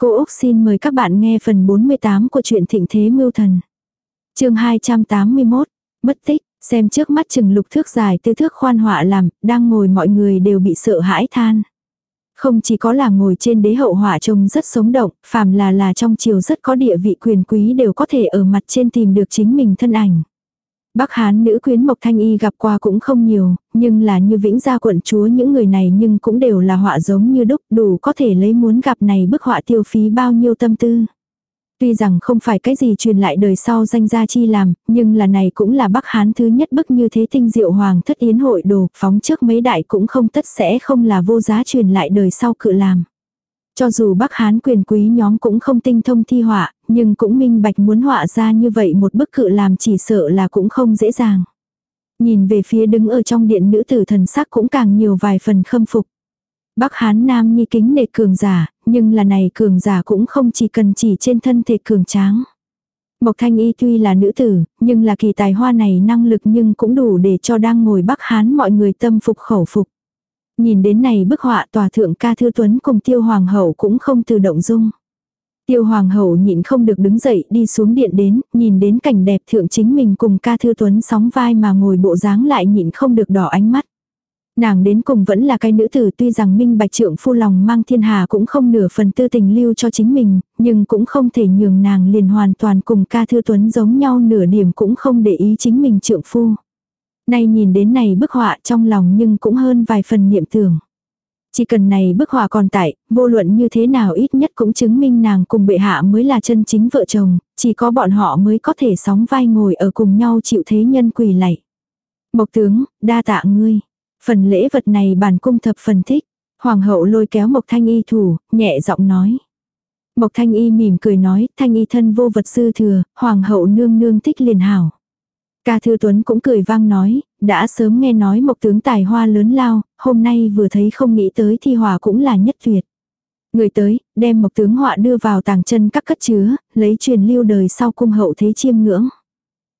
Cô Úc xin mời các bạn nghe phần 48 của truyện Thịnh Thế Mưu Thần. chương 281, mất tích, xem trước mắt chừng lục thước dài tư thước khoan họa làm, đang ngồi mọi người đều bị sợ hãi than. Không chỉ có là ngồi trên đế hậu họa trông rất sống động, phàm là là trong chiều rất có địa vị quyền quý đều có thể ở mặt trên tìm được chính mình thân ảnh. Bắc Hán nữ quyến Mộc Thanh Y gặp qua cũng không nhiều, nhưng là như vĩnh gia quận chúa những người này nhưng cũng đều là họa giống như đúc đủ có thể lấy muốn gặp này bức họa tiêu phí bao nhiêu tâm tư. Tuy rằng không phải cái gì truyền lại đời sau danh gia chi làm, nhưng là này cũng là Bắc Hán thứ nhất bức như thế tinh diệu hoàng thất yến hội đồ, phóng trước mấy đại cũng không tất sẽ không là vô giá truyền lại đời sau cự làm. Cho dù Bắc Hán quyền quý nhóm cũng không tinh thông thi họa, nhưng cũng minh bạch muốn họa ra như vậy một bức cự làm chỉ sợ là cũng không dễ dàng. Nhìn về phía đứng ở trong điện nữ tử thần sắc cũng càng nhiều vài phần khâm phục. Bắc Hán Nam nhi kính nể cường giả, nhưng là này cường giả cũng không chỉ cần chỉ trên thân thể cường tráng. Mộc Thanh Y tuy là nữ tử, nhưng là kỳ tài hoa này năng lực nhưng cũng đủ để cho đang ngồi Bắc Hán mọi người tâm phục khẩu phục. Nhìn đến này bức họa tòa thượng ca thư tuấn cùng tiêu hoàng hậu cũng không từ động dung. Tiêu hoàng hậu nhịn không được đứng dậy đi xuống điện đến, nhìn đến cảnh đẹp thượng chính mình cùng ca thư tuấn sóng vai mà ngồi bộ dáng lại nhịn không được đỏ ánh mắt. Nàng đến cùng vẫn là cái nữ tử tuy rằng minh bạch trượng phu lòng mang thiên hà cũng không nửa phần tư tình lưu cho chính mình, nhưng cũng không thể nhường nàng liền hoàn toàn cùng ca thư tuấn giống nhau nửa điểm cũng không để ý chính mình trượng phu. Nay nhìn đến này bức họa trong lòng nhưng cũng hơn vài phần niệm tưởng. Chỉ cần này bức họa còn tại, vô luận như thế nào ít nhất cũng chứng minh nàng cùng bệ hạ mới là chân chính vợ chồng, chỉ có bọn họ mới có thể sóng vai ngồi ở cùng nhau chịu thế nhân quỳ lạy. Mộc tướng, đa tạ ngươi. Phần lễ vật này bản cung thập phần thích. Hoàng hậu lôi kéo Mộc Thanh Y thủ, nhẹ giọng nói. Mộc Thanh Y mỉm cười nói, Thanh Y thân vô vật sư thừa, Hoàng hậu nương nương thích liền hảo. Ca Thư Tuấn cũng cười vang nói, đã sớm nghe nói Mộc tướng tài hoa lớn lao, hôm nay vừa thấy không nghĩ tới thi hòa cũng là nhất tuyệt. Người tới, đem Mộc tướng họa đưa vào tàng chân các cất chứa, lấy truyền lưu đời sau cung hậu thế chiêm ngưỡng.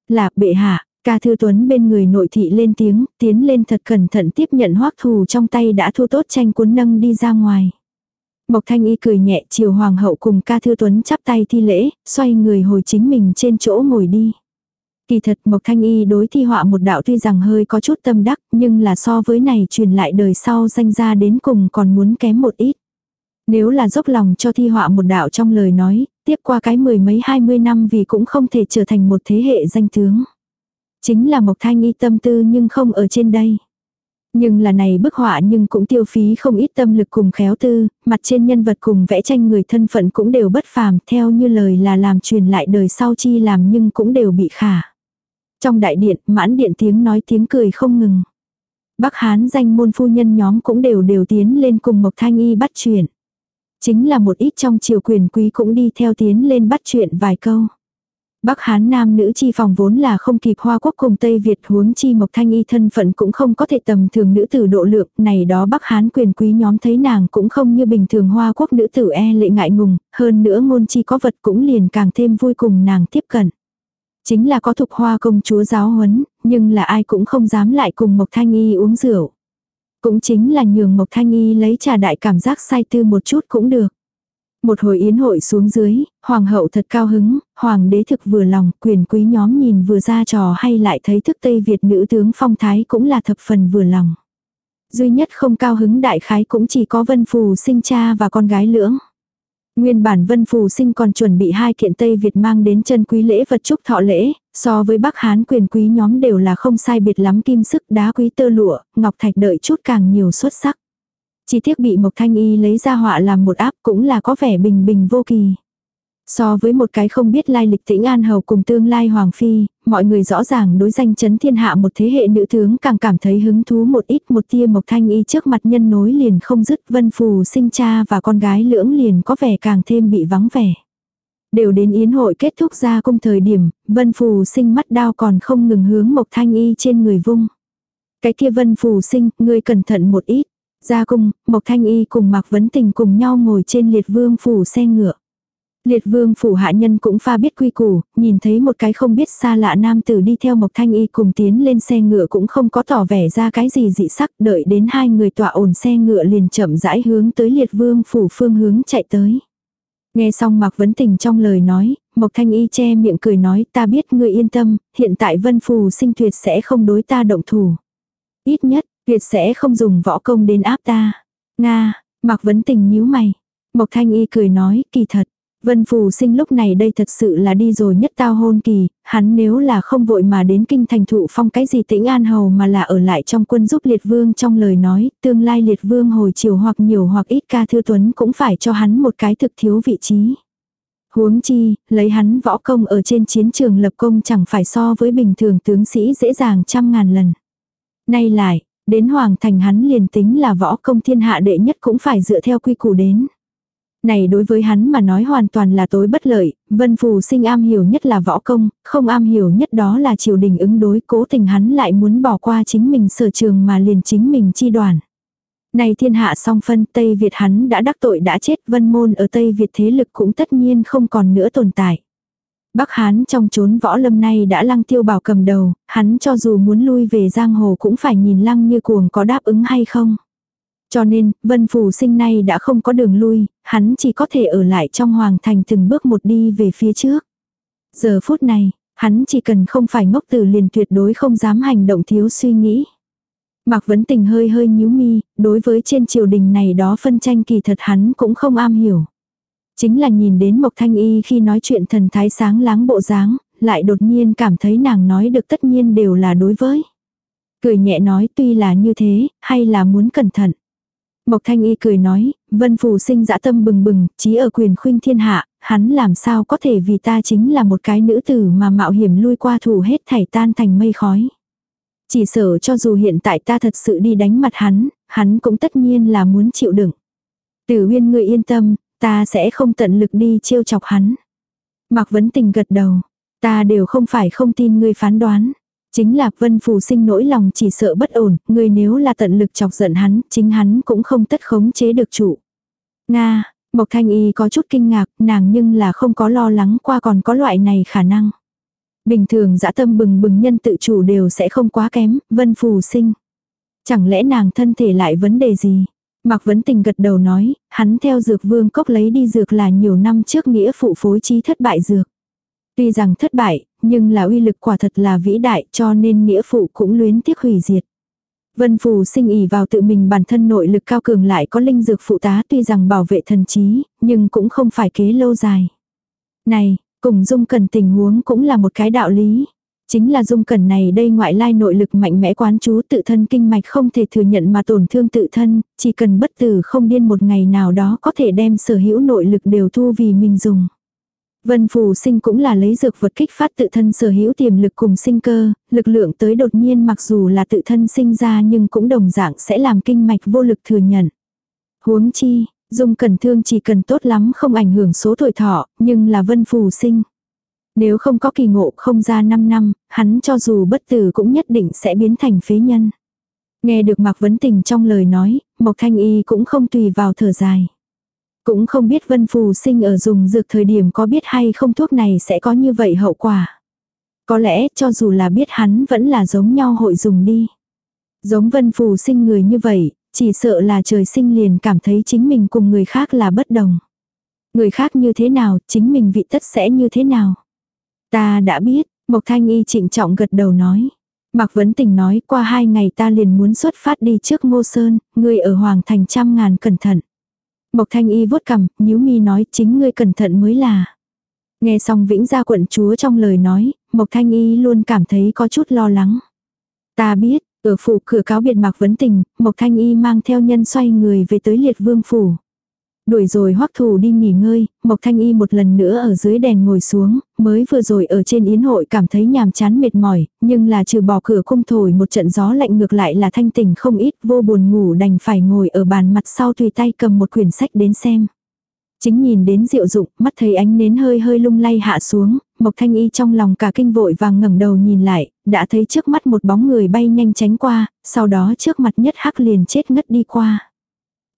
Là bệ hạ, Ca Thư Tuấn bên người nội thị lên tiếng, tiến lên thật cẩn thận tiếp nhận hoắc thù trong tay đã thu tốt tranh cuốn nâng đi ra ngoài. Mộc Thanh Y cười nhẹ chiều Hoàng hậu cùng Ca Thư Tuấn chắp tay thi lễ, xoay người hồi chính mình trên chỗ ngồi đi. Kỳ thật Mộc Thanh Y đối thi họa một đạo tuy rằng hơi có chút tâm đắc, nhưng là so với này truyền lại đời sau danh ra đến cùng còn muốn kém một ít. Nếu là dốc lòng cho thi họa một đạo trong lời nói, tiếp qua cái mười mấy hai mươi năm vì cũng không thể trở thành một thế hệ danh tướng. Chính là Mộc Thanh Y tâm tư nhưng không ở trên đây. Nhưng là này bức họa nhưng cũng tiêu phí không ít tâm lực cùng khéo tư, mặt trên nhân vật cùng vẽ tranh người thân phận cũng đều bất phàm, theo như lời là làm truyền lại đời sau chi làm nhưng cũng đều bị khả. Trong đại điện, mãn điện tiếng nói tiếng cười không ngừng. Bắc Hán danh môn phu nhân nhóm cũng đều đều tiến lên cùng Mộc Thanh Y bắt chuyện. Chính là một ít trong triều quyền quý cũng đi theo tiến lên bắt chuyện vài câu. Bắc Hán nam nữ chi phòng vốn là không kịp Hoa Quốc cùng Tây Việt huống chi Mộc Thanh Y thân phận cũng không có thể tầm thường nữ tử độ lượng, này đó Bắc Hán quyền quý nhóm thấy nàng cũng không như bình thường Hoa Quốc nữ tử e lệ ngại ngùng, hơn nữa ngôn chi có vật cũng liền càng thêm vui cùng nàng tiếp cận. Chính là có thục hoa công chúa giáo huấn, nhưng là ai cũng không dám lại cùng Mộc Thanh Y uống rượu. Cũng chính là nhường Mộc Thanh Y lấy trà đại cảm giác sai tư một chút cũng được. Một hồi yến hội xuống dưới, hoàng hậu thật cao hứng, hoàng đế thực vừa lòng, quyền quý nhóm nhìn vừa ra trò hay lại thấy thức Tây Việt nữ tướng phong thái cũng là thập phần vừa lòng. Duy nhất không cao hứng đại khái cũng chỉ có vân phù sinh cha và con gái lưỡng. Nguyên bản Vân Phù Sinh còn chuẩn bị hai kiện Tây Việt mang đến chân quý lễ vật chúc thọ lễ, so với Bắc Hán quyền quý nhóm đều là không sai biệt lắm kim sức đá quý tơ lụa, ngọc thạch đợi chút càng nhiều xuất sắc. Chỉ tiếc bị Mộc Thanh Y lấy ra họa làm một áp cũng là có vẻ bình bình vô kỳ. So với một cái không biết lai lịch tĩnh an hầu cùng tương lai hoàng phi, mọi người rõ ràng đối danh chấn thiên hạ một thế hệ nữ tướng càng cảm thấy hứng thú một ít một tia mộc thanh y trước mặt nhân nối liền không dứt vân phù sinh cha và con gái lưỡng liền có vẻ càng thêm bị vắng vẻ. Đều đến yến hội kết thúc ra cung thời điểm, vân phù sinh mắt đao còn không ngừng hướng mộc thanh y trên người vung. Cái kia vân phù sinh, ngươi cẩn thận một ít. Ra cung, Mộc Thanh Y cùng Mạc Vấn Tình cùng nhau ngồi trên liệt vương phủ xe ngựa. Liệt vương phủ hạ nhân cũng pha biết quy củ, nhìn thấy một cái không biết xa lạ nam tử đi theo Mộc Thanh Y cùng tiến lên xe ngựa cũng không có tỏ vẻ ra cái gì dị sắc, đợi đến hai người tọa ổn xe ngựa liền chậm rãi hướng tới liệt vương phủ phương hướng chạy tới. Nghe xong Mạc Vấn Tình trong lời nói, Mộc Thanh Y che miệng cười nói ta biết ngươi yên tâm, hiện tại Vân Phù sinh tuyệt sẽ không đối ta động thủ. Ít nhất, tuyệt sẽ không dùng võ công đến áp ta. Nga, Mạc Vấn Tình nhíu mày. Mộc Thanh Y cười nói, kỳ thật. Vân Phù sinh lúc này đây thật sự là đi rồi nhất tao hôn kỳ, hắn nếu là không vội mà đến kinh thành thụ phong cái gì tĩnh an hầu mà là ở lại trong quân giúp liệt vương trong lời nói, tương lai liệt vương hồi chiều hoặc nhiều hoặc ít ca thư tuấn cũng phải cho hắn một cái thực thiếu vị trí. Huống chi, lấy hắn võ công ở trên chiến trường lập công chẳng phải so với bình thường tướng sĩ dễ dàng trăm ngàn lần. Nay lại, đến hoàng thành hắn liền tính là võ công thiên hạ đệ nhất cũng phải dựa theo quy củ đến. Này đối với hắn mà nói hoàn toàn là tối bất lợi, vân phù sinh am hiểu nhất là võ công, không am hiểu nhất đó là triều đình ứng đối cố tình hắn lại muốn bỏ qua chính mình sở trường mà liền chính mình chi đoàn. Này thiên hạ song phân Tây Việt hắn đã đắc tội đã chết vân môn ở Tây Việt thế lực cũng tất nhiên không còn nữa tồn tại. Bắc Hán trong chốn võ lâm nay đã lăng tiêu bảo cầm đầu, hắn cho dù muốn lui về giang hồ cũng phải nhìn lăng như cuồng có đáp ứng hay không. Cho nên, vân phù sinh nay đã không có đường lui, hắn chỉ có thể ở lại trong hoàng thành từng bước một đi về phía trước. Giờ phút này, hắn chỉ cần không phải ngốc tử liền tuyệt đối không dám hành động thiếu suy nghĩ. Mạc Vấn Tình hơi hơi nhíu mi, đối với trên triều đình này đó phân tranh kỳ thật hắn cũng không am hiểu. Chính là nhìn đến Mộc Thanh Y khi nói chuyện thần thái sáng láng bộ dáng, lại đột nhiên cảm thấy nàng nói được tất nhiên đều là đối với. Cười nhẹ nói tuy là như thế, hay là muốn cẩn thận. Mộc Thanh Y cười nói, Vân Phù sinh dã tâm bừng bừng, chí ở quyền khuynh thiên hạ, hắn làm sao có thể vì ta chính là một cái nữ tử mà mạo hiểm lui qua thủ hết thảy tan thành mây khói. Chỉ sợ cho dù hiện tại ta thật sự đi đánh mặt hắn, hắn cũng tất nhiên là muốn chịu đựng. Tử Uyên ngươi yên tâm, ta sẽ không tận lực đi trêu chọc hắn. Mạc Vấn Tình gật đầu, ta đều không phải không tin ngươi phán đoán. Chính là vân phù sinh nỗi lòng chỉ sợ bất ổn, người nếu là tận lực chọc giận hắn, chính hắn cũng không tất khống chế được chủ. Nga, Mộc Thanh Y có chút kinh ngạc, nàng nhưng là không có lo lắng qua còn có loại này khả năng. Bình thường dã tâm bừng bừng nhân tự chủ đều sẽ không quá kém, vân phù sinh. Chẳng lẽ nàng thân thể lại vấn đề gì? Mạc Vấn Tình gật đầu nói, hắn theo dược vương cốc lấy đi dược là nhiều năm trước nghĩa phụ phối trí thất bại dược. Tuy rằng thất bại, nhưng là uy lực quả thật là vĩ đại cho nên nghĩa phụ cũng luyến tiếc hủy diệt. Vân Phù sinh ỉ vào tự mình bản thân nội lực cao cường lại có linh dược phụ tá tuy rằng bảo vệ thần trí, nhưng cũng không phải kế lâu dài. Này, cùng dung cần tình huống cũng là một cái đạo lý. Chính là dung cần này đây ngoại lai nội lực mạnh mẽ quán chú tự thân kinh mạch không thể thừa nhận mà tổn thương tự thân, chỉ cần bất tử không điên một ngày nào đó có thể đem sở hữu nội lực đều thu vì mình dùng. Vân phù sinh cũng là lấy dược vật kích phát tự thân sở hữu tiềm lực cùng sinh cơ, lực lượng tới đột nhiên mặc dù là tự thân sinh ra nhưng cũng đồng dạng sẽ làm kinh mạch vô lực thừa nhận. Huống chi, dung cẩn thương chỉ cần tốt lắm không ảnh hưởng số tuổi thọ, nhưng là vân phù sinh. Nếu không có kỳ ngộ không ra 5 năm, hắn cho dù bất tử cũng nhất định sẽ biến thành phế nhân. Nghe được Mạc Vấn Tình trong lời nói, Mộc Thanh Y cũng không tùy vào thở dài. Cũng không biết Vân Phù sinh ở dùng dược thời điểm có biết hay không thuốc này sẽ có như vậy hậu quả. Có lẽ cho dù là biết hắn vẫn là giống nhau hội dùng đi. Giống Vân Phù sinh người như vậy, chỉ sợ là trời sinh liền cảm thấy chính mình cùng người khác là bất đồng. Người khác như thế nào, chính mình vị tất sẽ như thế nào. Ta đã biết, Mộc Thanh Y trịnh trọng gật đầu nói. Mạc Vấn Tình nói qua hai ngày ta liền muốn xuất phát đi trước Ngô Sơn, người ở Hoàng Thành trăm ngàn cẩn thận. Mộc Thanh Y vuốt cằm, nhíu mi nói chính ngươi cẩn thận mới là. Nghe xong Vĩnh Gia quận chúa trong lời nói, Mộc Thanh Y luôn cảm thấy có chút lo lắng. Ta biết, ở phủ cửa cáo biệt Mạc Vấn Tình, Mộc Thanh Y mang theo nhân xoay người về tới liệt vương phủ. Đuổi rồi hoắc thủ đi nghỉ ngơi, Mộc Thanh Y một lần nữa ở dưới đèn ngồi xuống, mới vừa rồi ở trên yến hội cảm thấy nhàm chán mệt mỏi, nhưng là trừ bỏ cửa cung thổi một trận gió lạnh ngược lại là thanh tỉnh không ít vô buồn ngủ đành phải ngồi ở bàn mặt sau tùy tay cầm một quyển sách đến xem. Chính nhìn đến diệu dụng, mắt thấy ánh nến hơi hơi lung lay hạ xuống, Mộc Thanh Y trong lòng cả kinh vội vàng ngẩng đầu nhìn lại, đã thấy trước mắt một bóng người bay nhanh tránh qua, sau đó trước mặt nhất hắc liền chết ngất đi qua.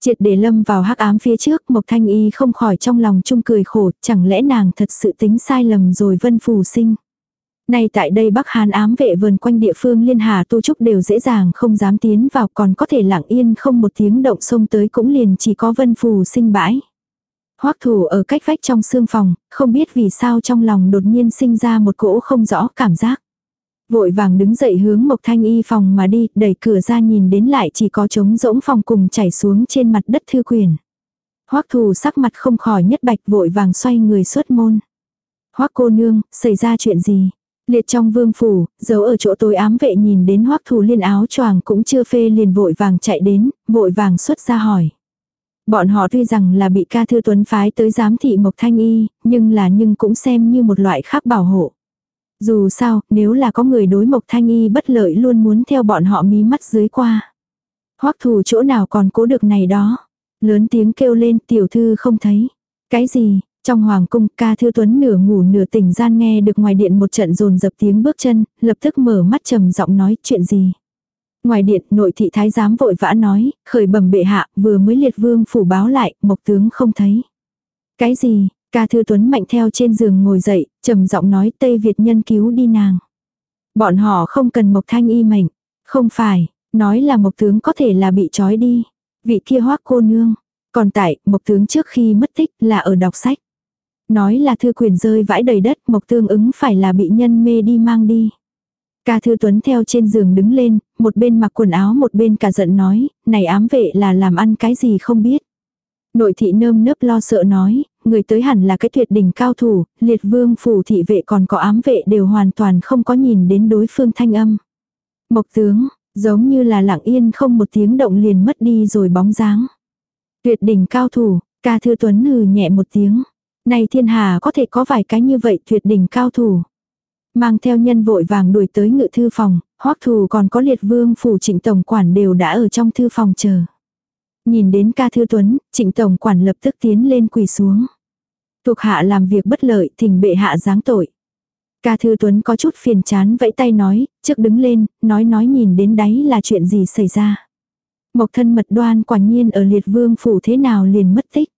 Triệt để lâm vào hắc ám phía trước, Mộc Thanh Y không khỏi trong lòng chung cười khổ, chẳng lẽ nàng thật sự tính sai lầm rồi vân phù sinh. Này tại đây Bắc Hàn ám vệ vườn quanh địa phương liên hà tu trúc đều dễ dàng không dám tiến vào còn có thể lặng yên không một tiếng động xông tới cũng liền chỉ có vân phù sinh bãi. Hoắc thủ ở cách vách trong xương phòng, không biết vì sao trong lòng đột nhiên sinh ra một cỗ không rõ cảm giác. Vội vàng đứng dậy hướng Mộc Thanh Y phòng mà đi, đẩy cửa ra nhìn đến lại chỉ có trống rỗng phòng cùng chảy xuống trên mặt đất thư quyền. Hoắc thủ sắc mặt không khỏi nhất bạch vội vàng xoay người xuất môn. Hoắc cô nương, xảy ra chuyện gì? Liệt trong vương phủ, giấu ở chỗ tối ám vệ nhìn đến hoắc thù liên áo choàng cũng chưa phê liền vội vàng chạy đến, vội vàng xuất ra hỏi. Bọn họ tuy rằng là bị ca thư tuấn phái tới giám thị Mộc Thanh Y, nhưng là nhưng cũng xem như một loại khác bảo hộ. Dù sao, nếu là có người đối Mộc Thanh Y bất lợi luôn muốn theo bọn họ mí mắt dưới qua. Hoắc thủ chỗ nào còn cố được này đó. Lớn tiếng kêu lên tiểu thư không thấy. Cái gì, trong hoàng cung ca thư tuấn nửa ngủ nửa tỉnh gian nghe được ngoài điện một trận rồn dập tiếng bước chân, lập tức mở mắt trầm giọng nói chuyện gì. Ngoài điện nội thị thái giám vội vã nói, khởi bẩm bệ hạ vừa mới liệt vương phủ báo lại, mộc tướng không thấy. Cái gì, ca thư tuấn mạnh theo trên giường ngồi dậy, trầm giọng nói Tây Việt nhân cứu đi nàng. Bọn họ không cần mộc thanh y mệnh, không phải, nói là mộc tướng có thể là bị trói đi. Vị kia hoác cô nương, còn tại, mộc tướng trước khi mất tích là ở đọc sách. Nói là thư quyền rơi vãi đầy đất, mộc tương ứng phải là bị nhân mê đi mang đi. Ca Thư Tuấn theo trên giường đứng lên, một bên mặc quần áo một bên cả giận nói, này ám vệ là làm ăn cái gì không biết. Nội thị nơm nớp lo sợ nói, người tới hẳn là cái tuyệt đỉnh cao thủ, liệt vương phủ thị vệ còn có ám vệ đều hoàn toàn không có nhìn đến đối phương thanh âm. Mộc tướng, giống như là lặng yên không một tiếng động liền mất đi rồi bóng dáng. Tuyệt đỉnh cao thủ, ca thư tuấn hừ nhẹ một tiếng. Này thiên hà có thể có vài cái như vậy tuyệt đỉnh cao thủ. Mang theo nhân vội vàng đuổi tới ngự thư phòng, hoắc thù còn có liệt vương phủ trịnh tổng quản đều đã ở trong thư phòng chờ. Nhìn đến ca thư tuấn, trịnh tổng quản lập tức tiến lên quỳ xuống. Thuộc hạ làm việc bất lợi thỉnh bệ hạ giáng tội. Ca thư tuấn có chút phiền chán vẫy tay nói, trước đứng lên, nói nói nhìn đến đáy là chuyện gì xảy ra. Mộc thân mật đoan quả nhiên ở liệt vương phủ thế nào liền mất tích.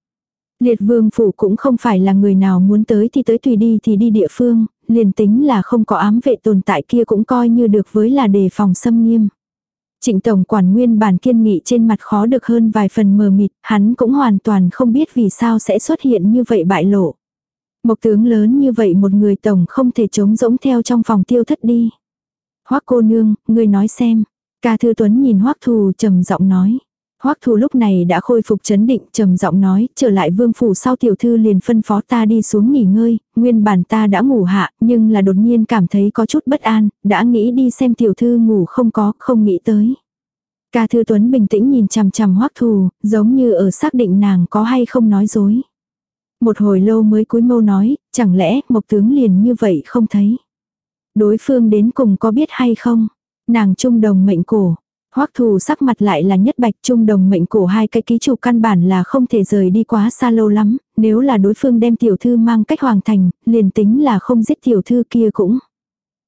Liệt vương phủ cũng không phải là người nào muốn tới thì tới tùy đi thì đi địa phương, liền tính là không có ám vệ tồn tại kia cũng coi như được với là đề phòng xâm nghiêm. Trịnh Tổng quản nguyên bản kiên nghị trên mặt khó được hơn vài phần mờ mịt, hắn cũng hoàn toàn không biết vì sao sẽ xuất hiện như vậy bại lộ. Một tướng lớn như vậy một người Tổng không thể chống rỗng theo trong phòng tiêu thất đi. Hoác cô nương, người nói xem. Ca Thư Tuấn nhìn Hoác Thù trầm giọng nói. Hoắc Thu lúc này đã khôi phục chấn định, trầm giọng nói, trở lại vương phủ sau tiểu thư liền phân phó ta đi xuống nghỉ ngơi, nguyên bản ta đã ngủ hạ, nhưng là đột nhiên cảm thấy có chút bất an, đã nghĩ đi xem tiểu thư ngủ không có, không nghĩ tới. Ca Thư Tuấn bình tĩnh nhìn chằm chằm Hoắc Thù, giống như ở xác định nàng có hay không nói dối. Một hồi lâu mới cúi mâu nói, chẳng lẽ Mộc tướng liền như vậy không thấy. Đối phương đến cùng có biết hay không? Nàng trung đồng mệnh cổ, Hoắc thù sắc mặt lại là nhất bạch trung đồng mệnh cổ hai cái ký chủ căn bản là không thể rời đi quá xa lâu lắm, nếu là đối phương đem tiểu thư mang cách hoàng thành, liền tính là không giết tiểu thư kia cũng.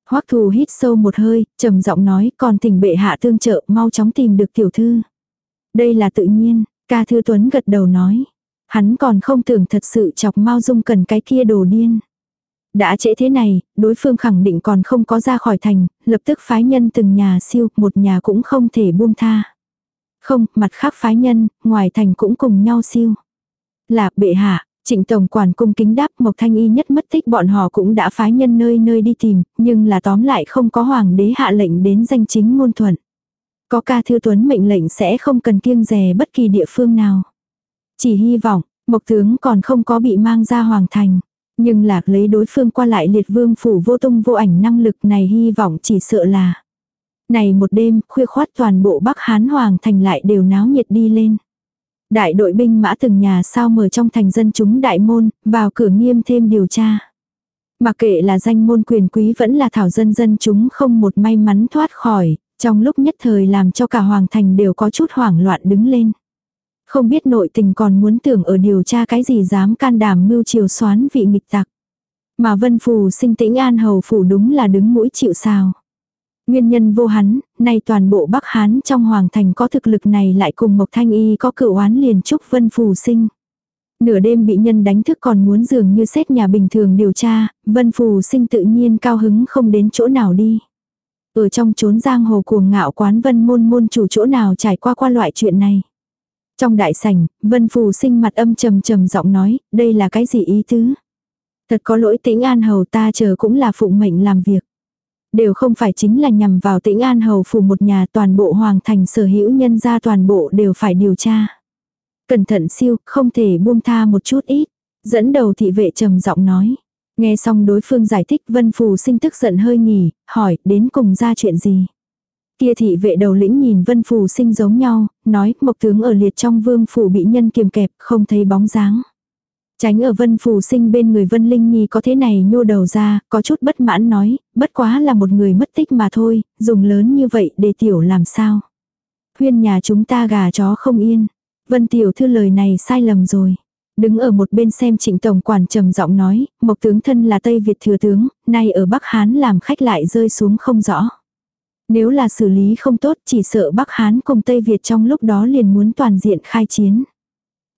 Hoắc thù hít sâu một hơi, trầm giọng nói còn tình bệ hạ tương trợ mau chóng tìm được tiểu thư. Đây là tự nhiên, ca thư tuấn gật đầu nói. Hắn còn không tưởng thật sự chọc mau dung cần cái kia đồ điên. Đã trễ thế này, đối phương khẳng định còn không có ra khỏi thành, lập tức phái nhân từng nhà siêu, một nhà cũng không thể buông tha. Không, mặt khác phái nhân, ngoài thành cũng cùng nhau siêu. Là bệ hạ, trịnh tổng quản cung kính đáp Mộc Thanh Y nhất mất tích bọn họ cũng đã phái nhân nơi nơi đi tìm, nhưng là tóm lại không có hoàng đế hạ lệnh đến danh chính ngôn thuận. Có ca thư tuấn mệnh lệnh sẽ không cần kiêng rè bất kỳ địa phương nào. Chỉ hy vọng, Mộc tướng còn không có bị mang ra hoàng thành. Nhưng lạc lấy đối phương qua lại liệt vương phủ vô tung vô ảnh năng lực này hy vọng chỉ sợ là. Này một đêm, khuya khoát toàn bộ Bắc Hán Hoàng thành lại đều náo nhiệt đi lên. Đại đội binh mã từng nhà sao mở trong thành dân chúng đại môn, vào cửa nghiêm thêm điều tra. Mặc kệ là danh môn quyền quý vẫn là thảo dân dân chúng không một may mắn thoát khỏi, trong lúc nhất thời làm cho cả hoàng thành đều có chút hoảng loạn đứng lên. Không biết nội tình còn muốn tưởng ở điều tra cái gì dám can đảm mưu chiều xoán vị nghịch tặc. Mà vân phù sinh tĩnh an hầu phủ đúng là đứng mũi chịu sao. Nguyên nhân vô hắn, nay toàn bộ Bắc Hán trong hoàng thành có thực lực này lại cùng Mộc Thanh Y có cựu oán liền chúc vân phù sinh. Nửa đêm bị nhân đánh thức còn muốn dường như xét nhà bình thường điều tra, vân phù sinh tự nhiên cao hứng không đến chỗ nào đi. Ở trong chốn giang hồ cuồng ngạo quán vân môn môn chủ chỗ nào trải qua qua loại chuyện này. Trong đại sảnh, Vân Phù sinh mặt âm trầm trầm giọng nói, đây là cái gì ý tứ? Thật có lỗi tĩnh an hầu ta chờ cũng là phụng mệnh làm việc. Đều không phải chính là nhằm vào tĩnh an hầu phù một nhà toàn bộ hoàng thành sở hữu nhân gia toàn bộ đều phải điều tra. Cẩn thận siêu, không thể buông tha một chút ít. Dẫn đầu thị vệ trầm giọng nói. Nghe xong đối phương giải thích vân phù sinh tức giận hơi nghỉ, hỏi đến cùng ra chuyện gì. Kia thị vệ đầu lĩnh nhìn vân phù sinh giống nhau, nói mộc tướng ở liệt trong vương phủ bị nhân kiềm kẹp, không thấy bóng dáng. Tránh ở vân phù sinh bên người vân linh nhi có thế này nhô đầu ra, có chút bất mãn nói, bất quá là một người mất tích mà thôi, dùng lớn như vậy để tiểu làm sao. Huyên nhà chúng ta gà chó không yên. Vân tiểu thư lời này sai lầm rồi. Đứng ở một bên xem trịnh tổng quản trầm giọng nói, mộc tướng thân là Tây Việt thừa tướng, nay ở Bắc Hán làm khách lại rơi xuống không rõ. Nếu là xử lý không tốt chỉ sợ Bắc Hán cùng Tây Việt trong lúc đó liền muốn toàn diện khai chiến.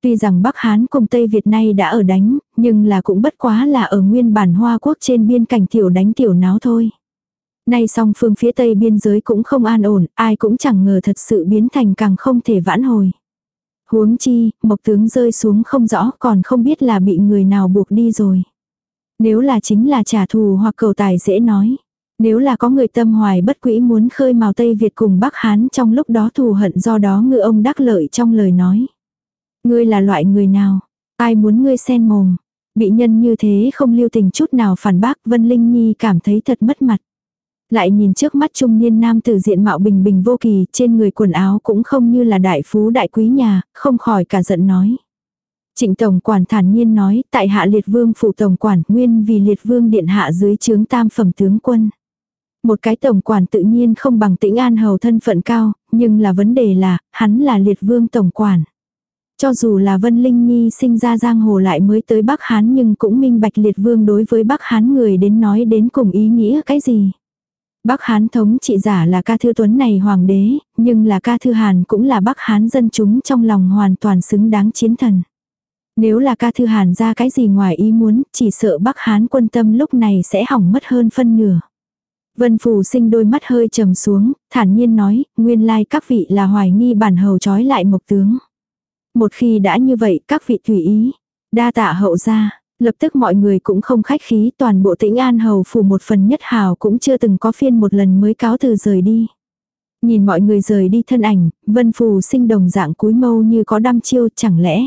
Tuy rằng Bắc Hán cùng Tây Việt nay đã ở đánh, nhưng là cũng bất quá là ở nguyên bản Hoa Quốc trên biên cảnh tiểu đánh tiểu náo thôi. Nay song phương phía Tây biên giới cũng không an ổn, ai cũng chẳng ngờ thật sự biến thành càng không thể vãn hồi. Huống chi, mộc tướng rơi xuống không rõ còn không biết là bị người nào buộc đi rồi. Nếu là chính là trả thù hoặc cầu tài dễ nói. Nếu là có người tâm hoài bất quỹ muốn khơi mào Tây Việt cùng Bắc Hán trong lúc đó thù hận do đó ngư ông đắc lợi trong lời nói. Ngươi là loại người nào? Ai muốn ngươi sen mồm? Bị nhân như thế không lưu tình chút nào phản bác Vân Linh Nhi cảm thấy thật mất mặt. Lại nhìn trước mắt trung niên nam tử diện mạo bình bình vô kỳ, trên người quần áo cũng không như là đại phú đại quý nhà, không khỏi cả giận nói. Trịnh Tổng Quản thản nhiên nói, tại hạ liệt vương phụ Tổng Quản nguyên vì liệt vương điện hạ dưới chướng tam phẩm tướng quân. Một cái Tổng Quản tự nhiên không bằng tĩnh an hầu thân phận cao, nhưng là vấn đề là, hắn là liệt vương Tổng Quản. Cho dù là Vân Linh Nhi sinh ra giang hồ lại mới tới Bắc Hán nhưng cũng minh bạch liệt vương đối với Bắc Hán người đến nói đến cùng ý nghĩa cái gì. Bắc Hán thống trị giả là ca thư tuấn này hoàng đế, nhưng là ca thư hàn cũng là Bắc Hán dân chúng trong lòng hoàn toàn xứng đáng chiến thần. Nếu là ca thư hàn ra cái gì ngoài ý muốn, chỉ sợ Bắc Hán quân tâm lúc này sẽ hỏng mất hơn phân nửa. Vân Phù sinh đôi mắt hơi trầm xuống, thản nhiên nói, nguyên lai các vị là hoài nghi bản hầu trói lại mộc tướng. Một khi đã như vậy các vị tùy ý. Đa tạ hậu ra. Lập tức mọi người cũng không khách khí toàn bộ tĩnh an hầu phủ một phần nhất hào cũng chưa từng có phiên một lần mới cáo từ rời đi. Nhìn mọi người rời đi thân ảnh, vân phù sinh đồng dạng cúi mâu như có đăm chiêu chẳng lẽ.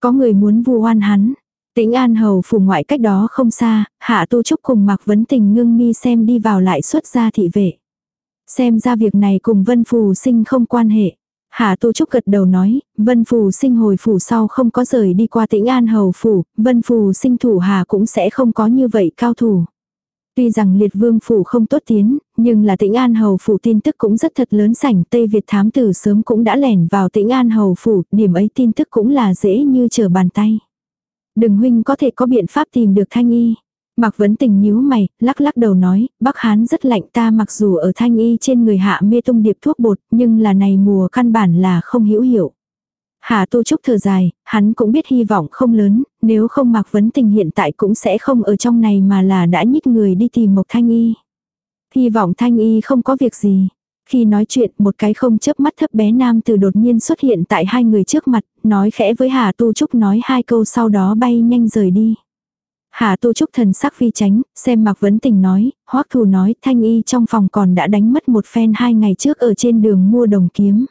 Có người muốn vu oan hắn. Tĩnh an hầu phủ ngoại cách đó không xa, hạ tu trúc cùng mặc vấn tình ngưng mi xem đi vào lại xuất ra thị vệ. Xem ra việc này cùng vân phù sinh không quan hệ. Hạ Tu Trúc gật đầu nói, Vân Phù sinh hồi phủ sau không có rời đi qua tĩnh an hầu phủ, Vân Phù sinh thủ hà cũng sẽ không có như vậy cao thủ. Tuy rằng liệt vương phủ không tốt tiến, nhưng là tĩnh an hầu phủ tin tức cũng rất thật lớn sảnh Tây Việt thám tử sớm cũng đã lẻn vào tĩnh an hầu phủ, điểm ấy tin tức cũng là dễ như trở bàn tay. Đừng huynh có thể có biện pháp tìm được thanh y. Mạc Vấn Tình nhíu mày, lắc lắc đầu nói, Bắc Hán rất lạnh ta mặc dù ở thanh y trên người hạ mê tung điệp thuốc bột, nhưng là này mùa căn bản là không hữu hiệu. Hà Tu Trúc thở dài, hắn cũng biết hy vọng không lớn, nếu không Mạc Vấn Tình hiện tại cũng sẽ không ở trong này mà là đã nhích người đi tìm một thanh y. Hy vọng thanh y không có việc gì. Khi nói chuyện, một cái không chớp mắt thấp bé nam từ đột nhiên xuất hiện tại hai người trước mặt, nói khẽ với Hà Tu Trúc nói hai câu sau đó bay nhanh rời đi. Hà Tu Trúc thần sắc phi tránh, xem Mạc Vấn Tình nói, Hoắc Thù nói Thanh Y trong phòng còn đã đánh mất một phen hai ngày trước ở trên đường mua đồng kiếm.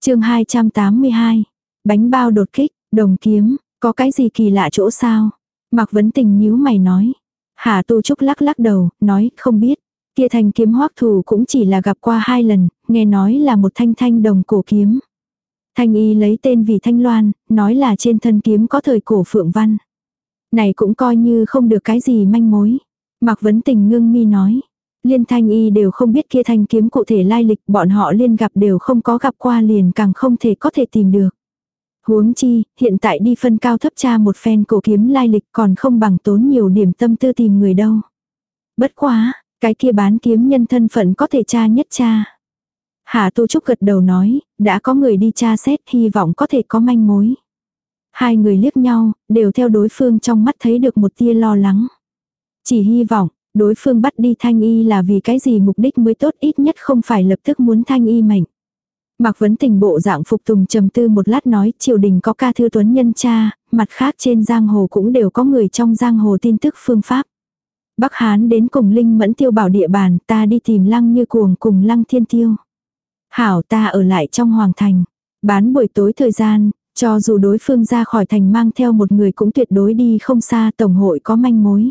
chương 282, bánh bao đột kích, đồng kiếm, có cái gì kỳ lạ chỗ sao? Mạc Vấn Tình nhíu mày nói. Hà Tu Trúc lắc lắc đầu, nói không biết. Kia thanh kiếm Hoắc Thù cũng chỉ là gặp qua hai lần, nghe nói là một thanh thanh đồng cổ kiếm. Thanh y lấy tên vì Thanh Loan, nói là trên thân kiếm có thời cổ phượng văn. Này cũng coi như không được cái gì manh mối. Mạc Vấn Tình ngưng mi nói. Liên thanh y đều không biết kia thanh kiếm cụ thể lai lịch, bọn họ liên gặp đều không có gặp qua liền càng không thể có thể tìm được. Huống chi, hiện tại đi phân cao thấp cha một phen cổ kiếm lai lịch còn không bằng tốn nhiều điểm tâm tư tìm người đâu. Bất quá, cái kia bán kiếm nhân thân phận có thể tra nhất cha. Hà Tu Trúc gật đầu nói, đã có người đi tra xét hy vọng có thể có manh mối. Hai người liếc nhau, đều theo đối phương trong mắt thấy được một tia lo lắng. Chỉ hy vọng, đối phương bắt đi thanh y là vì cái gì mục đích mới tốt ít nhất không phải lập tức muốn thanh y mệnh. Mạc Vấn Tình bộ dạng phục tùng trầm tư một lát nói triều đình có ca thư tuấn nhân cha, mặt khác trên giang hồ cũng đều có người trong giang hồ tin tức phương pháp. Bắc Hán đến cùng Linh Mẫn tiêu bảo địa bàn ta đi tìm lăng như cuồng cùng lăng thiên tiêu. Hảo ta ở lại trong hoàng thành. Bán buổi tối thời gian, cho dù đối phương ra khỏi thành mang theo một người cũng tuyệt đối đi không xa tổng hội có manh mối.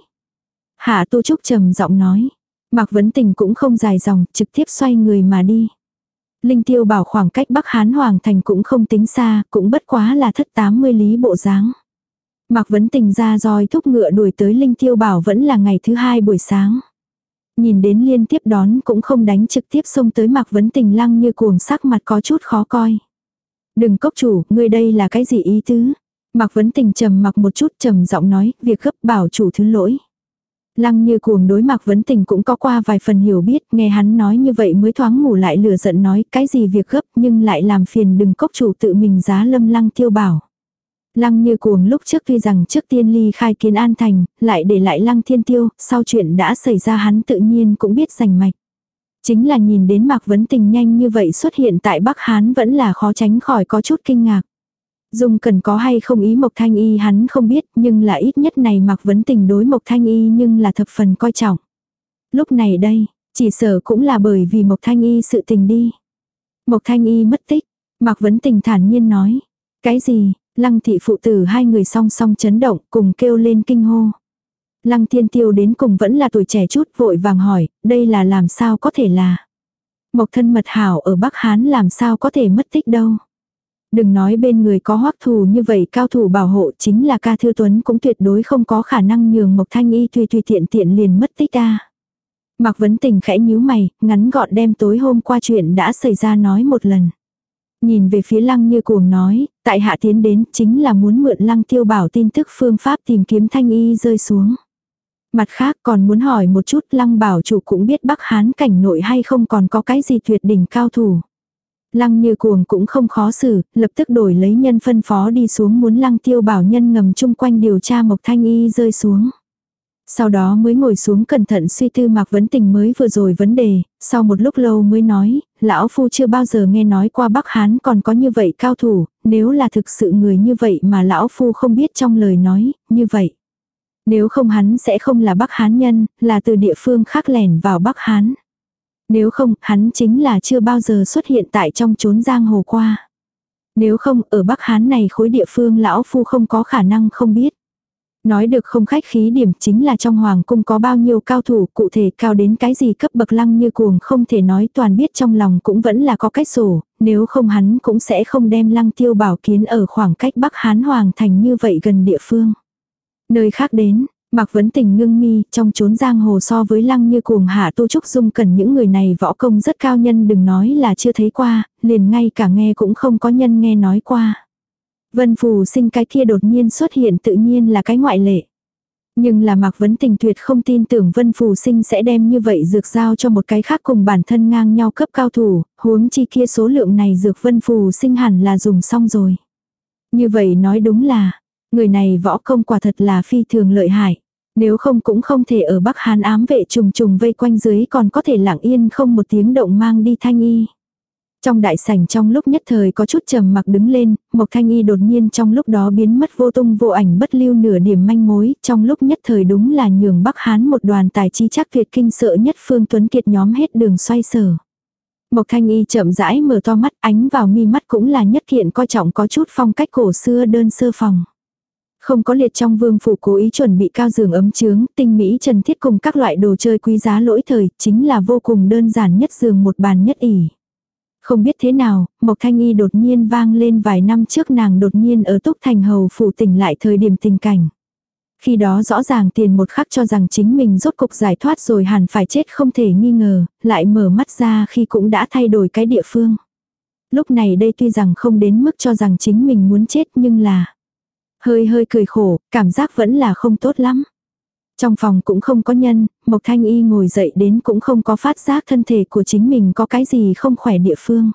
Hạ Tu Trúc trầm giọng nói. Mạc Vấn Tình cũng không dài dòng, trực tiếp xoay người mà đi. Linh Tiêu bảo khoảng cách Bắc Hán Hoàng Thành cũng không tính xa, cũng bất quá là thất 80 lý bộ dáng. Mạc Vấn Tình ra roi thúc ngựa đuổi tới Linh Tiêu bảo vẫn là ngày thứ hai buổi sáng. Nhìn đến liên tiếp đón cũng không đánh trực tiếp xông tới Mạc Vấn Tình lăng như cuồng sắc mặt có chút khó coi. Đừng cốc chủ, ngươi đây là cái gì ý tứ? Mạc Vấn Tình trầm mặc một chút trầm giọng nói, việc gấp bảo chủ thứ lỗi. Lăng như cuồng đối Mạc Vấn Tình cũng có qua vài phần hiểu biết, nghe hắn nói như vậy mới thoáng ngủ lại lửa giận nói cái gì việc gấp nhưng lại làm phiền đừng cốc chủ tự mình giá lâm lăng tiêu bảo. Lăng như cuồng lúc trước tuy rằng trước tiên ly khai kiến an thành, lại để lại lăng thiên tiêu, sau chuyện đã xảy ra hắn tự nhiên cũng biết rành mạch. Chính là nhìn đến Mạc Vấn Tình nhanh như vậy xuất hiện tại Bắc Hán vẫn là khó tránh khỏi có chút kinh ngạc. Dung cần có hay không ý Mộc Thanh Y hắn không biết nhưng là ít nhất này Mạc Vấn Tình đối Mộc Thanh Y nhưng là thập phần coi trọng. Lúc này đây, chỉ sợ cũng là bởi vì Mộc Thanh Y sự tình đi. Mộc Thanh Y mất tích, Mạc Vấn Tình thản nhiên nói. Cái gì, lăng thị phụ tử hai người song song chấn động cùng kêu lên kinh hô. Lăng thiên tiêu đến cùng vẫn là tuổi trẻ chút vội vàng hỏi, đây là làm sao có thể là. Mộc thân mật hảo ở Bắc Hán làm sao có thể mất tích đâu. Đừng nói bên người có hoắc thù như vậy cao thủ bảo hộ chính là ca thư tuấn cũng tuyệt đối không có khả năng nhường Mộc Thanh Y tùy tùy tiện tiện liền mất tích ta. Mạc Vấn Tình khẽ nhíu mày, ngắn gọn đem tối hôm qua chuyện đã xảy ra nói một lần. Nhìn về phía lăng như cuồng nói, tại hạ tiến đến chính là muốn mượn lăng tiêu bảo tin tức phương pháp tìm kiếm thanh y rơi xuống. Mặt khác còn muốn hỏi một chút lăng bảo chủ cũng biết Bắc Hán cảnh nội hay không còn có cái gì tuyệt đỉnh cao thủ. Lăng như cuồng cũng không khó xử, lập tức đổi lấy nhân phân phó đi xuống muốn lăng tiêu bảo nhân ngầm chung quanh điều tra Mộc Thanh Y rơi xuống. Sau đó mới ngồi xuống cẩn thận suy tư Mạc Vấn Tình mới vừa rồi vấn đề, sau một lúc lâu mới nói, lão phu chưa bao giờ nghe nói qua Bắc Hán còn có như vậy cao thủ, nếu là thực sự người như vậy mà lão phu không biết trong lời nói, như vậy. Nếu không hắn sẽ không là Bắc Hán nhân, là từ địa phương khác lẻn vào Bắc Hán. Nếu không, hắn chính là chưa bao giờ xuất hiện tại trong chốn giang hồ qua. Nếu không, ở Bắc Hán này khối địa phương lão phu không có khả năng không biết. Nói được không khách khí điểm chính là trong hoàng cung có bao nhiêu cao thủ cụ thể cao đến cái gì cấp bậc lăng như cuồng không thể nói toàn biết trong lòng cũng vẫn là có cách sổ, nếu không hắn cũng sẽ không đem lăng tiêu bảo kiến ở khoảng cách Bắc Hán Hoàng thành như vậy gần địa phương. Nơi khác đến, Mạc Vấn Tình ngưng mi, trong chốn giang hồ so với lăng như cuồng hạ tu trúc dung cần những người này võ công rất cao nhân đừng nói là chưa thấy qua, liền ngay cả nghe cũng không có nhân nghe nói qua. Vân phù sinh cái kia đột nhiên xuất hiện tự nhiên là cái ngoại lệ. Nhưng là Mạc Vấn Tình tuyệt không tin tưởng Vân Phù Sinh sẽ đem như vậy dược giao cho một cái khác cùng bản thân ngang nhau cấp cao thủ, huống chi kia số lượng này dược Vân Phù Sinh hẳn là dùng xong rồi. Như vậy nói đúng là, người này võ công quả thật là phi thường lợi hại. Nếu không cũng không thể ở Bắc Hán ám vệ trùng trùng vây quanh dưới còn có thể lặng yên không một tiếng động mang đi thanh y. Trong đại sảnh trong lúc nhất thời có chút trầm mặc đứng lên, Mộc Thanh Y đột nhiên trong lúc đó biến mất vô tung vô ảnh bất lưu nửa điểm manh mối, trong lúc nhất thời đúng là nhường Bắc Hán một đoàn tài chi chắc tuyệt kinh sợ nhất Phương Tuấn Kiệt nhóm hết đường xoay sở. Mộc Thanh Y chậm rãi mở to mắt ánh vào mi mắt cũng là nhất kiện coi trọng có chút phong cách cổ xưa đơn sơ phòng. Không có liệt trong vương phủ cố ý chuẩn bị cao giường ấm trướng, tinh mỹ trần thiết cùng các loại đồ chơi quý giá lỗi thời, chính là vô cùng đơn giản nhất giường một bàn nhất ỉ. Không biết thế nào, Mộc Thanh Y đột nhiên vang lên vài năm trước nàng đột nhiên ở Túc Thành Hầu phủ tỉnh lại thời điểm tình cảnh. Khi đó rõ ràng tiền một khắc cho rằng chính mình rốt cục giải thoát rồi hẳn phải chết không thể nghi ngờ, lại mở mắt ra khi cũng đã thay đổi cái địa phương. Lúc này đây tuy rằng không đến mức cho rằng chính mình muốn chết nhưng là hơi hơi cười khổ, cảm giác vẫn là không tốt lắm. Trong phòng cũng không có nhân, Mộc Thanh Y ngồi dậy đến cũng không có phát giác thân thể của chính mình có cái gì không khỏe địa phương.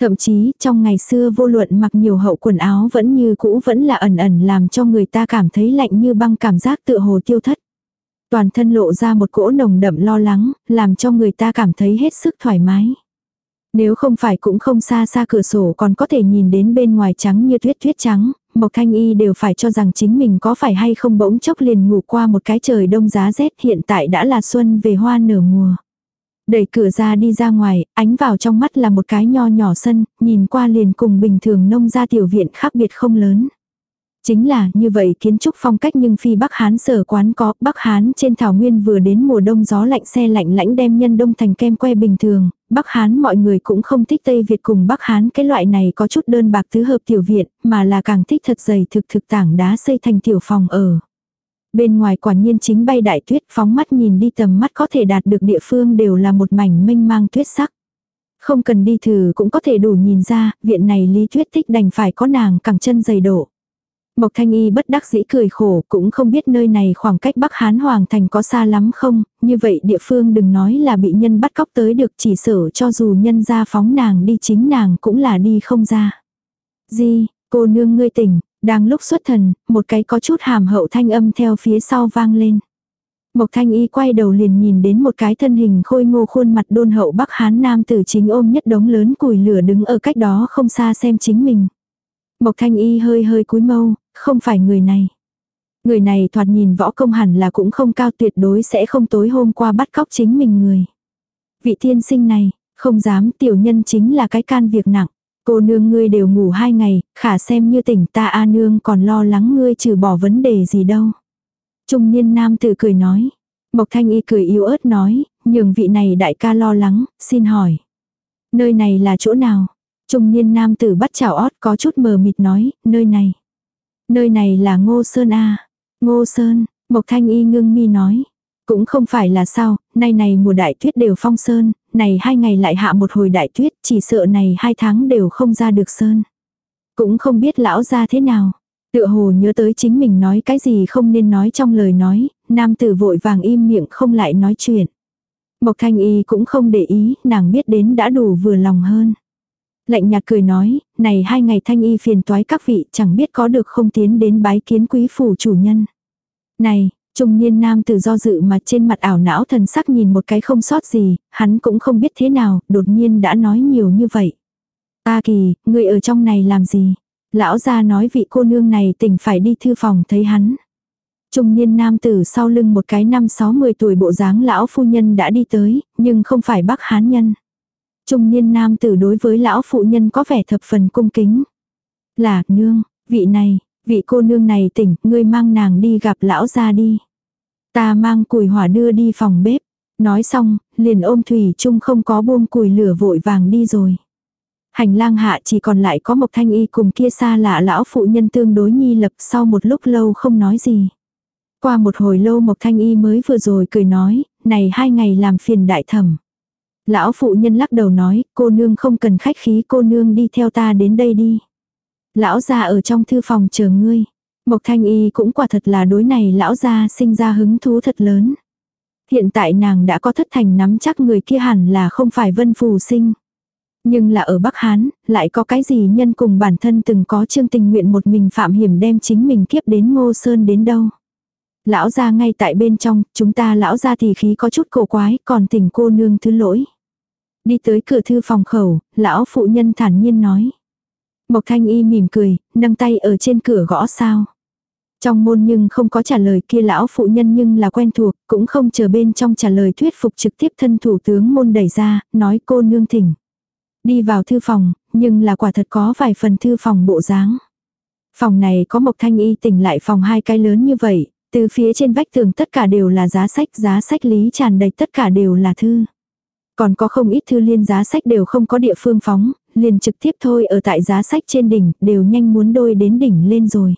Thậm chí trong ngày xưa vô luận mặc nhiều hậu quần áo vẫn như cũ vẫn là ẩn ẩn làm cho người ta cảm thấy lạnh như băng cảm giác tựa hồ tiêu thất. Toàn thân lộ ra một cỗ nồng đậm lo lắng, làm cho người ta cảm thấy hết sức thoải mái. Nếu không phải cũng không xa xa cửa sổ còn có thể nhìn đến bên ngoài trắng như tuyết tuyết trắng, Mộc Thanh Y đều phải cho rằng chính mình có phải hay không bỗng chốc liền ngủ qua một cái trời đông giá rét hiện tại đã là xuân về hoa nở mùa. Đẩy cửa ra đi ra ngoài, ánh vào trong mắt là một cái nho nhỏ sân, nhìn qua liền cùng bình thường nông gia tiểu viện khác biệt không lớn. Chính là như vậy kiến trúc phong cách nhưng phi Bắc Hán sở quán có, Bắc Hán trên thảo nguyên vừa đến mùa đông gió lạnh xe lạnh lãnh đem nhân đông thành kem que bình thường, Bắc Hán mọi người cũng không thích Tây Việt cùng Bắc Hán cái loại này có chút đơn bạc thứ hợp tiểu viện, mà là càng thích thật dày thực thực tảng đá xây thành tiểu phòng ở. Bên ngoài quả nhiên chính bay đại tuyết phóng mắt nhìn đi tầm mắt có thể đạt được địa phương đều là một mảnh mênh mang tuyết sắc. Không cần đi thử cũng có thể đủ nhìn ra, viện này Lý Tuyết Tích đành phải có nàng cẳng chân dày độ. Mộc Thanh Y bất đắc dĩ cười khổ, cũng không biết nơi này khoảng cách Bắc Hán Hoàng Thành có xa lắm không, như vậy địa phương đừng nói là bị nhân bắt cóc tới được chỉ sợ cho dù nhân ra phóng nàng đi chính nàng cũng là đi không ra. Di, cô nương ngươi tỉnh, đang lúc xuất thần, một cái có chút hàm hậu thanh âm theo phía sau vang lên. Mộc Thanh Y quay đầu liền nhìn đến một cái thân hình khôi ngô khuôn mặt đôn hậu Bắc Hán Nam tử chính ôm nhất đống lớn củi lửa đứng ở cách đó không xa xem chính mình. Mộc Thanh Y hơi hơi cúi mâu, không phải người này. Người này thoạt nhìn võ công hẳn là cũng không cao tuyệt đối sẽ không tối hôm qua bắt cóc chính mình người. Vị thiên sinh này, không dám tiểu nhân chính là cái can việc nặng. Cô nương ngươi đều ngủ hai ngày, khả xem như tỉnh ta a nương còn lo lắng ngươi trừ bỏ vấn đề gì đâu. Trung niên nam tử cười nói. Mộc thanh y cười yếu ớt nói, nhường vị này đại ca lo lắng, xin hỏi. Nơi này là chỗ nào? Trung niên nam tử bắt chảo ót có chút mờ mịt nói, nơi này. Nơi này là Ngô Sơn A. Ngô Sơn, Mộc Thanh Y ngưng mi nói. Cũng không phải là sao, nay này mùa đại tuyết đều phong sơn, này hai ngày lại hạ một hồi đại tuyết, chỉ sợ này hai tháng đều không ra được sơn. Cũng không biết lão ra thế nào. Tựa hồ nhớ tới chính mình nói cái gì không nên nói trong lời nói, nam tử vội vàng im miệng không lại nói chuyện. Mộc thanh y cũng không để ý, nàng biết đến đã đủ vừa lòng hơn. Lạnh nhạt cười nói, này hai ngày thanh y phiền toái các vị chẳng biết có được không tiến đến bái kiến quý phủ chủ nhân. Này, trung niên nam tử do dự mà trên mặt ảo não thần sắc nhìn một cái không sót gì, hắn cũng không biết thế nào, đột nhiên đã nói nhiều như vậy. Ta kỳ, người ở trong này làm gì? Lão gia nói vị cô nương này tỉnh phải đi thư phòng thấy hắn. Trung niên nam tử sau lưng một cái năm sáu mười tuổi bộ dáng lão phu nhân đã đi tới, nhưng không phải bác hán nhân. Trung niên nam tử đối với lão phụ nhân có vẻ thập phần cung kính. Là, nương, vị này, vị cô nương này tỉnh, ngươi mang nàng đi gặp lão ra đi. Ta mang củi hỏa đưa đi phòng bếp. Nói xong, liền ôm Thủy Trung không có buông củi lửa vội vàng đi rồi. Hành lang hạ chỉ còn lại có một thanh y cùng kia xa lạ lão phụ nhân tương đối nhi lập sau một lúc lâu không nói gì. Qua một hồi lâu Mộc Thanh Y mới vừa rồi cười nói, này hai ngày làm phiền đại thẩm. Lão phụ nhân lắc đầu nói, cô nương không cần khách khí cô nương đi theo ta đến đây đi. Lão già ở trong thư phòng chờ ngươi. Mộc thanh y cũng quả thật là đối này lão già sinh ra hứng thú thật lớn. Hiện tại nàng đã có thất thành nắm chắc người kia hẳn là không phải vân phù sinh. Nhưng là ở Bắc Hán, lại có cái gì nhân cùng bản thân từng có chương tình nguyện một mình phạm hiểm đem chính mình kiếp đến ngô sơn đến đâu. Lão gia ngay tại bên trong, chúng ta lão gia thì khí có chút cổ quái, còn tình cô nương thứ lỗi. Đi tới cửa thư phòng khẩu, lão phụ nhân thản nhiên nói. Mộc thanh y mỉm cười, nâng tay ở trên cửa gõ sao. Trong môn nhưng không có trả lời kia lão phụ nhân nhưng là quen thuộc, cũng không chờ bên trong trả lời thuyết phục trực tiếp thân thủ tướng môn đẩy ra, nói cô nương thỉnh. Đi vào thư phòng, nhưng là quả thật có vài phần thư phòng bộ dáng. Phòng này có mộc thanh y tỉnh lại phòng hai cái lớn như vậy, từ phía trên vách tường tất cả đều là giá sách, giá sách lý tràn đầy tất cả đều là thư. Còn có không ít thư liên giá sách đều không có địa phương phóng, liền trực tiếp thôi ở tại giá sách trên đỉnh, đều nhanh muốn đôi đến đỉnh lên rồi.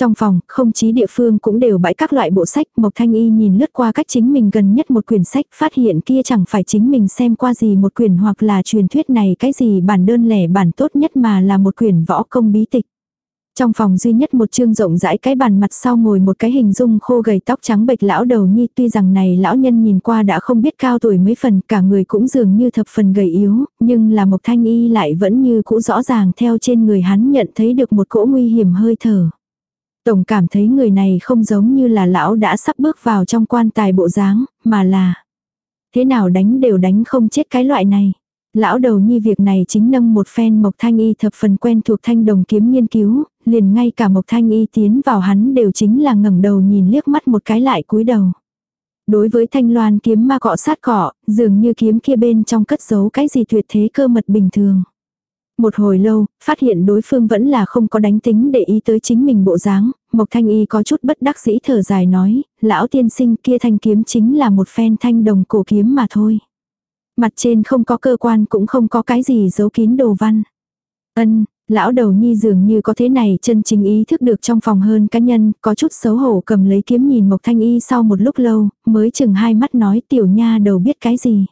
Trong phòng, không chí địa phương cũng đều bãi các loại bộ sách, Mộc Thanh Y nhìn lướt qua cách chính mình gần nhất một quyển sách, phát hiện kia chẳng phải chính mình xem qua gì một quyển hoặc là truyền thuyết này cái gì bản đơn lẻ bản tốt nhất mà là một quyển võ công bí tịch. Trong phòng duy nhất một chương rộng rãi cái bàn mặt sau ngồi một cái hình dung khô gầy tóc trắng bệch lão đầu nhi tuy rằng này lão nhân nhìn qua đã không biết cao tuổi mấy phần cả người cũng dường như thập phần gầy yếu, nhưng là một thanh y lại vẫn như cũ rõ ràng theo trên người hắn nhận thấy được một cỗ nguy hiểm hơi thở. Tổng cảm thấy người này không giống như là lão đã sắp bước vào trong quan tài bộ dáng, mà là thế nào đánh đều đánh không chết cái loại này. Lão đầu nhi việc này chính nâng một phen Mộc Thanh Y thập phần quen thuộc thanh đồng kiếm nghiên cứu, liền ngay cả Mộc Thanh Y tiến vào hắn đều chính là ngẩng đầu nhìn liếc mắt một cái lại cúi đầu. Đối với thanh loan kiếm ma cọ sát cọ, dường như kiếm kia bên trong cất giấu cái gì tuyệt thế cơ mật bình thường. Một hồi lâu, phát hiện đối phương vẫn là không có đánh tính để ý tới chính mình bộ dáng, Mộc Thanh Y có chút bất đắc dĩ thở dài nói, lão tiên sinh kia thanh kiếm chính là một phen thanh đồng cổ kiếm mà thôi. Mặt trên không có cơ quan cũng không có cái gì giấu kín đồ văn. Ân, lão đầu nhi dường như có thế này chân chính ý thức được trong phòng hơn cá nhân, có chút xấu hổ cầm lấy kiếm nhìn Mộc Thanh Y sau một lúc lâu, mới chừng hai mắt nói tiểu nha đầu biết cái gì.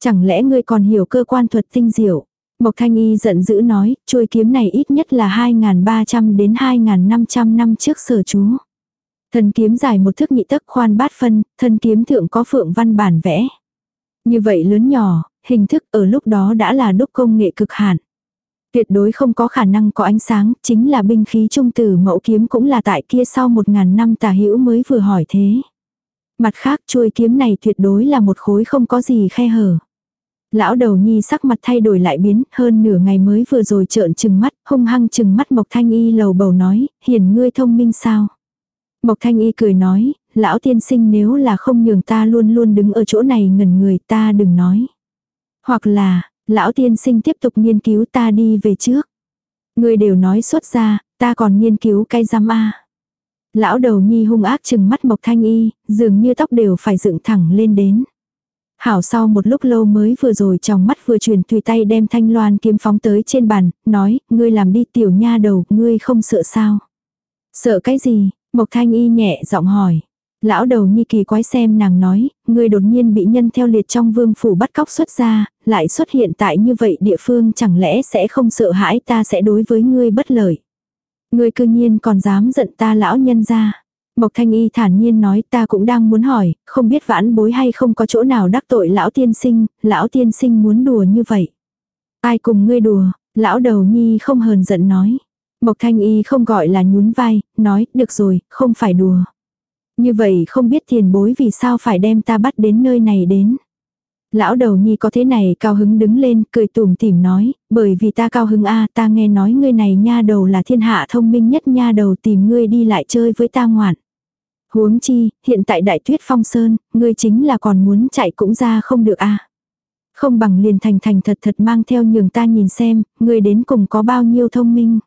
Chẳng lẽ ngươi còn hiểu cơ quan thuật tinh diệu? Mộc Thanh Y giận dữ nói, chuôi kiếm này ít nhất là 2.300 đến 2.500 năm trước sở chú. Thần kiếm dài một thước nhị tấc khoan bát phân, thân kiếm thượng có phượng văn bản vẽ. Như vậy lớn nhỏ, hình thức ở lúc đó đã là đúc công nghệ cực hạn. Tuyệt đối không có khả năng có ánh sáng, chính là binh khí trung tử mẫu kiếm cũng là tại kia sau một ngàn năm tà hữu mới vừa hỏi thế. Mặt khác chuôi kiếm này tuyệt đối là một khối không có gì khe hở. Lão đầu nhi sắc mặt thay đổi lại biến, hơn nửa ngày mới vừa rồi trợn trừng mắt, hung hăng trừng mắt Mộc Thanh Y lầu bầu nói, hiền ngươi thông minh sao? Mộc Thanh Y cười nói, lão tiên sinh nếu là không nhường ta luôn luôn đứng ở chỗ này ngẩn người ta đừng nói. Hoặc là, lão tiên sinh tiếp tục nghiên cứu ta đi về trước. Người đều nói xuất ra, ta còn nghiên cứu cái giam a. Lão đầu nhi hung ác chừng mắt Mộc Thanh Y, dường như tóc đều phải dựng thẳng lên đến. Hảo sau một lúc lâu mới vừa rồi trong mắt vừa chuyển tùy tay đem thanh loan kiếm phóng tới trên bàn, nói, ngươi làm đi tiểu nha đầu, ngươi không sợ sao. Sợ cái gì? Mộc thanh y nhẹ giọng hỏi. Lão đầu nhi kỳ quái xem nàng nói, ngươi đột nhiên bị nhân theo liệt trong vương phủ bắt cóc xuất ra, lại xuất hiện tại như vậy địa phương chẳng lẽ sẽ không sợ hãi ta sẽ đối với ngươi bất lợi. Ngươi cư nhiên còn dám giận ta lão nhân ra. Mộc Thanh Y thản nhiên nói ta cũng đang muốn hỏi, không biết vãn bối hay không có chỗ nào đắc tội lão tiên sinh, lão tiên sinh muốn đùa như vậy. Ai cùng ngươi đùa, lão đầu nhi không hờn giận nói. Mộc Thanh Y không gọi là nhún vai, nói, được rồi, không phải đùa. Như vậy không biết tiền bối vì sao phải đem ta bắt đến nơi này đến. Lão đầu nhi có thế này cao hứng đứng lên, cười tủm tỉm nói, bởi vì ta cao hứng a ta nghe nói ngươi này nha đầu là thiên hạ thông minh nhất nha đầu tìm ngươi đi lại chơi với ta ngoạn. Huống chi, hiện tại đại tuyết phong sơn, ngươi chính là còn muốn chạy cũng ra không được a Không bằng liền thành thành thật thật mang theo nhường ta nhìn xem, ngươi đến cùng có bao nhiêu thông minh.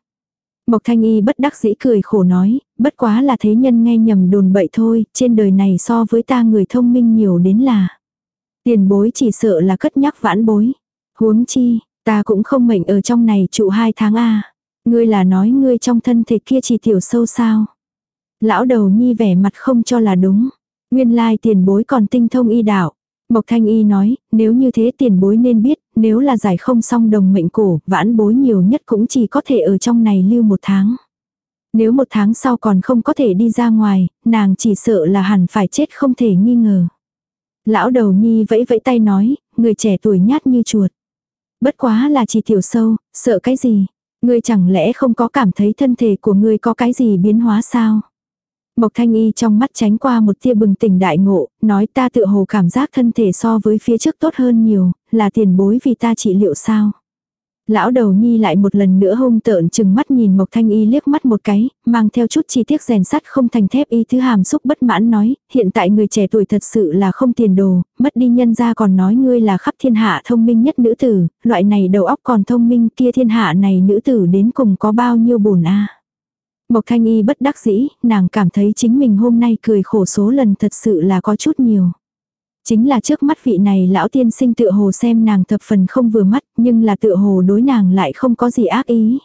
Mộc Thanh Y bất đắc dĩ cười khổ nói, bất quá là thế nhân nghe nhầm đồn bậy thôi, trên đời này so với ta người thông minh nhiều đến là. Tiền bối chỉ sợ là cất nhắc vãn bối. Huống chi, ta cũng không mệnh ở trong này trụ hai tháng a Ngươi là nói ngươi trong thân thể kia chỉ tiểu sâu sao. Lão đầu nhi vẻ mặt không cho là đúng. Nguyên lai tiền bối còn tinh thông y đạo. Mộc Thanh Y nói, nếu như thế tiền bối nên biết, nếu là giải không xong đồng mệnh cổ, vãn bối nhiều nhất cũng chỉ có thể ở trong này lưu một tháng. Nếu một tháng sau còn không có thể đi ra ngoài, nàng chỉ sợ là hẳn phải chết không thể nghi ngờ. Lão đầu nhi vẫy vẫy tay nói, người trẻ tuổi nhát như chuột. Bất quá là chỉ tiểu sâu, sợ cái gì? Ngươi chẳng lẽ không có cảm thấy thân thể của ngươi có cái gì biến hóa sao? Mộc Thanh Y trong mắt tránh qua một tia bừng tỉnh đại ngộ, nói ta tự hồ cảm giác thân thể so với phía trước tốt hơn nhiều, là tiền bối vì ta trị liệu sao. Lão đầu nhi lại một lần nữa hung tợn chừng mắt nhìn Mộc Thanh Y liếc mắt một cái, mang theo chút chi tiết rèn sắt không thành thép y thứ hàm xúc bất mãn nói, hiện tại người trẻ tuổi thật sự là không tiền đồ, mất đi nhân ra còn nói ngươi là khắp thiên hạ thông minh nhất nữ tử, loại này đầu óc còn thông minh kia thiên hạ này nữ tử đến cùng có bao nhiêu bổn a Mộc Thanh Y bất đắc dĩ, nàng cảm thấy chính mình hôm nay cười khổ số lần thật sự là có chút nhiều. Chính là trước mắt vị này lão tiên sinh tựa hồ xem nàng thập phần không vừa mắt, nhưng là tựa hồ đối nàng lại không có gì ác ý.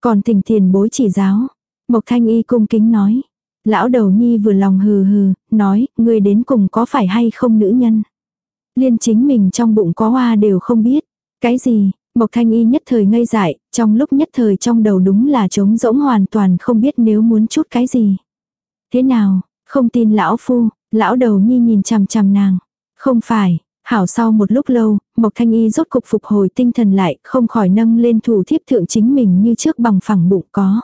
Còn tình tiền bối chỉ giáo. Mộc Thanh Y cung kính nói. Lão đầu nhi vừa lòng hừ hừ, nói, người đến cùng có phải hay không nữ nhân. Liên chính mình trong bụng có hoa đều không biết. Cái gì, Mộc Thanh Y nhất thời ngây dại, trong lúc nhất thời trong đầu đúng là trống rỗng hoàn toàn không biết nếu muốn chút cái gì. Thế nào, không tin lão phu, lão đầu nhi nhìn chằm chằm nàng. Không phải, hảo sau một lúc lâu, Mộc Thanh Y rốt cục phục hồi tinh thần lại, không khỏi nâng lên thủ thiếp thượng chính mình như trước bằng phẳng bụng có.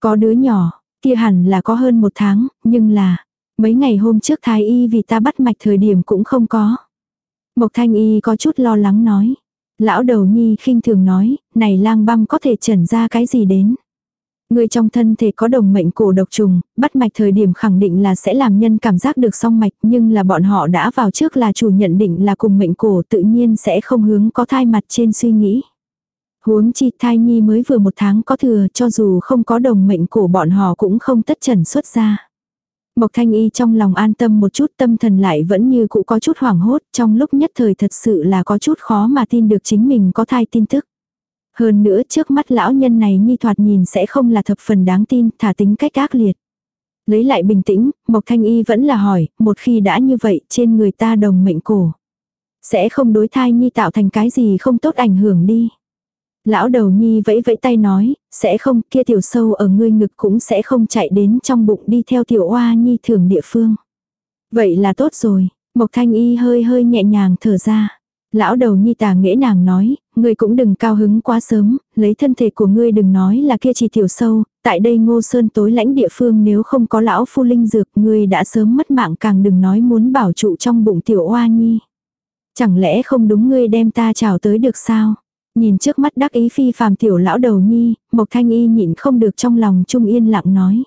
Có đứa nhỏ, kia hẳn là có hơn một tháng, nhưng là, mấy ngày hôm trước thái y vì ta bắt mạch thời điểm cũng không có. Mộc Thanh Y có chút lo lắng nói. Lão đầu nhi khinh thường nói, này lang băm có thể trần ra cái gì đến. Người trong thân thể có đồng mệnh cổ độc trùng, bắt mạch thời điểm khẳng định là sẽ làm nhân cảm giác được song mạch nhưng là bọn họ đã vào trước là chủ nhận định là cùng mệnh cổ tự nhiên sẽ không hướng có thai mặt trên suy nghĩ. Huống chi thai nhi mới vừa một tháng có thừa cho dù không có đồng mệnh cổ bọn họ cũng không tất trần xuất ra. Mộc thanh y trong lòng an tâm một chút tâm thần lại vẫn như cũ có chút hoảng hốt trong lúc nhất thời thật sự là có chút khó mà tin được chính mình có thai tin tức. Hơn nữa trước mắt lão nhân này nhi thoạt nhìn sẽ không là thập phần đáng tin, thả tính cách ác liệt. Lấy lại bình tĩnh, Mộc Thanh Y vẫn là hỏi, một khi đã như vậy trên người ta đồng mệnh cổ. Sẽ không đối thai nhi tạo thành cái gì không tốt ảnh hưởng đi. Lão đầu nhi vẫy vẫy tay nói, sẽ không, kia tiểu sâu ở ngươi ngực cũng sẽ không chạy đến trong bụng đi theo tiểu oa nhi thường địa phương. Vậy là tốt rồi, Mộc Thanh Y hơi hơi nhẹ nhàng thở ra. Lão đầu nhi tà nghĩa nàng nói, ngươi cũng đừng cao hứng quá sớm, lấy thân thể của ngươi đừng nói là kia chỉ tiểu sâu, tại đây ngô sơn tối lãnh địa phương nếu không có lão phu linh dược ngươi đã sớm mất mạng càng đừng nói muốn bảo trụ trong bụng tiểu oa nhi. Chẳng lẽ không đúng ngươi đem ta chào tới được sao? Nhìn trước mắt đắc ý phi phàm tiểu lão đầu nhi, Mộc Thanh Y nhịn không được trong lòng trung yên lặng nói.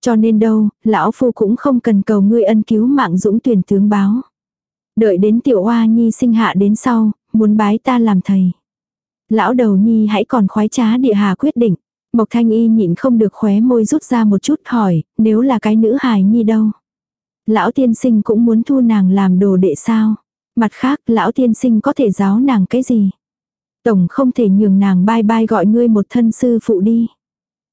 Cho nên đâu, lão phu cũng không cần cầu ngươi ân cứu mạng dũng tuyển tướng báo. Đợi đến tiểu hoa nhi sinh hạ đến sau, muốn bái ta làm thầy. Lão đầu nhi hãy còn khoái trá địa hà quyết định. Mộc thanh y nhịn không được khóe môi rút ra một chút hỏi, nếu là cái nữ hài nhi đâu. Lão tiên sinh cũng muốn thu nàng làm đồ đệ sao. Mặt khác, lão tiên sinh có thể giáo nàng cái gì. Tổng không thể nhường nàng bai bai gọi ngươi một thân sư phụ đi.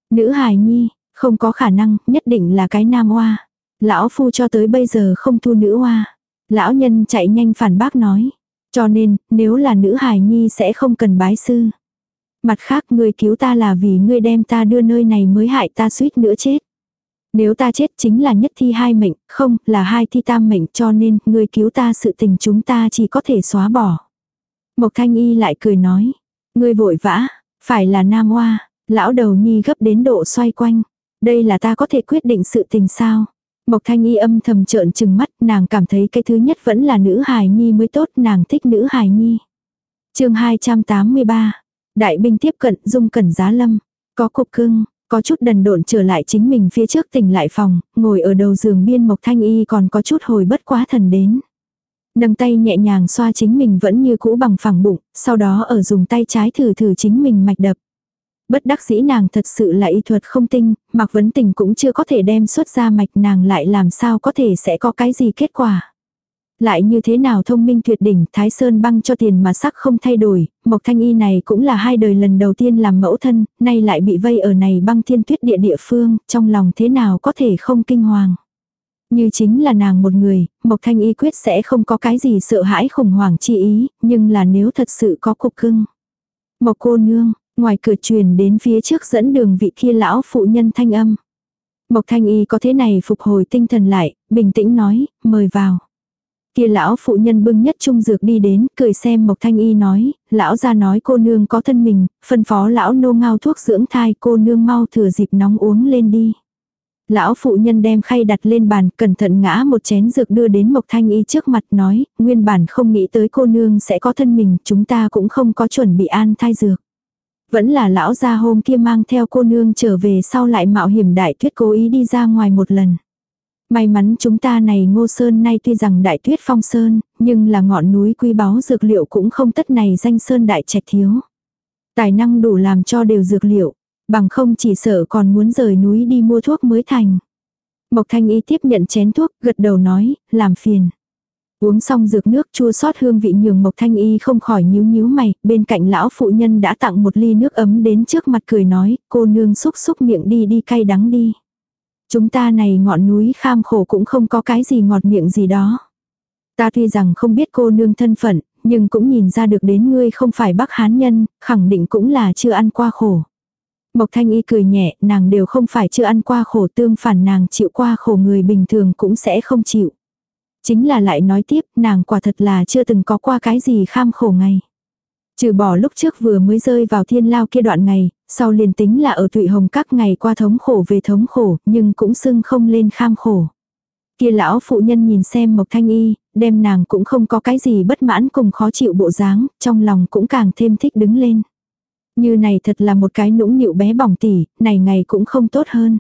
Nữ hài nhi, không có khả năng, nhất định là cái nam hoa. Lão phu cho tới bây giờ không thu nữ hoa. Lão nhân chạy nhanh phản bác nói. Cho nên, nếu là nữ hài nhi sẽ không cần bái sư. Mặt khác ngươi cứu ta là vì ngươi đem ta đưa nơi này mới hại ta suýt nữa chết. Nếu ta chết chính là nhất thi hai mệnh, không, là hai thi tam mệnh cho nên ngươi cứu ta sự tình chúng ta chỉ có thể xóa bỏ. Mộc thanh y lại cười nói. Ngươi vội vã, phải là nam hoa, lão đầu nhi gấp đến độ xoay quanh. Đây là ta có thể quyết định sự tình sao. Mộc thanh y âm thầm trợn trừng mắt, nàng cảm thấy cái thứ nhất vẫn là nữ hài nhi mới tốt, nàng thích nữ hài nhi. chương 283, đại binh tiếp cận dung cẩn giá lâm, có cục cưng, có chút đần độn trở lại chính mình phía trước tỉnh lại phòng, ngồi ở đầu giường biên mộc thanh y còn có chút hồi bất quá thần đến. Nâng tay nhẹ nhàng xoa chính mình vẫn như cũ bằng phẳng bụng, sau đó ở dùng tay trái thử thử chính mình mạch đập. Bất đắc dĩ nàng thật sự là y thuật không tinh, mặc vấn tình cũng chưa có thể đem xuất ra mạch nàng lại làm sao có thể sẽ có cái gì kết quả. Lại như thế nào thông minh tuyệt đỉnh, Thái Sơn băng cho tiền mà sắc không thay đổi, Mộc Thanh Y này cũng là hai đời lần đầu tiên làm mẫu thân, nay lại bị vây ở này băng thiên tuyết địa địa phương, trong lòng thế nào có thể không kinh hoàng. Như chính là nàng một người, Mộc Thanh Y quyết sẽ không có cái gì sợ hãi khủng hoảng chi ý, nhưng là nếu thật sự có cục cưng. Mộc cô nương, ngoài cửa truyền đến phía trước dẫn đường vị kia lão phụ nhân thanh âm. Mộc Thanh Y có thế này phục hồi tinh thần lại, bình tĩnh nói, mời vào. Kia lão phụ nhân bưng nhất trung dược đi đến, cười xem Mộc Thanh Y nói, lão ra nói cô nương có thân mình, phân phó lão nô ngao thuốc dưỡng thai cô nương mau thừa dịp nóng uống lên đi. Lão phụ nhân đem khay đặt lên bàn, cẩn thận ngã một chén dược đưa đến Mộc Thanh Y trước mặt nói, nguyên bản không nghĩ tới cô nương sẽ có thân mình, chúng ta cũng không có chuẩn bị an thai dược. Vẫn là lão gia hôm kia mang theo cô nương trở về sau lại mạo hiểm đại tuyết cố ý đi ra ngoài một lần. May mắn chúng ta này ngô sơn nay tuy rằng đại tuyết phong sơn, nhưng là ngọn núi quý báu dược liệu cũng không tất này danh sơn đại trạch thiếu. Tài năng đủ làm cho đều dược liệu, Bằng không chỉ sợ còn muốn rời núi đi mua thuốc mới thành. Mộc thanh y tiếp nhận chén thuốc, gật đầu nói, làm phiền. Uống xong dược nước chua xót hương vị nhường Mộc Thanh Y không khỏi nhíu nhíu mày, bên cạnh lão phụ nhân đã tặng một ly nước ấm đến trước mặt cười nói, cô nương xúc xúc miệng đi đi cay đắng đi. Chúng ta này ngọn núi kham khổ cũng không có cái gì ngọt miệng gì đó. Ta tuy rằng không biết cô nương thân phận, nhưng cũng nhìn ra được đến ngươi không phải bác hán nhân, khẳng định cũng là chưa ăn qua khổ. Mộc Thanh Y cười nhẹ, nàng đều không phải chưa ăn qua khổ tương phản nàng chịu qua khổ người bình thường cũng sẽ không chịu. Chính là lại nói tiếp, nàng quả thật là chưa từng có qua cái gì kham khổ ngày. Trừ bỏ lúc trước vừa mới rơi vào thiên lao kia đoạn ngày, sau liền tính là ở tụy hồng các ngày qua thống khổ về thống khổ, nhưng cũng xưng không lên kham khổ. Kia lão phụ nhân nhìn xem Mộc Thanh Y, đem nàng cũng không có cái gì bất mãn cùng khó chịu bộ dáng, trong lòng cũng càng thêm thích đứng lên. Như này thật là một cái nũng nịu bé bỏng tỉ, này ngày cũng không tốt hơn.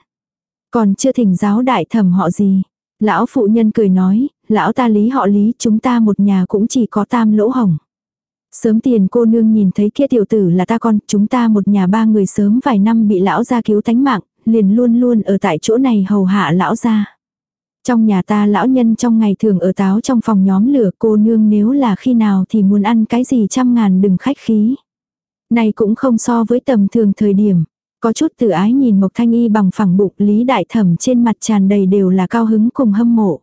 Còn chưa thỉnh giáo đại thẩm họ gì. Lão phụ nhân cười nói, lão ta lý họ lý, chúng ta một nhà cũng chỉ có tam lỗ hồng. Sớm tiền cô nương nhìn thấy kia tiểu tử là ta con, chúng ta một nhà ba người sớm vài năm bị lão gia cứu tánh mạng, liền luôn luôn ở tại chỗ này hầu hạ lão gia. Trong nhà ta lão nhân trong ngày thường ở táo trong phòng nhóm lửa cô nương nếu là khi nào thì muốn ăn cái gì trăm ngàn đừng khách khí. Này cũng không so với tầm thường thời điểm. Có chút tự ái nhìn Mộc Thanh Y bằng phẳng bụng Lý Đại Thẩm trên mặt tràn đầy đều là cao hứng cùng hâm mộ.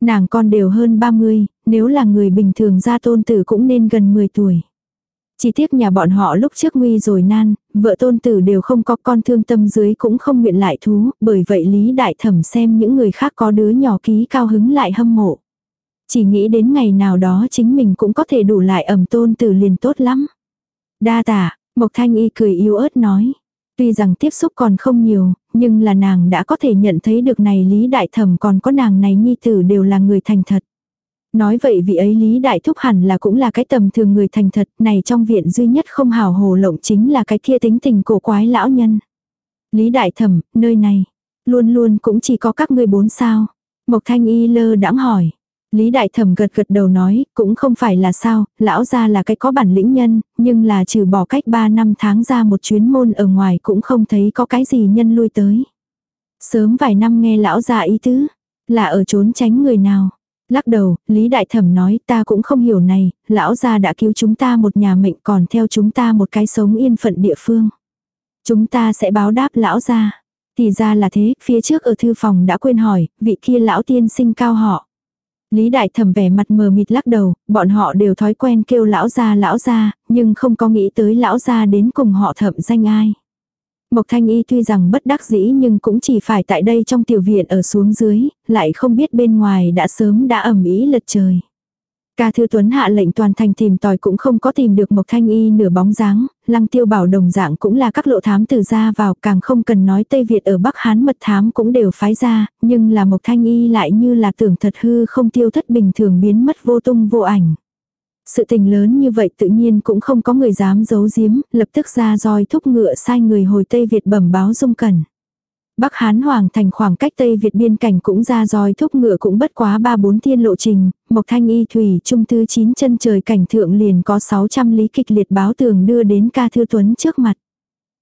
Nàng con đều hơn 30, nếu là người bình thường ra tôn tử cũng nên gần 10 tuổi. Chỉ tiếc nhà bọn họ lúc trước nguy rồi nan, vợ tôn tử đều không có con thương tâm dưới cũng không nguyện lại thú, bởi vậy Lý Đại Thẩm xem những người khác có đứa nhỏ ký cao hứng lại hâm mộ. Chỉ nghĩ đến ngày nào đó chính mình cũng có thể đủ lại ẩm tôn tử liền tốt lắm. Đa tả, Mộc Thanh Y cười yếu ớt nói. Tuy rằng tiếp xúc còn không nhiều, nhưng là nàng đã có thể nhận thấy được này Lý Đại Thẩm còn có nàng này nhi tử đều là người thành thật. Nói vậy vị ấy Lý Đại Thúc hẳn là cũng là cái tầm thường người thành thật, này trong viện duy nhất không hào hồ lộng chính là cái kia tính tình cổ quái lão nhân. Lý Đại Thẩm, nơi này, luôn luôn cũng chỉ có các người bốn sao. Mộc Thanh Y lơ đãng hỏi. Lý Đại Thẩm gật gật đầu nói, cũng không phải là sao, lão gia là cái có bản lĩnh nhân, nhưng là trừ bỏ cách 3 năm tháng ra một chuyến môn ở ngoài cũng không thấy có cái gì nhân lui tới. Sớm vài năm nghe lão gia ý tứ, là ở trốn tránh người nào. Lắc đầu, Lý Đại Thẩm nói ta cũng không hiểu này, lão gia đã cứu chúng ta một nhà mệnh còn theo chúng ta một cái sống yên phận địa phương. Chúng ta sẽ báo đáp lão gia. Thì ra là thế, phía trước ở thư phòng đã quên hỏi, vị kia lão tiên sinh cao họ. Lý Đại Thẩm vẻ mặt mờ mịt lắc đầu, bọn họ đều thói quen kêu lão gia lão gia, nhưng không có nghĩ tới lão gia đến cùng họ thẩm danh ai. Mộc Thanh Y tuy rằng bất đắc dĩ nhưng cũng chỉ phải tại đây trong tiểu viện ở xuống dưới, lại không biết bên ngoài đã sớm đã ẩm ý lật trời. Ca Thư Tuấn hạ lệnh toàn thành tìm tòi cũng không có tìm được Mộc Thanh Y nửa bóng dáng, Lăng Tiêu Bảo đồng dạng cũng là các lộ thám từ ra vào, càng không cần nói Tây Việt ở Bắc Hán mật thám cũng đều phái ra, nhưng là Mộc Thanh Y lại như là tưởng thật hư không tiêu thất bình thường biến mất vô tung vô ảnh. Sự tình lớn như vậy tự nhiên cũng không có người dám giấu giếm, lập tức ra roi thúc ngựa sai người hồi Tây Việt bẩm báo dung cẩn. Bắc Hán Hoàng thành khoảng cách Tây Việt biên cảnh cũng ra roi thúc ngựa cũng bất quá ba bốn thiên lộ trình, Mộc Thanh Y Thủy Trung tư chín chân trời cảnh thượng liền có 600 lý kịch liệt báo tường đưa đến ca thư tuấn trước mặt.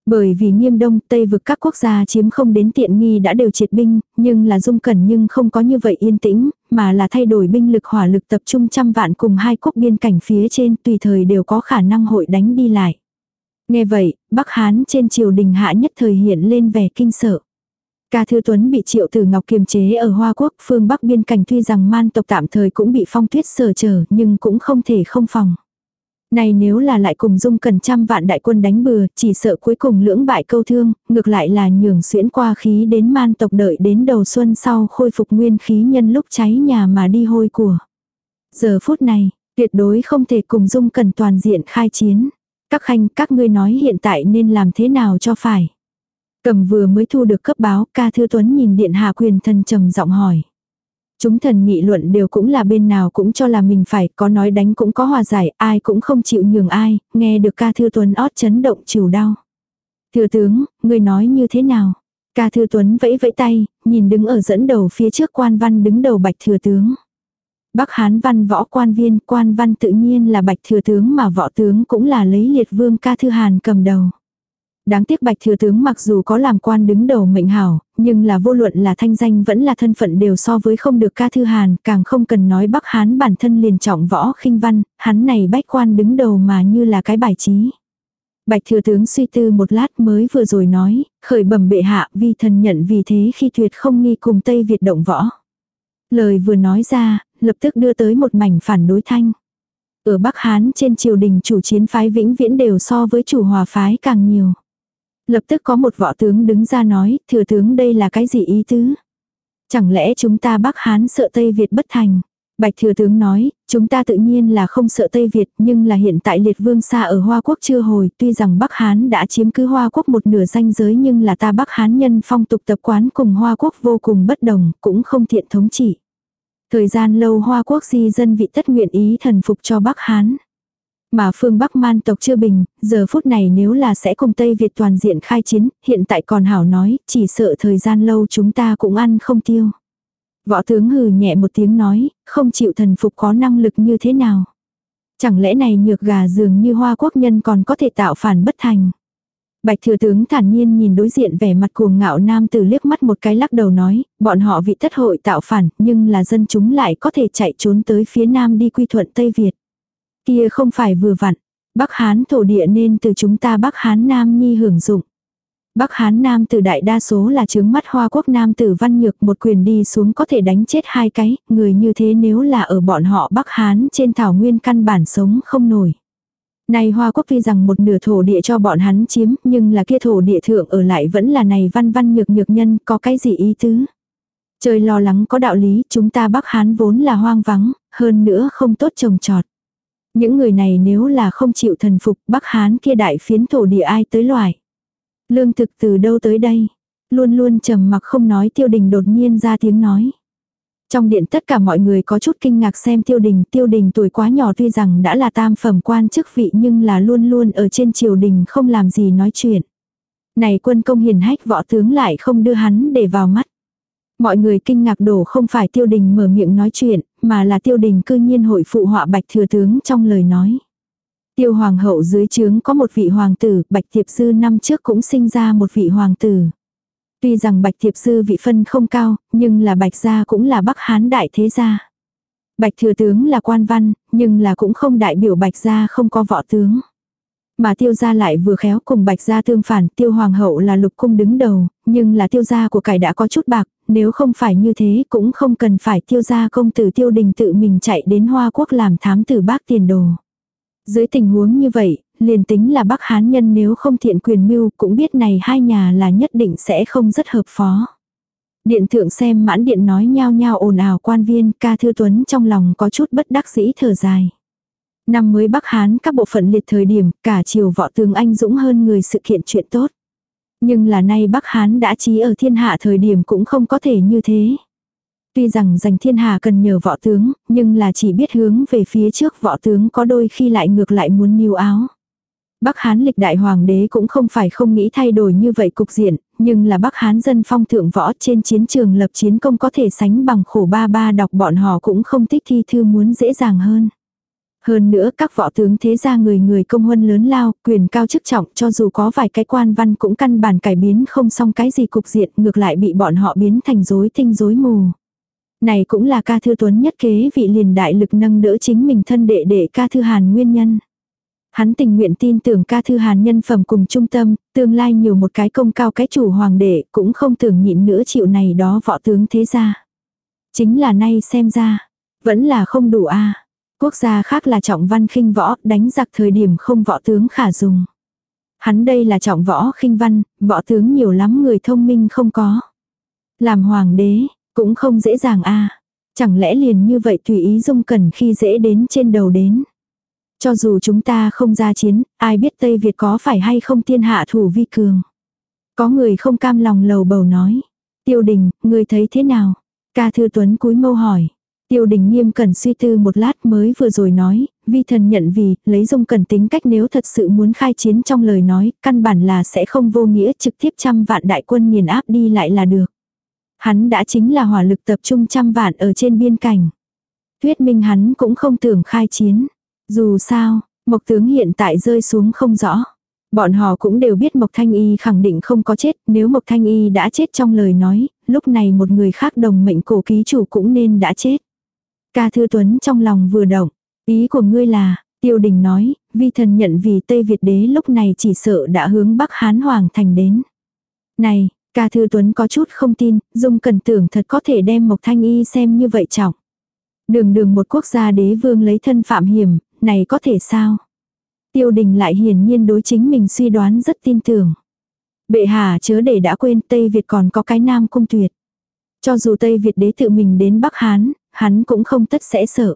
Bởi vì nghiêm đông Tây vực các quốc gia chiếm không đến tiện nghi đã đều triệt binh, nhưng là dung cẩn nhưng không có như vậy yên tĩnh, mà là thay đổi binh lực hỏa lực tập trung trăm vạn cùng hai quốc biên cảnh phía trên tùy thời đều có khả năng hội đánh đi lại. Nghe vậy, Bắc Hán trên triều đình hạ nhất thời hiện lên vẻ kinh sợ. Ca Thư Tuấn bị Triệu Tử Ngọc kiềm chế ở Hoa Quốc, phương Bắc biên cảnh tuy rằng man tộc tạm thời cũng bị phong tuyết sờ trở nhưng cũng không thể không phòng. Này nếu là lại cùng dung cần trăm vạn đại quân đánh bừa, chỉ sợ cuối cùng lưỡng bại câu thương, ngược lại là nhường xuyễn qua khí đến man tộc đợi đến đầu xuân sau khôi phục nguyên khí nhân lúc cháy nhà mà đi hôi của. Giờ phút này, tuyệt đối không thể cùng dung cần toàn diện khai chiến. Các khanh, các ngươi nói hiện tại nên làm thế nào cho phải. Cầm vừa mới thu được cấp báo, ca thư tuấn nhìn điện hạ quyền thần trầm giọng hỏi. Chúng thần nghị luận đều cũng là bên nào cũng cho là mình phải, có nói đánh cũng có hòa giải, ai cũng không chịu nhường ai, nghe được ca thư tuấn ót chấn động chiều đau. Thừa tướng, người nói như thế nào? Ca thư tuấn vẫy vẫy tay, nhìn đứng ở dẫn đầu phía trước quan văn đứng đầu bạch thừa tướng. Bắc Hán văn võ quan viên, quan văn tự nhiên là bạch thừa tướng mà võ tướng cũng là lấy liệt vương ca thư hàn cầm đầu. Đáng tiếc bạch thừa tướng mặc dù có làm quan đứng đầu mệnh hảo, nhưng là vô luận là thanh danh vẫn là thân phận đều so với không được ca thư hàn, càng không cần nói Bắc Hán bản thân liền trọng võ khinh văn, hắn này bách quan đứng đầu mà như là cái bài trí. Bạch thừa tướng suy tư một lát mới vừa rồi nói, khởi bẩm bệ hạ vì thần nhận vì thế khi tuyệt không nghi cùng Tây Việt động võ. Lời vừa nói ra, lập tức đưa tới một mảnh phản đối thanh. Ở Bắc Hán trên triều đình chủ chiến phái vĩnh viễn đều so với chủ hòa phái càng nhiều. Lập tức có một võ tướng đứng ra nói, thừa tướng đây là cái gì ý tứ? Chẳng lẽ chúng ta Bắc Hán sợ Tây Việt bất thành? Bạch thừa tướng nói, chúng ta tự nhiên là không sợ Tây Việt nhưng là hiện tại liệt vương xa ở Hoa Quốc chưa hồi, tuy rằng Bắc Hán đã chiếm cứ Hoa Quốc một nửa danh giới nhưng là ta Bắc Hán nhân phong tục tập quán cùng Hoa Quốc vô cùng bất đồng, cũng không thiện thống trị. Thời gian lâu Hoa quốc di dân vị tất nguyện ý thần phục cho Bắc Hán. Mà phương Bắc man tộc chưa bình, giờ phút này nếu là sẽ cùng Tây Việt toàn diện khai chiến, hiện tại còn hảo nói, chỉ sợ thời gian lâu chúng ta cũng ăn không tiêu. Võ tướng hừ nhẹ một tiếng nói, không chịu thần phục có năng lực như thế nào. Chẳng lẽ này nhược gà dường như hoa quốc nhân còn có thể tạo phản bất thành. Bạch thừa tướng thản nhiên nhìn đối diện vẻ mặt cuồng ngạo nam tử liếc mắt một cái lắc đầu nói, bọn họ vị thất hội tạo phản, nhưng là dân chúng lại có thể chạy trốn tới phía nam đi quy thuận Tây Việt. Kia không phải vừa vặn, Bắc Hán thổ địa nên từ chúng ta Bắc Hán Nam Nhi hưởng dụng. Bắc Hán Nam từ đại đa số là trướng mắt hoa quốc Nam tử văn nhược một quyền đi xuống có thể đánh chết hai cái, người như thế nếu là ở bọn họ Bắc Hán trên thảo nguyên căn bản sống không nổi. Này Hoa Quốc tuy rằng một nửa thổ địa cho bọn hắn chiếm, nhưng là kia thổ địa thượng ở lại vẫn là này văn văn nhược nhược nhân, có cái gì ý tứ? Trời lo lắng có đạo lý, chúng ta Bắc Hán vốn là hoang vắng, hơn nữa không tốt trồng trọt. Những người này nếu là không chịu thần phục Bắc Hán kia đại phiến thổ địa ai tới loại. Lương thực từ đâu tới đây? Luôn luôn trầm mặc không nói tiêu đình đột nhiên ra tiếng nói. Trong điện tất cả mọi người có chút kinh ngạc xem tiêu đình, tiêu đình tuổi quá nhỏ tuy rằng đã là tam phẩm quan chức vị nhưng là luôn luôn ở trên triều đình không làm gì nói chuyện. Này quân công hiền hách võ tướng lại không đưa hắn để vào mắt. Mọi người kinh ngạc đổ không phải tiêu đình mở miệng nói chuyện, mà là tiêu đình cư nhiên hội phụ họa bạch thừa tướng trong lời nói. Tiêu hoàng hậu dưới trướng có một vị hoàng tử, bạch thiệp sư năm trước cũng sinh ra một vị hoàng tử. Tuy rằng bạch thiệp sư vị phân không cao, nhưng là bạch gia cũng là bắc hán đại thế gia. Bạch thừa tướng là quan văn, nhưng là cũng không đại biểu bạch gia không có võ tướng. Mà tiêu gia lại vừa khéo cùng bạch gia tương phản, tiêu hoàng hậu là lục cung đứng đầu, nhưng là tiêu gia của cải đã có chút bạc, nếu không phải như thế cũng không cần phải tiêu gia công tử tiêu đình tự mình chạy đến Hoa Quốc làm thám tử bác tiền đồ. Dưới tình huống như vậy, liền tính là Bắc Hán nhân nếu không thiện quyền mưu cũng biết này hai nhà là nhất định sẽ không rất hợp phó. Điện thượng xem mãn điện nói nhao nhao ồn ào quan viên ca thư tuấn trong lòng có chút bất đắc dĩ thở dài. Năm mới Bắc Hán các bộ phận liệt thời điểm cả triều võ tướng anh dũng hơn người sự kiện chuyện tốt. Nhưng là nay Bắc Hán đã trí ở thiên hạ thời điểm cũng không có thể như thế. Tuy rằng giành thiên hạ cần nhờ võ tướng, nhưng là chỉ biết hướng về phía trước võ tướng có đôi khi lại ngược lại muốn níu áo. Bắc Hán lịch đại hoàng đế cũng không phải không nghĩ thay đổi như vậy cục diện, nhưng là Bắc Hán dân phong thượng võ trên chiến trường lập chiến công có thể sánh bằng khổ ba ba đọc bọn họ cũng không thích thi thư muốn dễ dàng hơn. Hơn nữa các võ tướng thế gia người người công huân lớn lao, quyền cao chức trọng cho dù có vài cái quan văn cũng căn bản cải biến không xong cái gì cục diện ngược lại bị bọn họ biến thành rối tinh rối mù. Này cũng là ca thư tuấn nhất kế vị liền đại lực nâng đỡ chính mình thân đệ đệ ca thư hàn nguyên nhân. Hắn tình nguyện tin tưởng ca thư hàn nhân phẩm cùng trung tâm, tương lai nhiều một cái công cao cái chủ hoàng đệ cũng không tưởng nhịn nữa chịu này đó võ tướng thế gia. Chính là nay xem ra, vẫn là không đủ a Quốc gia khác là trọng văn khinh võ, đánh giặc thời điểm không võ tướng khả dùng. Hắn đây là trọng võ khinh văn, võ tướng nhiều lắm người thông minh không có. Làm hoàng đế, cũng không dễ dàng a Chẳng lẽ liền như vậy tùy ý dung cần khi dễ đến trên đầu đến. Cho dù chúng ta không ra chiến, ai biết Tây Việt có phải hay không thiên hạ thủ vi cường. Có người không cam lòng lầu bầu nói. Tiêu đình, người thấy thế nào? Ca Thư Tuấn cúi mâu hỏi. Tiêu đình nghiêm cần suy tư một lát mới vừa rồi nói, vi thần nhận vì, lấy dung cần tính cách nếu thật sự muốn khai chiến trong lời nói, căn bản là sẽ không vô nghĩa trực tiếp trăm vạn đại quân nghiền áp đi lại là được. Hắn đã chính là hỏa lực tập trung trăm vạn ở trên biên cảnh. Thuyết minh hắn cũng không tưởng khai chiến. Dù sao, Mộc tướng hiện tại rơi xuống không rõ. Bọn họ cũng đều biết Mộc Thanh Y khẳng định không có chết, nếu Mộc Thanh Y đã chết trong lời nói, lúc này một người khác đồng mệnh cổ ký chủ cũng nên đã chết. Ca Thư Tuấn trong lòng vừa động, ý của ngươi là, tiêu đình nói, vi thần nhận vì Tây Việt đế lúc này chỉ sợ đã hướng Bắc Hán Hoàng thành đến. Này, ca Thư Tuấn có chút không tin, Dung cần tưởng thật có thể đem Mộc Thanh Y xem như vậy trọng. Đường đường một quốc gia đế vương lấy thân phạm hiểm, này có thể sao? Tiêu đình lại hiển nhiên đối chính mình suy đoán rất tin tưởng. Bệ hạ chớ để đã quên Tây Việt còn có cái nam cung tuyệt. Cho dù Tây Việt đế tự mình đến Bắc Hán, hắn cũng không tất sẽ sợ.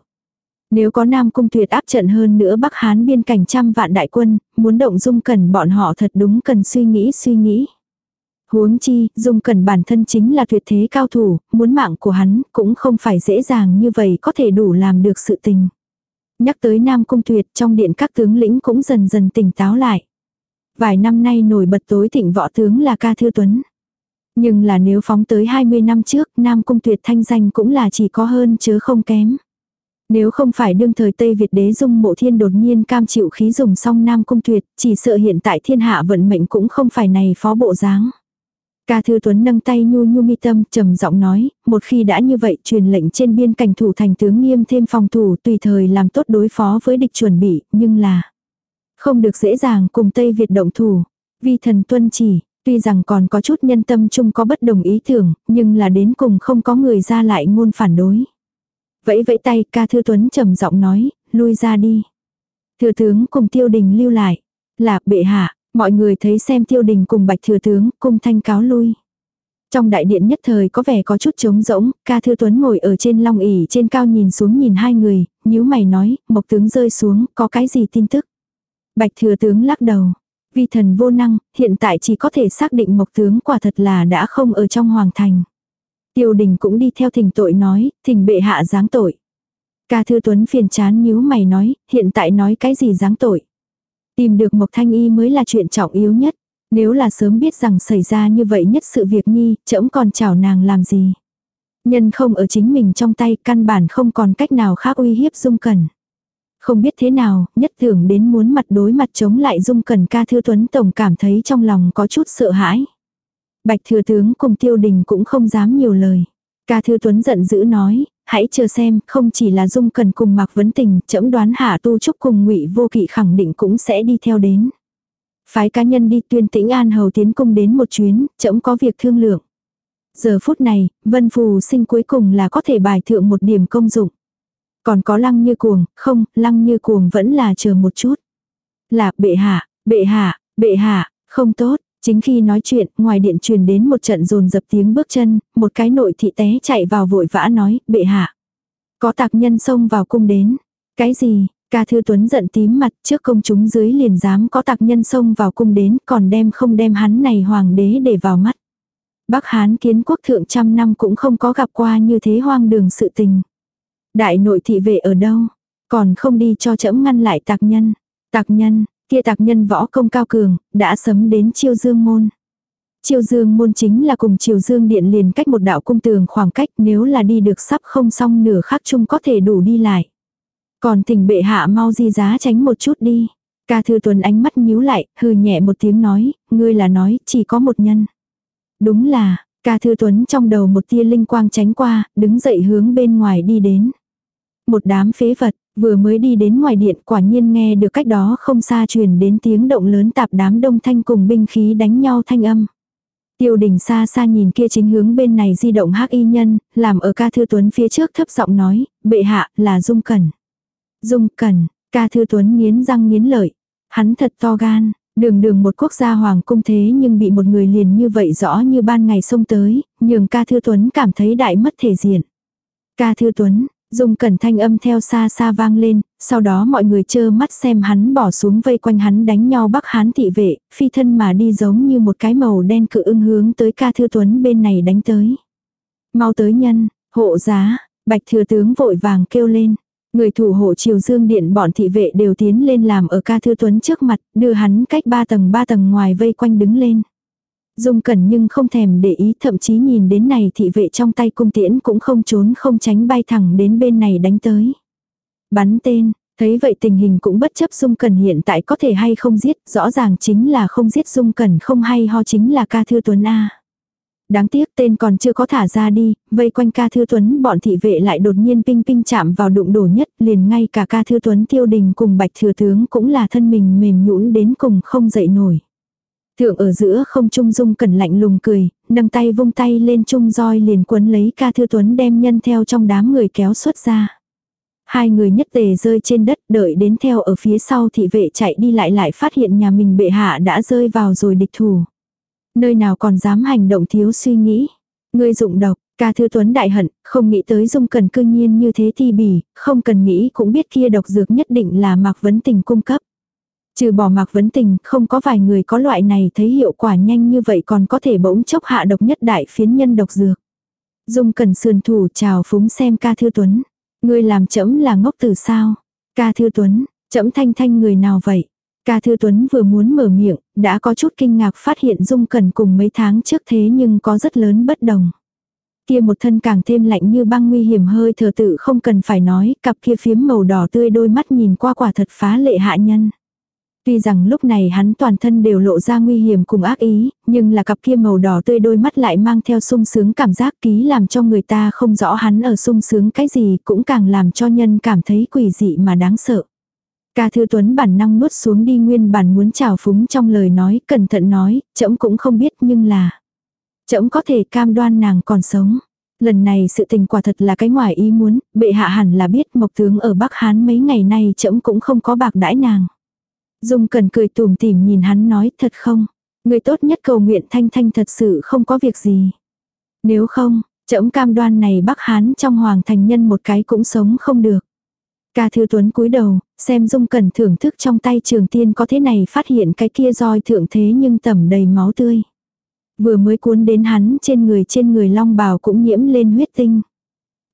Nếu có Nam Cung Tuyệt áp trận hơn nữa Bắc Hán biên cảnh trăm vạn đại quân, muốn động dung cần bọn họ thật đúng cần suy nghĩ suy nghĩ. Huống chi, Dung Cẩn bản thân chính là tuyệt thế cao thủ, muốn mạng của hắn cũng không phải dễ dàng như vậy có thể đủ làm được sự tình. Nhắc tới Nam Cung Tuyệt trong điện các tướng lĩnh cũng dần dần tỉnh táo lại. Vài năm nay nổi bật tối thịnh võ tướng là ca thư tuấn. Nhưng là nếu phóng tới 20 năm trước, Nam Cung Tuyệt thanh danh cũng là chỉ có hơn chứ không kém. Nếu không phải đương thời Tây Việt đế dung mộ thiên đột nhiên cam chịu khí dùng xong Nam Cung Tuyệt, chỉ sợ hiện tại thiên hạ vận mệnh cũng không phải này phó bộ dáng. Ca Thư Tuấn nâng tay nhu nhu mi tâm, trầm giọng nói, một khi đã như vậy truyền lệnh trên biên cảnh thủ thành tướng nghiêm thêm phòng thủ tùy thời làm tốt đối phó với địch chuẩn bị, nhưng là không được dễ dàng cùng Tây Việt động thủ. Vi thần tuân chỉ, tuy rằng còn có chút nhân tâm chung có bất đồng ý tưởng, nhưng là đến cùng không có người ra lại ngôn phản đối. Vẫy vẫy tay ca thư tuấn trầm giọng nói, lui ra đi. Thừa tướng cùng tiêu đình lưu lại. là bệ hạ, mọi người thấy xem tiêu đình cùng bạch thừa tướng, cung thanh cáo lui. Trong đại điện nhất thời có vẻ có chút trống rỗng, ca thư tuấn ngồi ở trên long ỉ trên cao nhìn xuống nhìn hai người, nhíu mày nói, mộc tướng rơi xuống, có cái gì tin tức. Bạch thừa tướng lắc đầu. Vi thần vô năng, hiện tại chỉ có thể xác định mộc tướng quả thật là đã không ở trong hoàng thành. Tiêu đình cũng đi theo thỉnh tội nói, thỉnh bệ hạ giáng tội. Ca thư tuấn phiền chán nhíu mày nói, hiện tại nói cái gì giáng tội. Tìm được Mộc Thanh Y mới là chuyện trọng yếu nhất. Nếu là sớm biết rằng xảy ra như vậy nhất sự việc nhi, trẫm còn chào nàng làm gì. Nhân không ở chính mình trong tay, căn bản không còn cách nào khác uy hiếp dung cẩn. Không biết thế nào, nhất tưởng đến muốn mặt đối mặt chống lại dung cẩn ca thư tuấn tổng cảm thấy trong lòng có chút sợ hãi. Bạch thừa tướng cùng tiêu đình cũng không dám nhiều lời. Ca thư tuấn giận dữ nói, hãy chờ xem, không chỉ là dung cần cùng mặc vấn tình, chẫm đoán hạ tu trúc cùng ngụy vô kỵ khẳng định cũng sẽ đi theo đến. Phái cá nhân đi tuyên tĩnh an hầu tiến cung đến một chuyến, chẫm có việc thương lượng. Giờ phút này, vân phù sinh cuối cùng là có thể bài thượng một điểm công dụng. Còn có lăng như cuồng, không, lăng như cuồng vẫn là chờ một chút. Là bệ hạ, bệ hạ, bệ hạ, không tốt, Chính khi nói chuyện, ngoài điện truyền đến một trận rồn dập tiếng bước chân, một cái nội thị té chạy vào vội vã nói, bệ hạ. Có tạc nhân xông vào cung đến. Cái gì, ca thư tuấn giận tím mặt trước công chúng dưới liền dám có tạc nhân xông vào cung đến còn đem không đem hắn này hoàng đế để vào mắt. Bắc Hán kiến quốc thượng trăm năm cũng không có gặp qua như thế hoang đường sự tình. Đại nội thị vệ ở đâu? Còn không đi cho trẫm ngăn lại tạc nhân. Tạc nhân, Kia tạc nhân võ công cao cường, đã sấm đến chiêu dương môn. Chiêu dương môn chính là cùng chiều dương điện liền cách một đạo cung tường khoảng cách nếu là đi được sắp không xong nửa khắc chung có thể đủ đi lại. Còn thỉnh bệ hạ mau di giá tránh một chút đi. Ca thư tuần ánh mắt nhíu lại, hừ nhẹ một tiếng nói, ngươi là nói, chỉ có một nhân. Đúng là, ca thư tuấn trong đầu một tia linh quang tránh qua, đứng dậy hướng bên ngoài đi đến. Một đám phế vật, Vừa mới đi đến ngoài điện quả nhiên nghe được cách đó không xa truyền đến tiếng động lớn tạp đám đông thanh cùng binh khí đánh nhau thanh âm. Tiêu đình xa xa nhìn kia chính hướng bên này di động hắc y nhân, làm ở ca thư tuấn phía trước thấp giọng nói, bệ hạ là dung cẩn. Dung cẩn, ca thư tuấn nghiến răng nghiến lợi. Hắn thật to gan, đường đường một quốc gia hoàng cung thế nhưng bị một người liền như vậy rõ như ban ngày xông tới, nhường ca thư tuấn cảm thấy đại mất thể diện. Ca thư tuấn, Dung cẩn thanh âm theo xa xa vang lên, sau đó mọi người chơ mắt xem hắn bỏ xuống vây quanh hắn đánh nhau bắc hán thị vệ, phi thân mà đi giống như một cái màu đen cự ưng hướng tới ca thư tuấn bên này đánh tới. Mau tới nhân, hộ giá, bạch thừa tướng vội vàng kêu lên. Người thủ hộ triều dương điện bọn thị vệ đều tiến lên làm ở ca thư tuấn trước mặt, đưa hắn cách ba tầng ba tầng ngoài vây quanh đứng lên. Dung cẩn nhưng không thèm để ý thậm chí nhìn đến này thị vệ trong tay cung tiễn cũng không trốn không tránh bay thẳng đến bên này đánh tới. Bắn tên, thấy vậy tình hình cũng bất chấp Dung cẩn hiện tại có thể hay không giết, rõ ràng chính là không giết Dung cẩn không hay ho chính là ca thư tuấn A. Đáng tiếc tên còn chưa có thả ra đi, vây quanh ca thư tuấn bọn thị vệ lại đột nhiên ping ping chạm vào đụng đổ nhất, liền ngay cả ca thư tuấn tiêu đình cùng bạch thừa tướng cũng là thân mình mềm nhũn đến cùng không dậy nổi. Thượng ở giữa không trung dung cẩn lạnh lùng cười, nâng tay vung tay lên trung roi liền quấn lấy ca thư tuấn đem nhân theo trong đám người kéo xuất ra. Hai người nhất tề rơi trên đất đợi đến theo ở phía sau thị vệ chạy đi lại lại phát hiện nhà mình bệ hạ đã rơi vào rồi địch thủ. Nơi nào còn dám hành động thiếu suy nghĩ. người dụng độc, ca thư tuấn đại hận, không nghĩ tới dung cần cư nhiên như thế thì bỉ, không cần nghĩ cũng biết kia độc dược nhất định là mạc vấn tình cung cấp. Trừ bỏ mạc vấn tình, không có vài người có loại này thấy hiệu quả nhanh như vậy còn có thể bỗng chốc hạ độc nhất đại phiến nhân độc dược. Dung cần sườn thủ chào phúng xem ca thư tuấn. Ngươi làm chấm là ngốc từ sao? Ca thư tuấn, chấm thanh thanh người nào vậy? Ca Thư Tuấn vừa muốn mở miệng, đã có chút kinh ngạc phát hiện Dung Cẩn cùng mấy tháng trước thế nhưng có rất lớn bất đồng. Kia một thân càng thêm lạnh như băng nguy hiểm hơi thở tự không cần phải nói, cặp kia phiếm màu đỏ tươi đôi mắt nhìn qua quả thật phá lệ hạ nhân. Tuy rằng lúc này hắn toàn thân đều lộ ra nguy hiểm cùng ác ý, nhưng là cặp kia màu đỏ tươi đôi mắt lại mang theo sung sướng cảm giác ký làm cho người ta không rõ hắn ở sung sướng cái gì cũng càng làm cho nhân cảm thấy quỷ dị mà đáng sợ. Ca Thư Tuấn bản năng nuốt xuống đi nguyên bản muốn trào phúng trong lời nói, cẩn thận nói, trẫm cũng không biết nhưng là. Trẫm có thể cam đoan nàng còn sống. Lần này sự tình quả thật là cái ngoài ý muốn, bệ hạ hẳn là biết mộc tướng ở Bắc Hán mấy ngày nay trẫm cũng không có bạc đãi nàng. Dung cần cười tùm tìm nhìn hắn nói thật không. Người tốt nhất cầu nguyện thanh thanh thật sự không có việc gì. Nếu không, trẫm cam đoan này Bắc Hán trong hoàng thành nhân một cái cũng sống không được. Ca Thư Tuấn cúi đầu, xem Dung Cẩn thưởng thức trong tay trường tiên có thế này phát hiện cái kia roi thượng thế nhưng tẩm đầy máu tươi. Vừa mới cuốn đến hắn trên người trên người long bào cũng nhiễm lên huyết tinh.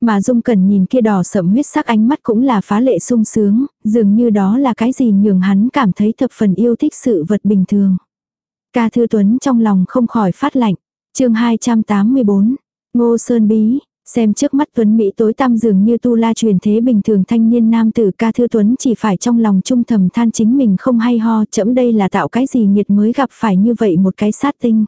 Mà Dung Cẩn nhìn kia đỏ sậm huyết sắc ánh mắt cũng là phá lệ sung sướng, dường như đó là cái gì nhường hắn cảm thấy thập phần yêu thích sự vật bình thường. Ca Thư Tuấn trong lòng không khỏi phát lạnh. chương 284, Ngô Sơn Bí, Xem trước mắt Tuấn Mỹ tối tăm dường như tu la truyền thế bình thường thanh niên nam tử ca thư Tuấn chỉ phải trong lòng trung thầm than chính mình không hay ho chậm đây là tạo cái gì nghiệt mới gặp phải như vậy một cái sát tinh.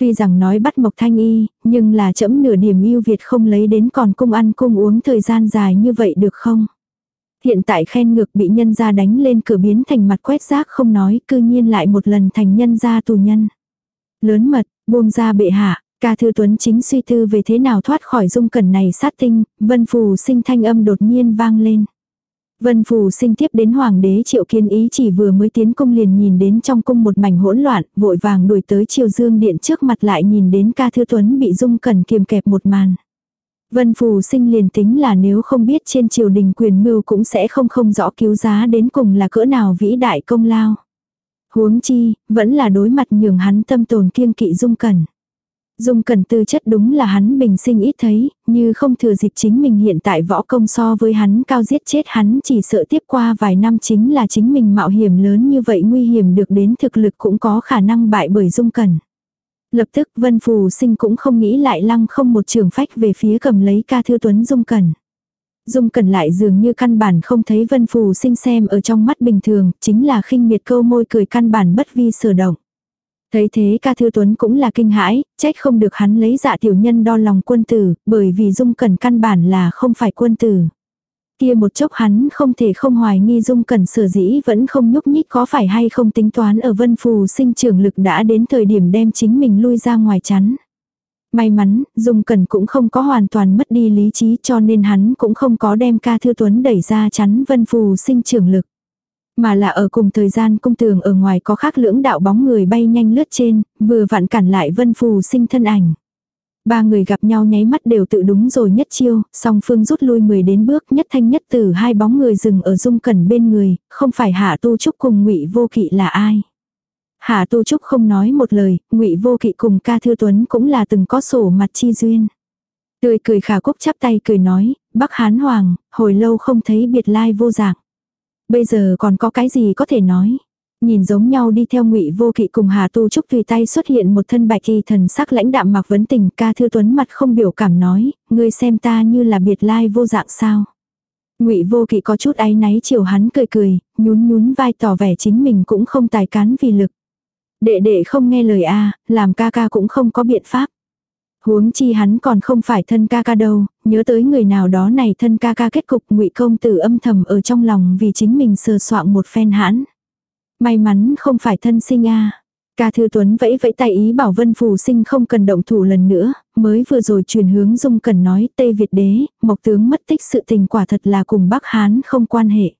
Tuy rằng nói bắt mộc thanh y, nhưng là chậm nửa điểm yêu Việt không lấy đến còn cung ăn cung uống thời gian dài như vậy được không? Hiện tại khen ngược bị nhân gia đánh lên cửa biến thành mặt quét rác không nói, cư nhiên lại một lần thành nhân gia tù nhân. Lớn mật, buông ra bệ hạ, Ca Thư Tuấn chính suy tư về thế nào thoát khỏi dung cẩn này sát tinh, vân phù sinh thanh âm đột nhiên vang lên. Vân phù sinh tiếp đến hoàng đế triệu kiến ý chỉ vừa mới tiến cung liền nhìn đến trong cung một mảnh hỗn loạn, vội vàng đuổi tới triều dương điện trước mặt lại nhìn đến ca thư tuấn bị dung cẩn kiềm kẹp một màn. Vân phù sinh liền tính là nếu không biết trên triều đình quyền mưu cũng sẽ không không rõ cứu giá đến cùng là cỡ nào vĩ đại công lao. Huống chi, vẫn là đối mặt nhường hắn tâm tồn kiêng kỵ dung cẩn. Dung Cẩn tư chất đúng là hắn bình sinh ít thấy, như không thừa dịp chính mình hiện tại võ công so với hắn cao giết chết hắn chỉ sợ tiếp qua vài năm chính là chính mình mạo hiểm lớn như vậy nguy hiểm được đến thực lực cũng có khả năng bại bởi Dung Cẩn. Lập tức Vân Phù sinh cũng không nghĩ lại lăng không một trường phách về phía cầm lấy ca thư tuấn Dung Cẩn. Dung Cẩn lại dường như căn bản không thấy Vân Phù sinh xem ở trong mắt bình thường, chính là khinh miệt câu môi cười căn bản bất vi sở động. Thấy thế ca thư tuấn cũng là kinh hãi, trách không được hắn lấy dạ tiểu nhân đo lòng quân tử, bởi vì dung cẩn căn bản là không phải quân tử. Kia một chốc hắn không thể không hoài nghi dung cẩn sở dĩ vẫn không nhúc nhích có phải hay không tính toán ở vân phù sinh trưởng lực đã đến thời điểm đem chính mình lui ra ngoài chắn. May mắn, Dung Cẩn cũng không có hoàn toàn mất đi lý trí cho nên hắn cũng không có đem ca thư tuấn đẩy ra chắn vân phù sinh trưởng lực. Mà là ở cùng thời gian cung tường ở ngoài có khác lưỡng đạo bóng người bay nhanh lướt trên, vừa vặn cản lại vân phù sinh thân ảnh. Ba người gặp nhau nháy mắt đều tự đúng rồi nhất chiêu, song phương rút lui 10 đến bước nhất thanh nhất từ hai bóng người dừng ở dung cẩn bên người, không phải hạ tu trúc cùng ngụy vô kỵ là ai. Hạ tu trúc không nói một lời, ngụy vô kỵ cùng ca thư tuấn cũng là từng có sổ mặt chi duyên. Tươi cười khả cúc chắp tay cười nói, bắc hán hoàng, hồi lâu không thấy biệt lai vô dạng. Bây giờ còn có cái gì có thể nói. Nhìn giống nhau đi theo ngụy vô kỵ cùng Hà Tu Trúc tùy tay xuất hiện một thân bạch kỳ thần sắc lãnh đạm mặc vấn tình ca thư tuấn mặt không biểu cảm nói, ngươi xem ta như là biệt lai vô dạng sao. Ngụy Vô Kỵ có chút áy náy chiều hắn cười cười, nhún nhún vai tỏ vẻ chính mình cũng không tài cán vì lực. Đệ đệ không nghe lời a, làm ca ca cũng không có biện pháp. Huống chi hắn còn không phải thân ca ca đâu, nhớ tới người nào đó này thân ca ca kết cục ngụy công tử âm thầm ở trong lòng vì chính mình sờ soạn một phen hãn. May mắn không phải thân sinh a Ca Thư Tuấn vẫy vẫy tay ý bảo Vân Phù Sinh không cần động thủ lần nữa, mới vừa rồi truyền hướng Dung Cần nói Tây Việt đế, Mộc tướng mất tích sự tình quả thật là cùng Bắc Hán không quan hệ.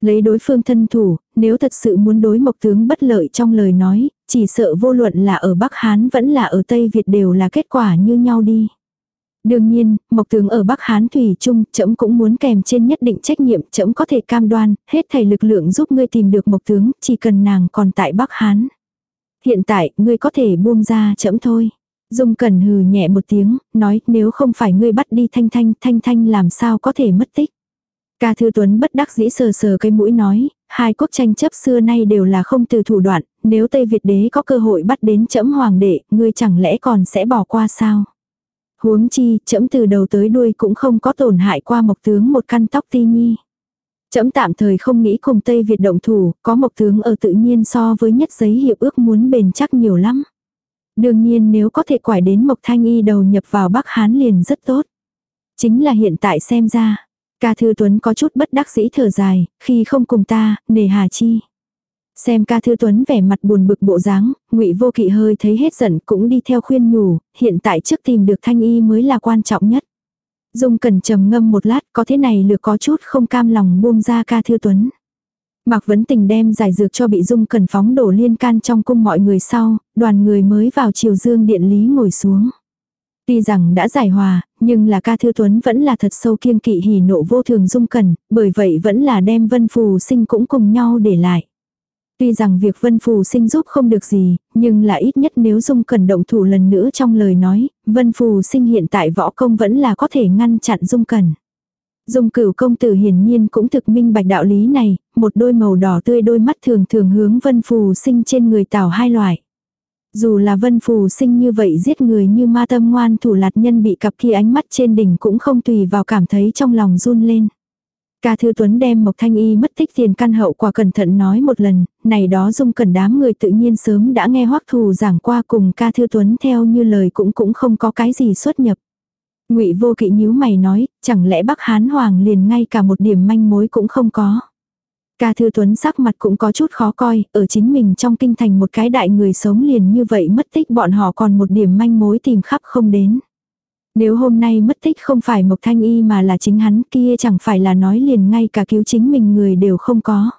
Lấy đối phương thân thủ, nếu thật sự muốn đối Mộc tướng bất lợi trong lời nói, chỉ sợ vô luận là ở Bắc Hán vẫn là ở Tây Việt đều là kết quả như nhau đi. Đương nhiên, Mộc tướng ở Bắc Hán Thủy Trung, trẫm cũng muốn kèm trên nhất định trách nhiệm, trẫm có thể cam đoan, hết thảy lực lượng giúp ngươi tìm được Mộc tướng, chỉ cần nàng còn tại Bắc Hán. Hiện tại, ngươi có thể buông ra trẫm thôi. Dung Cẩn hừ nhẹ một tiếng, nói nếu không phải ngươi bắt đi Thanh Thanh, Thanh Thanh làm sao có thể mất tích. Ca Thư Tuấn bất đắc dĩ sờ sờ cái mũi nói, hai quốc tranh chấp xưa nay đều là không từ thủ đoạn, nếu Tây Việt đế có cơ hội bắt đến trẫm hoàng đệ, ngươi chẳng lẽ còn sẽ bỏ qua sao? Huống chi, trẫm từ đầu tới đuôi cũng không có tổn hại qua mộc tướng một căn tóc ti nhi. Trẫm tạm thời không nghĩ cùng Tây Việt động thủ, có mộc tướng ở tự nhiên so với nhất giấy hiệp ước muốn bền chắc nhiều lắm. Đương nhiên nếu có thể quải đến Mộc Thanh Y đầu nhập vào Bắc Hán liền rất tốt. Chính là hiện tại xem ra, ca thư tuấn có chút bất đắc dĩ thở dài, khi không cùng ta, nề hà chi. Xem ca thư tuấn vẻ mặt buồn bực bộ dáng, ngụy vô kỵ hơi thấy hết giận cũng đi theo khuyên nhủ, hiện tại trước tìm được thanh y mới là quan trọng nhất. Dung cần trầm ngâm một lát có thế này lược có chút không cam lòng buông ra ca thư tuấn. Mạc Vấn Tình đem giải dược cho bị Dung Cần phóng đổ liên can trong cung mọi người sau, đoàn người mới vào chiều dương điện lý ngồi xuống. Tuy rằng đã giải hòa, nhưng là ca thư tuấn vẫn là thật sâu kiêng kỵ hỉ nộ vô thường Dung Cần, bởi vậy vẫn là đem Vân Phù sinh cũng cùng nhau để lại. Tuy rằng việc Vân Phù sinh giúp không được gì, nhưng là ít nhất nếu Dung Cần động thủ lần nữa trong lời nói, Vân Phù sinh hiện tại võ công vẫn là có thể ngăn chặn Dung Cần. Dung cửu công tử hiển nhiên cũng thực minh bạch đạo lý này, một đôi màu đỏ tươi đôi mắt thường thường hướng vân phù sinh trên người tảo hai loại. Dù là vân phù sinh như vậy giết người như ma tâm ngoan thủ lạt nhân bị cặp kia ánh mắt trên đỉnh cũng không tùy vào cảm thấy trong lòng run lên. Ca Thư Tuấn đem Mộc Thanh Y mất tích tiền căn hậu quả cẩn thận nói một lần, này đó dung cẩn đám người tự nhiên sớm đã nghe hoắc thù giảng qua cùng Ca Thư Tuấn theo như lời cũng cũng không có cái gì xuất nhập. Ngụy Vô Kỵ nhíu mày nói, chẳng lẽ Bắc Hán Hoàng liền ngay cả một điểm manh mối cũng không có. Ca Thư Tuấn sắc mặt cũng có chút khó coi, ở chính mình trong kinh thành một cái đại người sống liền như vậy mất tích bọn họ còn một điểm manh mối tìm khắp không đến. Nếu hôm nay mất tích không phải Mộc Thanh Y mà là chính hắn kia chẳng phải là nói liền ngay cả cứu chính mình người đều không có.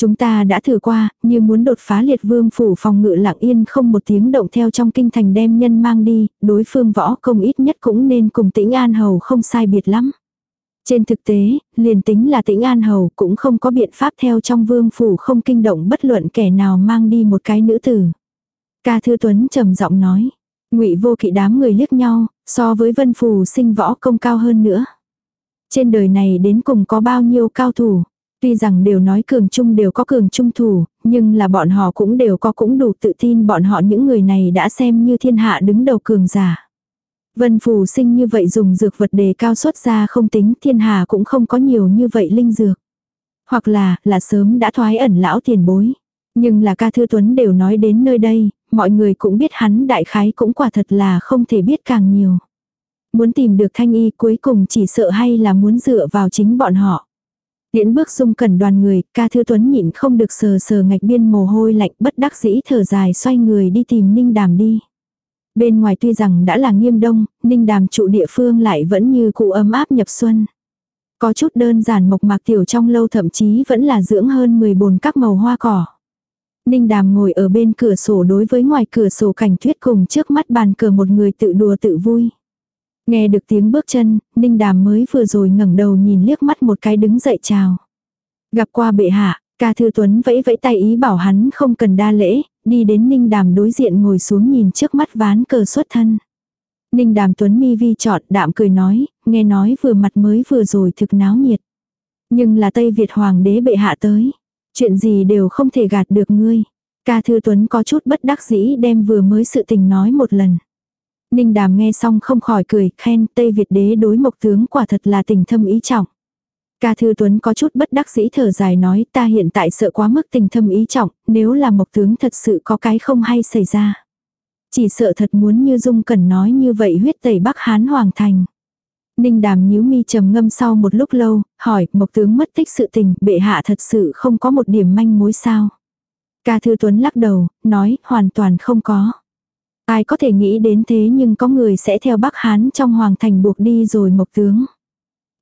Chúng ta đã thử qua, như muốn đột phá liệt vương phủ phòng ngự lặng yên không một tiếng động theo trong kinh thành đem nhân mang đi, đối phương võ công ít nhất cũng nên cùng tĩnh an hầu không sai biệt lắm. Trên thực tế, liền tính là tĩnh an hầu cũng không có biện pháp theo trong vương phủ không kinh động bất luận kẻ nào mang đi một cái nữ tử. Ca Thư Tuấn trầm giọng nói. ngụy vô kỵ đám người liếc nhau, so với vân phù sinh võ công cao hơn nữa. Trên đời này đến cùng có bao nhiêu cao thủ. Tuy rằng đều nói cường trung đều có cường trung thủ, nhưng là bọn họ cũng đều có cũng đủ tự tin bọn họ những người này đã xem như thiên hạ đứng đầu cường giả. Vân phù sinh như vậy dùng dược vật đề cao xuất ra không tính thiên hà cũng không có nhiều như vậy linh dược. Hoặc là, là sớm đã thoái ẩn lão tiền bối. Nhưng là ca thư tuấn đều nói đến nơi đây, mọi người cũng biết hắn đại khái cũng quả thật là không thể biết càng nhiều. Muốn tìm được thanh y cuối cùng chỉ sợ hay là muốn dựa vào chính bọn họ. Điễn bước dung cẩn đoàn người, ca thư tuấn nhịn không được sờ sờ ngạch biên mồ hôi lạnh bất đắc dĩ thở dài xoay người đi tìm ninh đàm đi. Bên ngoài tuy rằng đã là nghiêm đông, ninh đàm trụ địa phương lại vẫn như cụ ấm áp nhập xuân. Có chút đơn giản mộc mạc tiểu trong lâu thậm chí vẫn là dưỡng hơn 10 bồn các màu hoa cỏ. Ninh đàm ngồi ở bên cửa sổ đối với ngoài cửa sổ cảnh tuyết cùng trước mắt bàn cờ một người tự đùa tự vui. Nghe được tiếng bước chân, Ninh Đàm mới vừa rồi ngẩng đầu nhìn liếc mắt một cái đứng dậy chào. Gặp qua bệ hạ, ca thư tuấn vẫy vẫy tay ý bảo hắn không cần đa lễ, đi đến Ninh Đàm đối diện ngồi xuống nhìn trước mắt ván cờ xuất thân. Ninh Đàm tuấn mi vi chọn đạm cười nói, nghe nói vừa mặt mới vừa rồi thực náo nhiệt. Nhưng là Tây Việt Hoàng đế bệ hạ tới. Chuyện gì đều không thể gạt được ngươi. Ca Thư Tuấn có chút bất đắc dĩ đem vừa mới sự tình nói một lần. Ninh đàm nghe xong không khỏi cười, khen Tây Việt đế đối mộc tướng quả thật là tình thâm ý trọng. Ca Thư Tuấn có chút bất đắc dĩ thở dài nói ta hiện tại sợ quá mức tình thâm ý trọng, nếu là mộc tướng thật sự có cái không hay xảy ra. Chỉ sợ thật muốn như Dung Cẩn nói như vậy huyết tẩy Bắc Hán Hoàng Thành. Ninh đàm nhíu mi trầm ngâm sau một lúc lâu, hỏi mộc tướng mất tích sự tình, bệ hạ thật sự không có một điểm manh mối sao. Ca Thư Tuấn lắc đầu, nói hoàn toàn không có. Ai có thể nghĩ đến thế nhưng có người sẽ theo Bắc Hán trong hoàng thành buộc đi rồi mộc tướng.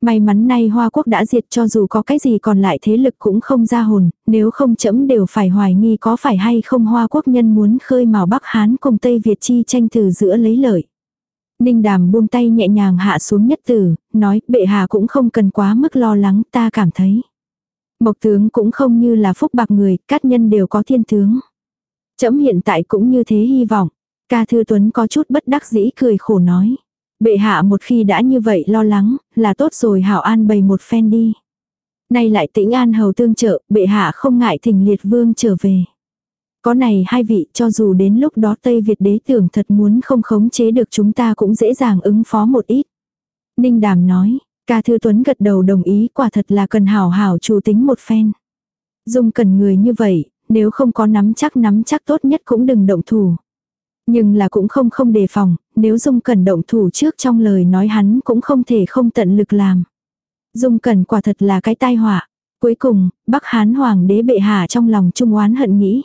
May mắn nay Hoa Quốc đã diệt cho dù có cái gì còn lại thế lực cũng không ra hồn, nếu không chấm đều phải hoài nghi có phải hay không Hoa Quốc nhân muốn khơi mào Bắc Hán cùng Tây Việt chi tranh từ giữa lấy lợi. Ninh đàm buông tay nhẹ nhàng hạ xuống nhất tử, nói bệ hạ cũng không cần quá mức lo lắng ta cảm thấy. Mộc tướng cũng không như là phúc bạc người, các nhân đều có thiên tướng. Chấm hiện tại cũng như thế hy vọng. Ca Thư Tuấn có chút bất đắc dĩ cười khổ nói. Bệ hạ một khi đã như vậy lo lắng, là tốt rồi hảo an bày một phen đi. Nay lại tĩnh an hầu tương trợ, bệ hạ không ngại thỉnh liệt vương trở về. Có này hai vị cho dù đến lúc đó Tây Việt đế tưởng thật muốn không khống chế được chúng ta cũng dễ dàng ứng phó một ít. Ninh Đàm nói, ca thư tuấn gật đầu đồng ý quả thật là cần hảo hảo chủ tính một phen. Dung cần người như vậy, nếu không có nắm chắc nắm chắc tốt nhất cũng đừng động thủ. Nhưng là cũng không không đề phòng, nếu Dung cần động thủ trước trong lời nói hắn cũng không thể không tận lực làm. Dung cần quả thật là cái tai họa. Cuối cùng, Bắc Hán Hoàng đế bệ hạ trong lòng trung oán hận nghĩ.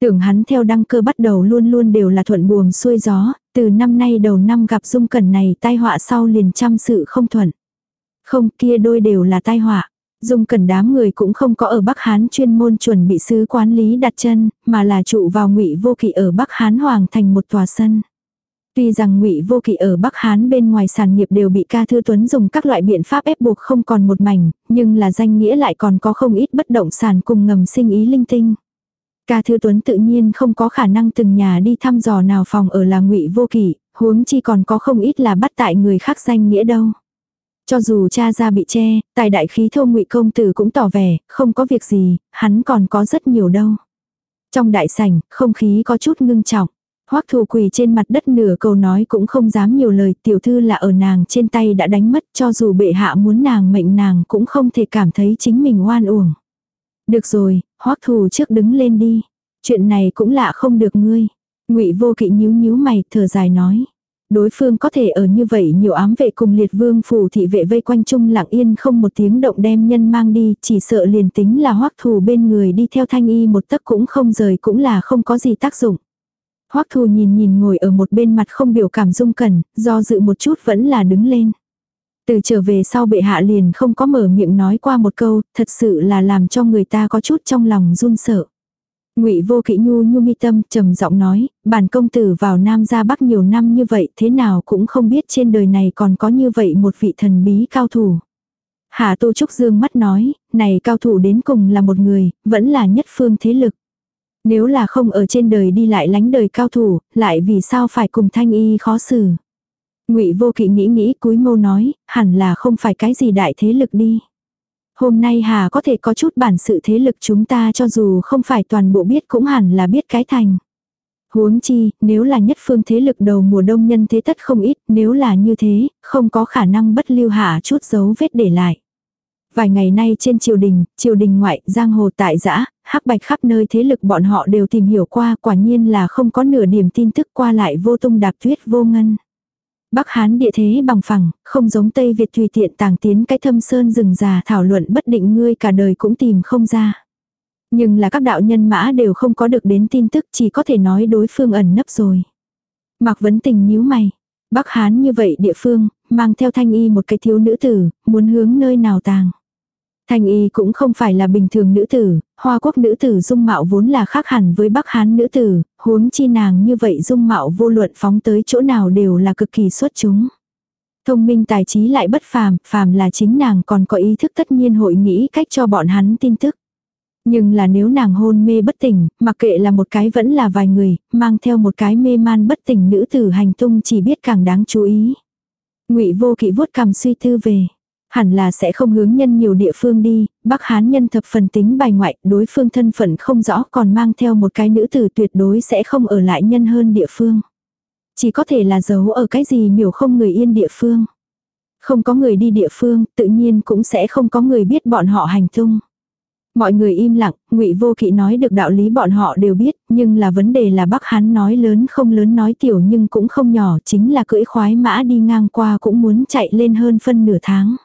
Tưởng hắn theo đăng cơ bắt đầu luôn luôn đều là thuận buồm xuôi gió, từ năm nay đầu năm gặp dung cẩn này tai họa sau liền trăm sự không thuận. Không kia đôi đều là tai họa. Dung cẩn đám người cũng không có ở Bắc Hán chuyên môn chuẩn bị sứ quán lý đặt chân, mà là trụ vào ngụy vô kỵ ở Bắc Hán Hoàng thành một tòa sân. Tuy rằng ngụy vô kỵ ở Bắc Hán bên ngoài sản nghiệp đều bị ca thư tuấn dùng các loại biện pháp ép buộc không còn một mảnh, nhưng là danh nghĩa lại còn có không ít bất động sản cùng ngầm sinh ý linh tinh. Ca Thư Tuấn tự nhiên không có khả năng từng nhà đi thăm dò nào phòng ở là ngụy vô kỷ, huống chi còn có không ít là bắt tại người khác danh nghĩa đâu. Cho dù cha ra bị che, tài đại khí thô ngụy công tử cũng tỏ vẻ, không có việc gì, hắn còn có rất nhiều đâu. Trong đại sảnh, không khí có chút ngưng trọng. Hoắc thù quỳ trên mặt đất nửa câu nói cũng không dám nhiều lời, tiểu thư là ở nàng trên tay đã đánh mất cho dù bệ hạ muốn nàng mệnh nàng cũng không thể cảm thấy chính mình oan uổng. Được rồi, hoắc thù trước đứng lên đi. Chuyện này cũng lạ không được ngươi. ngụy vô kỵ nhíu nhíu mày, thở dài nói. Đối phương có thể ở như vậy nhiều ám vệ cùng liệt vương phủ thị vệ vây quanh chung lặng yên không một tiếng động đem nhân mang đi, chỉ sợ liền tính là hoắc thù bên người đi theo thanh y một tấc cũng không rời cũng là không có gì tác dụng. Hoắc thù nhìn nhìn ngồi ở một bên mặt không biểu cảm dung cẩn, do dự một chút vẫn là đứng lên. Từ trở về sau bệ hạ liền không có mở miệng nói qua một câu, thật sự là làm cho người ta có chút trong lòng run sợ. Ngụy Vô Kỵ nhu nhu mi tâm trầm giọng nói, bản công tử vào Nam ra Bắc nhiều năm như vậy, thế nào cũng không biết trên đời này còn có như vậy một vị thần bí cao thủ. Hạ Tô Trúc Dương mắt nói, này cao thủ đến cùng là một người, vẫn là nhất phương thế lực. Nếu là không ở trên đời đi lại lánh đời cao thủ, lại vì sao phải cùng thanh y khó xử. Ngụy Vô Kỵ nghĩ nghĩ cúi mâu nói, hẳn là không phải cái gì đại thế lực đi. Hôm nay Hà có thể có chút bản sự thế lực chúng ta cho dù không phải toàn bộ biết cũng hẳn là biết cái thành. Huống chi, nếu là nhất phương thế lực đầu mùa đông nhân thế tất không ít, nếu là như thế, không có khả năng bất lưu hạ chút dấu vết để lại. Vài ngày nay trên triều đình, triều đình ngoại, giang hồ tại giã, hắc bạch khắp nơi thế lực bọn họ đều tìm hiểu qua, quả nhiên là không có nửa điểm tin tức qua lại vô tung đạp tuyết vô ngân. Bắc Hán địa thế bằng phẳng, không giống Tây Việt tùy tiện tàng tiến cái thâm sơn rừng già thảo luận bất định ngươi cả đời cũng tìm không ra. Nhưng là các đạo nhân mã đều không có được đến tin tức chỉ có thể nói đối phương ẩn nấp rồi. Mạc Vấn Tình nhíu mày. Bắc Hán như vậy địa phương, mang theo thanh y một cái thiếu nữ tử, muốn hướng nơi nào tàng. Thanh y cũng không phải là bình thường nữ tử, hoa quốc nữ tử dung mạo vốn là khác hẳn với bắc hán nữ tử, huống chi nàng như vậy dung mạo vô luận phóng tới chỗ nào đều là cực kỳ xuất chúng. Thông minh tài trí lại bất phàm, phàm là chính nàng còn có ý thức tất nhiên hội nghĩ cách cho bọn hắn tin tức. Nhưng là nếu nàng hôn mê bất tỉnh, mặc kệ là một cái vẫn là vài người, mang theo một cái mê man bất tỉnh nữ tử hành tung chỉ biết càng đáng chú ý. ngụy vô kỵ vuốt cằm suy tư về. Hẳn là sẽ không hướng nhân nhiều địa phương đi, Bắc Hán nhân thập phần tính bài ngoại, đối phương thân phận không rõ còn mang theo một cái nữ tử tuyệt đối sẽ không ở lại nhân hơn địa phương. Chỉ có thể là giấu ở cái gì miểu không người yên địa phương. Không có người đi địa phương, tự nhiên cũng sẽ không có người biết bọn họ hành tung. Mọi người im lặng, ngụy Vô Kỵ nói được đạo lý bọn họ đều biết, nhưng là vấn đề là Bắc Hán nói lớn không lớn nói tiểu nhưng cũng không nhỏ, chính là cưỡi khoái mã đi ngang qua cũng muốn chạy lên hơn phân nửa tháng.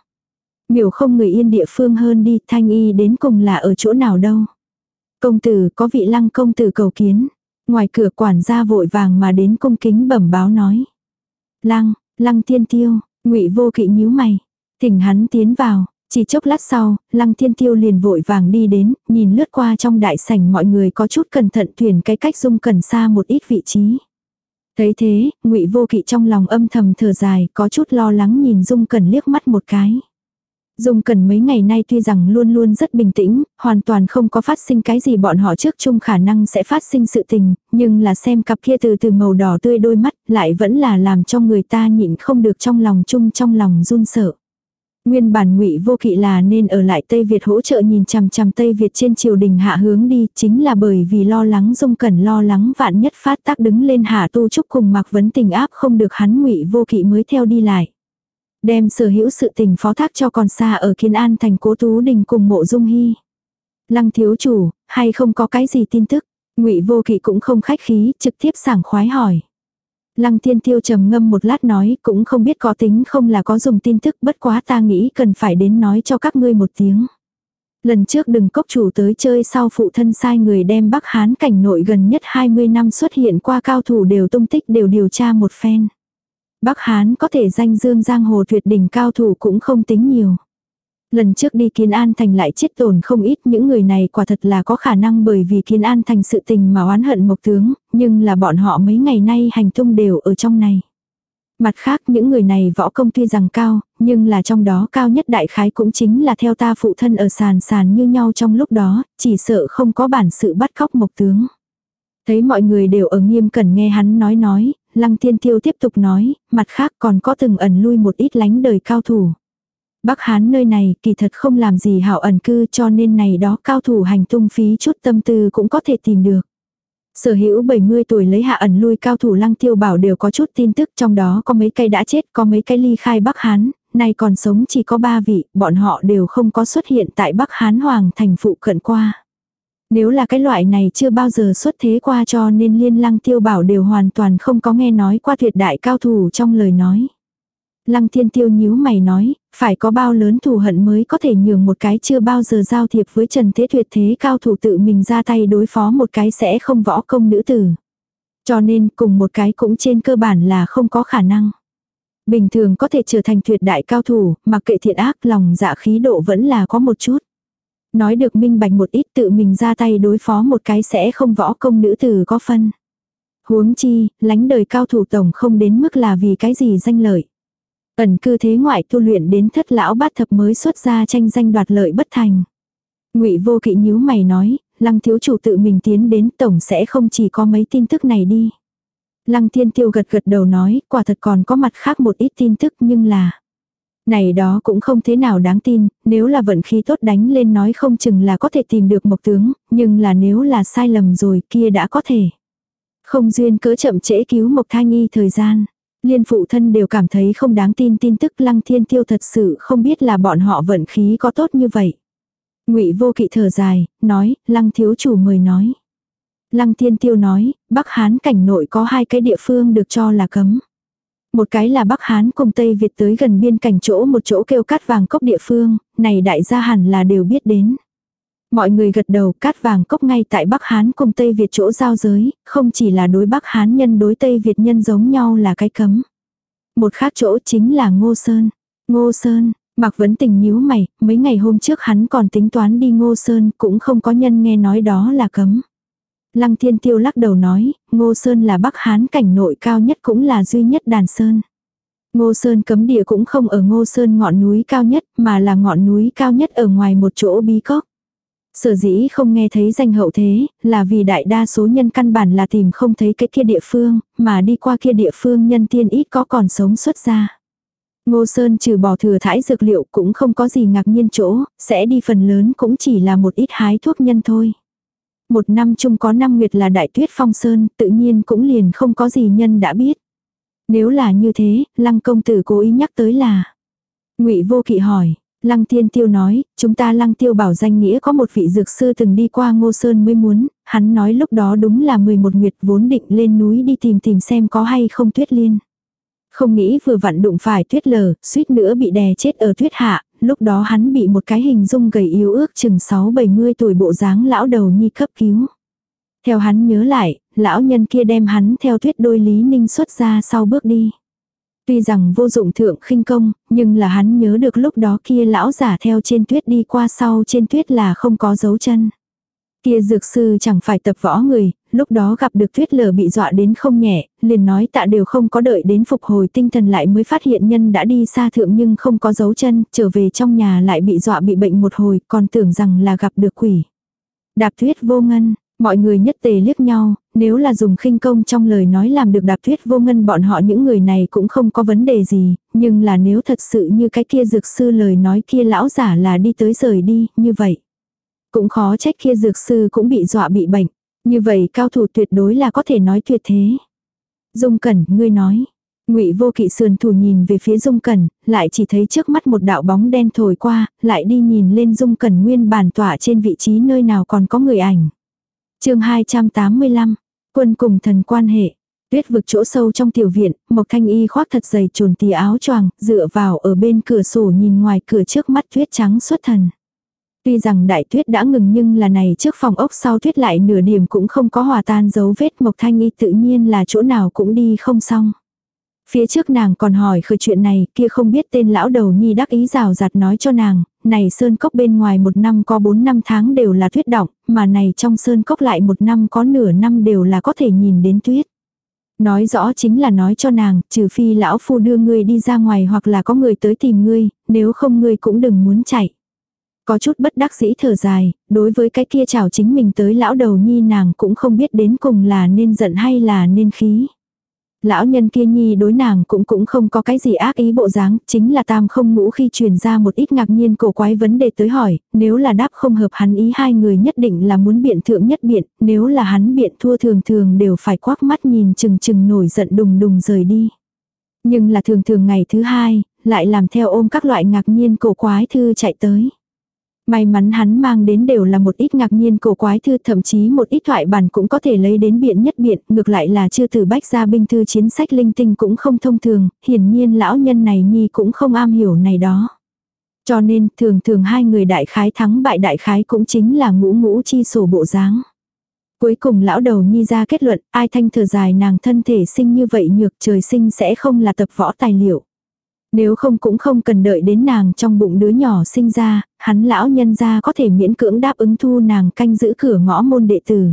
Miểu không người yên địa phương hơn đi, thanh y đến cùng là ở chỗ nào đâu. Công tử, có vị lăng công tử cầu kiến. Ngoài cửa quản gia vội vàng mà đến cung kính bẩm báo nói. Lăng, lăng thiên tiêu, ngụy vô kỵ nhíu mày. Thỉnh hắn tiến vào, chỉ chốc lát sau, lăng thiên tiêu liền vội vàng đi đến, nhìn lướt qua trong đại sảnh mọi người có chút cẩn thận thuyền cái cách dung cần xa một ít vị trí. Thấy thế, ngụy Vô Kỵ trong lòng âm thầm thở dài, có chút lo lắng nhìn Dung Cẩn liếc mắt một cái. Dung cần mấy ngày nay tuy rằng luôn luôn rất bình tĩnh, hoàn toàn không có phát sinh cái gì bọn họ trước chung khả năng sẽ phát sinh sự tình, nhưng là xem cặp kia từ từ màu đỏ tươi đôi mắt lại vẫn là làm cho người ta nhịn không được trong lòng chung trong lòng run sợ. Nguyên bản ngụy vô kỵ là nên ở lại Tây Việt hỗ trợ nhìn chằm chằm Tây Việt trên triều đình hạ hướng đi, chính là bởi vì lo lắng dung cẩn lo lắng vạn nhất phát tác đứng lên hạ tu trúc cùng mặc vấn tình áp không được hắn ngụy vô kỵ mới theo đi lại. Đem sở hữu sự tình phó thác cho còn xa ở kiến An thành cố Tú Đình cùng mộ dung hy. Lăng thiếu chủ, hay không có cái gì tin tức, ngụy vô kỵ cũng không khách khí, trực tiếp sảng khoái hỏi. Lăng thiên tiêu trầm ngâm một lát nói cũng không biết có tính không là có dùng tin tức bất quá ta nghĩ cần phải đến nói cho các ngươi một tiếng. Lần trước đừng cốc chủ tới chơi sau phụ thân sai người đem Bắc Hán cảnh nội gần nhất 20 năm xuất hiện qua cao thủ đều tung tích đều điều tra một phen. Bắc Hán có thể danh dương giang hồ tuyệt đỉnh cao thủ cũng không tính nhiều. Lần trước đi Kiến An Thành lại chết tổn không ít những người này quả thật là có khả năng bởi vì Kiến An Thành sự tình mà oán hận Mộc Tướng, nhưng là bọn họ mấy ngày nay hành tung đều ở trong này. Mặt khác những người này võ công tuy rằng cao, nhưng là trong đó cao nhất đại khái cũng chính là theo ta phụ thân ở sàn sàn như nhau trong lúc đó, chỉ sợ không có bản sự bắt cóc Mộc Tướng. Thấy mọi người đều ở nghiêm cẩn nghe hắn nói nói, Lăng thiên Tiêu tiếp tục nói, mặt khác còn có từng ẩn lui một ít lánh đời cao thủ. Bắc Hán nơi này kỳ thật không làm gì hảo ẩn cư cho nên này đó cao thủ hành tung phí chút tâm tư cũng có thể tìm được. Sở hữu 70 tuổi lấy hạ ẩn lui cao thủ lăng tiêu bảo đều có chút tin tức trong đó có mấy cây đã chết có mấy cây ly khai Bắc Hán, nay còn sống chỉ có ba vị, bọn họ đều không có xuất hiện tại Bắc Hán Hoàng thành phụ cận qua. Nếu là cái loại này chưa bao giờ xuất thế qua cho nên liên lăng tiêu bảo đều hoàn toàn không có nghe nói qua tuyệt đại cao thủ trong lời nói. Lăng thiên tiêu nhíu mày nói, phải có bao lớn thù hận mới có thể nhường một cái chưa bao giờ giao thiệp với Trần Thế Tuyệt thế cao thủ tự mình ra tay đối phó một cái sẽ không võ công nữ tử. Cho nên cùng một cái cũng trên cơ bản là không có khả năng. Bình thường có thể trở thành tuyệt đại cao thủ, mặc kệ thiện ác lòng dạ khí độ vẫn là có một chút. Nói được minh bạch một ít tự mình ra tay đối phó một cái sẽ không võ công nữ tử có phân. Huống chi, lánh đời cao thủ tổng không đến mức là vì cái gì danh lợi. Ẩn cư thế ngoại tu luyện đến thất lão bát thập mới xuất ra tranh danh đoạt lợi bất thành. ngụy vô kỵ nhíu mày nói, lăng thiếu chủ tự mình tiến đến tổng sẽ không chỉ có mấy tin tức này đi. Lăng thiên tiêu gật gật đầu nói, quả thật còn có mặt khác một ít tin tức nhưng là. Này đó cũng không thế nào đáng tin, nếu là vận khí tốt đánh lên nói không chừng là có thể tìm được mộc tướng, nhưng là nếu là sai lầm rồi kia đã có thể. Không duyên cớ chậm trễ cứu mộc thai nghi thời gian. Liên phụ thân đều cảm thấy không đáng tin tin tức lăng thiên tiêu thật sự không biết là bọn họ vận khí có tốt như vậy. ngụy vô kỵ thở dài, nói, lăng thiếu chủ mời nói. Lăng thiên tiêu nói, Bắc Hán cảnh nội có hai cái địa phương được cho là cấm. Một cái là Bắc Hán cùng Tây Việt tới gần biên cảnh chỗ một chỗ kêu cát vàng cốc địa phương, này đại gia hẳn là đều biết đến. Mọi người gật đầu cát vàng cốc ngay tại Bắc Hán cùng Tây Việt chỗ giao giới, không chỉ là đối Bắc Hán nhân đối Tây Việt nhân giống nhau là cái cấm. Một khác chỗ chính là Ngô Sơn. Ngô Sơn, Mạc Vấn Tình nhíu mày, mấy ngày hôm trước hắn còn tính toán đi Ngô Sơn, cũng không có nhân nghe nói đó là cấm. Lăng Thiên Tiêu lắc đầu nói, Ngô Sơn là Bắc Hán cảnh nội cao nhất cũng là duy nhất đàn Sơn. Ngô Sơn cấm địa cũng không ở Ngô Sơn ngọn núi cao nhất, mà là ngọn núi cao nhất ở ngoài một chỗ bí cốc. Sở dĩ không nghe thấy danh hậu thế, là vì đại đa số nhân căn bản là tìm không thấy cái kia địa phương, mà đi qua kia địa phương nhân tiên ít có còn sống xuất ra. Ngô Sơn trừ bỏ thừa thải dược liệu cũng không có gì ngạc nhiên chỗ, sẽ đi phần lớn cũng chỉ là một ít hái thuốc nhân thôi. Một năm chung có năm nguyệt là đại tuyết phong sơn, tự nhiên cũng liền không có gì nhân đã biết. Nếu là như thế, lăng công tử cố ý nhắc tới là. ngụy vô kỵ hỏi, Lăng Thiên Tiêu nói, chúng ta Lăng Tiêu bảo danh nghĩa có một vị dược sư từng đi qua Ngô Sơn mới muốn, hắn nói lúc đó đúng là 11 nguyệt vốn định lên núi đi tìm tìm xem có hay không tuyết liên. Không nghĩ vừa vặn đụng phải tuyết lở, suýt nữa bị đè chết ở tuyết hạ, lúc đó hắn bị một cái hình dung gầy yếu ước chừng 6-70 tuổi bộ dáng lão đầu nhi cấp cứu. Theo hắn nhớ lại, lão nhân kia đem hắn theo tuyết đôi lý ninh xuất ra sau bước đi. Tuy rằng vô dụng thượng khinh công, nhưng là hắn nhớ được lúc đó kia lão giả theo trên tuyết đi qua sau trên tuyết là không có dấu chân. Kia dược sư chẳng phải tập võ người, lúc đó gặp được tuyết lở bị dọa đến không nhẹ, liền nói tạ đều không có đợi đến phục hồi tinh thần lại mới phát hiện nhân đã đi xa thượng nhưng không có dấu chân, trở về trong nhà lại bị dọa bị bệnh một hồi, còn tưởng rằng là gặp được quỷ. Đạp tuyết vô ngân, mọi người nhất tề liếc nhau, nếu là dùng khinh công trong lời nói làm được đạp tuyết vô ngân bọn họ những người này cũng không có vấn đề gì, nhưng là nếu thật sự như cái kia dược sư lời nói kia lão giả là đi tới rời đi, như vậy. Cũng khó trách kia dược sư cũng bị dọa bị bệnh. Như vậy cao thủ tuyệt đối là có thể nói tuyệt thế. Dung Cẩn, ngươi nói. Ngụy Vô Kỵ sườn thủ nhìn về phía Dung Cẩn, lại chỉ thấy trước mắt một đạo bóng đen thổi qua, lại đi nhìn lên Dung Cẩn nguyên bản tỏa trên vị trí nơi nào còn có người ảnh. Chương 285. Quân cùng thần quan hệ. Tuyết vực chỗ sâu trong tiểu viện, Mộc Thanh Y khoác thật dày trồn tì áo choàng, dựa vào ở bên cửa sổ nhìn ngoài cửa trước mắt tuyết trắng xuất thần. Tuy rằng đại tuyết đã ngừng nhưng là này trước phòng ốc sau tuyết lại nửa điểm cũng không có hòa tan dấu vết Mộc Thanh Y tự nhiên là chỗ nào cũng đi không xong. Phía trước nàng còn hỏi khởi chuyện này, kia không biết tên lão đầu nhi đắc ý rào rạt nói cho nàng, này sơn cốc bên ngoài một năm có bốn năm tháng đều là tuyết động, mà này trong sơn cốc lại một năm có nửa năm đều là có thể nhìn đến tuyết. Nói rõ chính là nói cho nàng, trừ phi lão phu đưa ngươi đi ra ngoài hoặc là có người tới tìm ngươi, nếu không ngươi cũng đừng muốn chạy. Có chút bất đắc dĩ thở dài, đối với cái kia chào chính mình tới lão đầu nhi nàng cũng không biết đến cùng là nên giận hay là nên khí. Lão nhân kia nhi đối nàng cũng cũng không có cái gì ác ý bộ dáng, chính là tam không ngũ khi truyền ra một ít ngạc nhiên cổ quái vấn đề tới hỏi, nếu là đáp không hợp hắn ý hai người nhất định là muốn biện thượng nhất biện, nếu là hắn biện thua thường thường đều phải quắc mắt nhìn chừng chừng nổi giận đùng đùng rời đi. Nhưng là thường thường ngày thứ hai, lại làm theo ôm các loại ngạc nhiên cổ quái thư chạy tới. May mắn hắn mang đến đều là một ít ngạc nhiên cổ quái thư thậm chí một ít thoại bản cũng có thể lấy đến biện nhất biện, ngược lại là chưa từ bách ra binh thư chiến sách linh tinh cũng không thông thường, hiển nhiên lão nhân này nhi cũng không am hiểu này đó. Cho nên thường thường hai người đại khái thắng bại đại khái cũng chính là ngũ ngũ chi sổ bộ dáng. Cuối cùng lão đầu nhi ra kết luận, ai thanh thở dài nàng thân thể sinh như vậy nhược trời sinh sẽ không là tập võ tài liệu. Nếu không cũng không cần đợi đến nàng trong bụng đứa nhỏ sinh ra, hắn lão nhân gia có thể miễn cưỡng đáp ứng thu nàng canh giữ cửa ngõ môn đệ tử.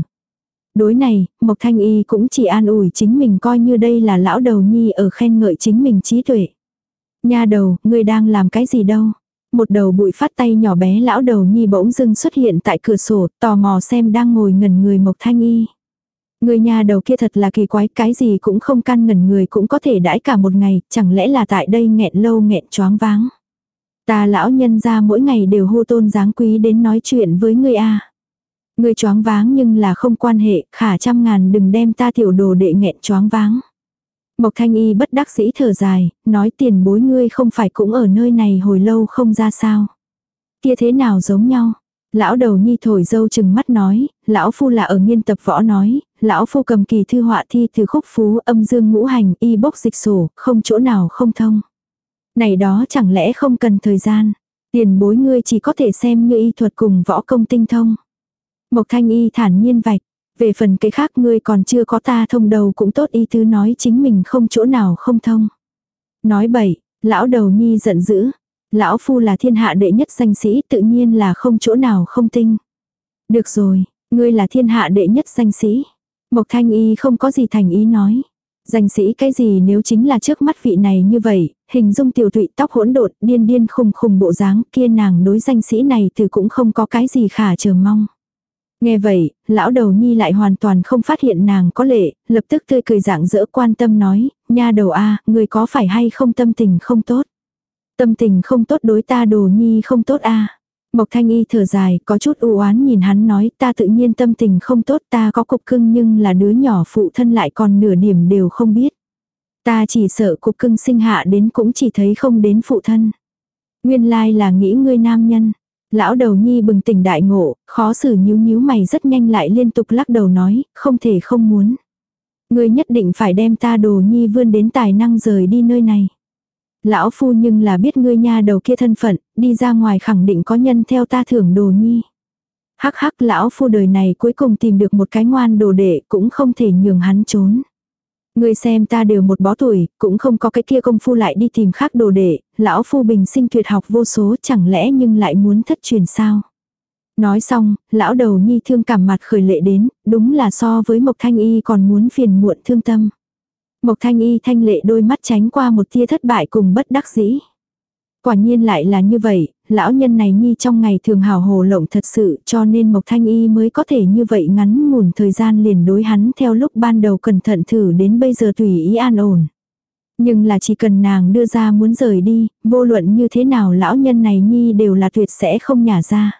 Đối này, Mộc Thanh Y cũng chỉ an ủi chính mình coi như đây là lão đầu nhi ở khen ngợi chính mình trí tuệ. Nha đầu, ngươi đang làm cái gì đâu? Một đầu bụi phát tay nhỏ bé lão đầu nhi bỗng dưng xuất hiện tại cửa sổ, tò mò xem đang ngồi ngẩn người Mộc Thanh Y. Người nhà đầu kia thật là kỳ quái, cái gì cũng không can ngẩn người cũng có thể đãi cả một ngày, chẳng lẽ là tại đây nghẹn lâu nghẹn choáng váng. Ta lão nhân ra mỗi ngày đều hô tôn dáng quý đến nói chuyện với người a. Người choáng váng nhưng là không quan hệ, khả trăm ngàn đừng đem ta tiểu đồ đệ nghẹn choáng váng. Mộc thanh y bất đắc dĩ thở dài, nói tiền bối ngươi không phải cũng ở nơi này hồi lâu không ra sao. Kia thế nào giống nhau, Lão đầu nhi thổi dâu chừng mắt nói, lão phu là ở nghiên tập võ nói, lão phu cầm kỳ thư họa thi từ khúc phú âm dương ngũ hành y bốc dịch sổ, không chỗ nào không thông. Này đó chẳng lẽ không cần thời gian, tiền bối ngươi chỉ có thể xem như y thuật cùng võ công tinh thông. Mộc thanh y thản nhiên vạch, về phần cái khác ngươi còn chưa có ta thông đầu cũng tốt y thứ nói chính mình không chỗ nào không thông. Nói bậy, lão đầu nhi giận dữ, Lão phu là thiên hạ đệ nhất danh sĩ tự nhiên là không chỗ nào không tinh. Được rồi, ngươi là thiên hạ đệ nhất danh sĩ. Mộc thanh y không có gì thành ý nói. Danh sĩ cái gì nếu chính là trước mắt vị này như vậy, hình dung tiểu thụy tóc hỗn độn, điên điên khùng khùng bộ dáng, kia nàng đối danh sĩ này từ cũng không có cái gì khả chờ mong. Nghe vậy, lão đầu nhi lại hoàn toàn không phát hiện nàng có lệ, lập tức tươi cười dạng dỡ quan tâm nói, nha đầu a người có phải hay không tâm tình không tốt. Tâm tình không tốt đối ta đồ nhi không tốt a Mộc thanh y thở dài, có chút u oán nhìn hắn nói ta tự nhiên tâm tình không tốt ta có cục cưng nhưng là đứa nhỏ phụ thân lại còn nửa điểm đều không biết. Ta chỉ sợ cục cưng sinh hạ đến cũng chỉ thấy không đến phụ thân. Nguyên lai là nghĩ ngươi nam nhân. Lão đầu nhi bừng tỉnh đại ngộ, khó xử nhíu nhíu mày rất nhanh lại liên tục lắc đầu nói, không thể không muốn. Ngươi nhất định phải đem ta đồ nhi vươn đến tài năng rời đi nơi này. Lão phu nhưng là biết ngươi nha đầu kia thân phận, đi ra ngoài khẳng định có nhân theo ta thưởng đồ nhi. Hắc hắc lão phu đời này cuối cùng tìm được một cái ngoan đồ đệ cũng không thể nhường hắn trốn. Ngươi xem ta đều một bó tuổi, cũng không có cái kia công phu lại đi tìm khác đồ đệ, lão phu bình sinh tuyệt học vô số chẳng lẽ nhưng lại muốn thất truyền sao. Nói xong, lão đầu nhi thương cảm mặt khởi lệ đến, đúng là so với Mộc Thanh Y còn muốn phiền muộn thương tâm. Mộc Thanh Y thanh lệ đôi mắt tránh qua một tia thất bại cùng bất đắc dĩ. Quả nhiên lại là như vậy, lão nhân này nhi trong ngày thường hào hồ lộng thật sự cho nên Mộc Thanh Y mới có thể như vậy ngắn ngủn thời gian liền đối hắn theo lúc ban đầu cẩn thận thử đến bây giờ tùy ý an ổn. Nhưng là chỉ cần nàng đưa ra muốn rời đi, vô luận như thế nào lão nhân này nhi đều là tuyệt sẽ không nhả ra.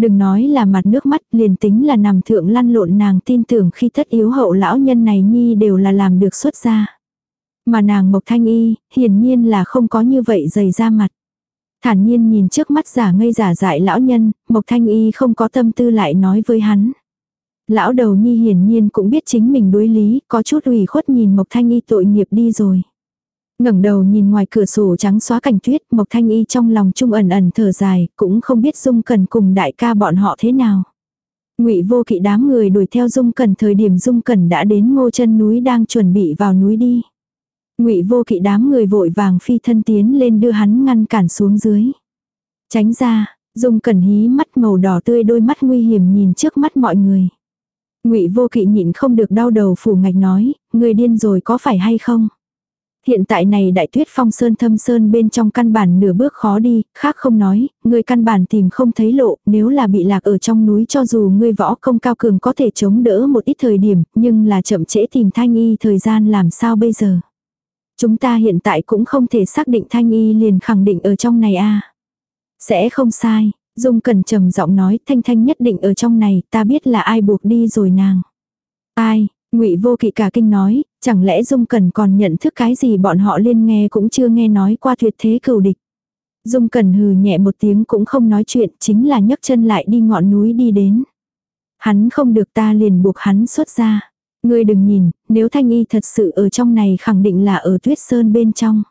Đừng nói là mặt nước mắt liền tính là nằm thượng lăn lộn nàng tin tưởng khi thất yếu hậu lão nhân này nhi đều là làm được xuất ra. Mà nàng Mộc Thanh Y, hiển nhiên là không có như vậy dày ra mặt. Thản nhiên nhìn trước mắt giả ngây giả dại lão nhân, Mộc Thanh Y không có tâm tư lại nói với hắn. Lão đầu nhi hiển nhiên cũng biết chính mình đối lý, có chút ủy khuất nhìn Mộc Thanh Y tội nghiệp đi rồi ngẩng đầu nhìn ngoài cửa sổ trắng xóa cảnh tuyết, Mộc Thanh Y trong lòng trung ẩn ẩn thở dài, cũng không biết Dung Cần cùng đại ca bọn họ thế nào. Ngụy Vô Kỵ đám người đuổi theo Dung Cần thời điểm Dung Cần đã đến Ngô Chân núi đang chuẩn bị vào núi đi. Ngụy Vô Kỵ đám người vội vàng phi thân tiến lên đưa hắn ngăn cản xuống dưới. Tránh ra, Dung Cần hí mắt màu đỏ tươi đôi mắt nguy hiểm nhìn trước mắt mọi người. Ngụy Vô Kỵ nhịn không được đau đầu phủ ngạch nói, người điên rồi có phải hay không? Hiện tại này đại tuyết phong sơn thâm sơn bên trong căn bản nửa bước khó đi, khác không nói, người căn bản tìm không thấy lộ, nếu là bị lạc ở trong núi cho dù ngươi võ công cao cường có thể chống đỡ một ít thời điểm, nhưng là chậm trễ tìm thanh y thời gian làm sao bây giờ. Chúng ta hiện tại cũng không thể xác định thanh y liền khẳng định ở trong này a Sẽ không sai, Dung Cần trầm giọng nói thanh thanh nhất định ở trong này, ta biết là ai buộc đi rồi nàng. Ai, ngụy vô kỵ cả kinh nói, chẳng lẽ Dung Cần còn nhận thức cái gì bọn họ liên nghe cũng chưa nghe nói qua tuyệt thế cửu địch. Dung Cần hừ nhẹ một tiếng cũng không nói chuyện, chính là nhấc chân lại đi ngọn núi đi đến. Hắn không được ta liền buộc hắn xuất ra. Ngươi đừng nhìn, nếu thanh y thật sự ở trong này khẳng định là ở tuyết sơn bên trong.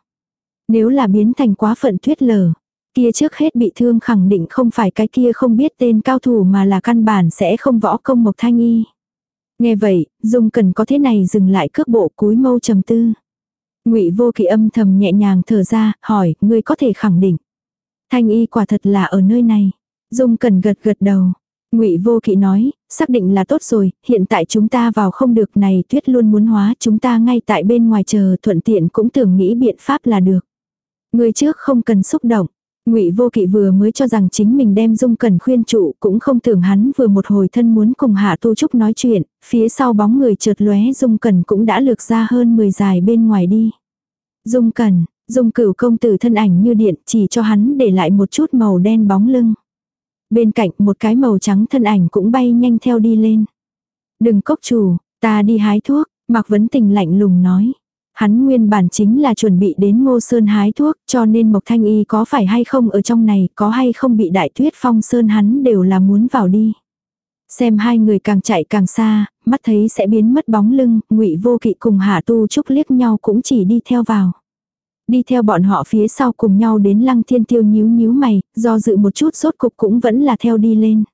Nếu là biến thành quá phận tuyết lở, kia trước hết bị thương khẳng định không phải cái kia không biết tên cao thủ mà là căn bản sẽ không võ công mộc thanh y. Nghe vậy, Dung cần có thế này dừng lại cước bộ cúi mâu trầm tư. Ngụy Vô Kỵ âm thầm nhẹ nhàng thở ra, hỏi, ngươi có thể khẳng định. Thanh y quả thật là ở nơi này. Dung cần gật gật đầu. Ngụy Vô Kỵ nói, xác định là tốt rồi, hiện tại chúng ta vào không được này tuyết luôn muốn hóa, chúng ta ngay tại bên ngoài chờ thuận tiện cũng tưởng nghĩ biện pháp là được. Người trước không cần xúc động. Ngụy Vô Kỵ vừa mới cho rằng chính mình đem Dung Cẩn khuyên trụ, cũng không tưởng hắn vừa một hồi thân muốn cùng Hạ Tu Trúc nói chuyện, phía sau bóng người chợt lóe Dung Cẩn cũng đã lược ra hơn 10 dài bên ngoài đi. Dung Cẩn, Dung Cửu công tử thân ảnh như điện, chỉ cho hắn để lại một chút màu đen bóng lưng. Bên cạnh một cái màu trắng thân ảnh cũng bay nhanh theo đi lên. "Đừng cốc chủ, ta đi hái thuốc." Mạc Vấn Tình lạnh lùng nói. Hắn nguyên bản chính là chuẩn bị đến ngô sơn hái thuốc, cho nên Mộc Thanh Y có phải hay không ở trong này, có hay không bị đại tuyết phong sơn hắn đều là muốn vào đi. Xem hai người càng chạy càng xa, mắt thấy sẽ biến mất bóng lưng, ngụy vô kỵ cùng hạ tu trúc liếc nhau cũng chỉ đi theo vào. Đi theo bọn họ phía sau cùng nhau đến lăng thiên tiêu nhíu nhíu mày, do dự một chút sốt cục cũng vẫn là theo đi lên.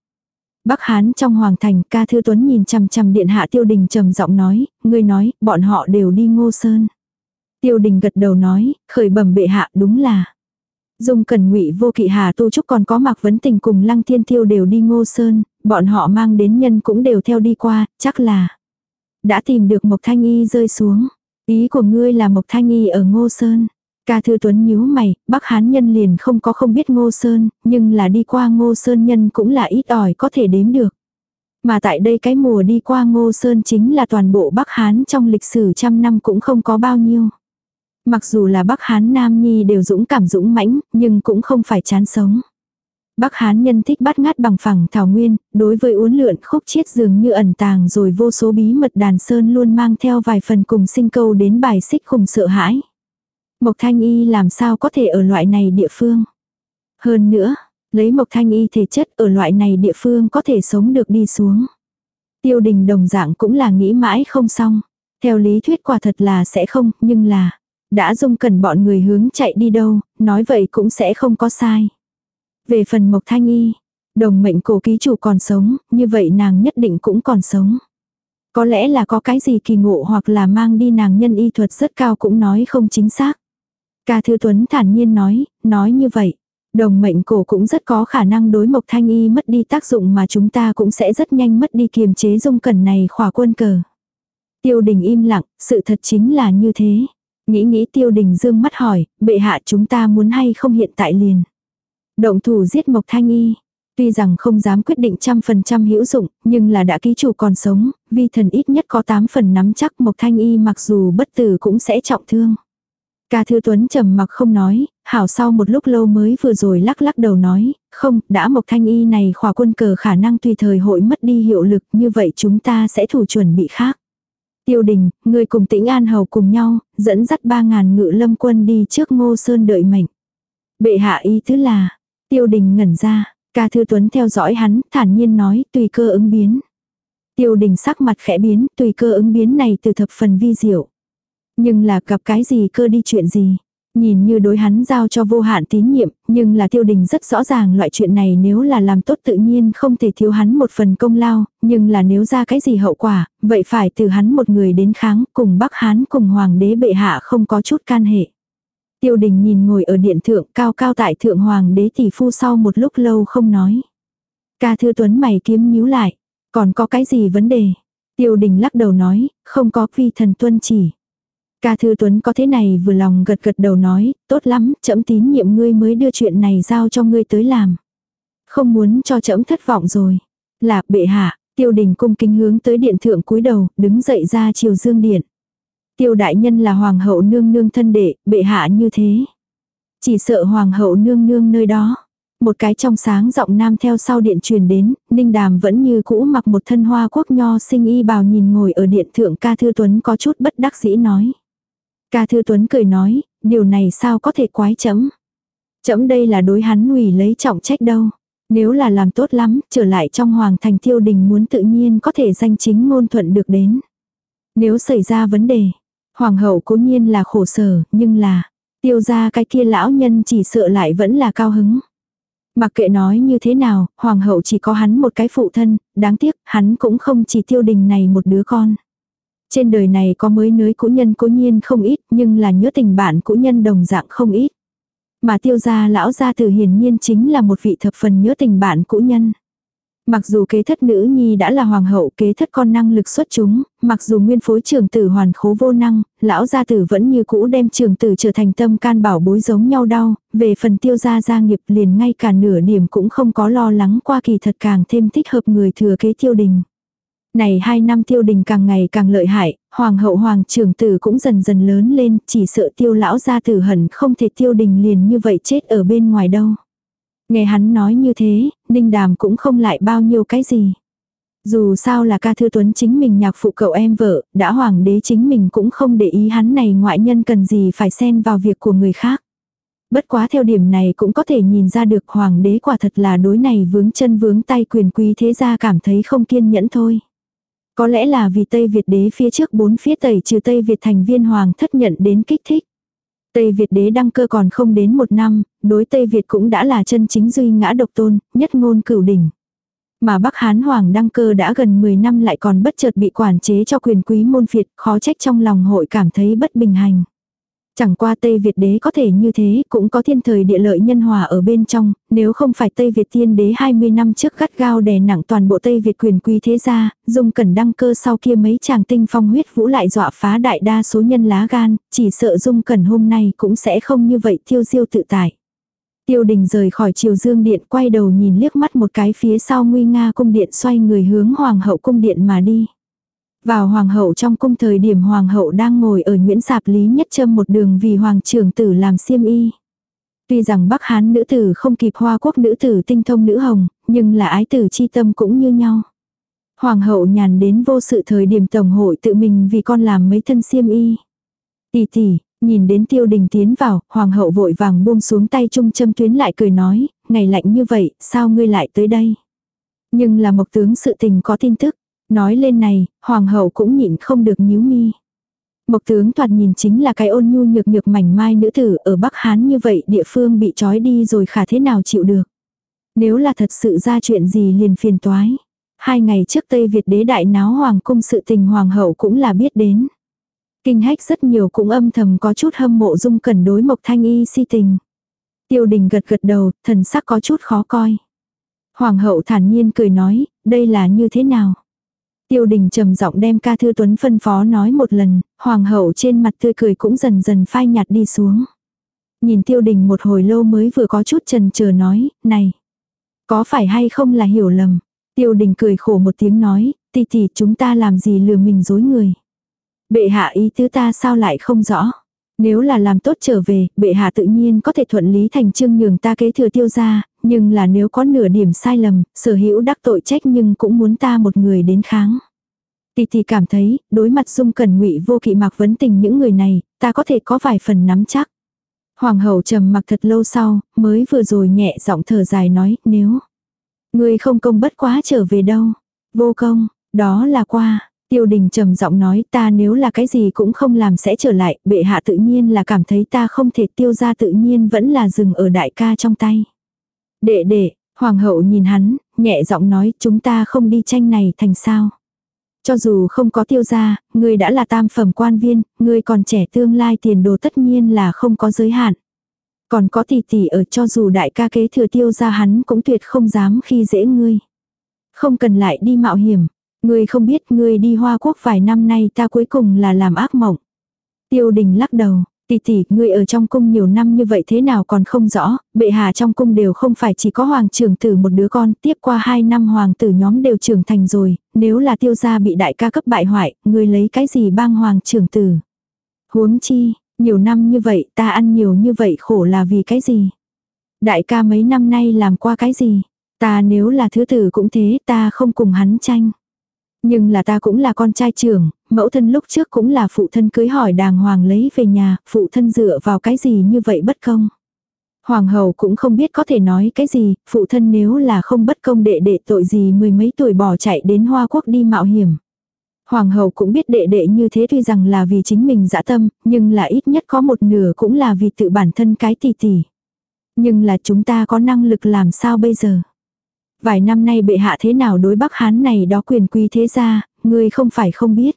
Bắc Hán trong hoàng thành ca thư tuấn nhìn chằm chằm điện hạ tiêu đình trầm giọng nói, ngươi nói, bọn họ đều đi ngô sơn. Tiêu đình gật đầu nói, khởi bẩm bệ hạ đúng là. Dung cần ngụy vô kỵ hà tu trúc còn có mặc vấn tình cùng lăng thiên tiêu đều đi ngô sơn, bọn họ mang đến nhân cũng đều theo đi qua, chắc là. Đã tìm được Mộc Thanh Y rơi xuống. Ý của ngươi là Mộc Thanh Y ở ngô sơn. Ca Thư Tuấn nhíu mày, Bắc Hán nhân liền không có không biết Ngô Sơn, nhưng là đi qua Ngô Sơn nhân cũng là ít ỏi có thể đếm được. Mà tại đây cái mùa đi qua Ngô Sơn chính là toàn bộ Bắc Hán trong lịch sử trăm năm cũng không có bao nhiêu. Mặc dù là Bắc Hán Nam Nhi đều dũng cảm dũng mãnh, nhưng cũng không phải chán sống. Bắc Hán nhân thích bắt ngát bằng phẳng thảo nguyên, đối với uốn lượn khúc chiết dường như ẩn tàng rồi vô số bí mật đàn sơn luôn mang theo vài phần cùng sinh câu đến bài xích cùng sợ hãi. Mộc Thanh Y làm sao có thể ở loại này địa phương. Hơn nữa, lấy Mộc Thanh Y thể chất ở loại này địa phương có thể sống được đi xuống. Tiêu đình đồng dạng cũng là nghĩ mãi không xong. Theo lý thuyết quả thật là sẽ không, nhưng là, đã dung cần bọn người hướng chạy đi đâu, nói vậy cũng sẽ không có sai. Về phần Mộc Thanh Y, đồng mệnh cổ ký chủ còn sống, như vậy nàng nhất định cũng còn sống. Có lẽ là có cái gì kỳ ngộ hoặc là mang đi nàng nhân y thuật rất cao cũng nói không chính xác. Ca Thư Tuấn thản nhiên nói, nói như vậy. Đồng mệnh cổ cũng rất có khả năng đối mộc thanh y mất đi tác dụng mà chúng ta cũng sẽ rất nhanh mất đi kiềm chế dung cẩn này khỏa quân cờ. Tiêu đình im lặng, sự thật chính là như thế. Nghĩ nghĩ tiêu đình dương mắt hỏi, bệ hạ chúng ta muốn hay không hiện tại liền. Động thủ giết mộc thanh y. Tuy rằng không dám quyết định trăm phần trăm hữu dụng, nhưng là đã ký chủ còn sống, vi thần ít nhất có tám phần nắm chắc Mộc Thanh Y mặc dù bất tử cũng sẽ trọng thương. Ca Thư Tuấn trầm mặc không nói, hảo sau một lúc lâu mới vừa rồi lắc lắc đầu nói, không, đã Mộc Thanh Y này khỏa quân cờ khả năng tùy thời hội mất đi hiệu lực như vậy chúng ta sẽ thủ chuẩn bị khác. Tiêu đình, người cùng tĩnh an hầu cùng nhau, dẫn dắt ba ngàn ngự lâm quân đi trước ngô sơn đợi mệnh. Bệ hạ ý thứ là, tiêu đình ngẩn ra, ca thư tuấn theo dõi hắn, thản nhiên nói, tùy cơ ứng biến. Tiêu đình sắc mặt khẽ biến, tùy cơ ứng biến này từ thập phần vi diệu. Nhưng là gặp cái gì cơ đi chuyện gì. Nhìn như đối hắn giao cho vô hạn tín nhiệm, nhưng là tiêu đình rất rõ ràng loại chuyện này nếu là làm tốt tự nhiên không thể thiếu hắn một phần công lao, nhưng là nếu ra cái gì hậu quả, vậy phải từ hắn một người đến kháng, cùng Bắc Hán cùng Hoàng đế bệ hạ không có chút can hệ. Tiêu đình nhìn ngồi ở điện thượng cao cao tại thượng Hoàng đế tỷ phu sau một lúc lâu không nói. Ca thư tuấn mày kiếm nhíu lại, còn có cái gì vấn đề? Tiêu đình lắc đầu nói, không có phi thần tuân chỉ. Ca Thư Tuấn có thế này vừa lòng gật gật đầu nói, tốt lắm, trẫm tín nhiệm ngươi mới đưa chuyện này giao cho ngươi tới làm. Không muốn cho trẫm thất vọng rồi. Là bệ hạ, tiêu đình cung kính hướng tới điện thượng cúi đầu, đứng dậy ra chiều dương điện. Tiêu đại nhân là hoàng hậu nương nương thân đệ, bệ hạ như thế. Chỉ sợ hoàng hậu nương nương nơi đó. Một cái trong sáng giọng nam theo sau điện truyền đến, ninh đàm vẫn như cũ mặc một thân hoa quốc nho sinh y bào nhìn ngồi ở điện thượng ca thư tuấn có chút bất đắc dĩ nói. Ca Thư Tuấn cười nói, điều này sao có thể quái chấm. Chấm đây là đối hắn ủy lấy trọng trách đâu. Nếu là làm tốt lắm, trở lại trong hoàng thành tiêu đình muốn tự nhiên có thể danh chính ngôn thuận được đến. Nếu xảy ra vấn đề, hoàng hậu cố nhiên là khổ sở, nhưng là, tiêu ra cái kia lão nhân chỉ sợ lại vẫn là cao hứng. Mặc kệ nói như thế nào, hoàng hậu chỉ có hắn một cái phụ thân, đáng tiếc, hắn cũng không chỉ tiêu đình này một đứa con. Trên đời này có mới nới cũ nhân cố nhiên không ít, nhưng là nhớ tình bạn cũ nhân đồng dạng không ít. Mà tiêu gia lão gia tử hiển nhiên chính là một vị thập phần nhớ tình bạn cũ nhân. Mặc dù kế thất nữ nhi đã là hoàng hậu kế thất con năng lực xuất chúng, mặc dù nguyên phối trường tử hoàn khố vô năng, lão gia tử vẫn như cũ đem trường tử trở thành tâm can bảo bối giống nhau đau, về phần tiêu gia gia nghiệp liền ngay cả nửa điểm cũng không có lo lắng qua kỳ thật càng thêm thích hợp người thừa kế tiêu đình. Này hai năm tiêu đình càng ngày càng lợi hại, hoàng hậu hoàng trưởng tử cũng dần dần lớn lên, chỉ sợ tiêu lão gia tử hẳn không thể tiêu đình liền như vậy chết ở bên ngoài đâu. Nghe hắn nói như thế, ninh đàm cũng không lại bao nhiêu cái gì. Dù sao là ca thư tuấn chính mình nhạc phụ cậu em vợ, đã hoàng đế chính mình cũng không để ý hắn này ngoại nhân cần gì phải xen vào việc của người khác. Bất quá theo điểm này cũng có thể nhìn ra được hoàng đế quả thật là đối này vướng chân vướng tay quyền quý thế gia cảm thấy không kiên nhẫn thôi. Có lẽ là vì Tây Việt đế phía trước bốn phía tẩy trừ Tây Việt thành viên hoàng thất nhận đến kích thích. Tây Việt đế đăng cơ còn không đến một năm, đối Tây Việt cũng đã là chân chính duy ngã độc tôn, nhất ngôn cửu đỉnh. Mà Bắc Hán Hoàng đăng cơ đã gần 10 năm lại còn bất chợt bị quản chế cho quyền quý môn phiệt khó trách trong lòng hội cảm thấy bất bình hành. Chẳng qua Tây Việt đế có thể như thế, cũng có thiên thời địa lợi nhân hòa ở bên trong, nếu không phải Tây Việt tiên đế 20 năm trước gắt gao đè nặng toàn bộ Tây Việt quyền quý thế gia, dung cẩn đăng cơ sau kia mấy chàng tinh phong huyết vũ lại dọa phá đại đa số nhân lá gan, chỉ sợ dung cẩn hôm nay cũng sẽ không như vậy tiêu diêu tự tại. Tiêu đình rời khỏi triều dương điện quay đầu nhìn liếc mắt một cái phía sau nguy nga cung điện xoay người hướng hoàng hậu cung điện mà đi. Vào hoàng hậu trong cung thời điểm hoàng hậu đang ngồi ở Nguyễn Sạp Lý Nhất Trâm một đường vì hoàng trưởng tử làm siêm y. Tuy rằng Bắc Hán nữ tử không kịp Hoa Quốc nữ tử tinh thông nữ hồng, nhưng là ái tử chi tâm cũng như nhau. Hoàng hậu nhàn đến vô sự thời điểm tổng hội tự mình vì con làm mấy thân siêm y. Tỷ tỷ, nhìn đến tiêu đình tiến vào, hoàng hậu vội vàng buông xuống tay trung châm tuyến lại cười nói, ngày lạnh như vậy, sao ngươi lại tới đây? Nhưng là mộc tướng sự tình có tin tức, Nói lên này, hoàng hậu cũng nhịn không được nhíu mi. Mộc tướng thoạt nhìn chính là cái ôn nhu nhược nhược mảnh mai nữ tử ở Bắc Hán như vậy địa phương bị trói đi rồi khả thế nào chịu được. Nếu là thật sự ra chuyện gì liền phiền toái. Hai ngày trước Tây Việt đế đại náo hoàng cung sự tình hoàng hậu cũng là biết đến. Kinh hách rất nhiều cũng âm thầm có chút hâm mộ dung cẩn đối mộc thanh y si tình. Tiêu đình gật gật đầu, thần sắc có chút khó coi. Hoàng hậu thản nhiên cười nói, đây là như thế nào? Tiêu đình trầm giọng đem ca thư tuấn phân phó nói một lần, hoàng hậu trên mặt tươi cười cũng dần dần phai nhạt đi xuống. Nhìn tiêu đình một hồi lâu mới vừa có chút trần chờ nói, này, có phải hay không là hiểu lầm. Tiêu đình cười khổ một tiếng nói, tì tì chúng ta làm gì lừa mình dối người. Bệ hạ ý tứ ta sao lại không rõ. Nếu là làm tốt trở về, bệ hạ tự nhiên có thể thuận lý thành trương nhường ta kế thừa tiêu ra, nhưng là nếu có nửa điểm sai lầm, sở hữu đắc tội trách nhưng cũng muốn ta một người đến kháng. Tì tì cảm thấy, đối mặt dung cần ngụy vô kỵ mạc vấn tình những người này, ta có thể có vài phần nắm chắc. Hoàng hậu trầm mặc thật lâu sau, mới vừa rồi nhẹ giọng thở dài nói, nếu người không công bất quá trở về đâu. Vô công, đó là qua. Tiêu đình trầm giọng nói ta nếu là cái gì cũng không làm sẽ trở lại, bệ hạ tự nhiên là cảm thấy ta không thể tiêu ra tự nhiên vẫn là dừng ở đại ca trong tay. Đệ đệ, hoàng hậu nhìn hắn, nhẹ giọng nói chúng ta không đi tranh này thành sao. Cho dù không có tiêu gia, ngươi đã là tam phẩm quan viên, ngươi còn trẻ tương lai tiền đồ tất nhiên là không có giới hạn. Còn có tỷ tỷ ở cho dù đại ca kế thừa tiêu gia hắn cũng tuyệt không dám khi dễ ngươi. Không cần lại đi mạo hiểm. Ngươi không biết ngươi đi Hoa Quốc vài năm nay ta cuối cùng là làm ác mộng. Tiêu đình lắc đầu, tỷ tỷ, ngươi ở trong cung nhiều năm như vậy thế nào còn không rõ, bệ hạ trong cung đều không phải chỉ có hoàng trưởng tử một đứa con, tiếp qua hai năm hoàng tử nhóm đều trưởng thành rồi, nếu là tiêu gia bị đại ca cấp bại hoại, ngươi lấy cái gì bang hoàng trưởng tử. Huống chi, nhiều năm như vậy ta ăn nhiều như vậy khổ là vì cái gì? Đại ca mấy năm nay làm qua cái gì? Ta nếu là thứ tử cũng thế ta không cùng hắn tranh. Nhưng là ta cũng là con trai trưởng, mẫu thân lúc trước cũng là phụ thân cưới hỏi đàng hoàng lấy về nhà, phụ thân dựa vào cái gì như vậy bất công. Hoàng hậu cũng không biết có thể nói cái gì, phụ thân nếu là không bất công đệ đệ tội gì mười mấy tuổi bỏ chạy đến Hoa Quốc đi mạo hiểm. Hoàng hậu cũng biết đệ đệ như thế tuy rằng là vì chính mình dã tâm, nhưng là ít nhất có một nửa cũng là vì tự bản thân cái tỷ tỷ. Nhưng là chúng ta có năng lực làm sao bây giờ? Vài năm nay bệ hạ thế nào đối Bắc Hán này đó quyền quy thế gia, ngươi không phải không biết.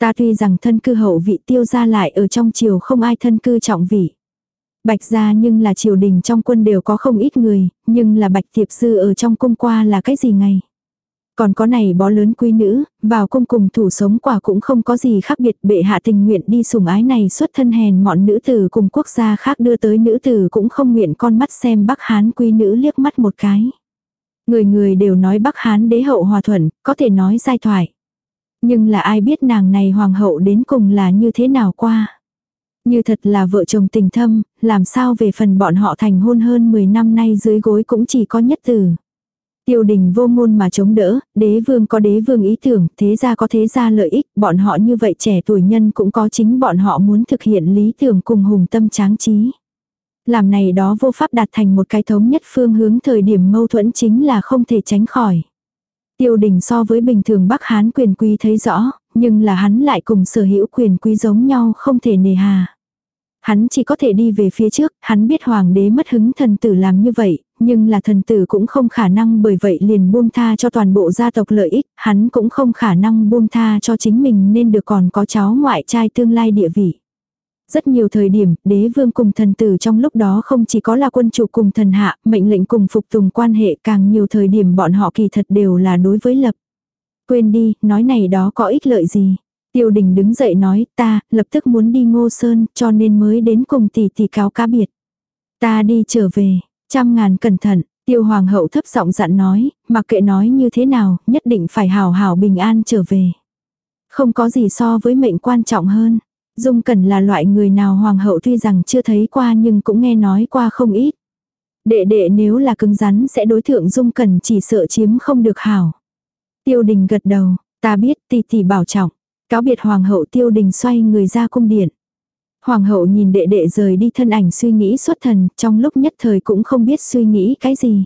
Ta tuy rằng thân cư hậu vị tiêu gia lại ở trong triều không ai thân cư trọng vị. Bạch gia nhưng là triều đình trong quân đều có không ít người, nhưng là bạch thiệp sư ở trong cung qua là cái gì ngày. Còn có này bó lớn quý nữ, vào cung cùng thủ sống quả cũng không có gì khác biệt bệ hạ tình nguyện đi sủng ái này xuất thân hèn mọn nữ tử cùng quốc gia khác đưa tới nữ tử cũng không nguyện con mắt xem bắc hán quý nữ liếc mắt một cái. Người người đều nói Bắc Hán đế hậu hòa thuận, có thể nói giai thoại. Nhưng là ai biết nàng này hoàng hậu đến cùng là như thế nào qua. Như thật là vợ chồng tình thâm, làm sao về phần bọn họ thành hôn hơn 10 năm nay dưới gối cũng chỉ có nhất tử. Tiêu đình vô ngôn mà chống đỡ, đế vương có đế vương ý tưởng, thế gia có thế gia lợi ích, bọn họ như vậy trẻ tuổi nhân cũng có chính bọn họ muốn thực hiện lý tưởng cùng hùng tâm tráng trí. Làm này đó vô pháp đạt thành một cái thống nhất phương hướng thời điểm mâu thuẫn chính là không thể tránh khỏi. Tiêu đình so với bình thường Bắc Hán quyền quý thấy rõ, nhưng là hắn lại cùng sở hữu quyền quý giống nhau không thể nề hà. Hắn chỉ có thể đi về phía trước, hắn biết hoàng đế mất hứng thần tử làm như vậy, nhưng là thần tử cũng không khả năng bởi vậy liền buông tha cho toàn bộ gia tộc lợi ích, hắn cũng không khả năng buông tha cho chính mình nên được còn có cháu ngoại trai tương lai địa vị. Rất nhiều thời điểm, đế vương cùng thần tử trong lúc đó không chỉ có là quân chủ cùng thần hạ, mệnh lệnh cùng phục tùng quan hệ càng nhiều thời điểm bọn họ kỳ thật đều là đối với lập. Quên đi, nói này đó có ích lợi gì. Tiêu đình đứng dậy nói, ta, lập tức muốn đi ngô sơn, cho nên mới đến cùng tỷ tỷ cáo cá biệt. Ta đi trở về, trăm ngàn cẩn thận, tiêu hoàng hậu thấp giọng dặn nói, mặc kệ nói như thế nào, nhất định phải hào hào bình an trở về. Không có gì so với mệnh quan trọng hơn. Dung Cẩn là loại người nào hoàng hậu tuy rằng chưa thấy qua nhưng cũng nghe nói qua không ít. Đệ đệ nếu là cứng rắn sẽ đối thượng Dung Cẩn chỉ sợ chiếm không được hảo. Tiêu đình gật đầu, ta biết tỷ tỷ bảo trọng. Cáo biệt hoàng hậu tiêu đình xoay người ra cung điện. Hoàng hậu nhìn đệ đệ rời đi thân ảnh suy nghĩ xuất thần, trong lúc nhất thời cũng không biết suy nghĩ cái gì.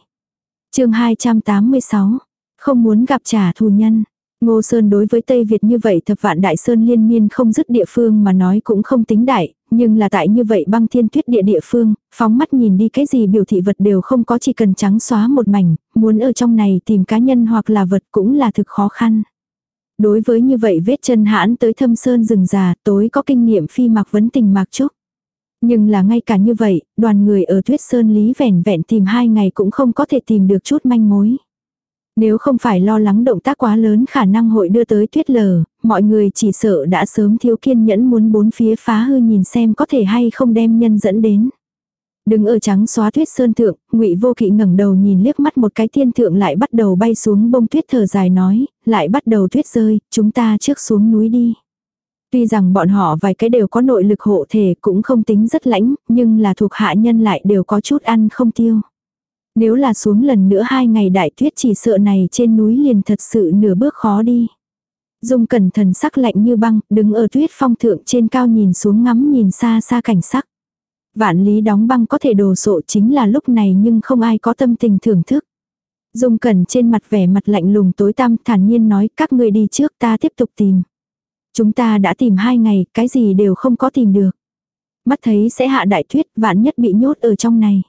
chương 286, không muốn gặp trả thù nhân. Ngô Sơn đối với Tây Việt như vậy thập vạn đại sơn liên miên không dứt địa phương mà nói cũng không tính đại, nhưng là tại như vậy băng thiên tuyết địa địa phương, phóng mắt nhìn đi cái gì biểu thị vật đều không có chỉ cần trắng xóa một mảnh, muốn ở trong này tìm cá nhân hoặc là vật cũng là thực khó khăn. Đối với như vậy vết chân hãn tới thâm sơn rừng già tối có kinh nghiệm phi mạc vấn tình mạc trúc. Nhưng là ngay cả như vậy, đoàn người ở Tuyết Sơn Lý vẻn vẹn tìm hai ngày cũng không có thể tìm được chút manh mối. Nếu không phải lo lắng động tác quá lớn khả năng hội đưa tới tuyết lở, mọi người chỉ sợ đã sớm thiếu kiên nhẫn muốn bốn phía phá hư nhìn xem có thể hay không đem nhân dẫn đến. Đứng ở trắng xóa tuyết sơn thượng, ngụy vô kỵ ngẩng đầu nhìn liếc mắt một cái thiên thượng lại bắt đầu bay xuống bông tuyết thở dài nói, lại bắt đầu tuyết rơi, chúng ta trước xuống núi đi. Tuy rằng bọn họ vài cái đều có nội lực hộ thể cũng không tính rất lãnh, nhưng là thuộc hạ nhân lại đều có chút ăn không tiêu. Nếu là xuống lần nữa hai ngày đại tuyết chỉ sợ này trên núi liền thật sự nửa bước khó đi. Dung cẩn thần sắc lạnh như băng, đứng ở tuyết phong thượng trên cao nhìn xuống ngắm nhìn xa xa cảnh sắc. Vạn lý đóng băng có thể đồ sộ chính là lúc này nhưng không ai có tâm tình thưởng thức. Dung cẩn trên mặt vẻ mặt lạnh lùng tối tăm thản nhiên nói các người đi trước ta tiếp tục tìm. Chúng ta đã tìm hai ngày, cái gì đều không có tìm được. Mắt thấy sẽ hạ đại tuyết, vạn nhất bị nhốt ở trong này.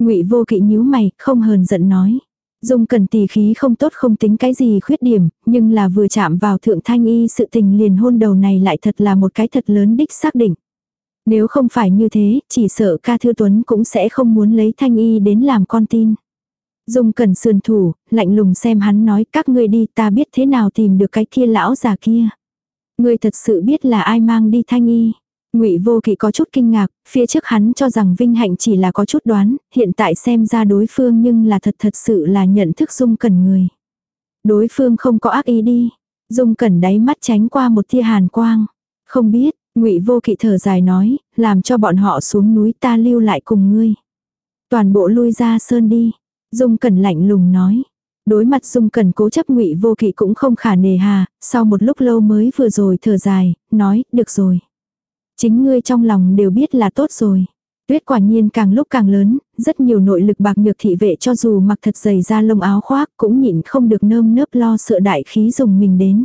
Ngụy Vô Kỵ nhíu mày, không hờn giận nói. Dung Cẩn tỷ khí không tốt không tính cái gì khuyết điểm, nhưng là vừa chạm vào thượng thanh y sự tình liền hôn đầu này lại thật là một cái thật lớn đích xác định. Nếu không phải như thế, chỉ sợ ca thư tuấn cũng sẽ không muốn lấy thanh y đến làm con tin. Dung Cẩn sườn thủ, lạnh lùng xem hắn nói các ngươi đi ta biết thế nào tìm được cái kia lão già kia. Ngươi thật sự biết là ai mang đi thanh y. Ngụy Vô Kỵ có chút kinh ngạc, phía trước hắn cho rằng Vinh Hạnh chỉ là có chút đoán, hiện tại xem ra đối phương nhưng là thật thật sự là nhận thức Dung Cẩn người. Đối phương không có ác ý đi. Dung Cẩn đáy mắt tránh qua một tia hàn quang. Không biết, Ngụy Vô Kỵ thở dài nói, làm cho bọn họ xuống núi ta lưu lại cùng ngươi. Toàn bộ lui ra sơn đi. Dung Cẩn lạnh lùng nói. Đối mặt Dung Cẩn cố chấp Ngụy Vô Kỵ cũng không khả nề hà, sau một lúc lâu mới vừa rồi thở dài, nói, được rồi. Chính ngươi trong lòng đều biết là tốt rồi. Tuyết quả nhiên càng lúc càng lớn, rất nhiều nội lực bạc nhược thị vệ cho dù mặc thật dày da lông áo khoác cũng nhịn không được nơm nớp lo sợ đại khí dùng mình đến.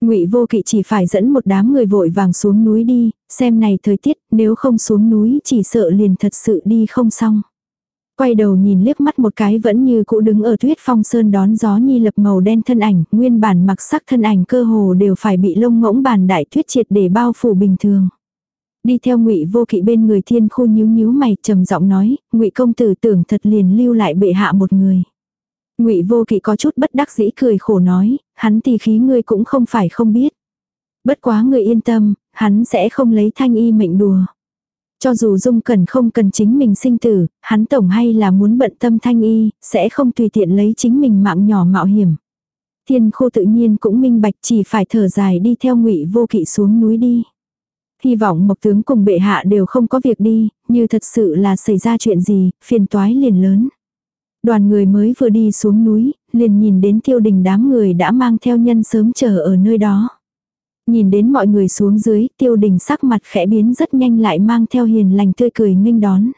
Ngụy Vô Kỵ chỉ phải dẫn một đám người vội vàng xuống núi đi, xem này thời tiết, nếu không xuống núi chỉ sợ liền thật sự đi không xong. Quay đầu nhìn liếc mắt một cái vẫn như cũ đứng ở tuyết phong sơn đón gió nhi lập màu đen thân ảnh, nguyên bản mặc sắc thân ảnh cơ hồ đều phải bị lông ngỗng bàn đại tuyết triệt để bao phủ bình thường. Đi theo ngụy vô kỵ bên người thiên khu nhíu nhíu mày trầm giọng nói, ngụy công tử tưởng thật liền lưu lại bệ hạ một người. Ngụy Vô Kỵ có chút bất đắc dĩ cười khổ nói, hắn thì khí ngươi cũng không phải không biết. Bất quá người yên tâm, hắn sẽ không lấy thanh y mệnh đùa. Cho dù Dung cần không cần chính mình sinh tử, hắn tổng hay là muốn bận tâm thanh y, sẽ không tùy tiện lấy chính mình mạng nhỏ mạo hiểm. Thiên khô tự nhiên cũng minh bạch chỉ phải thở dài đi theo ngụy vô kỵ xuống núi đi. Hy vọng mộc tướng cùng bệ hạ đều không có việc đi, như thật sự là xảy ra chuyện gì, phiền toái liền lớn. Đoàn người mới vừa đi xuống núi, liền nhìn đến tiêu đình đám người đã mang theo nhân sớm chờ ở nơi đó. Nhìn đến mọi người xuống dưới, tiêu đình sắc mặt khẽ biến rất nhanh lại mang theo hiền lành tươi cười nghênh đón.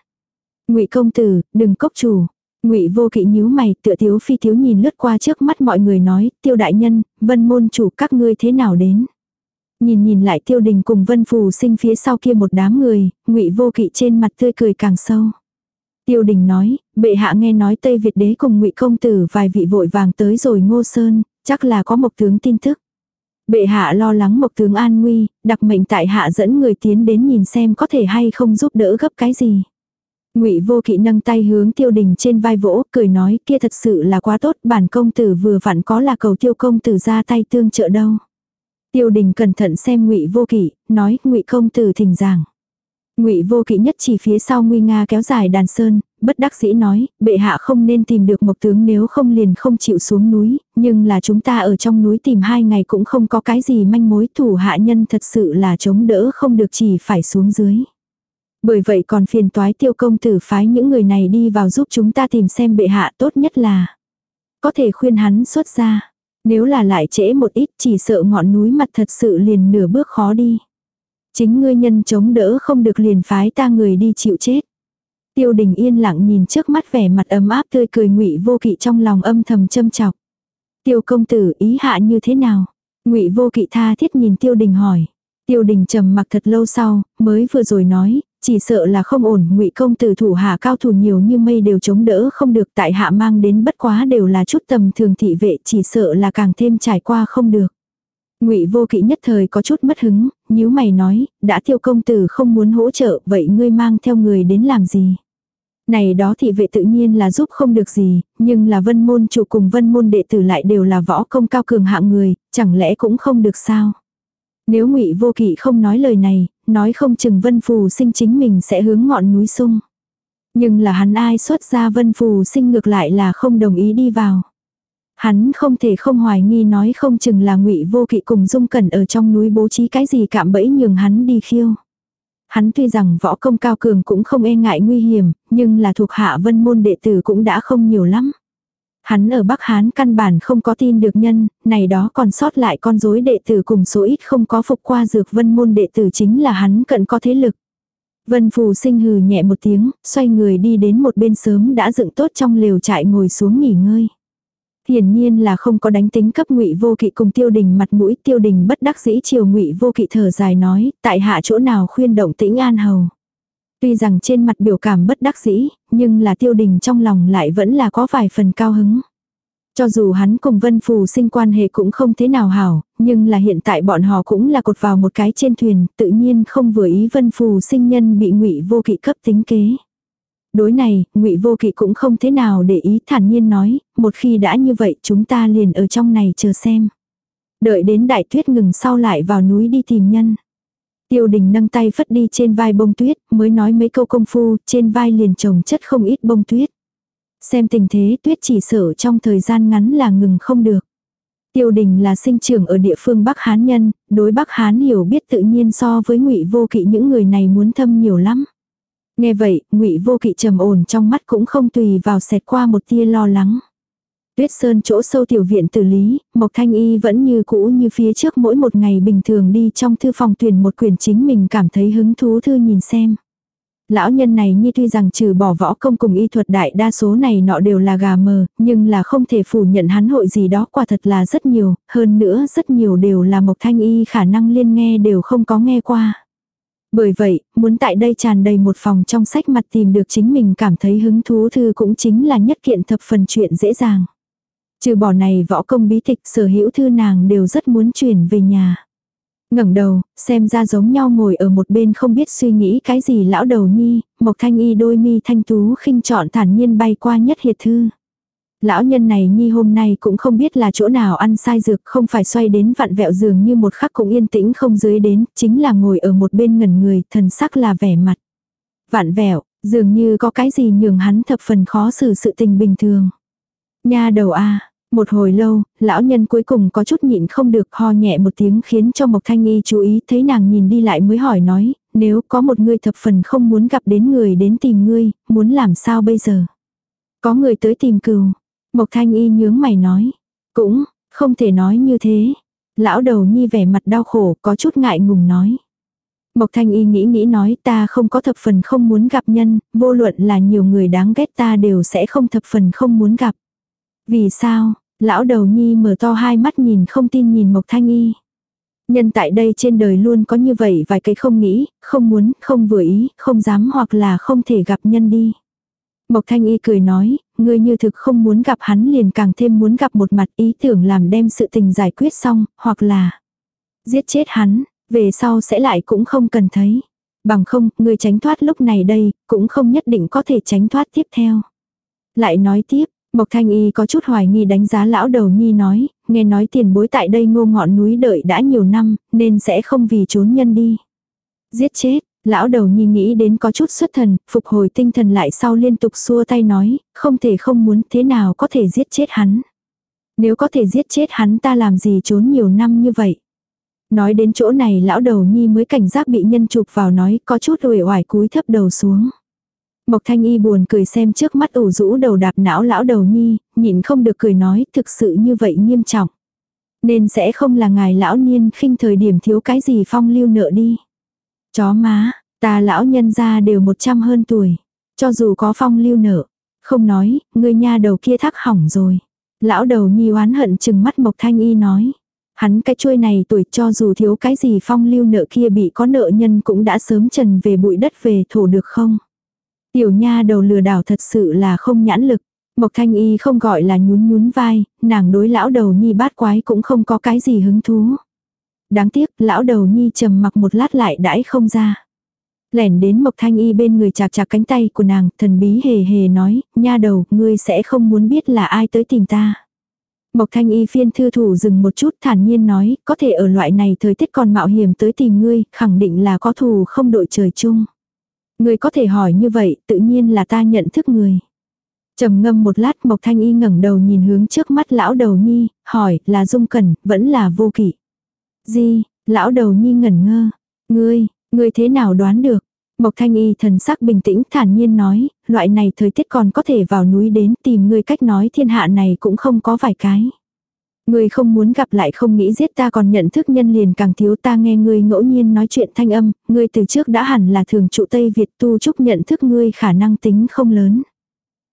ngụy công tử, đừng cốc chủ. ngụy vô kỵ nhíu mày, tựa thiếu phi thiếu nhìn lướt qua trước mắt mọi người nói, tiêu đại nhân, vân môn chủ các ngươi thế nào đến. Nhìn nhìn lại tiêu đình cùng vân phù sinh phía sau kia một đám người, ngụy vô kỵ trên mặt tươi cười càng sâu. Tiêu đình nói, bệ hạ nghe nói Tây Việt đế cùng ngụy công tử vài vị vội vàng tới rồi ngô sơn, chắc là có một tướng tin tức. Bệ hạ lo lắng một tướng an nguy, đặc mệnh tại hạ dẫn người tiến đến nhìn xem có thể hay không giúp đỡ gấp cái gì. Ngụy Vô Kỵ nâng tay hướng Tiêu Đình trên vai vỗ, cười nói, kia thật sự là quá tốt, bản công tử vừa vặn có là cầu Tiêu công tử ra tay tương trợ đâu. Tiêu Đình cẩn thận xem Ngụy Vô Kỵ, nói, Ngụy công tử thỉnh giảng. Ngụy Vô Kỵ nhất chỉ phía sau nguy nga kéo dài đàn sơn, bất đắc dĩ nói, bệ hạ không nên tìm được mộc tướng nếu không liền không chịu xuống núi, nhưng là chúng ta ở trong núi tìm hai ngày cũng không có cái gì manh mối thủ hạ nhân thật sự là chống đỡ không được chỉ phải xuống dưới. Bởi vậy còn phiền toái tiêu công tử phái những người này đi vào giúp chúng ta tìm xem bệ hạ tốt nhất là có thể khuyên hắn xuất ra. Nếu là lại trễ một ít chỉ sợ ngọn núi mặt thật sự liền nửa bước khó đi. Chính ngươi nhân chống đỡ không được liền phái ta người đi chịu chết. Tiêu đình yên lặng nhìn trước mắt vẻ mặt ấm áp tươi cười ngụy vô kỵ trong lòng âm thầm châm chọc. Tiêu công tử ý hạ như thế nào? ngụy vô kỵ tha thiết nhìn tiêu đình hỏi. Tiêu đình trầm mặc thật lâu sau, mới vừa rồi nói, chỉ sợ là không ổn, ngụy công tử thủ hạ cao thủ nhiều như mây đều chống đỡ không được tại hạ mang đến bất quá đều là chút tầm thường thị vệ chỉ sợ là càng thêm trải qua không được. Ngụy Vô Kỵ nhất thời có chút mất hứng, nhíu mày nói, đã tiêu công tử không muốn hỗ trợ, vậy ngươi mang theo người đến làm gì? Này đó thị vệ tự nhiên là giúp không được gì, nhưng là vân môn chủ cùng vân môn đệ tử lại đều là võ công cao cường hạng người, chẳng lẽ cũng không được sao? Nếu ngụy Vô Kỵ không nói lời này, nói không chừng vân phù sinh chính mình sẽ hướng ngọn núi sung. Nhưng là hắn ai xuất ra vân phù sinh ngược lại là không đồng ý đi vào. Hắn không thể không hoài nghi nói không chừng là ngụy vô kỵ cùng dung cẩn ở trong núi bố trí cái gì cạm bẫy nhường hắn đi khiêu. Hắn tuy rằng võ công cao cường cũng không e ngại nguy hiểm, nhưng là thuộc hạ vân môn đệ tử cũng đã không nhiều lắm. Hắn ở Bắc Hán căn bản không có tin được nhân, này đó còn sót lại con rối đệ tử cùng số ít không có phục qua dược vân môn đệ tử chính là hắn cận có thế lực. Vân Phù sinh hừ nhẹ một tiếng, xoay người đi đến một bên sớm đã dựng tốt trong lều trại ngồi xuống nghỉ ngơi. Hiển nhiên là không có đánh tính cấp ngụy vô kỵ cùng tiêu đình mặt mũi tiêu đình bất đắc dĩ chiều ngụy vô kỵ thở dài nói, tại hạ chỗ nào khuyên động tĩnh an hầu. Tuy rằng trên mặt biểu cảm bất đắc dĩ, nhưng là tiêu đình trong lòng lại vẫn là có vài phần cao hứng. Cho dù hắn cùng Vân Phù sinh quan hệ cũng không thế nào hảo, nhưng là hiện tại bọn họ cũng là cột vào một cái trên thuyền, tự nhiên không vừa ý Vân Phù sinh nhân bị ngụy vô kỵ cấp tính kế. Đối này, ngụy Vô Kỵ cũng không thế nào để ý thản nhiên nói, một khi đã như vậy chúng ta liền ở trong này chờ xem. Đợi đến đại tuyết ngừng sau lại vào núi đi tìm nhân. Tiêu đình nâng tay phất đi trên vai bông tuyết, mới nói mấy câu công phu, trên vai liền trồng chất không ít bông tuyết. Xem tình thế tuyết chỉ sợ trong thời gian ngắn là ngừng không được. Tiêu đình là sinh trưởng ở địa phương Bắc Hán nhân, đối Bắc Hán hiểu biết tự nhiên so với ngụy vô kỵ những người này muốn thâm nhiều lắm. Nghe vậy, ngụy vô kỵ trầm ổn trong mắt cũng không tùy vào xẹt qua một tia lo lắng. Tuyết sơn chỗ sâu tiểu viện tử lý, Mộc Thanh Y vẫn như cũ như phía trước mỗi một ngày bình thường đi trong thư phòng tuyển một quyển chính mình cảm thấy hứng thú thư nhìn xem. Lão nhân này như tuy rằng trừ bỏ võ công cùng y thuật đại đa số này nọ đều là gà mờ, nhưng là không thể phủ nhận hắn hội gì đó quả thật là rất nhiều, hơn nữa rất nhiều đều là Mộc Thanh Y khả năng liên nghe đều không có nghe qua. Bởi vậy, muốn tại đây tràn đầy một phòng trong sách mặt tìm được chính mình cảm thấy hứng thú thư cũng chính là nhất kiện thập phần chuyện dễ dàng. Trừ bỏ này võ công bí tịch sở hữu thư nàng đều rất muốn chuyển về nhà. ngẩng đầu, xem ra giống nhau ngồi ở một bên không biết suy nghĩ cái gì lão đầu nhi, mộc thanh y đôi mi thanh tú khinh chọn thản nhiên bay qua nhất hiệt thư lão nhân này nhi hôm nay cũng không biết là chỗ nào ăn sai dược không phải xoay đến vặn vẹo giường như một khắc cũng yên tĩnh không dưới đến, chính là ngồi ở một bên ngẩn người, thần sắc là vẻ mặt. vạn vẹo, dường như có cái gì nhường hắn thập phần khó xử sự tình bình thường. Nha đầu a một hồi lâu, lão nhân cuối cùng có chút nhịn không được ho nhẹ một tiếng khiến cho Mộc Thanh Y chú ý thấy nàng nhìn đi lại mới hỏi nói, nếu có một người thập phần không muốn gặp đến người đến tìm ngươi, muốn làm sao bây giờ? Có người tới tìm cừu, Mộc thanh y nhướng mày nói. Cũng, không thể nói như thế. Lão đầu nhi vẻ mặt đau khổ, có chút ngại ngùng nói. Mộc thanh y nghĩ nghĩ nói ta không có thập phần không muốn gặp nhân, vô luận là nhiều người đáng ghét ta đều sẽ không thập phần không muốn gặp. Vì sao? Lão đầu nhi mở to hai mắt nhìn không tin nhìn Mộc thanh y. Nhân tại đây trên đời luôn có như vậy vài cái không nghĩ, không muốn, không vừa ý, không dám hoặc là không thể gặp nhân đi. Mộc Thanh Y cười nói, ngươi như thực không muốn gặp hắn liền càng thêm muốn gặp một mặt ý tưởng làm đem sự tình giải quyết xong, hoặc là giết chết hắn, về sau sẽ lại cũng không cần thấy. Bằng không, ngươi tránh thoát lúc này đây, cũng không nhất định có thể tránh thoát tiếp theo. Lại nói tiếp, Mộc Thanh Y có chút hoài nghi đánh giá lão đầu nhi nói, nghe nói tiền bối tại đây ngô ngọn núi đợi đã nhiều năm, nên sẽ không vì trốn nhân đi. Giết chết, Lão đầu nhi nghĩ đến có chút xuất thần, phục hồi tinh thần lại sau liên tục xua tay nói, không thể không muốn thế nào có thể giết chết hắn. Nếu có thể giết chết hắn ta làm gì trốn nhiều năm như vậy. Nói đến chỗ này lão đầu nhi mới cảnh giác bị nhân chụp vào nói có chút uể oải cúi thấp đầu xuống. Mộc thanh y buồn cười xem trước mắt ủ rũ đầu đạp não lão đầu nhi, nhịn không được cười nói thực sự như vậy nghiêm trọng. Nên sẽ không là ngài lão niên khinh thời điểm thiếu cái gì phong lưu nợ đi. Chó má, ta lão nhân gia đều một trăm hơn tuổi. Cho dù có phong lưu nợ. Không nói, người nha đầu kia thắc hỏng rồi. Lão đầu nhi oán hận chừng mắt Mộc Thanh Y nói. Hắn cái chuôi này tuổi cho dù thiếu cái gì phong lưu nợ kia bị có nợ nhân cũng đã sớm trần về bụi đất về thổ được không? Tiểu nha đầu lừa đảo thật sự là không nhãn lực. Mộc Thanh Y không gọi là nhún nhún vai, nàng đối lão đầu nhi bát quái cũng không có cái gì hứng thú. Đáng tiếc, lão đầu nhi trầm mặc một lát lại đãi không ra. Lẻn đến Mộc Thanh Y bên người chạc chạc cánh tay của nàng, thần bí hề hề nói, nha đầu, ngươi sẽ không muốn biết là ai tới tìm ta. Mộc Thanh Y phiên thư thủ dừng một chút thản nhiên nói, có thể ở loại này thời tiết còn mạo hiểm tới tìm ngươi, khẳng định là có thù không đội trời chung người có thể hỏi như vậy, tự nhiên là ta nhận thức người. trầm ngâm một lát Mộc Thanh Y ngẩng đầu nhìn hướng trước mắt lão đầu nhi, hỏi, là dung cẩn, vẫn là vô kỷ. Gì, lão đầu nhi ngẩn ngơ. Ngươi, ngươi thế nào đoán được? Mộc Thanh Y thần sắc bình tĩnh thản nhiên nói, loại này thời tiết còn có thể vào núi đến tìm ngươi cách nói thiên hạ này cũng không có vài cái người không muốn gặp lại không nghĩ giết ta còn nhận thức nhân liền càng thiếu ta nghe ngươi ngẫu nhiên nói chuyện thanh âm, ngươi từ trước đã hẳn là thường trụ Tây Việt tu trúc nhận thức ngươi khả năng tính không lớn.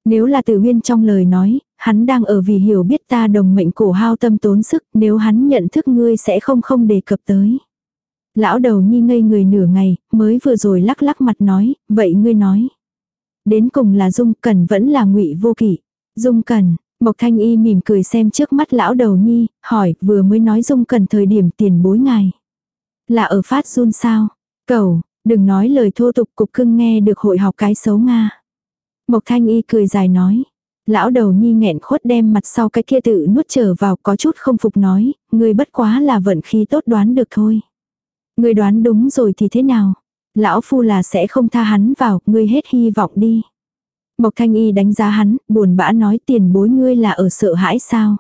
Nếu là tự huyên trong lời nói, hắn đang ở vì hiểu biết ta đồng mệnh cổ hao tâm tốn sức, nếu hắn nhận thức ngươi sẽ không không đề cập tới. Lão đầu nhi ngây người nửa ngày, mới vừa rồi lắc lắc mặt nói, vậy ngươi nói. Đến cùng là Dung Cần vẫn là ngụy vô kỷ. Dung Cần, Mộc Thanh Y mỉm cười xem trước mắt lão đầu nhi, hỏi vừa mới nói Dung Cần thời điểm tiền bối ngài. Là ở phát run sao? Cầu, đừng nói lời thô tục cục cưng nghe được hội học cái xấu Nga. Mộc Thanh Y cười dài nói. Lão đầu nhi nghẹn khuất đem mặt sau cái kia tự nuốt trở vào có chút không phục nói, người bất quá là vận khí tốt đoán được thôi. Người đoán đúng rồi thì thế nào? Lão phu là sẽ không tha hắn vào, ngươi hết hy vọng đi. Mộc thanh y đánh giá hắn, buồn bã nói tiền bối ngươi là ở sợ hãi sao?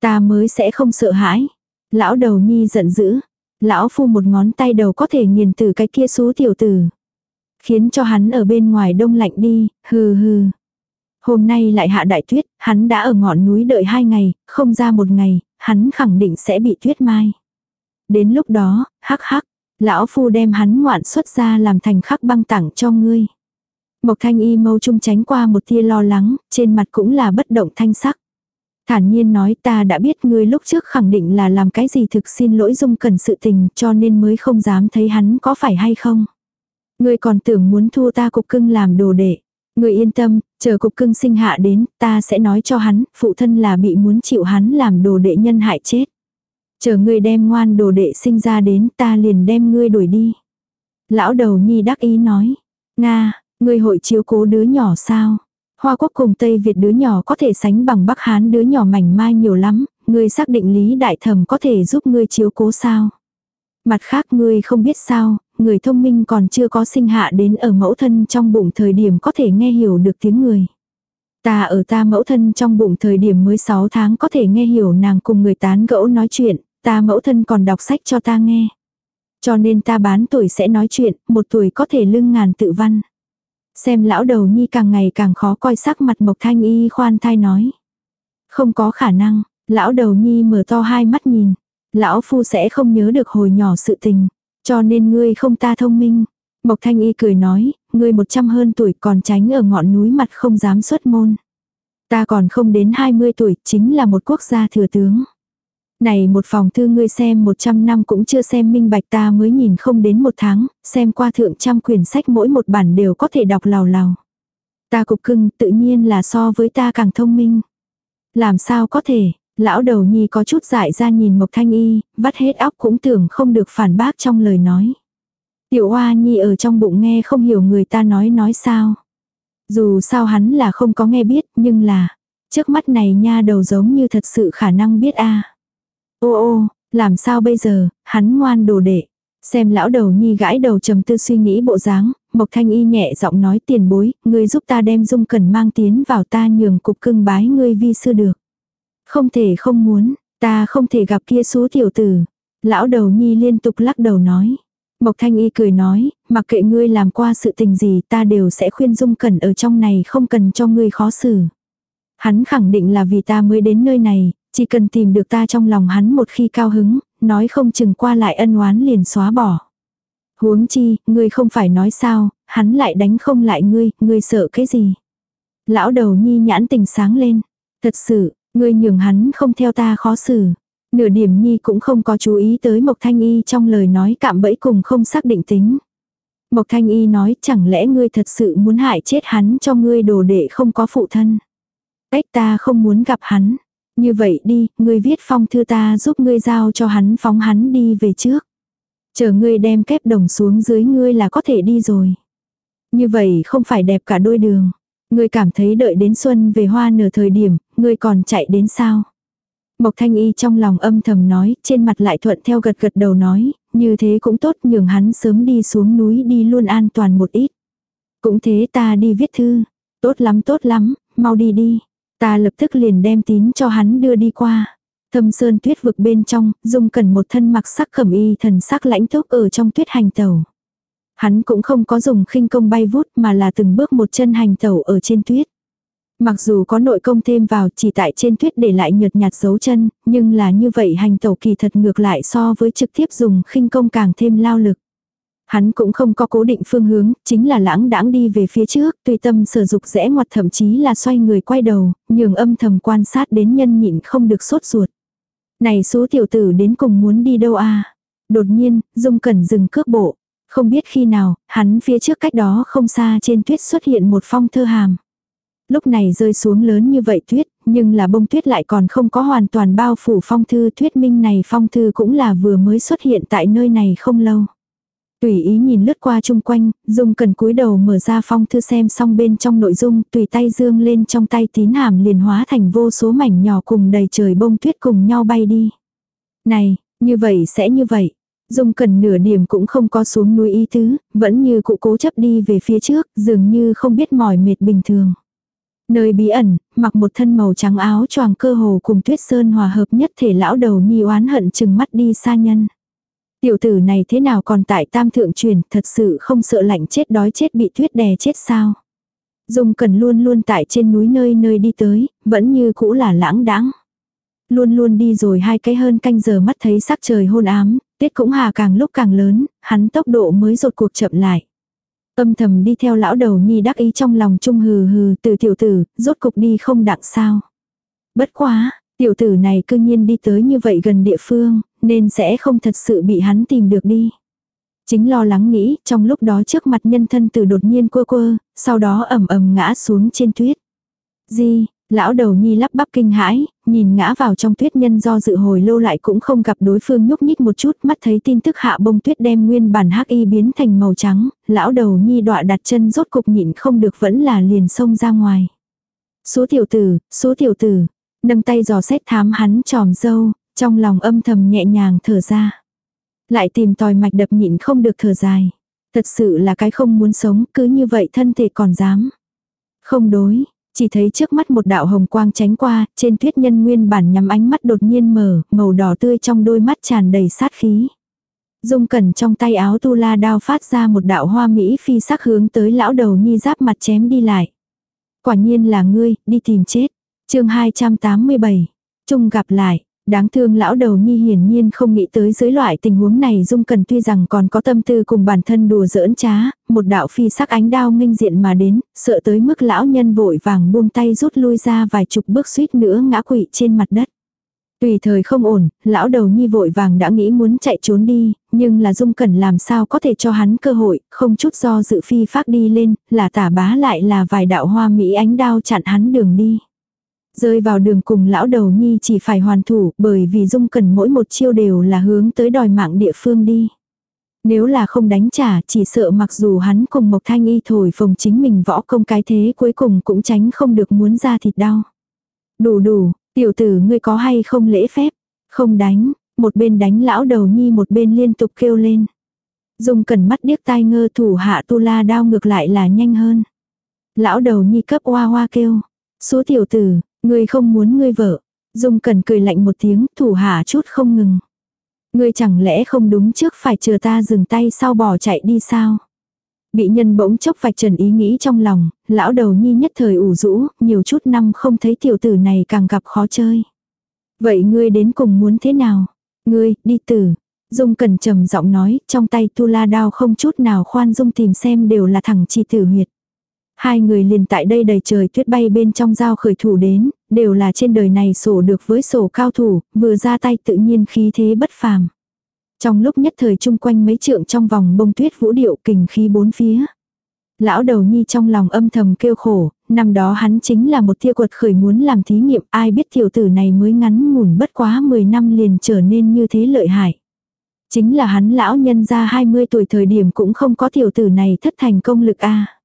Ta mới sẽ không sợ hãi. Lão đầu nhi giận dữ. Lão phu một ngón tay đầu có thể nghiền từ cái kia số tiểu tử. Khiến cho hắn ở bên ngoài đông lạnh đi, hừ hừ. Hôm nay lại hạ đại tuyết, hắn đã ở ngọn núi đợi hai ngày, không ra một ngày, hắn khẳng định sẽ bị tuyết mai. Đến lúc đó, hắc hắc, lão phu đem hắn ngoạn xuất ra làm thành khắc băng tặng cho ngươi. Mộc thanh y mâu trung tránh qua một tia lo lắng, trên mặt cũng là bất động thanh sắc. Thản nhiên nói ta đã biết ngươi lúc trước khẳng định là làm cái gì thực xin lỗi dung cần sự tình cho nên mới không dám thấy hắn có phải hay không. Ngươi còn tưởng muốn thua ta cục cưng làm đồ đệ. Ngươi yên tâm, chờ cục cưng sinh hạ đến, ta sẽ nói cho hắn, phụ thân là bị muốn chịu hắn làm đồ đệ nhân hại chết. Chờ ngươi đem ngoan đồ đệ sinh ra đến ta liền đem ngươi đuổi đi. Lão đầu nhi đắc ý nói. Nga, người hội chiếu cố đứa nhỏ sao? Hoa quốc cùng Tây Việt đứa nhỏ có thể sánh bằng Bắc Hán đứa nhỏ mảnh mai nhiều lắm, ngươi xác định lý đại thẩm có thể giúp ngươi chiếu cố sao? Mặt khác ngươi không biết sao, người thông minh còn chưa có sinh hạ đến ở mẫu thân trong bụng thời điểm có thể nghe hiểu được tiếng người. Ta ở ta mẫu thân trong bụng thời điểm mới 6 tháng có thể nghe hiểu nàng cùng người tán gẫu nói chuyện, Ta mẫu thân còn đọc sách cho ta nghe. Cho nên ta bán tuổi sẽ nói chuyện, một tuổi có thể lưng ngàn tự văn. Xem lão đầu nhi càng ngày càng khó coi sắc mặt Mộc Thanh Y khoan thai nói. Không có khả năng, lão đầu nhi mở to hai mắt nhìn. Lão phu sẽ không nhớ được hồi nhỏ sự tình, cho nên ngươi không ta thông minh. Mộc Thanh Y cười nói, ngươi một trăm hơn tuổi còn tránh ở ngọn núi mặt không dám xuất môn. Ta còn không đến 20 tuổi, chính là một quốc gia thừa tướng. Này một phòng thư ngươi xem 100 năm cũng chưa xem minh bạch ta mới nhìn không đến một tháng, xem qua thượng trăm quyển sách mỗi một bản đều có thể đọc lào lào. Ta cục cưng tự nhiên là so với ta càng thông minh. Làm sao có thể, lão đầu nhi có chút dại ra nhìn Mộc Thanh Y, vắt hết óc cũng tưởng không được phản bác trong lời nói. Tiểu Hoa Nhi ở trong bụng nghe không hiểu người ta nói nói sao. Dù sao hắn là không có nghe biết, nhưng là, trước mắt này nha đầu giống như thật sự khả năng biết a Ô ô, làm sao bây giờ, hắn ngoan đồ đệ. Xem lão đầu nhi gãi đầu trầm tư suy nghĩ bộ dáng, Mộc Thanh Y nhẹ giọng nói tiền bối, ngươi giúp ta đem dung cần mang tiến vào ta nhường cục cưng bái ngươi vi sư được. Không thể không muốn, ta không thể gặp kia số tiểu tử. Lão đầu nhi liên tục lắc đầu nói. Mộc Thanh Y cười nói, mặc kệ ngươi làm qua sự tình gì ta đều sẽ khuyên dung cẩn ở trong này không cần cho ngươi khó xử. Hắn khẳng định là vì ta mới đến nơi này, chỉ cần tìm được ta trong lòng hắn một khi cao hứng, nói không chừng qua lại ân oán liền xóa bỏ. Huống chi, ngươi không phải nói sao, hắn lại đánh không lại ngươi, ngươi sợ cái gì. Lão đầu nhi nhãn tình sáng lên. Thật sự, ngươi nhường hắn không theo ta khó xử. Nửa điểm nhi cũng không có chú ý tới Mộc Thanh Y trong lời nói cạm bẫy cùng không xác định tính. Mộc Thanh Y nói chẳng lẽ ngươi thật sự muốn hại chết hắn cho ngươi đồ đệ không có phụ thân. Cách ta không muốn gặp hắn. Như vậy đi, ngươi viết phong thư ta giúp ngươi giao cho hắn phóng hắn đi về trước. Chờ ngươi đem kép đồng xuống dưới ngươi là có thể đi rồi. Như vậy không phải đẹp cả đôi đường. Ngươi cảm thấy đợi đến xuân về hoa nửa thời điểm, ngươi còn chạy đến sao? Mộc Thanh Y trong lòng âm thầm nói, trên mặt lại thuận theo gật gật đầu nói, như thế cũng tốt nhường hắn sớm đi xuống núi đi luôn an toàn một ít. Cũng thế ta đi viết thư. Tốt lắm tốt lắm, mau đi đi. Ta lập tức liền đem tín cho hắn đưa đi qua. Thâm sơn tuyết vực bên trong, dung cần một thân mặc sắc khẩm y thần sắc lãnh túc ở trong tuyết hành tàu. Hắn cũng không có dùng khinh công bay vút mà là từng bước một chân hành tàu ở trên tuyết. Mặc dù có nội công thêm vào chỉ tại trên tuyết để lại nhợt nhạt dấu chân, nhưng là như vậy hành tẩu kỳ thật ngược lại so với trực tiếp dùng khinh công càng thêm lao lực. Hắn cũng không có cố định phương hướng, chính là lãng đãng đi về phía trước, tùy tâm sở dục rẽ ngoặt thậm chí là xoay người quay đầu, nhường âm thầm quan sát đến nhân nhịn không được sốt ruột. Này số tiểu tử đến cùng muốn đi đâu à? Đột nhiên, Dung Cẩn dừng cước bộ. Không biết khi nào, hắn phía trước cách đó không xa trên tuyết xuất hiện một phong thơ hàm. Lúc này rơi xuống lớn như vậy tuyết, nhưng là bông tuyết lại còn không có hoàn toàn bao phủ phong thư thuyết minh này phong thư cũng là vừa mới xuất hiện tại nơi này không lâu. Tùy ý nhìn lướt qua chung quanh, Dung cần cúi đầu mở ra phong thư xem xong bên trong nội dung, tùy tay dương lên trong tay tín hàm liền hóa thành vô số mảnh nhỏ cùng đầy trời bông tuyết cùng nhau bay đi. Này, như vậy sẽ như vậy. Dung cần nửa điểm cũng không có xuống núi ý tứ, vẫn như cụ cố chấp đi về phía trước, dường như không biết mỏi mệt bình thường. Nơi bí ẩn, mặc một thân màu trắng áo choàng cơ hồ cùng tuyết sơn hòa hợp nhất thể lão đầu nhi oán hận chừng mắt đi xa nhân. Tiểu tử này thế nào còn tại tam thượng truyền, thật sự không sợ lạnh chết đói chết bị tuyết đè chết sao. Dung cần luôn luôn tại trên núi nơi nơi đi tới, vẫn như cũ là lãng đãng. Luôn luôn đi rồi hai cái hơn canh giờ mắt thấy sắc trời hôn ám, tiết cũng hà càng lúc càng lớn, hắn tốc độ mới rột cuộc chậm lại. Âm thầm đi theo lão đầu nhi đắc ý trong lòng trung hừ hừ từ tiểu tử, rốt cục đi không đặng sao. Bất quá, tiểu tử này cương nhiên đi tới như vậy gần địa phương, nên sẽ không thật sự bị hắn tìm được đi. Chính lo lắng nghĩ, trong lúc đó trước mặt nhân thân tử đột nhiên quơ quơ, sau đó ầm ầm ngã xuống trên tuyết. Di, lão đầu nhi lắp bắp kinh hãi, nhìn ngã vào trong tuyết nhân do dự hồi lâu lại cũng không gặp đối phương nhúc nhích một chút, mắt thấy tin tức hạ bông tuyết đem nguyên bản hắc y biến thành màu trắng, lão đầu nhi đọa đặt chân rốt cục nhịn không được vẫn là liền xông ra ngoài. Số tiểu tử, số tiểu tử, nâng tay dò xét thám hắn tròm dâu, trong lòng âm thầm nhẹ nhàng thở ra. Lại tìm tòi mạch đập nhịn không được thở dài. Thật sự là cái không muốn sống, cứ như vậy thân thể còn dám. Không đối, chỉ thấy trước mắt một đạo hồng quang tránh qua, trên tuyết nhân nguyên bản nhắm ánh mắt đột nhiên mở, màu đỏ tươi trong đôi mắt tràn đầy sát khí. Dung cẩn trong tay áo tu la đao phát ra một đạo hoa mỹ phi sắc hướng tới lão đầu nhi giáp mặt chém đi lại. Quả nhiên là ngươi, đi tìm chết. chương 287. Trung gặp lại. Đáng thương lão đầu nhi hiển nhiên không nghĩ tới dưới loại tình huống này Dung Cần tuy rằng còn có tâm tư cùng bản thân đùa giỡn trá, một đạo phi sắc ánh đao nghênh diện mà đến, sợ tới mức lão nhân vội vàng buông tay rút lui ra vài chục bước suýt nữa ngã quỵ trên mặt đất. Tùy thời không ổn, lão đầu nhi vội vàng đã nghĩ muốn chạy trốn đi, nhưng là Dung Cẩn làm sao có thể cho hắn cơ hội, không chút do dự phi phát đi lên, là tả bá lại là vài đạo hoa mỹ ánh đao chặn hắn đường đi. Rơi vào đường cùng lão đầu nhi chỉ phải hoàn thủ bởi vì dung cần mỗi một chiêu đều là hướng tới đòi mạng địa phương đi. Nếu là không đánh trả chỉ sợ mặc dù hắn cùng Mộc Thanh Y thổi phồng chính mình võ công cái thế cuối cùng cũng tránh không được muốn ra thịt đau. Đủ đủ, tiểu tử ngươi có hay không lễ phép, không đánh, một bên đánh lão đầu nhi một bên liên tục kêu lên. Dung cần mắt điếc tai ngơ thủ hạ tu la đao ngược lại là nhanh hơn. Lão đầu nhi cấp hoa hoa kêu. Số tiểu tử, Ngươi không muốn ngươi vợ. Dung cần cười lạnh một tiếng, thủ hạ chút không ngừng. Ngươi chẳng lẽ không đúng trước phải chờ ta dừng tay sau bỏ chạy đi sao? Bị nhân bỗng chốc vạch trần ý nghĩ trong lòng, lão đầu nhi nhất thời ủ rũ, nhiều chút năm không thấy tiểu tử này càng gặp khó chơi. Vậy ngươi đến cùng muốn thế nào? Ngươi, đi tử. Dung cần trầm giọng nói, trong tay tu la đao không chút nào khoan dung tìm xem đều là thẳng chỉ tử huyệt. Hai người liền tại đây đầy trời tuyết bay bên trong giao khởi thủ đến, đều là trên đời này sổ được với sổ cao thủ, vừa ra tay tự nhiên khí thế bất phàm. Trong lúc nhất thời chung quanh mấy trượng trong vòng bông tuyết vũ điệu kình khí bốn phía. Lão đầu nhi trong lòng âm thầm kêu khổ, năm đó hắn chính là một tia quật khởi muốn làm thí nghiệm, ai biết tiểu tử này mới ngắn ngủn bất quá 10 năm liền trở nên như thế lợi hại. Chính là hắn lão nhân ra 20 tuổi thời điểm cũng không có tiểu tử này thất thành công lực a.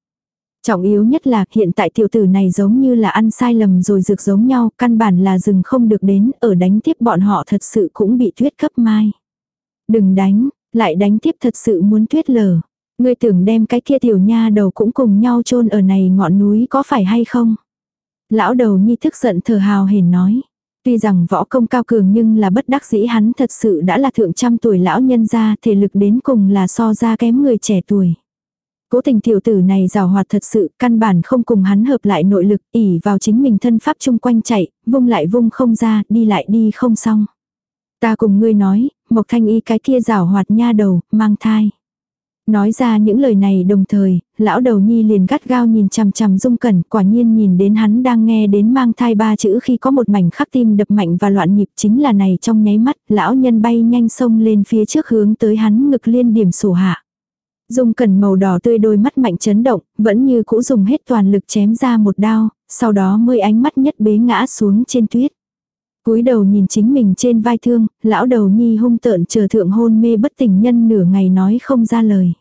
Trọng yếu nhất là hiện tại tiểu tử này giống như là ăn sai lầm rồi rực giống nhau, căn bản là rừng không được đến, ở đánh tiếp bọn họ thật sự cũng bị tuyết cấp mai. Đừng đánh, lại đánh tiếp thật sự muốn tuyết lở. Ngươi tưởng đem cái kia tiểu nha đầu cũng cùng nhau chôn ở này ngọn núi có phải hay không? Lão đầu nhi thức giận thở hào hển nói. Tuy rằng võ công cao cường nhưng là bất đắc dĩ hắn thật sự đã là thượng trăm tuổi lão nhân gia thể lực đến cùng là so ra kém người trẻ tuổi. Cố tình tiểu tử này rào hoạt thật sự, căn bản không cùng hắn hợp lại nội lực, ỉ vào chính mình thân pháp chung quanh chạy, vung lại vung không ra, đi lại đi không xong. Ta cùng ngươi nói, Mộc Thanh Y cái kia rào hoạt nha đầu, mang thai. Nói ra những lời này đồng thời, lão đầu nhi liền gắt gao nhìn chằm chằm dung cẩn, quả nhiên nhìn đến hắn đang nghe đến mang thai ba chữ khi có một mảnh khắc tim đập mạnh và loạn nhịp chính là này trong nháy mắt, lão nhân bay nhanh sông lên phía trước hướng tới hắn ngực liên điểm sổ hạ. Dung cẩn màu đỏ tươi đôi mắt mạnh chấn động, vẫn như cũ dùng hết toàn lực chém ra một đao, sau đó mới ánh mắt nhất bế ngã xuống trên tuyết cúi đầu nhìn chính mình trên vai thương, lão đầu nhi hung tợn chờ thượng hôn mê bất tỉnh nhân nửa ngày nói không ra lời.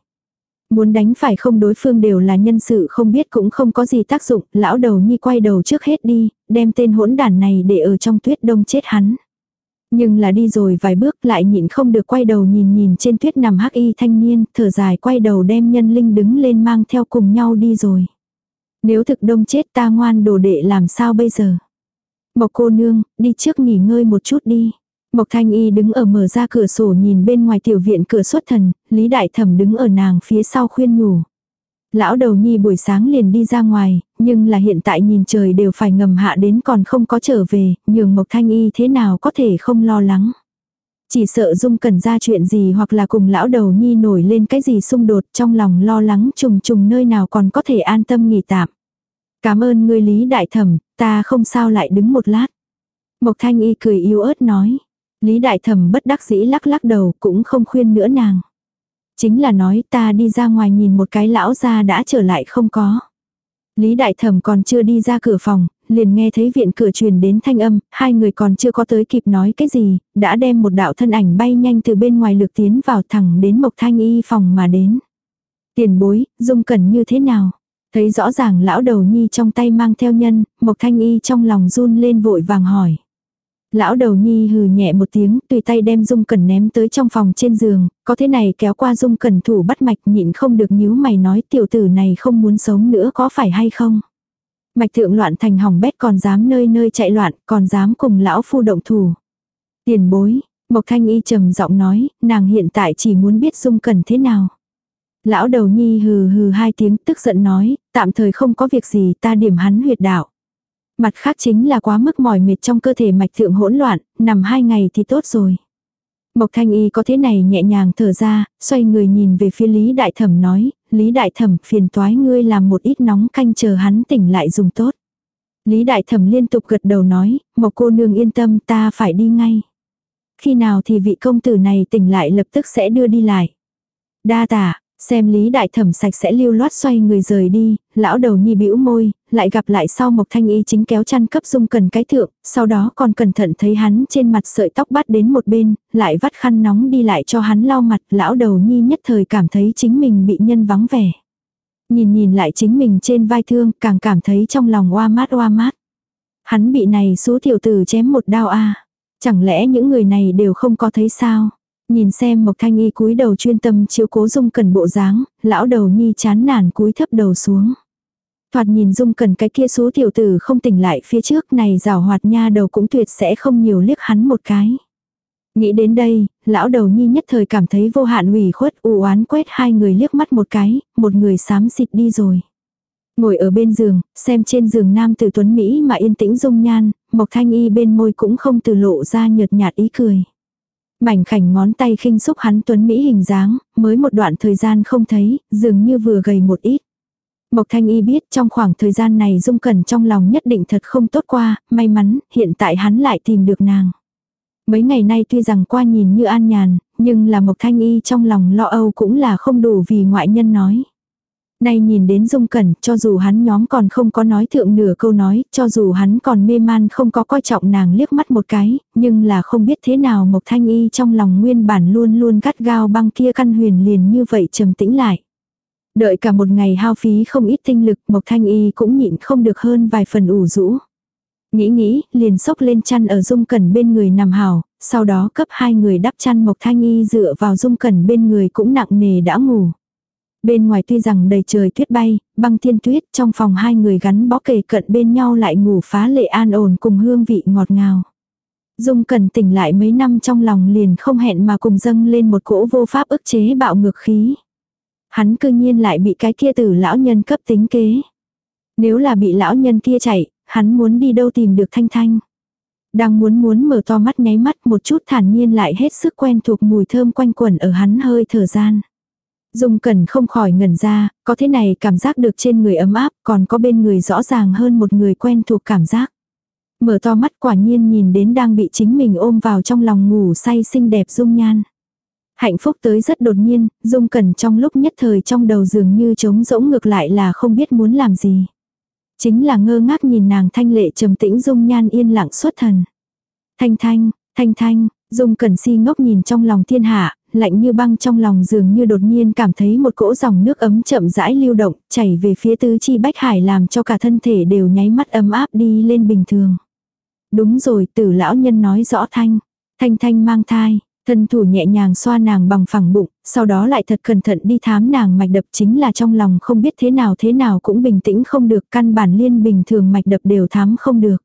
Muốn đánh phải không đối phương đều là nhân sự không biết cũng không có gì tác dụng, lão đầu nhi quay đầu trước hết đi, đem tên hỗn đản này để ở trong tuyết đông chết hắn. Nhưng là đi rồi vài bước lại nhịn không được quay đầu nhìn nhìn trên tuyết nằm hắc y thanh niên, thở dài quay đầu đem nhân linh đứng lên mang theo cùng nhau đi rồi. Nếu thực đông chết ta ngoan đồ đệ làm sao bây giờ? Mộc cô nương, đi trước nghỉ ngơi một chút đi. Mộc thanh y đứng ở mở ra cửa sổ nhìn bên ngoài tiểu viện cửa xuất thần, Lý Đại Thẩm đứng ở nàng phía sau khuyên nhủ. Lão đầu nhi buổi sáng liền đi ra ngoài, nhưng là hiện tại nhìn trời đều phải ngầm hạ đến còn không có trở về, nhường Mộc thanh y thế nào có thể không lo lắng. Chỉ sợ Dung cần ra chuyện gì hoặc là cùng lão đầu nhi nổi lên cái gì xung đột trong lòng lo lắng trùng trùng nơi nào còn có thể an tâm nghỉ tạm. Cảm ơn ngươi Lý Đại Thẩm, ta không sao lại đứng một lát. Mộc Thanh Y cười yếu ớt nói. Lý Đại Thẩm bất đắc dĩ lắc lắc đầu cũng không khuyên nữa nàng. Chính là nói ta đi ra ngoài nhìn một cái lão ra đã trở lại không có. Lý Đại Thẩm còn chưa đi ra cửa phòng, liền nghe thấy viện cửa truyền đến thanh âm, hai người còn chưa có tới kịp nói cái gì, đã đem một đạo thân ảnh bay nhanh từ bên ngoài lược tiến vào thẳng đến Mộc Thanh Y phòng mà đến. Tiền bối, dung cẩn như thế nào? Thấy rõ ràng lão đầu nhi trong tay mang theo nhân, Mộc Thanh Y trong lòng run lên vội vàng hỏi. Lão đầu nhi hừ nhẹ một tiếng, tùy tay đem dung cẩn ném tới trong phòng trên giường, có thế này kéo qua dung cẩn thủ bắt mạch nhịn không được nhíu mày nói tiểu tử này không muốn sống nữa có phải hay không. Mạch thượng loạn thành hỏng bét còn dám nơi nơi chạy loạn, còn dám cùng lão phu động thủ. Tiền bối, Mộc Thanh Y trầm giọng nói, nàng hiện tại chỉ muốn biết dung cẩn thế nào. Lão đầu nhi hừ hừ hai tiếng tức giận nói, tạm thời không có việc gì ta điểm hắn huyệt đạo. Mặt khác chính là quá mức mỏi mệt trong cơ thể mạch thượng hỗn loạn, nằm hai ngày thì tốt rồi. Mộc thanh y có thế này nhẹ nhàng thở ra, xoay người nhìn về phía Lý Đại Thẩm nói, Lý Đại Thẩm phiền toái ngươi làm một ít nóng canh chờ hắn tỉnh lại dùng tốt. Lý Đại Thẩm liên tục gật đầu nói, Mộc cô nương yên tâm ta phải đi ngay. Khi nào thì vị công tử này tỉnh lại lập tức sẽ đưa đi lại. Đa tả, Xem Lý Đại Thẩm sạch sẽ lưu loát xoay người rời đi, lão đầu nhi bĩu môi, lại gặp lại sau Mộc Thanh Y chính kéo chăn cấp dung cần cái thượng, sau đó còn cẩn thận thấy hắn trên mặt sợi tóc bắt đến một bên, lại vắt khăn nóng đi lại cho hắn lau mặt, lão đầu nhi nhất thời cảm thấy chính mình bị nhân vắng vẻ. Nhìn nhìn lại chính mình trên vai thương, càng cảm thấy trong lòng oa mát oa mát. Hắn bị này số tiểu tử chém một đao a Chẳng lẽ những người này đều không có thấy sao? Nhìn xem Mộc Thanh Y cúi đầu chuyên tâm chiếu cố Dung Cẩn bộ dáng, lão đầu nhi chán nản cúi thấp đầu xuống. Thoạt nhìn Dung Cẩn cái kia số tiểu tử không tỉnh lại phía trước này rào hoạt nha đầu cũng tuyệt sẽ không nhiều liếc hắn một cái. Nghĩ đến đây, lão đầu nhi nhất thời cảm thấy vô hạn ủy khuất u oán quét hai người liếc mắt một cái, một người xám xịt đi rồi. Ngồi ở bên giường, xem trên giường nam tử tuấn Mỹ mà yên tĩnh dung nhan, Mộc Thanh Y bên môi cũng không từ lộ ra nhợt nhạt ý cười. Mảnh khảnh ngón tay khinh xúc hắn tuấn Mỹ hình dáng, mới một đoạn thời gian không thấy, dường như vừa gầy một ít. Mộc Thanh Y biết trong khoảng thời gian này Dung Cẩn trong lòng nhất định thật không tốt qua, may mắn, hiện tại hắn lại tìm được nàng. Mấy ngày nay tuy rằng qua nhìn như an nhàn, nhưng là Mộc Thanh Y trong lòng lo âu cũng là không đủ vì ngoại nhân nói. Nay nhìn đến Dung Cẩn, cho dù hắn nhóm còn không có nói thượng nửa câu nói, cho dù hắn còn mê man không có coi trọng nàng liếc mắt một cái, nhưng là không biết thế nào Mộc Thanh Y trong lòng nguyên bản luôn luôn gắt gao băng kia căn huyền liền như vậy trầm tĩnh lại. Đợi cả một ngày hao phí không ít tinh lực, Mộc Thanh Y cũng nhịn không được hơn vài phần ủ rũ. Nghĩ nghĩ, liền sốc lên chăn ở Dung Cẩn bên người nằm hào, sau đó cấp hai người đắp chăn Mộc Thanh Y dựa vào Dung Cẩn bên người cũng nặng nề đã ngủ. Bên ngoài tuy rằng đầy trời tuyết bay, băng thiên tuyết, trong phòng hai người gắn bó kề cận bên nhau lại ngủ phá lệ an ổn cùng hương vị ngọt ngào. Dung cần tỉnh lại mấy năm trong lòng liền không hẹn mà cùng dâng lên một cỗ vô pháp ức chế bạo ngược khí. Hắn cư nhiên lại bị cái kia tử lão nhân cấp tính kế. Nếu là bị lão nhân kia chạy, hắn muốn đi đâu tìm được thanh thanh. Đang muốn muốn mở to mắt nháy mắt một chút thản nhiên lại hết sức quen thuộc mùi thơm quanh quẩn ở hắn hơi thở gian. Dung Cẩn không khỏi ngẩn ra, có thế này cảm giác được trên người ấm áp, còn có bên người rõ ràng hơn một người quen thuộc cảm giác. Mở to mắt quả nhiên nhìn đến đang bị chính mình ôm vào trong lòng ngủ say xinh đẹp Dung Nhan. Hạnh phúc tới rất đột nhiên, Dung Cẩn trong lúc nhất thời trong đầu dường như trống rỗng ngược lại là không biết muốn làm gì. Chính là ngơ ngác nhìn nàng thanh lệ trầm tĩnh Dung Nhan yên lặng xuất thần. Thanh thanh, thanh thanh, Dung Cẩn si ngốc nhìn trong lòng thiên hạ, lạnh như băng trong lòng dường như đột nhiên cảm thấy một cỗ dòng nước ấm chậm rãi lưu động, chảy về phía tứ chi bách hải làm cho cả thân thể đều nháy mắt ấm áp đi lên bình thường. Đúng rồi, tử lão nhân nói rõ thanh. Thanh thanh mang thai, thân thủ nhẹ nhàng xoa nàng bằng phẳng bụng, sau đó lại thật cẩn thận đi thám nàng mạch đập chính là trong lòng không biết thế nào thế nào cũng bình tĩnh không được căn bản liên bình thường mạch đập đều thám không được.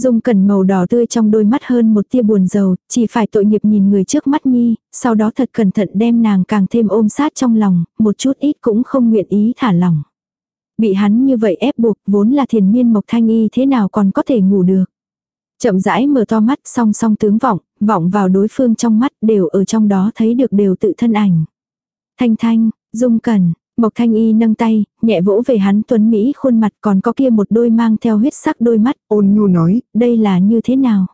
Dung cần màu đỏ tươi trong đôi mắt hơn một tia buồn rầu, chỉ phải tội nghiệp nhìn người trước mắt nhi, sau đó thật cẩn thận đem nàng càng thêm ôm sát trong lòng, một chút ít cũng không nguyện ý thả lỏng. Bị hắn như vậy ép buộc vốn là thiền miên mộc thanh y thế nào còn có thể ngủ được. Chậm rãi mở to mắt song song tướng vọng, vọng vào đối phương trong mắt đều ở trong đó thấy được đều tự thân ảnh. Thanh thanh, dung cần. Mộc Thanh Y nâng tay, nhẹ vỗ về hắn tuấn Mỹ khuôn mặt còn có kia một đôi mang theo huyết sắc đôi mắt, ôn nhu nói, đây là như thế nào?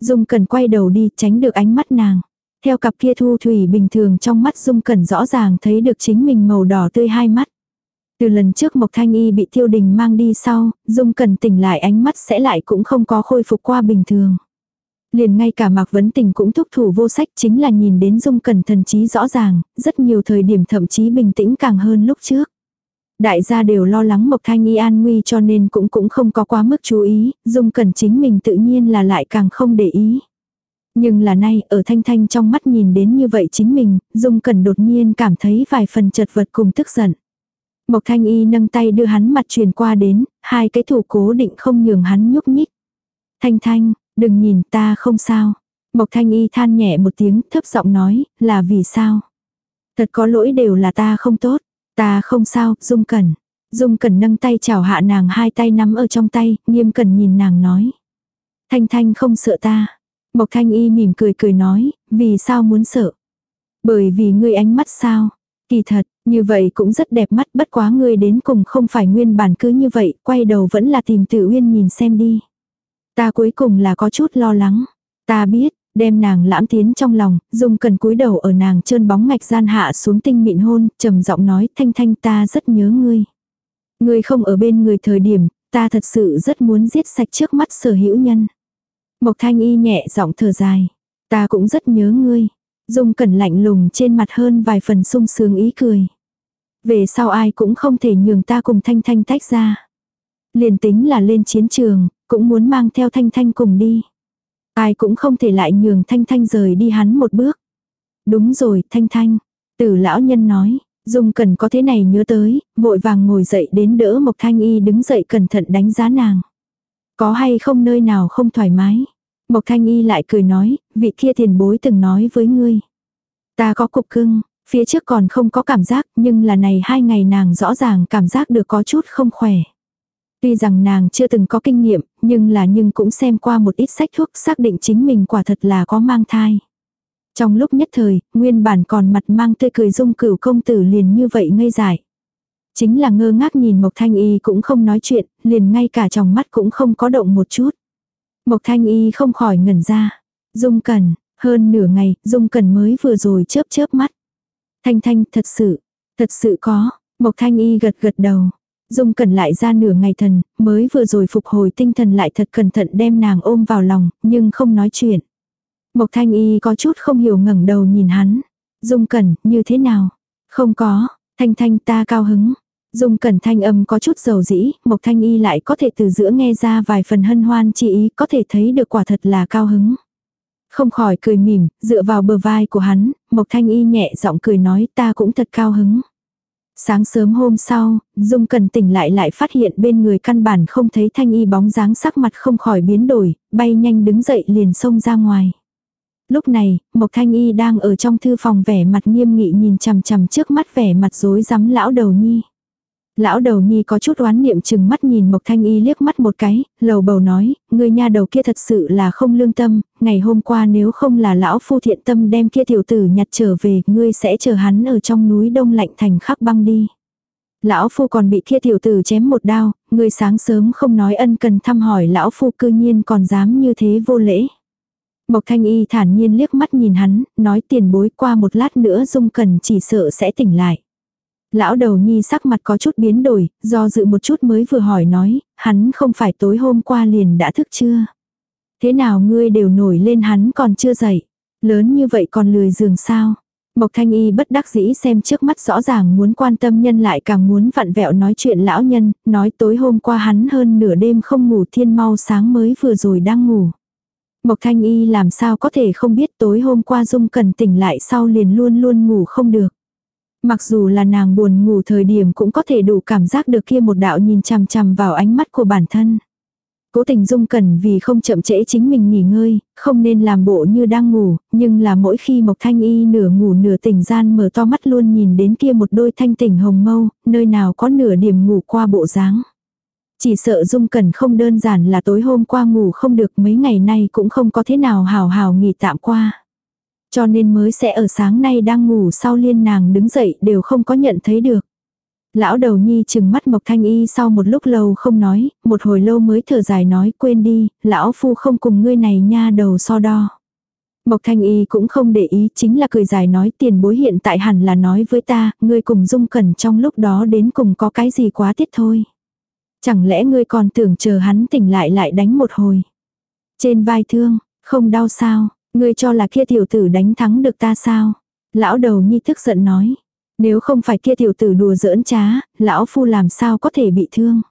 Dung Cẩn quay đầu đi tránh được ánh mắt nàng. Theo cặp kia thu thủy bình thường trong mắt Dung Cẩn rõ ràng thấy được chính mình màu đỏ tươi hai mắt. Từ lần trước Mộc Thanh Y bị tiêu đình mang đi sau, Dung Cẩn tỉnh lại ánh mắt sẽ lại cũng không có khôi phục qua bình thường. Liền ngay cả Mạc Vấn Tình cũng thúc thủ vô sách chính là nhìn đến dung cẩn thần trí rõ ràng, rất nhiều thời điểm thậm chí bình tĩnh càng hơn lúc trước. Đại gia đều lo lắng Mộc Thanh Y an nguy cho nên cũng cũng không có quá mức chú ý, dung cẩn chính mình tự nhiên là lại càng không để ý. Nhưng là nay ở Thanh Thanh trong mắt nhìn đến như vậy chính mình, dung cẩn đột nhiên cảm thấy vài phần chật vật cùng tức giận. Mộc Thanh Y nâng tay đưa hắn mặt truyền qua đến, hai cái thủ cố định không nhường hắn nhúc nhích. Thanh Thanh, Đừng nhìn ta không sao. Mộc thanh y than nhẹ một tiếng thấp giọng nói, là vì sao? Thật có lỗi đều là ta không tốt. Ta không sao, Dung Cẩn. Dung Cẩn nâng tay chào hạ nàng hai tay nắm ở trong tay, nghiêm cẩn nhìn nàng nói. Thanh Thanh không sợ ta. Mộc Thanh Y mỉm cười cười nói, vì sao muốn sợ? Bởi vì ngươi ánh mắt sao? Kỳ thật, như vậy cũng rất đẹp mắt bất quá ngươi đến cùng không phải nguyên bản cứ như vậy, quay đầu vẫn là tìm Tử Uyên nhìn xem đi. Ta cuối cùng là có chút lo lắng. Ta biết, đem nàng lãm tiến trong lòng, dùng cần cúi đầu ở nàng trơn bóng ngạch gian hạ xuống tinh mịn hôn, trầm giọng nói thanh thanh ta rất nhớ ngươi. Ngươi không ở bên người thời điểm, ta thật sự rất muốn giết sạch trước mắt sở hữu nhân. Mộc thanh y nhẹ giọng thở dài. Ta cũng rất nhớ ngươi. Dung cẩn lạnh lùng trên mặt hơn vài phần sung sướng ý cười. Về sau ai cũng không thể nhường ta cùng thanh thanh tách ra. Liền tính là lên chiến trường, cũng muốn mang theo Thanh Thanh cùng đi. Ai cũng không thể lại nhường Thanh Thanh rời đi hắn một bước. Đúng rồi, Thanh Thanh. Tử lão nhân nói, Dung cần có thế này nhớ tới, vội vàng ngồi dậy đến đỡ Mộc Thanh Y đứng dậy cẩn thận đánh giá nàng. Có hay không nơi nào không thoải mái. Mộc Thanh Y lại cười nói, vị kia tiền bối từng nói với ngươi. Ta có cục cưng, phía trước còn không có cảm giác nhưng là này hai ngày nàng rõ ràng cảm giác được có chút không khỏe. Tuy rằng nàng chưa từng có kinh nghiệm, nhưng là nhưng cũng xem qua một ít sách thuốc xác định chính mình quả thật là có mang thai. Trong lúc nhất thời, nguyên bản còn mặt mang tươi cười dung cửu công tử liền như vậy ngây dại. Chính là ngơ ngác nhìn Mộc Thanh Y cũng không nói chuyện, liền ngay cả trong mắt cũng không có động một chút. Mộc Thanh Y không khỏi ngẩn ra. Dung Cần, hơn nửa ngày, Dung Cần mới vừa rồi chớp chớp mắt. Thanh Thanh thật sự, thật sự có, Mộc Thanh Y gật gật đầu. Dung Cẩn lại ra nửa ngày thần, mới vừa rồi phục hồi tinh thần lại thật cẩn thận đem nàng ôm vào lòng, nhưng không nói chuyện. Mộc Thanh Y có chút không hiểu ngẩng đầu nhìn hắn. Dung Cẩn, như thế nào? Không có, Thanh Thanh ta cao hứng. Dung Cẩn thanh âm có chút dầu dĩ, Mộc Thanh Y lại có thể từ giữa nghe ra vài phần hân hoan chỉ ý, có thể thấy được quả thật là cao hứng. Không khỏi cười mỉm, dựa vào bờ vai của hắn, Mộc Thanh Y nhẹ giọng cười nói ta cũng thật cao hứng. Sáng sớm hôm sau, Dung Cần tỉnh lại lại phát hiện bên người căn bản không thấy Thanh Y bóng dáng sắc mặt không khỏi biến đổi, bay nhanh đứng dậy liền xông ra ngoài. Lúc này, Mộc Thanh Y đang ở trong thư phòng vẻ mặt nghiêm nghị nhìn chằm chằm trước mắt vẻ mặt rối rắm lão đầu nhi. Lão đầu nhi có chút oán niệm chừng mắt nhìn Mộc Thanh Y liếc mắt một cái, lầu bầu nói, người nha đầu kia thật sự là không lương tâm, ngày hôm qua nếu không là lão phu thiện tâm đem kia tiểu tử nhặt trở về, ngươi sẽ chờ hắn ở trong núi đông lạnh thành khắc băng đi. Lão phu còn bị kia tiểu tử chém một đao, ngươi sáng sớm không nói ân cần thăm hỏi lão phu cư nhiên còn dám như thế vô lễ. Mộc Thanh Y thản nhiên liếc mắt nhìn hắn, nói tiền bối qua một lát nữa Dung Cần chỉ sợ sẽ tỉnh lại. Lão đầu nhi sắc mặt có chút biến đổi, do dự một chút mới vừa hỏi nói, hắn không phải tối hôm qua liền đã thức chưa? Thế nào ngươi đều nổi lên hắn còn chưa dậy? Lớn như vậy còn lười giường sao? Mộc Thanh Y bất đắc dĩ xem trước mắt rõ ràng muốn quan tâm nhân lại càng muốn vặn vẹo nói chuyện lão nhân, nói tối hôm qua hắn hơn nửa đêm không ngủ thiên mau sáng mới vừa rồi đang ngủ. Mộc Thanh Y làm sao có thể không biết tối hôm qua Dung Cần tỉnh lại sau liền luôn luôn ngủ không được. Mặc dù là nàng buồn ngủ thời điểm cũng có thể đủ cảm giác được kia một đạo nhìn chằm chằm vào ánh mắt của bản thân. Cố tình dung cần vì không chậm trễ chính mình nghỉ ngơi, không nên làm bộ như đang ngủ, nhưng là mỗi khi Mộc Thanh Y nửa ngủ nửa tỉnh gian mở to mắt luôn nhìn đến kia một đôi thanh tỉnh hồng mâu, nơi nào có nửa điểm ngủ qua bộ dáng. Chỉ sợ dung cần không đơn giản là tối hôm qua ngủ không được mấy ngày nay cũng không có thế nào hào hào nghỉ tạm qua. Cho nên mới sẽ ở sáng nay đang ngủ sau liên nàng đứng dậy đều không có nhận thấy được. Lão đầu nhi chừng mắt Mộc Thanh Y sau một lúc lâu không nói, một hồi lâu mới thở dài nói quên đi, lão phu không cùng ngươi này nha đầu so đo. Mộc Thanh Y cũng không để ý chính là cười dài nói tiền bối hiện tại hẳn là nói với ta, ngươi cùng dung cẩn trong lúc đó đến cùng có cái gì quá tiết thôi. Chẳng lẽ ngươi còn tưởng chờ hắn tỉnh lại lại đánh một hồi. Trên vai thương, không đau sao, Ngươi cho là kia tiểu tử đánh thắng được ta sao? Lão đầu nhi tức giận nói. Nếu không phải kia tiểu tử đùa giỡn trá, lão phu làm sao có thể bị thương?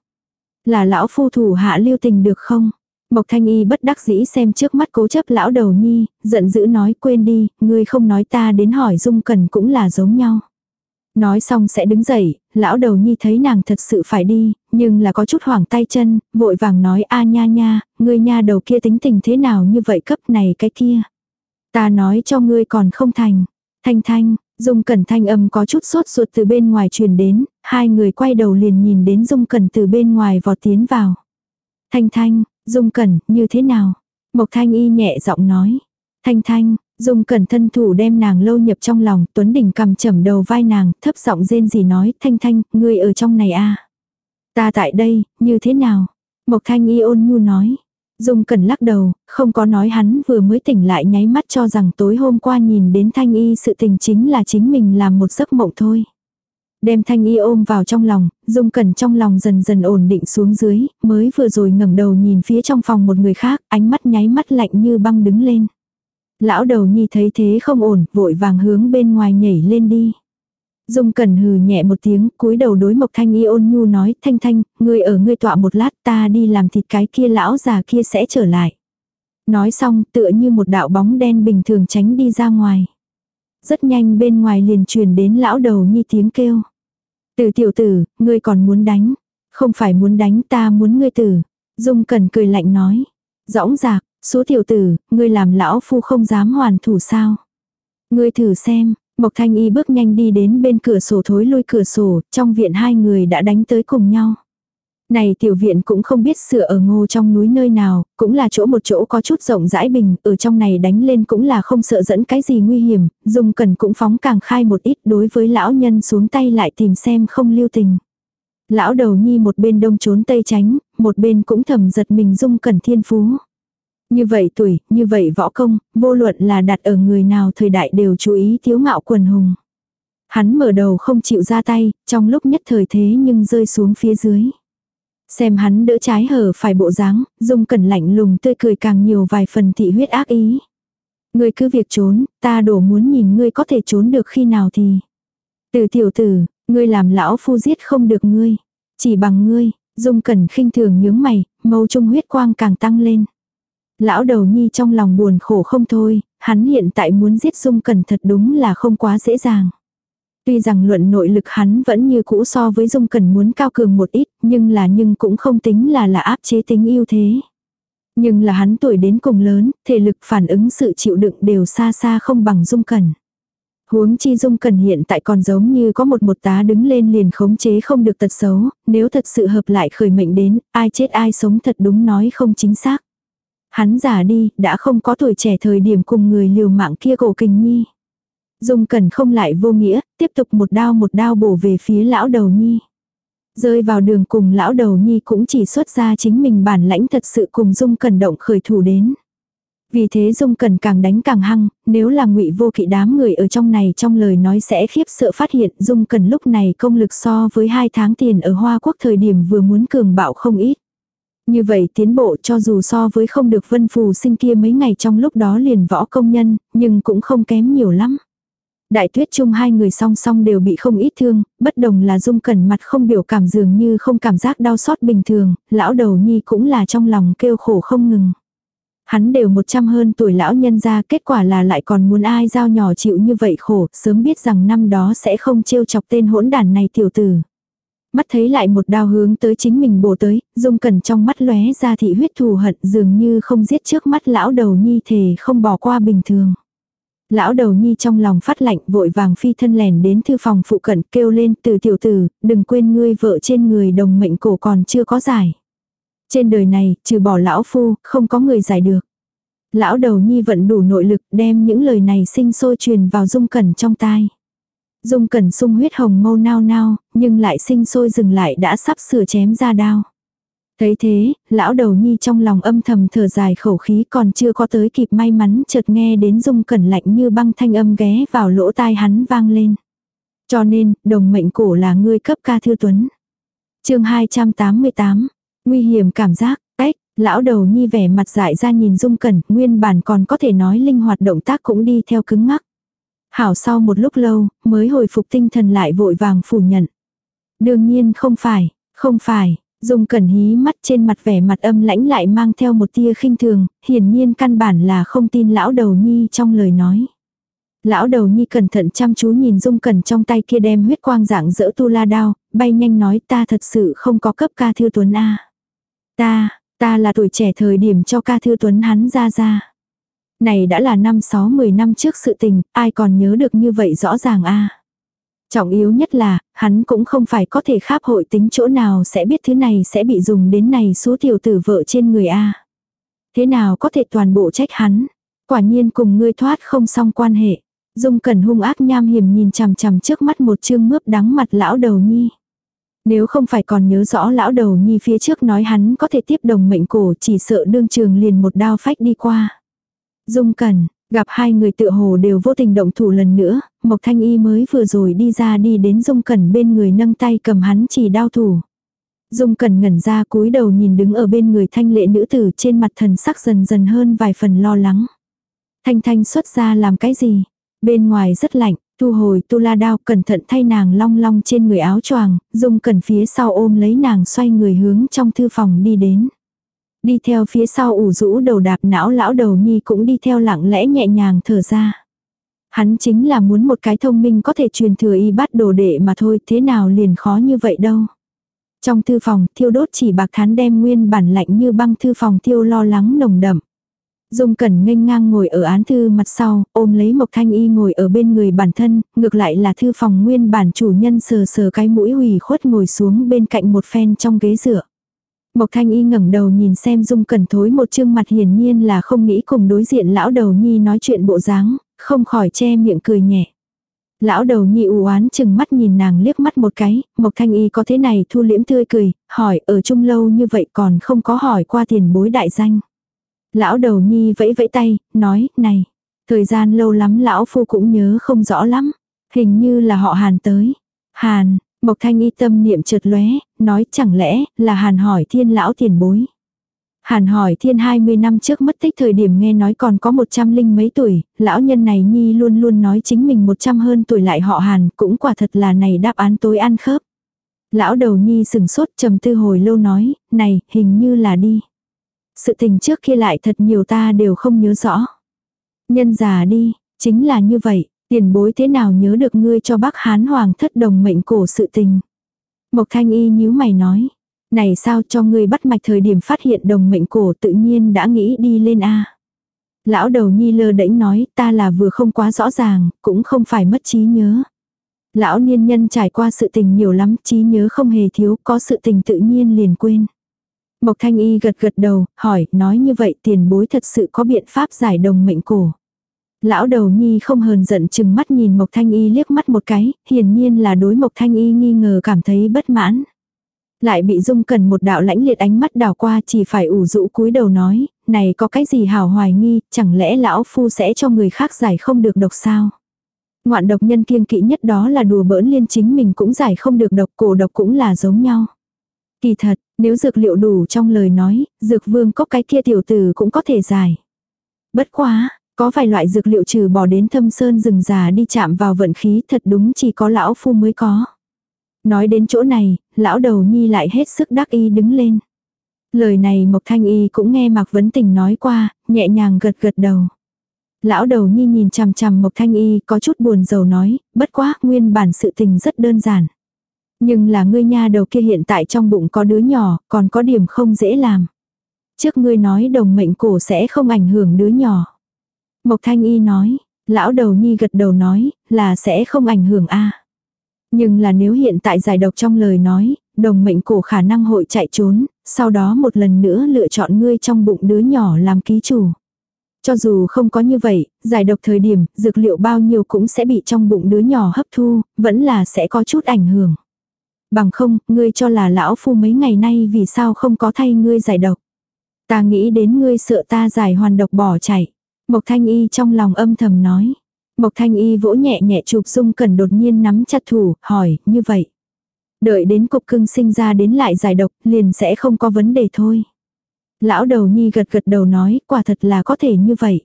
Là lão phu thủ hạ lưu tình được không? Mộc thanh y bất đắc dĩ xem trước mắt cố chấp lão đầu nhi, giận dữ nói quên đi, ngươi không nói ta đến hỏi dung cần cũng là giống nhau. Nói xong sẽ đứng dậy, lão đầu nhi thấy nàng thật sự phải đi, nhưng là có chút hoảng tay chân, vội vàng nói a nha nha, ngươi nha đầu kia tính tình thế nào như vậy cấp này cái kia. Ta nói cho ngươi còn không thành. Thanh thanh, Dung Cẩn thanh âm có chút sốt ruột từ bên ngoài truyền đến, hai người quay đầu liền nhìn đến Dung Cẩn từ bên ngoài vọt tiến vào. Thanh thanh, Dung Cẩn, như thế nào? Mộc Thanh Y nhẹ giọng nói. Thanh thanh, Dung Cẩn thân thủ đem nàng lâu nhập trong lòng, Tuấn Đình cầm chầm đầu vai nàng, thấp giọng rên gì nói, Thanh thanh, ngươi ở trong này à? Ta tại đây, như thế nào? Mộc Thanh Y ôn nhu nói. Dung Cẩn lắc đầu, không có nói hắn vừa mới tỉnh lại nháy mắt cho rằng tối hôm qua nhìn đến Thanh Y sự tình chính là chính mình làm một giấc mộng thôi. Đem Thanh Y ôm vào trong lòng, Dung Cẩn trong lòng dần dần ổn định xuống dưới, mới vừa rồi ngẩng đầu nhìn phía trong phòng một người khác, ánh mắt nháy mắt lạnh như băng đứng lên. Lão đầu nhi thấy thế không ổn, vội vàng hướng bên ngoài nhảy lên đi. Dung Cẩn hừ nhẹ một tiếng, cúi đầu đối Mộc Thanh Y ôn nhu nói, Thanh Thanh, ngươi ở ngươi tọa một lát ta đi làm thịt cái kia lão già kia sẽ trở lại. Nói xong tựa như một đạo bóng đen bình thường tránh đi ra ngoài. Rất nhanh bên ngoài liền truyền đến lão đầu nhi tiếng kêu. Từ tiểu tử, ngươi còn muốn đánh. Không phải muốn đánh ta muốn ngươi tử. Dung Cẩn cười lạnh nói. Rõng rạc, số tiểu tử, ngươi làm lão phu không dám hoàn thủ sao. Ngươi thử xem, Mộc Thanh Y bước nhanh đi đến bên cửa sổ thối lui cửa sổ, trong viện hai người đã đánh tới cùng nhau. Này tiểu viện cũng không biết sửa ở ngô trong núi nơi nào, cũng là chỗ một chỗ có chút rộng rãi bình, ở trong này đánh lên cũng là không sợ dẫn cái gì nguy hiểm, dùng cần cũng phóng càng khai một ít đối với lão nhân xuống tay lại tìm xem không lưu tình. Lão đầu nhi một bên đông trốn tây tránh, một bên cũng thầm giật mình dung cẩn thiên phú. Như vậy tuổi, như vậy võ công, vô luận là đặt ở người nào thời đại đều chú ý thiếu ngạo quần hùng. Hắn mở đầu không chịu ra tay, trong lúc nhất thời thế nhưng rơi xuống phía dưới. Xem hắn đỡ trái hở phải bộ dáng, dung cẩn lạnh lùng tươi cười càng nhiều vài phần thị huyết ác ý. Ngươi cứ việc trốn, ta đổ muốn nhìn ngươi có thể trốn được khi nào thì. Từ tiểu tử, ngươi làm lão phu giết không được ngươi. Chỉ bằng ngươi, dung cẩn khinh thường nhướng mày, mâu trung huyết quang càng tăng lên. Lão đầu nhi trong lòng buồn khổ không thôi, hắn hiện tại muốn giết dung cẩn thật đúng là không quá dễ dàng. Tuy rằng luận nội lực hắn vẫn như cũ so với dung cẩn muốn cao cường một ít, nhưng là nhưng cũng không tính là là áp chế tính ưu thế. Nhưng là hắn tuổi đến cùng lớn, thể lực phản ứng sự chịu đựng đều xa xa không bằng dung cẩn. Huống chi dung cần hiện tại còn giống như có một một tá đứng lên liền khống chế không được tật xấu, nếu thật sự hợp lại khởi mệnh đến, ai chết ai sống thật đúng nói không chính xác. Hắn già đi, đã không có tuổi trẻ thời điểm cùng người liều mạng kia cổ kình nhi. Dung cẩn không lại vô nghĩa, tiếp tục một đao một đao bổ về phía lão đầu nhi. Rơi vào đường cùng lão đầu nhi cũng chỉ xuất ra chính mình bản lãnh thật sự cùng Dung cẩn động khởi thủ đến. Vì thế Dung Cẩn càng đánh càng hăng, nếu là ngụy vô kỵ đám người ở trong này trong lời nói sẽ khiếp sợ phát hiện Dung Cẩn lúc này công lực so với hai tháng tiền ở Hoa Quốc thời điểm vừa muốn cường bạo không ít. Như vậy tiến bộ cho dù so với không được vân phù sinh kia mấy ngày trong lúc đó liền võ công nhân, nhưng cũng không kém nhiều lắm. Đại tuyết chung hai người song song đều bị không ít thương, bất đồng là dung cẩn mặt không biểu cảm dường như không cảm giác đau xót bình thường, lão đầu nhi cũng là trong lòng kêu khổ không ngừng. Hắn đều một trăm hơn tuổi lão nhân ra kết quả là lại còn muốn ai giao nhỏ chịu như vậy khổ, sớm biết rằng năm đó sẽ không trêu chọc tên hỗn đàn này tiểu tử. Mắt thấy lại một đao hướng tới chính mình bổ tới, dung cẩn trong mắt lóe ra thị huyết thù hận dường như không giết trước mắt lão đầu nhi thể không bỏ qua bình thường. Lão đầu nhi trong lòng phát lạnh vội vàng phi thân lèn đến thư phòng phụ cận kêu lên từ tiểu tử, đừng quên ngươi vợ trên người đồng mệnh cổ còn chưa có giải. Trên đời này, trừ bỏ lão phu, không có người giải được. Lão đầu nhi vẫn đủ nội lực đem những lời này sinh sôi truyền vào dung cẩn trong tai. Dung cẩn sung huyết hồng mâu nao nao, nhưng lại sinh sôi dừng lại đã sắp sửa chém ra đao. Thấy thế, lão đầu nhi trong lòng âm thầm thở dài khẩu khí còn chưa có tới kịp may mắn chợt nghe đến dung cẩn lạnh như băng thanh âm ghé vào lỗ tai hắn vang lên. Cho nên, đồng mệnh cổ là ngươi cấp ca thư tuấn. chương 288, nguy hiểm cảm giác, ếch, lão đầu nhi vẻ mặt dại ra nhìn dung cẩn, nguyên bản còn có thể nói linh hoạt động tác cũng đi theo cứng ngắc. Hảo sau một lúc lâu, mới hồi phục tinh thần lại vội vàng phủ nhận. Đương nhiên không phải, không phải, Dung cẩn hí mắt trên mặt vẻ mặt âm lãnh lại mang theo một tia khinh thường, hiển nhiên căn bản là không tin lão đầu nhi trong lời nói. Lão đầu nhi cẩn thận chăm chú nhìn dung cẩn trong tay kia đem huyết quang dạng dỡ tu la đao, bay nhanh nói ta thật sự không có cấp ca thư tuấn A. Ta, ta là tuổi trẻ thời điểm cho ca thư tuấn hắn ra ra. Này đã là năm sáu mười năm trước sự tình, ai còn nhớ được như vậy rõ ràng a Trọng yếu nhất là, hắn cũng không phải có thể kháp hội tính chỗ nào sẽ biết thứ này sẽ bị dùng đến này số tiểu tử vợ trên người A. Thế nào có thể toàn bộ trách hắn? Quả nhiên cùng ngươi thoát không xong quan hệ. Dung cẩn hung ác nham hiểm nhìn chằm chằm trước mắt một chương mướp đắng mặt lão đầu nhi. Nếu không phải còn nhớ rõ lão đầu nhi phía trước nói hắn có thể tiếp đồng mệnh cổ chỉ sợ đương trường liền một đao phách đi qua. Dung cẩn, Gặp hai người tựa hồ đều vô tình động thủ lần nữa, Mộc Thanh Y mới vừa rồi đi ra đi đến Dung Cẩn bên người nâng tay cầm hắn chỉ đao thủ. Dung Cẩn ngẩn ra cúi đầu nhìn đứng ở bên người thanh lệ nữ tử trên mặt thần sắc dần dần hơn vài phần lo lắng. Thanh Thanh xuất ra làm cái gì? Bên ngoài rất lạnh, thu hồi tu la đao cẩn thận thay nàng long long trên người áo choàng, Dung Cẩn phía sau ôm lấy nàng xoay người hướng trong thư phòng đi đến. Đi theo phía sau ủ rũ đầu đạp não lão đầu nhi cũng đi theo lặng lẽ nhẹ nhàng thở ra. Hắn chính là muốn một cái thông minh có thể truyền thừa y bắt đồ đệ mà thôi, thế nào liền khó như vậy đâu. Trong thư phòng, thiêu đốt chỉ bạc thán đem nguyên bản lạnh như băng thư phòng thiêu lo lắng nồng đậm. Dung Cẩn nghênh ngang ngồi ở án thư mặt sau, ôm lấy Mộc Thanh Y ngồi ở bên người bản thân, ngược lại là thư phòng nguyên bản chủ nhân sờ sờ cái mũi hủy khuất ngồi xuống bên cạnh một phen trong ghế dựa. Mộc Thanh Y ngẩng đầu nhìn xem Dung Cẩn thối một trương mặt hiển nhiên là không nghĩ cùng đối diện lão đầu nhi nói chuyện bộ dáng, không khỏi che miệng cười nhẹ. Lão đầu nhi u oán chừng mắt nhìn nàng liếc mắt một cái, Mộc Thanh Y có thế này thu liễm tươi cười, hỏi ở chung lâu như vậy còn không có hỏi qua tiền bối đại danh. Lão đầu nhi vẫy vẫy tay, nói, này, thời gian lâu lắm lão phu cũng nhớ không rõ lắm. Hình như là họ Hàn tới. Hàn, Mộc Thanh Y tâm niệm chợt lóe, nói chẳng lẽ là Hàn hỏi thiên lão tiền bối. Hàn hỏi thiên 20 năm trước mất tích thời điểm nghe nói còn có 100 linh mấy tuổi, lão nhân này nhi luôn luôn nói chính mình 100 hơn tuổi lại họ Hàn, cũng quả thật là này đáp án tối ăn khớp. Lão đầu nhi sừng sốt trầm tư hồi lâu nói, này, hình như là đi. Sự tình trước kia lại thật nhiều ta đều không nhớ rõ. Nhân già đi, chính là như vậy, tiền bối thế nào nhớ được ngươi cho bác Hán Hoàng thất đồng mệnh cổ sự tình. Mộc thanh y nhíu mày nói, này sao cho ngươi bắt mạch thời điểm phát hiện đồng mệnh cổ tự nhiên đã nghĩ đi lên A. Lão đầu nhi lơ đễnh nói ta là vừa không quá rõ ràng, cũng không phải mất trí nhớ. Lão niên nhân trải qua sự tình nhiều lắm, trí nhớ không hề thiếu, có sự tình tự nhiên liền quên. Mộc thanh y gật gật đầu, hỏi, nói như vậy tiền bối thật sự có biện pháp giải đồng mệnh cổ. Lão đầu nhi không hờn giận chừng mắt nhìn Mộc Thanh Y liếc mắt một cái, hiển nhiên là đối Mộc Thanh Y nghi ngờ cảm thấy bất mãn. Lại bị dung cần một đạo lãnh liệt ánh mắt đảo qua chỉ phải ủ rũ cúi đầu nói, này có cái gì hảo hoài nghi, chẳng lẽ lão phu sẽ cho người khác giải không được độc sao? Ngoạn độc nhân kiêng kỵ nhất đó là đùa bỡn liên chính mình cũng giải không được độc cổ độc cũng là giống nhau. Kỳ thật, nếu dược liệu đủ trong lời nói, dược vương có cái kia tiểu tử cũng có thể giải. Bất quá, có vài loại dược liệu trừ bỏ đến thâm sơn rừng già đi chạm vào vận khí thật đúng chỉ có lão phu mới có. Nói đến chỗ này, lão đầu nhi lại hết sức đắc y đứng lên. Lời này Mộc Thanh Y cũng nghe Mạc Vấn Tình nói qua, nhẹ nhàng gật gật đầu. Lão đầu nhi nhìn chằm chằm Mộc Thanh Y có chút buồn rầu nói, bất quá nguyên bản sự tình rất đơn giản. Nhưng là ngươi nha đầu kia hiện tại trong bụng có đứa nhỏ, còn có điểm không dễ làm. Trước ngươi nói đồng mệnh cổ sẽ không ảnh hưởng đứa nhỏ. Mộc Thanh Y nói, lão đầu nhi gật đầu nói, là sẽ không ảnh hưởng a Nhưng là nếu hiện tại giải độc trong lời nói, đồng mệnh cổ khả năng hội chạy trốn, sau đó một lần nữa lựa chọn ngươi trong bụng đứa nhỏ làm ký chủ. Cho dù không có như vậy, giải độc thời điểm, dược liệu bao nhiêu cũng sẽ bị trong bụng đứa nhỏ hấp thu, vẫn là sẽ có chút ảnh hưởng. Bằng không, ngươi cho là lão phu mấy ngày nay vì sao không có thay ngươi giải độc. Ta nghĩ đến ngươi sợ ta giải hoàn độc bỏ chạy. Mộc Thanh Y trong lòng âm thầm nói. Mộc Thanh Y vỗ nhẹ nhẹ chụp dung cần đột nhiên nắm chặt thủ, hỏi, như vậy. Đợi đến cục cưng sinh ra đến lại giải độc, liền sẽ không có vấn đề thôi. Lão đầu nhi gật gật đầu nói, quả thật là có thể như vậy.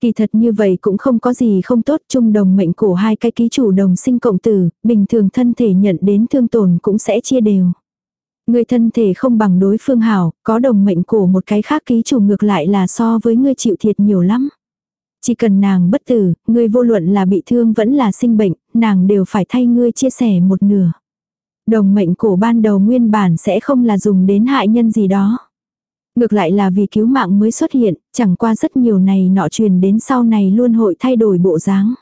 Kỳ thật như vậy cũng không có gì không tốt chung đồng mệnh của hai cái ký chủ đồng sinh cộng tử, bình thường thân thể nhận đến thương tổn cũng sẽ chia đều. Người thân thể không bằng đối phương hảo, có đồng mệnh cổ một cái khác ký chủ ngược lại là so với ngươi chịu thiệt nhiều lắm. Chỉ cần nàng bất tử, ngươi vô luận là bị thương vẫn là sinh bệnh, nàng đều phải thay ngươi chia sẻ một nửa. Đồng mệnh cổ ban đầu nguyên bản sẽ không là dùng đến hại nhân gì đó. Ngược lại là vì cứu mạng mới xuất hiện, chẳng qua rất nhiều này nọ truyền đến sau này luôn hội thay đổi bộ dáng.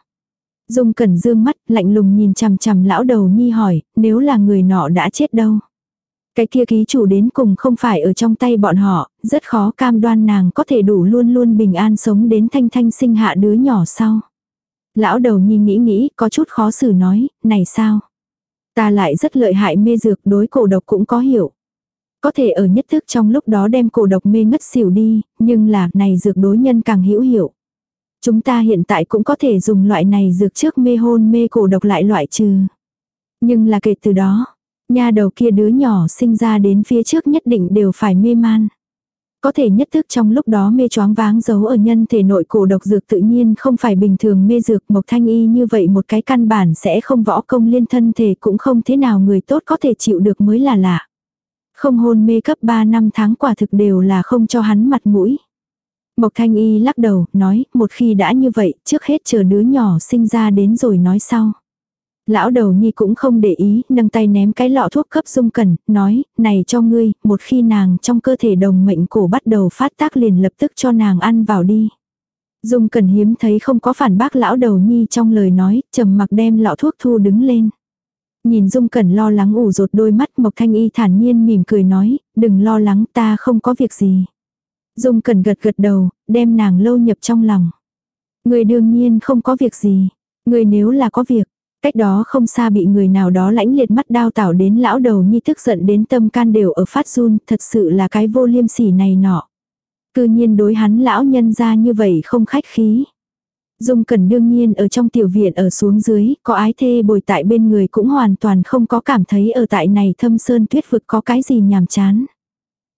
Dung cẩn dương mắt, lạnh lùng nhìn chằm chằm lão đầu nhi hỏi, nếu là người nọ đã chết đâu. Cái kia ký chủ đến cùng không phải ở trong tay bọn họ, rất khó cam đoan nàng có thể đủ luôn luôn bình an sống đến thanh thanh sinh hạ đứa nhỏ sau. Lão đầu nhi nghĩ nghĩ, có chút khó xử nói, này sao? Ta lại rất lợi hại mê dược đối cổ độc cũng có hiểu. Có thể ở nhất thức trong lúc đó đem cổ độc mê ngất xỉu đi, nhưng là này dược đối nhân càng hữu hiệu. Chúng ta hiện tại cũng có thể dùng loại này dược trước mê hôn mê cổ độc lại loại trừ. Nhưng là kể từ đó, nha đầu kia đứa nhỏ sinh ra đến phía trước nhất định đều phải mê man. Có thể nhất thức trong lúc đó mê choáng váng giấu ở nhân thể nội cổ độc dược tự nhiên không phải bình thường mê dược mộc thanh y như vậy một cái căn bản sẽ không võ công liên thân thể cũng không thế nào người tốt có thể chịu được mới là lạ. Không hôn mê cấp 3 năm tháng quả thực đều là không cho hắn mặt mũi. Mộc thanh y lắc đầu, nói, một khi đã như vậy, trước hết chờ đứa nhỏ sinh ra đến rồi nói sau. Lão đầu nhi cũng không để ý, nâng tay ném cái lọ thuốc cấp dung cần, nói, này cho ngươi, một khi nàng trong cơ thể đồng mệnh cổ bắt đầu phát tác liền lập tức cho nàng ăn vào đi. Dung cần hiếm thấy không có phản bác lão đầu nhi trong lời nói, trầm mặc đem lọ thuốc thu đứng lên. Nhìn Dung Cẩn lo lắng ủ rột đôi mắt Mộc Thanh Y thản nhiên mỉm cười nói, đừng lo lắng ta không có việc gì. Dung Cẩn gật gật đầu, đem nàng lâu nhập trong lòng. Người đương nhiên không có việc gì. Người nếu là có việc, cách đó không xa bị người nào đó lãnh liệt mắt đao tảo đến lão đầu nhi tức giận đến tâm can đều ở phát run, thật sự là cái vô liêm sỉ này nọ. Cư nhiên đối hắn lão nhân ra như vậy không khách khí. Dung Cẩn đương nhiên ở trong tiểu viện ở xuống dưới, có ái thê bồi tại bên người cũng hoàn toàn không có cảm thấy ở tại này thâm sơn tuyết vực có cái gì nhàm chán.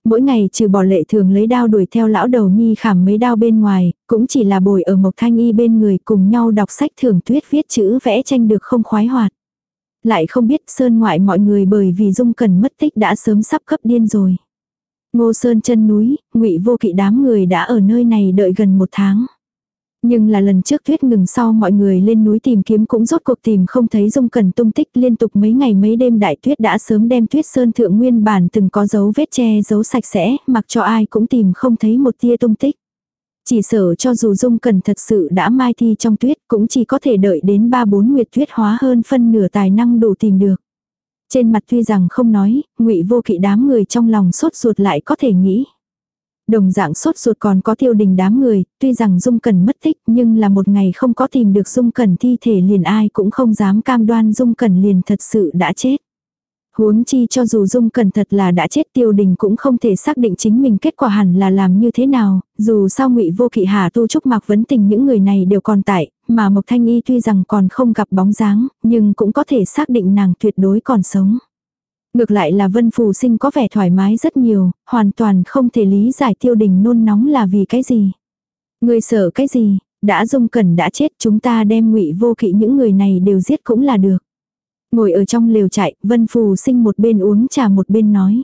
Mỗi ngày trừ bỏ lệ thường lấy đao đuổi theo lão đầu nhi khảm mấy đao bên ngoài, cũng chỉ là bồi ở Mộc Thanh Y bên người cùng nhau đọc sách thường tuyết viết chữ vẽ tranh được không khoái hoạt. Lại không biết sơn ngoại mọi người bởi vì Dung cần mất tích đã sớm sắp cấp điên rồi. Ngô Sơn chân núi, ngụy vô kỵ đám người đã ở nơi này đợi gần một tháng. Nhưng là lần trước tuyết ngừng sau mọi người lên núi tìm kiếm cũng rốt cuộc tìm không thấy dung cần tung tích liên tục mấy ngày mấy đêm đại tuyết đã sớm đem tuyết sơn thượng nguyên bản từng có dấu vết che giấu sạch sẽ, mặc cho ai cũng tìm không thấy một tia tung tích. Chỉ sợ cho dù dung cần thật sự đã mai thi trong tuyết cũng chỉ có thể đợi đến ba bốn nguyệt tuyết hóa hơn phân nửa tài năng đủ tìm được. Trên mặt tuy rằng không nói, ngụy vô kỵ đám người trong lòng sốt ruột lại có thể nghĩ. Đồng dạng sốt ruột còn có tiêu đình đám người, tuy rằng Dung cần mất tích nhưng là một ngày không có tìm được Dung cần thi thể liền ai cũng không dám cam đoan Dung cần liền thật sự đã chết. Huống chi cho dù Dung cần thật là đã chết tiêu đình cũng không thể xác định chính mình kết quả hẳn là làm như thế nào, dù sao ngụy vô kỵ hà tu trúc mạc vấn tình những người này đều còn tại, mà Mộc Thanh Y tuy rằng còn không gặp bóng dáng, nhưng cũng có thể xác định nàng tuyệt đối còn sống. Ngược lại là Vân Phù Sinh có vẻ thoải mái rất nhiều, hoàn toàn không thể lý giải tiêu đình nôn nóng là vì cái gì. Người sợ cái gì, đã dung cẩn đã chết chúng ta đem ngụy vô kỵ những người này đều giết cũng là được. Ngồi ở trong lều chạy, Vân Phù Sinh một bên uống trà một bên nói.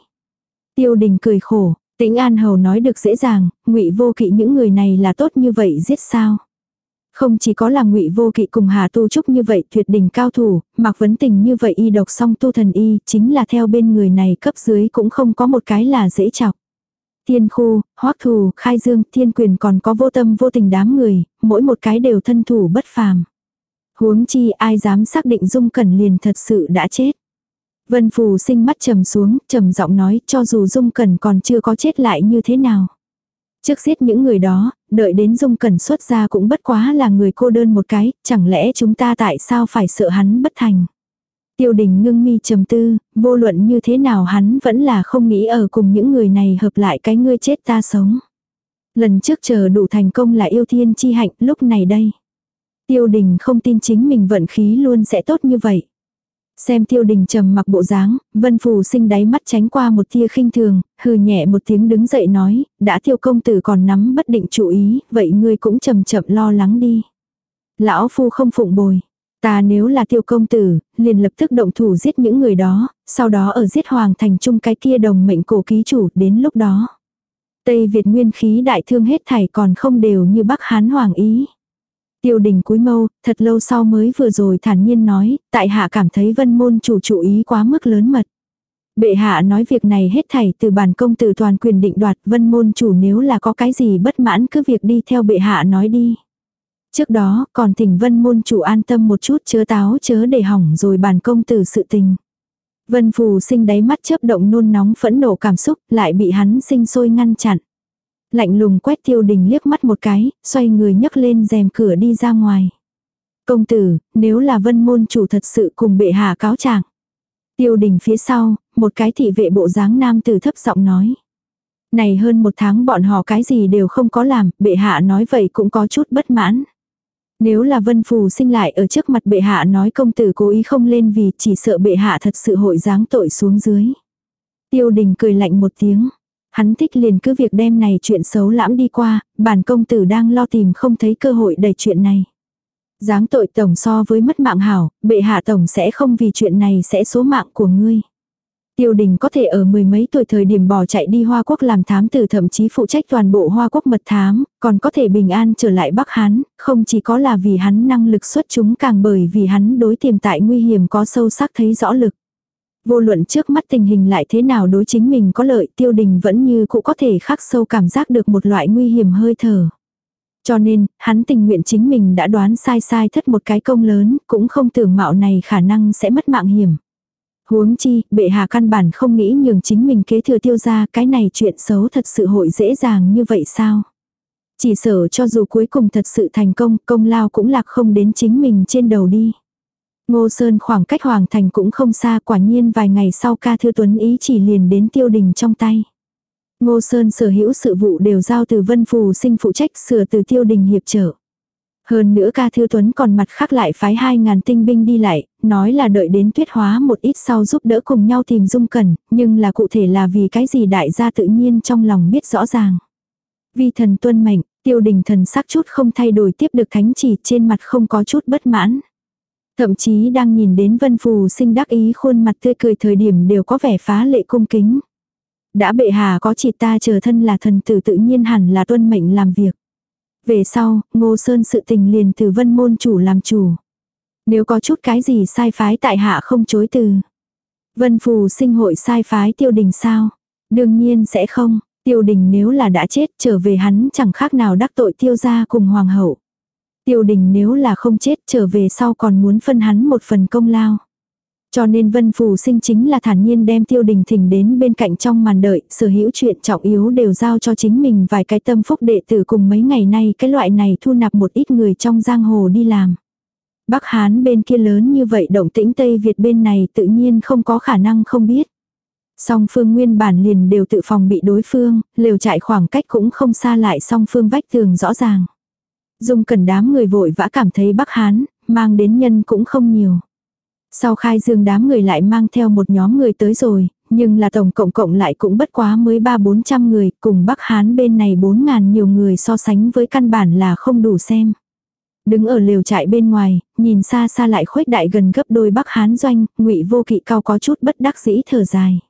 Tiêu đình cười khổ, tĩnh An Hầu nói được dễ dàng, ngụy vô kỵ những người này là tốt như vậy giết sao. Không chỉ có là ngụy vô kỵ cùng Hà Tu Trúc như vậy tuyệt đỉnh cao thủ, mặc vấn tình như vậy y độc song tu thần y, chính là theo bên người này cấp dưới cũng không có một cái là dễ chọc. Thiên khu, hoắc thù, khai dương, thiên quyền còn có vô tâm vô tình đám người, mỗi một cái đều thân thủ bất phàm. Huống chi ai dám xác định dung cẩn liền thật sự đã chết. Vân phù sinh mắt trầm xuống, trầm giọng nói cho dù dung cẩn còn chưa có chết lại như thế nào. Trước giết những người đó, đợi đến dung cẩn xuất ra cũng bất quá là người cô đơn một cái, chẳng lẽ chúng ta tại sao phải sợ hắn bất thành. Tiêu đình ngưng mi trầm tư, vô luận như thế nào hắn vẫn là không nghĩ ở cùng những người này hợp lại cái ngươi chết ta sống. Lần trước chờ đủ thành công là yêu thiên chi hạnh, lúc này đây. Tiêu đình không tin chính mình vận khí luôn sẽ tốt như vậy. Xem tiêu đình trầm mặc bộ dáng, vân phù sinh đáy mắt tránh qua một tia khinh thường, hừ nhẹ một tiếng đứng dậy nói, đã tiêu công tử còn nắm bất định chủ ý, vậy ngươi cũng chậm chậm lo lắng đi. Lão phu không phụng bồi. Ta nếu là tiêu công tử, liền lập tức động thủ giết những người đó, sau đó ở giết hoàng thành chung cái kia đồng mệnh cổ ký chủ đến lúc đó. Tây Việt nguyên khí đại thương hết thảy còn không đều như Bắc Hán hoàng ý. Tiêu đình cúi mâu, thật lâu sau mới vừa rồi thản nhiên nói, tại hạ cảm thấy vân môn chủ chủ ý quá mức lớn mật. Bệ hạ nói việc này hết thảy từ bản công tử toàn quyền định đoạt vân môn chủ nếu là có cái gì bất mãn cứ việc đi theo bệ hạ nói đi. Trước đó còn thỉnh vân môn chủ an tâm một chút chớ táo chớ để hỏng rồi bản công tử sự tình. Vân phù sinh đáy mắt chớp động nôn nóng phẫn nộ cảm xúc lại bị hắn sinh sôi ngăn chặn. Lạnh lùng quét tiêu đình liếc mắt một cái, xoay người nhấc lên rèm cửa đi ra ngoài. Công tử, nếu là vân môn chủ thật sự cùng bệ hạ cáo trạng Tiêu đình phía sau, một cái thị vệ bộ dáng nam tử thấp giọng nói. Này hơn một tháng bọn họ cái gì đều không có làm, bệ hạ nói vậy cũng có chút bất mãn. Nếu là vân phù sinh lại ở trước mặt bệ hạ nói công tử cố ý không lên vì chỉ sợ bệ hạ thật sự hội dáng tội xuống dưới. Tiêu đình cười lạnh một tiếng. Hắn thích liền cứ việc đem này chuyện xấu lãm đi qua, bản công tử đang lo tìm không thấy cơ hội đẩy chuyện này. Giáng tội tổng so với mất mạng hảo, bệ hạ tổng sẽ không vì chuyện này sẽ số mạng của ngươi. Tiêu đình có thể ở mười mấy tuổi thời điểm bỏ chạy đi Hoa Quốc làm thám tử thậm chí phụ trách toàn bộ Hoa Quốc mật thám, còn có thể bình an trở lại Bắc Hán, không chỉ có là vì hắn năng lực xuất chúng càng bởi vì hắn đối tiềm tại nguy hiểm có sâu sắc thấy rõ lực. Vô luận trước mắt tình hình lại thế nào đối chính mình có lợi tiêu đình vẫn như cũng có thể khắc sâu cảm giác được một loại nguy hiểm hơi thở. Cho nên, hắn tình nguyện chính mình đã đoán sai sai thất một cái công lớn, cũng không tưởng mạo này khả năng sẽ mất mạng hiểm. Huống chi, bệ hạ căn bản không nghĩ nhường chính mình kế thừa tiêu ra cái này chuyện xấu thật sự hội dễ dàng như vậy sao? Chỉ sợ cho dù cuối cùng thật sự thành công, công lao cũng lạc không đến chính mình trên đầu đi. Ngô Sơn khoảng cách Hoàng Thành cũng không xa quả nhiên vài ngày sau ca thư tuấn ý chỉ liền đến tiêu đình trong tay. Ngô Sơn sở hữu sự vụ đều giao từ vân phù sinh phụ trách sửa từ tiêu đình hiệp trợ. Hơn nữa ca thư tuấn còn mặt khác lại phái 2.000 tinh binh đi lại, nói là đợi đến tuyết hóa một ít sau giúp đỡ cùng nhau tìm dung cẩn, nhưng là cụ thể là vì cái gì đại gia tự nhiên trong lòng biết rõ ràng. Vi thần tuân mệnh, tiêu đình thần sắc chút không thay đổi tiếp được thánh chỉ trên mặt không có chút bất mãn. Thậm chí đang nhìn đến vân phù sinh đắc ý khuôn mặt tươi cười thời điểm đều có vẻ phá lệ cung kính. Đã bệ hạ có chỉ ta chờ thân là thần tử tự nhiên hẳn là tuân mệnh làm việc. Về sau, ngô sơn sự tình liền từ vân môn chủ làm chủ. Nếu có chút cái gì sai phái tại hạ không chối từ. Vân phù sinh hội sai phái tiêu đình sao? Đương nhiên sẽ không, tiêu đình nếu là đã chết trở về hắn chẳng khác nào đắc tội tiêu gia cùng hoàng hậu. Tiêu đình nếu là không chết trở về sau còn muốn phân hắn một phần công lao. Cho nên Vân Phù sinh chính là thản nhiên đem tiêu đình thỉnh đến bên cạnh trong màn đợi, sở hữu chuyện trọng yếu đều giao cho chính mình vài cái tâm phúc đệ tử cùng mấy ngày nay cái loại này thu nạp một ít người trong giang hồ đi làm. Bắc Hán bên kia lớn như vậy động tĩnh Tây Việt bên này tự nhiên không có khả năng không biết. Song phương nguyên bản liền đều tự phòng bị đối phương, lều trại khoảng cách cũng không xa lại song phương vách tường rõ ràng. Dung cần đám người vội vã cảm thấy Bắc Hán, mang đến nhân cũng không nhiều. Sau khai dương đám người lại mang theo một nhóm người tới rồi, nhưng là tổng cộng cộng lại cũng bất quá mới ba bốn trăm người, cùng Bắc Hán bên này bốn ngàn nhiều người so sánh với căn bản là không đủ xem. Đứng ở lều trại bên ngoài, nhìn xa xa lại khuếch đại gần gấp đôi Bắc Hán doanh, Ngụy Vô Kỵ cao có chút bất đắc dĩ thở dài.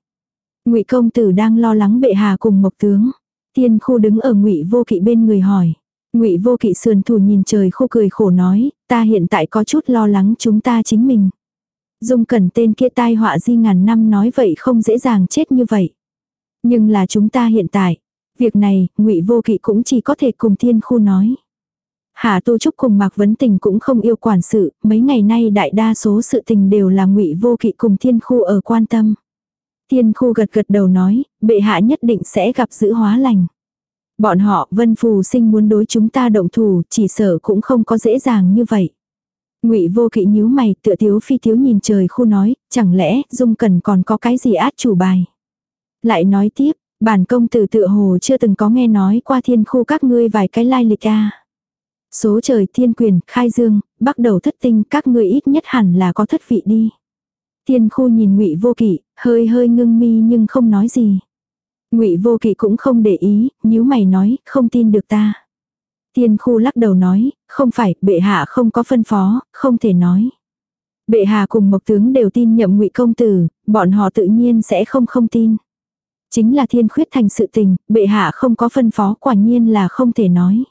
Ngụy công tử đang lo lắng bệ hạ cùng Mộc tướng. Tiên khu đứng ở Ngụy Vô Kỵ bên người hỏi. Ngụy Vô Kỵ sườn thủ nhìn trời khô cười khổ nói, ta hiện tại có chút lo lắng chúng ta chính mình. Dung cẩn tên kia tai họa di ngàn năm nói vậy không dễ dàng chết như vậy. Nhưng là chúng ta hiện tại, việc này, ngụy Vô Kỵ cũng chỉ có thể cùng Thiên Khu nói. Hà Tu Trúc cùng Mạc Vấn Tình cũng không yêu quản sự, mấy ngày nay đại đa số sự tình đều là ngụy Vô Kỵ cùng Thiên Khu ở quan tâm. Thiên Khu gật gật đầu nói, bệ hạ nhất định sẽ gặp giữ hóa lành. Bọn họ vân phù sinh muốn đối chúng ta động thủ, chỉ sợ cũng không có dễ dàng như vậy. Ngụy Vô Kỵ nhíu mày, tựa thiếu phi thiếu nhìn trời khu nói, chẳng lẽ Dung Cẩn còn có cái gì át chủ bài. Lại nói tiếp, bản công tử tựa hồ chưa từng có nghe nói qua thiên khu các ngươi vài cái lai lịch a. Số trời thiên quyền, khai dương, bắt đầu thất tinh, các ngươi ít nhất hẳn là có thất vị đi. Thiên khu nhìn Ngụy Vô Kỵ, hơi hơi ngưng mi nhưng không nói gì. Ngụy Vô Kỵ cũng không để ý, nhíu mày nói, không tin được ta. Tiên khu lắc đầu nói, không phải, bệ hạ không có phân phó, không thể nói. Bệ hạ cùng mộc tướng đều tin nhậm ngụy công tử, bọn họ tự nhiên sẽ không không tin. Chính là thiên khuyết thành sự tình, bệ hạ không có phân phó quả nhiên là không thể nói.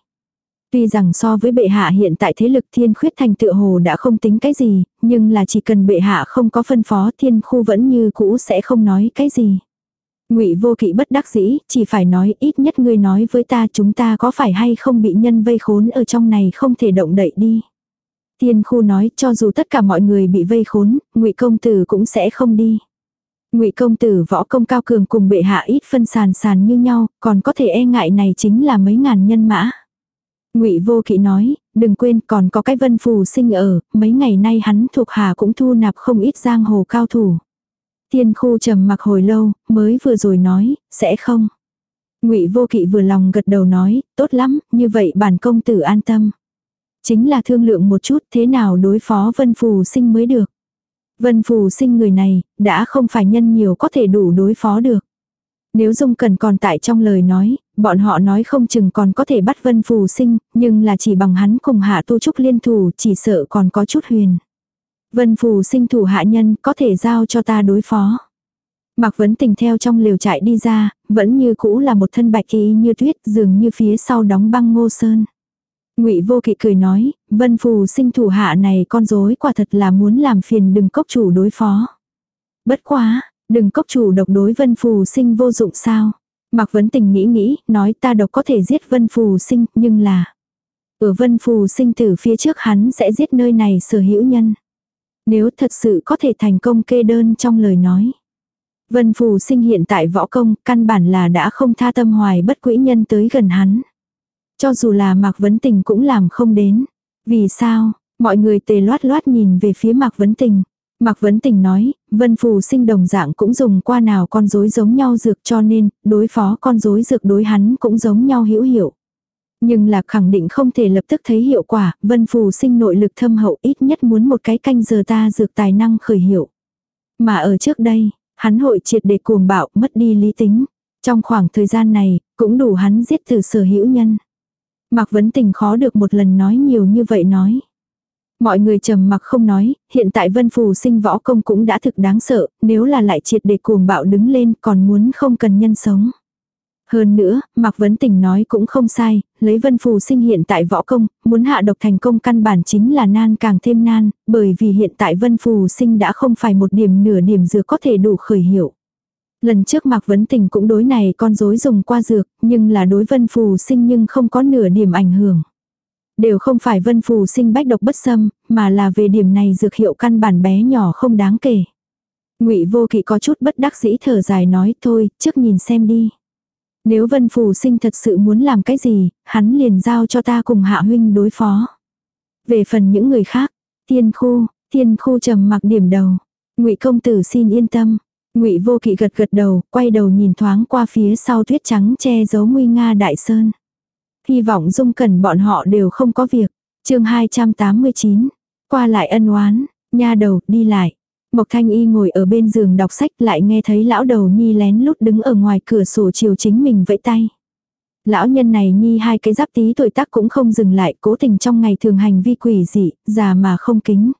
Tuy rằng so với bệ hạ hiện tại thế lực thiên khuyết thành tựa hồ đã không tính cái gì, nhưng là chỉ cần bệ hạ không có phân phó thiên khu vẫn như cũ sẽ không nói cái gì. Ngụy Vô Kỵ bất đắc dĩ, chỉ phải nói ít nhất ngươi nói với ta chúng ta có phải hay không bị nhân vây khốn ở trong này không thể động đậy đi. Tiên khu nói cho dù tất cả mọi người bị vây khốn, Ngụy công tử cũng sẽ không đi. Ngụy công tử võ công cao cường cùng bệ hạ ít phân sàn sàn như nhau, còn có thể e ngại này chính là mấy ngàn nhân mã. Ngụy Vô Kỵ nói, đừng quên còn có cái Vân Phù sinh ở, mấy ngày nay hắn thuộc hạ cũng thu nạp không ít giang hồ cao thủ. Tiên khu trầm mặc hồi lâu, mới vừa rồi nói, sẽ không. ngụy vô kỵ vừa lòng gật đầu nói, tốt lắm, như vậy bản công tử an tâm. Chính là thương lượng một chút thế nào đối phó vân phù sinh mới được. Vân phù sinh người này, đã không phải nhân nhiều có thể đủ đối phó được. Nếu Dung Cần còn tại trong lời nói, bọn họ nói không chừng còn có thể bắt Vân Phù sinh, nhưng là chỉ bằng hắn cùng Hạ Tu Trúc liên thủ chỉ sợ còn có chút huyền. Vân phù sinh thủ hạ nhân có thể giao cho ta đối phó. Mạc Vấn Tình theo trong liều trại đi ra, vẫn như cũ là một thân bạch y như tuyết dường như phía sau đóng băng ngô sơn. Ngụy Vô Kỵ cười nói, Vân Phù sinh thủ hạ này con rối quả thật là muốn làm phiền đừng cốc chủ đối phó. Bất quá, đừng cốc chủ độc đối Vân Phù sinh vô dụng sao. Mạc Vấn Tình nghĩ nghĩ, nói ta độc có thể giết Vân Phù sinh, nhưng là... Ở Vân Phù sinh tử phía trước hắn sẽ giết nơi này sở hữu nhân. Nếu thật sự có thể thành công kê đơn trong lời nói. Vân Phù sinh hiện tại võ công, căn bản là đã không tha tâm hoài bất quỹ nhân tới gần hắn. Cho dù là Mạc Vấn Tình cũng làm không đến. Vì sao? Mọi người tề loát loát nhìn về phía Mạc Vấn Tình. Mạc Vấn Tình nói, Vân Phù sinh đồng dạng cũng dùng qua nào con rối giống nhau dược cho nên, đối phó con rối dược đối hắn cũng giống nhau hữu hiệu. Nhưng là khẳng định không thể lập tức thấy hiệu quả, vân phù sinh nội lực thâm hậu ít nhất muốn một cái canh giờ ta dược tài năng khởi hiệu. Mà ở trước đây, hắn hội triệt để cuồng bạo, mất đi lý tính. Trong khoảng thời gian này, cũng đủ hắn giết từ sở hữu nhân. Mạc Vấn Tình khó được một lần nói nhiều như vậy nói. Mọi người trầm mặc không nói, hiện tại vân phù sinh võ công cũng đã thực đáng sợ, nếu là lại triệt để cuồng bạo đứng lên còn muốn không cần nhân sống. Hơn nữa, Mạc Vấn Tình nói cũng không sai, lấy vân phù sinh hiện tại võ công, muốn hạ độc thành công căn bản chính là nan càng thêm nan, bởi vì hiện tại vân phù sinh đã không phải một điểm nửa điểm dược có thể đủ khởi hiệu. Lần trước Mạc Vấn Tình cũng đối này con rối dùng qua dược, nhưng là đối vân phù sinh nhưng không có nửa điểm ảnh hưởng. Đều không phải vân phù sinh bách độc bất xâm, mà là về điểm này dược hiệu căn bản bé nhỏ không đáng kể. ngụy vô kỵ có chút bất đắc dĩ thở dài nói thôi, trước nhìn xem đi. Nếu vân phù sinh thật sự muốn làm cái gì, hắn liền giao cho ta cùng hạ huynh đối phó. Về phần những người khác, tiên khu, tiên khu trầm mặc điểm đầu. ngụy công tử xin yên tâm. ngụy vô kỵ gật gật đầu, quay đầu nhìn thoáng qua phía sau tuyết trắng che giấu nguy nga đại sơn. Hy vọng dung cẩn bọn họ đều không có việc. chương 289. Qua lại ân oán. Nha đầu, đi lại. Mộc Thanh Y ngồi ở bên giường đọc sách lại nghe thấy lão đầu Nhi lén lút đứng ở ngoài cửa sổ chiều chính mình vẫy tay. Lão nhân này Nhi hai cái giáp tí tuổi tác cũng không dừng lại cố tình trong ngày thường hành vi quỷ dị, già mà không kính.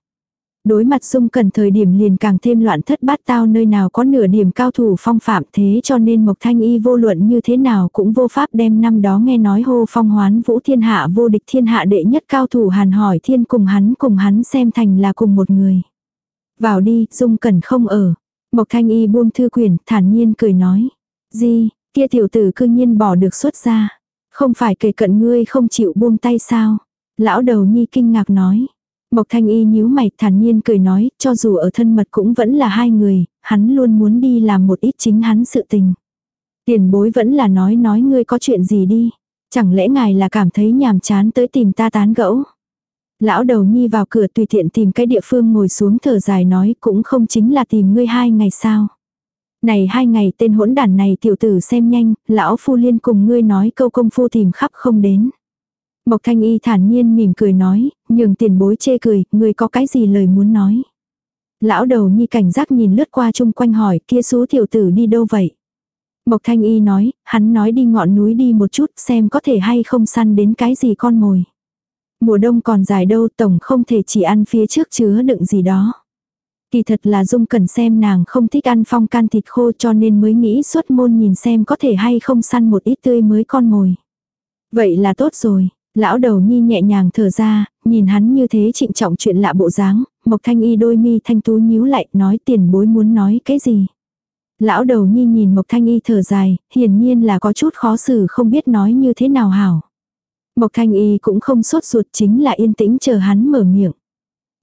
Đối mặt dung cần thời điểm liền càng thêm loạn thất bát tao nơi nào có nửa điểm cao thủ phong phạm thế cho nên Mộc Thanh Y vô luận như thế nào cũng vô pháp đem năm đó nghe nói hô phong hoán vũ thiên hạ vô địch thiên hạ đệ nhất cao thủ hàn hỏi thiên cùng hắn cùng hắn xem thành là cùng một người. Vào đi, dung cẩn không ở. Mộc Thanh Y buông thư quyển, thản nhiên cười nói. Gì, kia tiểu tử cư nhiên bỏ được xuất ra. Không phải kể cận ngươi không chịu buông tay sao. Lão đầu nhi kinh ngạc nói. Mộc Thanh Y nhíu mày thản nhiên cười nói, cho dù ở thân mật cũng vẫn là hai người, hắn luôn muốn đi làm một ít chính hắn sự tình. Tiền bối vẫn là nói nói ngươi có chuyện gì đi. Chẳng lẽ ngài là cảm thấy nhàm chán tới tìm ta tán gẫu. Lão đầu nhi vào cửa tùy tiện tìm cái địa phương ngồi xuống thở dài nói cũng không chính là tìm ngươi hai ngày sao. Này hai ngày tên hỗn đản này tiểu tử xem nhanh, lão phu liên cùng ngươi nói câu công phu tìm khắp không đến. Mộc thanh y thản nhiên mỉm cười nói, nhường tiền bối chê cười, ngươi có cái gì lời muốn nói. Lão đầu nhi cảnh giác nhìn lướt qua chung quanh hỏi kia số tiểu tử đi đâu vậy. Mộc thanh y nói, hắn nói đi ngọn núi đi một chút xem có thể hay không săn đến cái gì con mồi. Mùa đông còn dài đâu tổng không thể chỉ ăn phía trước chứa đựng gì đó. Kỳ thật là Dung cần xem nàng không thích ăn phong can thịt khô cho nên mới nghĩ xuất môn nhìn xem có thể hay không săn một ít tươi mới con mồi. Vậy là tốt rồi, lão đầu nhi nhẹ nhàng thở ra, nhìn hắn như thế trịnh trọng chuyện lạ bộ dáng, mộc thanh y đôi mi thanh tú nhíu lại nói tiền bối muốn nói cái gì. Lão đầu nhi nhìn mộc thanh y thở dài, hiển nhiên là có chút khó xử không biết nói như thế nào hảo. Mộc Thanh Y cũng không sốt ruột chính là yên tĩnh chờ hắn mở miệng.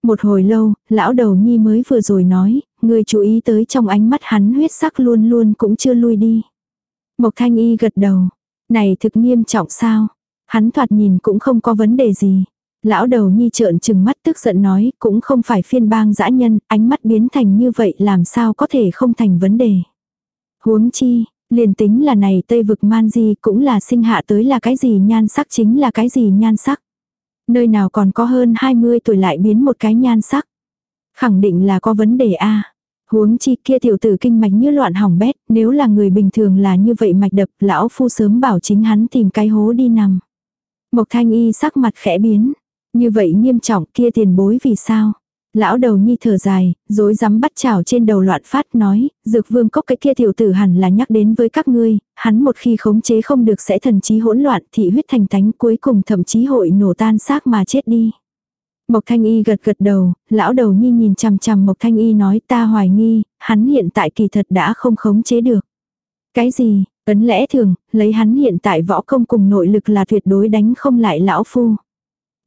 Một hồi lâu, lão đầu nhi mới vừa rồi nói, người chú ý tới trong ánh mắt hắn huyết sắc luôn luôn cũng chưa lui đi. Mộc Thanh Y gật đầu. Này thực nghiêm trọng sao? Hắn thoạt nhìn cũng không có vấn đề gì. Lão đầu nhi trợn trừng mắt tức giận nói, cũng không phải phiên bang dã nhân, ánh mắt biến thành như vậy làm sao có thể không thành vấn đề. Huống chi, Liền tính là này Tây vực man di cũng là sinh hạ tới là cái gì nhan sắc chính là cái gì nhan sắc. Nơi nào còn có hơn 20 tuổi lại biến một cái nhan sắc. Khẳng định là có vấn đề a Huống chi kia tiểu tử kinh mạch như loạn hỏng bét, nếu là người bình thường là như vậy mạch đập, lão phu sớm bảo chính hắn tìm cái hố đi nằm. Mộc thanh y sắc mặt khẽ biến. Như vậy nghiêm trọng kia tiền bối vì sao? Lão đầu nhi thở dài, dối rắm bắt chảo trên đầu loạn phát nói, dược vương cốc cái kia tiểu tử hẳn là nhắc đến với các ngươi, hắn một khi khống chế không được sẽ thần trí hỗn loạn thị huyết thành tánh cuối cùng thậm chí hội nổ tan xác mà chết đi. Mộc Thanh Y gật gật đầu, lão đầu nhi nhìn chằm chằm Mộc Thanh Y nói ta hoài nghi, hắn hiện tại kỳ thật đã không khống chế được. Cái gì, ấn lẽ thường, lấy hắn hiện tại võ công cùng nội lực là tuyệt đối đánh không lại lão phu.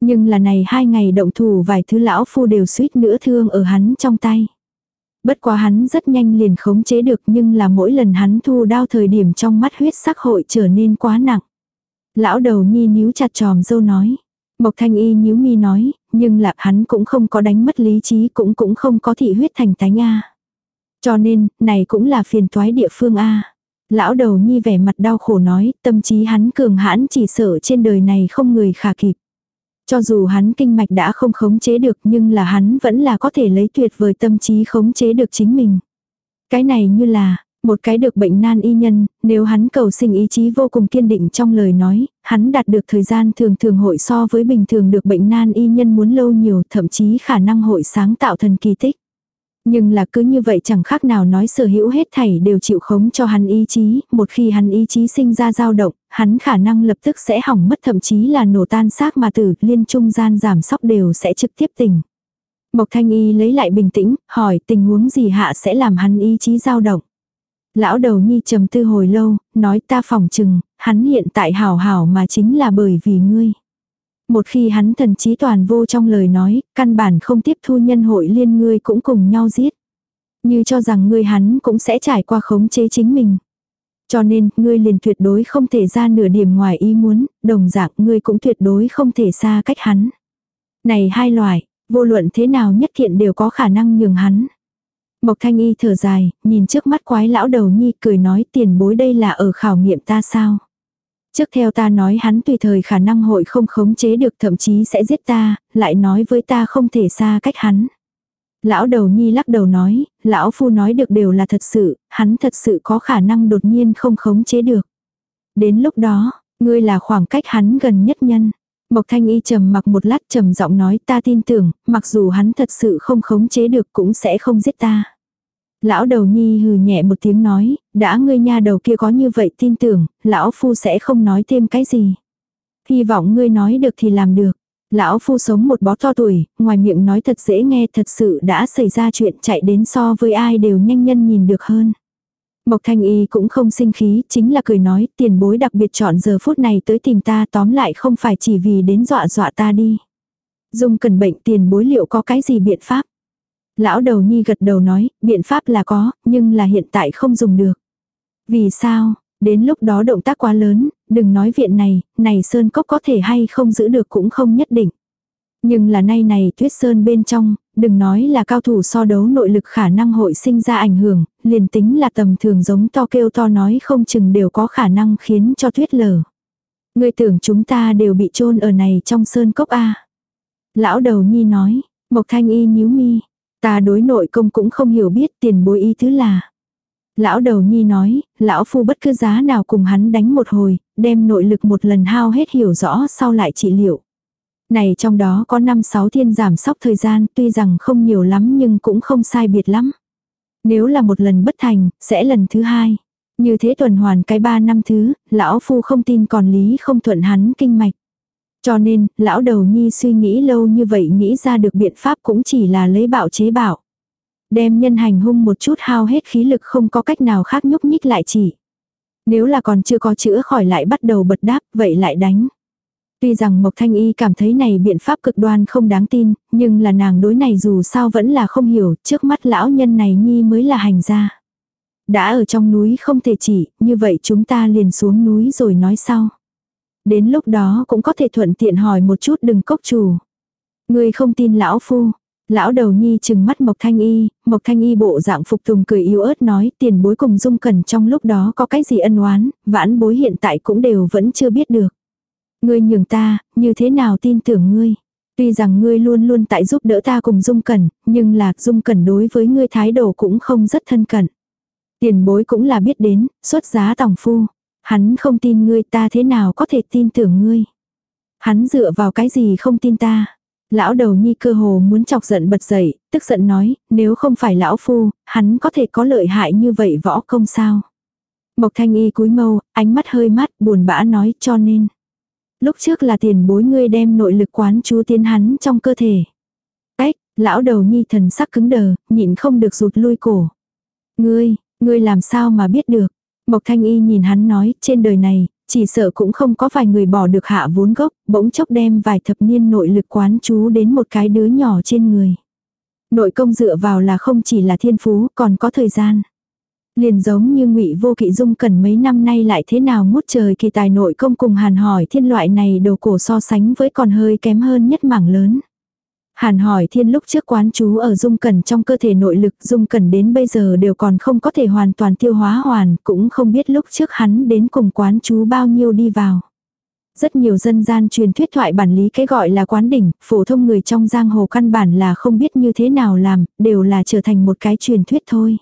Nhưng là này hai ngày động thủ vài thứ lão phu đều suýt nữa thương ở hắn trong tay. Bất quá hắn rất nhanh liền khống chế được nhưng là mỗi lần hắn thu đao thời điểm trong mắt huyết sắc hội trở nên quá nặng. Lão đầu nhi níu chặt tròm dâu nói. Mộc thanh y nhíu mi nói, nhưng là hắn cũng không có đánh mất lý trí cũng cũng không có thị huyết thành tánh A. Cho nên, này cũng là phiền toái địa phương A. Lão đầu nhi vẻ mặt đau khổ nói, tâm trí hắn cường hãn chỉ sợ trên đời này không người khả kịp. Cho dù hắn kinh mạch đã không khống chế được nhưng là hắn vẫn là có thể lấy tuyệt vời tâm trí khống chế được chính mình. Cái này như là, một cái được bệnh nan y nhân, nếu hắn cầu sinh ý chí vô cùng kiên định trong lời nói, hắn đạt được thời gian thường thường hội so với bình thường được bệnh nan y nhân muốn lâu nhiều, thậm chí khả năng hội sáng tạo thần kỳ tích. Nhưng là cứ như vậy chẳng khác nào nói sở hữu hết thảy đều chịu khống cho hắn ý chí, một khi hắn ý chí sinh ra dao động, hắn khả năng lập tức sẽ hỏng mất thậm chí là nổ tan xác mà tử, liên trung gian giảm sóc đều sẽ trực tiếp tỉnh. Mộc Thanh Y lấy lại bình tĩnh, hỏi tình huống gì hạ sẽ làm hắn ý chí dao động. Lão đầu nhi trầm tư hồi lâu, nói ta phòng chừng, hắn hiện tại hảo hảo mà chính là bởi vì ngươi. Một khi hắn thần trí toàn vô trong lời nói, căn bản không tiếp thu nhân hội liên ngươi cũng cùng nhau giết. Như cho rằng ngươi hắn cũng sẽ trải qua khống chế chính mình. Cho nên, ngươi liền tuyệt đối không thể ra nửa điểm ngoài ý muốn, đồng dạng ngươi cũng tuyệt đối không thể xa cách hắn. Này hai loại, vô luận thế nào nhất kiện đều có khả năng nhường hắn. Mộc thanh y thở dài, nhìn trước mắt quái lão đầu nhi cười nói tiền bối đây là ở khảo nghiệm ta sao. Trước theo ta nói hắn tùy thời khả năng hội không khống chế được thậm chí sẽ giết ta, lại nói với ta không thể xa cách hắn. Lão đầu nhi lắc đầu nói, lão phu nói được đều là thật sự, hắn thật sự có khả năng đột nhiên không khống chế được. Đến lúc đó, ngươi là khoảng cách hắn gần nhất nhân. Mộc thanh y trầm mặc một lát trầm giọng nói ta tin tưởng, mặc dù hắn thật sự không khống chế được cũng sẽ không giết ta. Lão đầu nhi hừ nhẹ một tiếng nói, đã ngươi nha đầu kia có như vậy tin tưởng, lão phu sẽ không nói thêm cái gì. Hy vọng ngươi nói được thì làm được. Lão phu sống một bó to tuổi, ngoài miệng nói thật dễ nghe thật sự đã xảy ra chuyện chạy đến so với ai đều nhanh nhân nhìn được hơn. Mộc Thanh Y cũng không sinh khí, chính là cười nói, tiền bối đặc biệt chọn giờ phút này tới tìm ta tóm lại không phải chỉ vì đến dọa dọa ta đi. Dung cần bệnh tiền bối liệu có cái gì biện pháp? Lão đầu nhi gật đầu nói, biện pháp là có, nhưng là hiện tại không dùng được. Vì sao? Đến lúc đó động tác quá lớn, đừng nói viện này, này sơn cốc có thể hay không giữ được cũng không nhất định. Nhưng là nay này tuyết sơn bên trong, đừng nói là cao thủ so đấu nội lực khả năng hội sinh ra ảnh hưởng, liền tính là tầm thường giống to kêu to nói không chừng đều có khả năng khiến cho tuyết lở. Người tưởng chúng ta đều bị chôn ở này trong sơn cốc A. Lão đầu nhi nói, Mộc Thanh Y nhíu mi, ta đối nội công cũng không hiểu biết tiền bối ý thứ là. Lão đầu nhi nói, lão phu bất cứ giá nào cùng hắn đánh một hồi, đem nội lực một lần hao hết hiểu rõ sau lại trị liệu. Này trong đó có 5-6 thiên giảm sóc thời gian tuy rằng không nhiều lắm nhưng cũng không sai biệt lắm. Nếu là một lần bất thành, sẽ lần thứ hai. Như thế tuần hoàn cái ba năm thứ, lão phu không tin còn lý không thuận hắn kinh mạch. Cho nên, lão đầu nhi suy nghĩ lâu như vậy nghĩ ra được biện pháp cũng chỉ là lấy bạo chế bạo. Đem nhân hành hung một chút hao hết khí lực không có cách nào khác nhúc nhích lại chỉ. Nếu là còn chưa có chữa khỏi lại bắt đầu bật đáp, vậy lại đánh. Tuy rằng Mộc Thanh Y cảm thấy này biện pháp cực đoan không đáng tin, nhưng là nàng đối này dù sao vẫn là không hiểu, trước mắt lão nhân này nhi mới là hành gia. Đã ở trong núi không thể chỉ, như vậy chúng ta liền xuống núi rồi nói sau. Đến lúc đó cũng có thể thuận tiện hỏi một chút đừng cốc chủ. Người không tin lão phu. Lão đầu nhi chừng mắt Mộc Thanh Y, Mộc Thanh Y bộ dạng phục tùng cười yếu ớt nói tiền bối cùng dung cần trong lúc đó có cái gì ân oán, vãn bối hiện tại cũng đều vẫn chưa biết được. Ngươi nhường ta, như thế nào tin tưởng ngươi? Tuy rằng ngươi luôn luôn tại giúp đỡ ta cùng Dung Cẩn, nhưng là Dung Cẩn đối với ngươi thái độ cũng không rất thân cận. Tiền bối cũng là biết đến, xuất giá tòng phu. Hắn không tin ngươi ta thế nào có thể tin tưởng ngươi. Hắn dựa vào cái gì không tin ta. Lão đầu nhi cơ hồ muốn chọc giận bật dậy, tức giận nói, nếu không phải lão phu, hắn có thể có lợi hại như vậy võ công sao. Mộc thanh y cúi mâu, ánh mắt hơi mắt, buồn bã nói cho nên. Lúc trước là tiền bối ngươi đem nội lực quán chú tiến hắn trong cơ thể. Ếch, lão đầu nhi thần sắc cứng đờ, nhịn không được rụt lui cổ. Ngươi, ngươi làm sao mà biết được. Mộc thanh y nhìn hắn nói, trên đời này, chỉ sợ cũng không có vài người bỏ được hạ vốn gốc, bỗng chốc đem vài thập niên nội lực quán chú đến một cái đứa nhỏ trên người. Nội công dựa vào là không chỉ là thiên phú, còn có thời gian. Liền giống như ngụy Vô Kỵ Dung cần mấy năm nay lại thế nào ngút trời kỳ tài nội công cùng hàn hỏi thiên loại này đồ cổ so sánh với còn hơi kém hơn nhất mảng lớn. Hàn hỏi thiên lúc trước quán chú ở dung cẩn trong cơ thể nội lực dung cẩn đến bây giờ đều còn không có thể hoàn toàn tiêu hóa hoàn, cũng không biết lúc trước hắn đến cùng quán chú bao nhiêu đi vào. Rất nhiều dân gian truyền thuyết thoại bản lý cái gọi là quán đỉnh, phổ thông người trong giang hồ căn bản là không biết như thế nào làm, đều là trở thành một cái truyền thuyết thôi.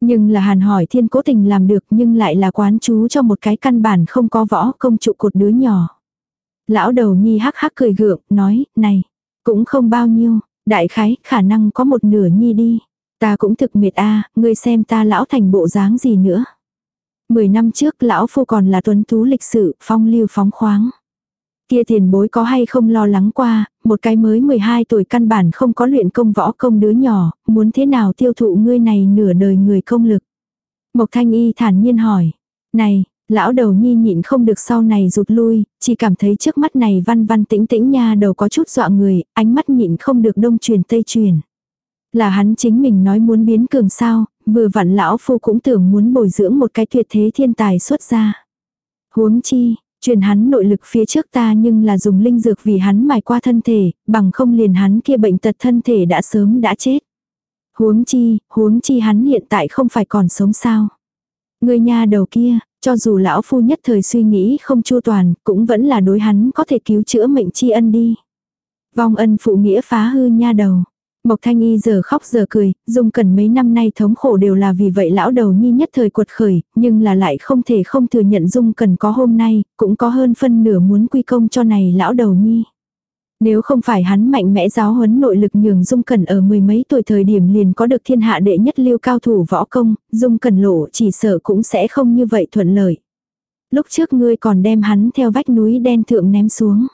Nhưng là hàn hỏi thiên cố tình làm được nhưng lại là quán chú cho một cái căn bản không có võ công trụ cột đứa nhỏ. Lão đầu nhi hắc hắc cười gượng, nói, này, cũng không bao nhiêu, đại khái, khả năng có một nửa nhi đi. Ta cũng thực mệt a ngươi xem ta lão thành bộ dáng gì nữa. Mười năm trước lão phu còn là tuấn tú lịch sự, phong lưu phóng khoáng. Kia tiền bối có hay không lo lắng qua, một cái mới 12 tuổi căn bản không có luyện công võ công đứa nhỏ, muốn thế nào tiêu thụ ngươi này nửa đời người công lực. Mộc thanh y thản nhiên hỏi, này, lão đầu nhi nhịn không được sau này rụt lui, chỉ cảm thấy trước mắt này văn văn tĩnh tĩnh nha đầu có chút dọa người, ánh mắt nhịn không được đông truyền tây truyền. Là hắn chính mình nói muốn biến cường sao, vừa vặn lão phu cũng tưởng muốn bồi dưỡng một cái tuyệt thế thiên tài xuất ra. Huống chi, truyền hắn nội lực phía trước ta nhưng là dùng linh dược vì hắn mài qua thân thể, bằng không liền hắn kia bệnh tật thân thể đã sớm đã chết. Huống chi, huống chi hắn hiện tại không phải còn sống sao. Người nhà đầu kia, cho dù lão phu nhất thời suy nghĩ không chu toàn, cũng vẫn là đối hắn có thể cứu chữa mệnh tri ân đi. Vong ân phụ nghĩa phá hư nha đầu. Mộc Thanh Y giờ khóc giờ cười, dung cần mấy năm nay thống khổ đều là vì vậy lão đầu nhi nhất thời cuột khởi, nhưng là lại không thể không thừa nhận dung cần có hôm nay, cũng có hơn phân nửa muốn quy công cho này lão đầu nhi. Nếu không phải hắn mạnh mẽ giáo huấn nội lực nhường Dung Cẩn ở mười mấy tuổi thời điểm liền có được thiên hạ đệ nhất lưu cao thủ võ công, Dung Cẩn lộ chỉ sợ cũng sẽ không như vậy thuận lợi. Lúc trước ngươi còn đem hắn theo vách núi đen thượng ném xuống.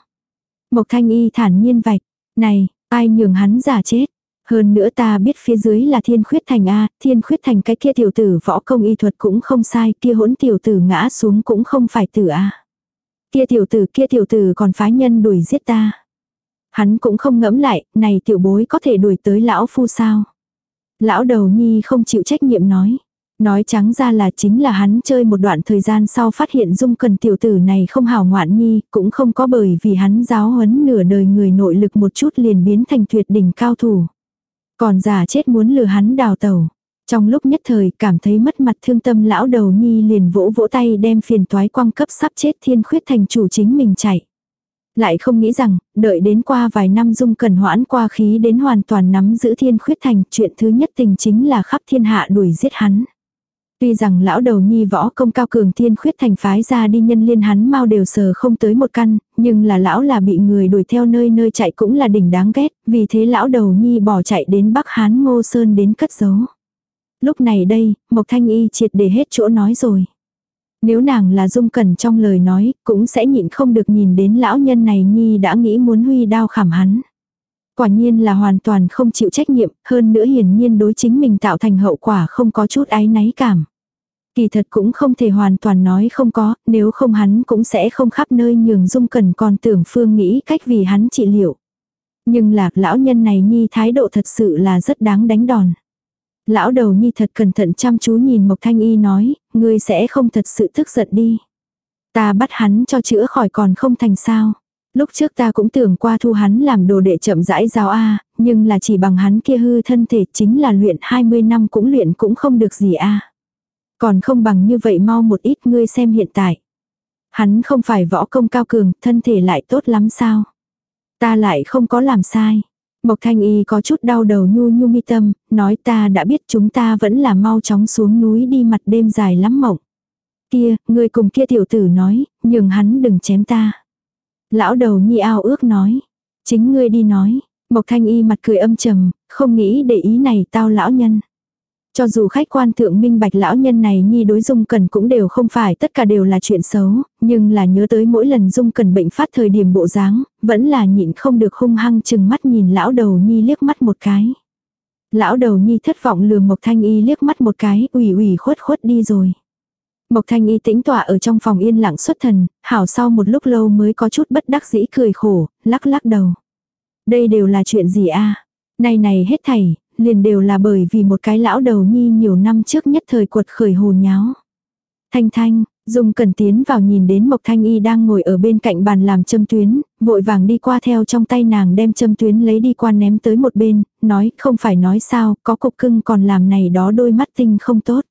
Mộc Thanh Y thản nhiên vạch, này, ai nhường hắn giả chết. Hơn nữa ta biết phía dưới là thiên khuyết thành A, thiên khuyết thành cái kia tiểu tử võ công y thuật cũng không sai, kia hỗn tiểu tử ngã xuống cũng không phải tử A. Kia tiểu tử kia tiểu tử còn phái nhân đuổi giết ta. Hắn cũng không ngẫm lại, này tiểu bối có thể đuổi tới lão phu sao. Lão đầu nhi không chịu trách nhiệm nói. Nói trắng ra là chính là hắn chơi một đoạn thời gian sau phát hiện dung cần tiểu tử này không hào ngoạn nhi, cũng không có bởi vì hắn giáo huấn nửa đời người nội lực một chút liền biến thành tuyệt đỉnh cao thủ. Còn giả chết muốn lừa hắn đào tẩu. Trong lúc nhất thời cảm thấy mất mặt thương tâm lão đầu nhi liền vỗ vỗ tay đem phiền toái quang cấp sắp chết thiên khuyết thành chủ chính mình chạy. Lại không nghĩ rằng, đợi đến qua vài năm dung cần hoãn qua khí đến hoàn toàn nắm giữ thiên khuyết thành, chuyện thứ nhất tình chính là khắp thiên hạ đuổi giết hắn. Tuy rằng lão đầu nhi võ công cao cường thiên khuyết thành phái ra đi nhân liên hắn mau đều sờ không tới một căn, nhưng là lão là bị người đuổi theo nơi nơi chạy cũng là đỉnh đáng ghét, vì thế lão đầu nhi bỏ chạy đến Bắc Hán Ngô Sơn đến cất giấu. Lúc này đây, Mộc Thanh Y triệt để hết chỗ nói rồi. Nếu nàng là dung cẩn trong lời nói, cũng sẽ nhịn không được nhìn đến lão nhân này nhi đã nghĩ muốn huy đao khảm hắn. Quả nhiên là hoàn toàn không chịu trách nhiệm, hơn nữa hiển nhiên đối chính mình tạo thành hậu quả không có chút ái náy cảm. Kỳ thật cũng không thể hoàn toàn nói không có, nếu không hắn cũng sẽ không khắp nơi nhường dung cần còn tưởng phương nghĩ cách vì hắn trị liệu. Nhưng lạc lão nhân này nhi thái độ thật sự là rất đáng đánh đòn. Lão đầu nhi thật cẩn thận chăm chú nhìn Mộc Thanh Y nói, ngươi sẽ không thật sự tức giận đi. Ta bắt hắn cho chữa khỏi còn không thành sao. Lúc trước ta cũng tưởng qua thu hắn làm đồ đệ chậm rãi giáo A, nhưng là chỉ bằng hắn kia hư thân thể chính là luyện 20 năm cũng luyện cũng không được gì A. Còn không bằng như vậy mau một ít ngươi xem hiện tại. Hắn không phải võ công cao cường, thân thể lại tốt lắm sao. Ta lại không có làm sai. Mộc Thanh Y có chút đau đầu nhu nhu mi tâm, nói ta đã biết chúng ta vẫn là mau chóng xuống núi đi mặt đêm dài lắm mộng. Kia, người cùng kia tiểu tử nói, nhường hắn đừng chém ta. Lão đầu nhi ao ước nói, chính ngươi đi nói, Mộc Thanh Y mặt cười âm trầm, không nghĩ để ý này tao lão nhân. Cho dù khách quan thượng minh bạch lão nhân này nhi đối dung cần cũng đều không phải tất cả đều là chuyện xấu, nhưng là nhớ tới mỗi lần dung cần bệnh phát thời điểm bộ dáng, vẫn là nhịn không được hung hăng chừng mắt nhìn lão đầu nhi liếc mắt một cái. Lão đầu nhi thất vọng lừa Mộc Thanh Y liếc mắt một cái, ủy ủy khuất khuất đi rồi. Mộc Thanh Y tĩnh tọa ở trong phòng yên lặng xuất thần, hảo sau một lúc lâu mới có chút bất đắc dĩ cười khổ, lắc lắc đầu. Đây đều là chuyện gì a? Này này hết thảy, liền đều là bởi vì một cái lão đầu nhi nhiều năm trước nhất thời cuột khởi hồ nháo. Thanh thanh, Dung cần tiến vào nhìn đến Mộc Thanh Y đang ngồi ở bên cạnh bàn làm châm tuyến, vội vàng đi qua theo trong tay nàng đem châm tuyến lấy đi qua ném tới một bên, nói không phải nói sao, có cục cưng còn làm này đó đôi mắt tinh không tốt.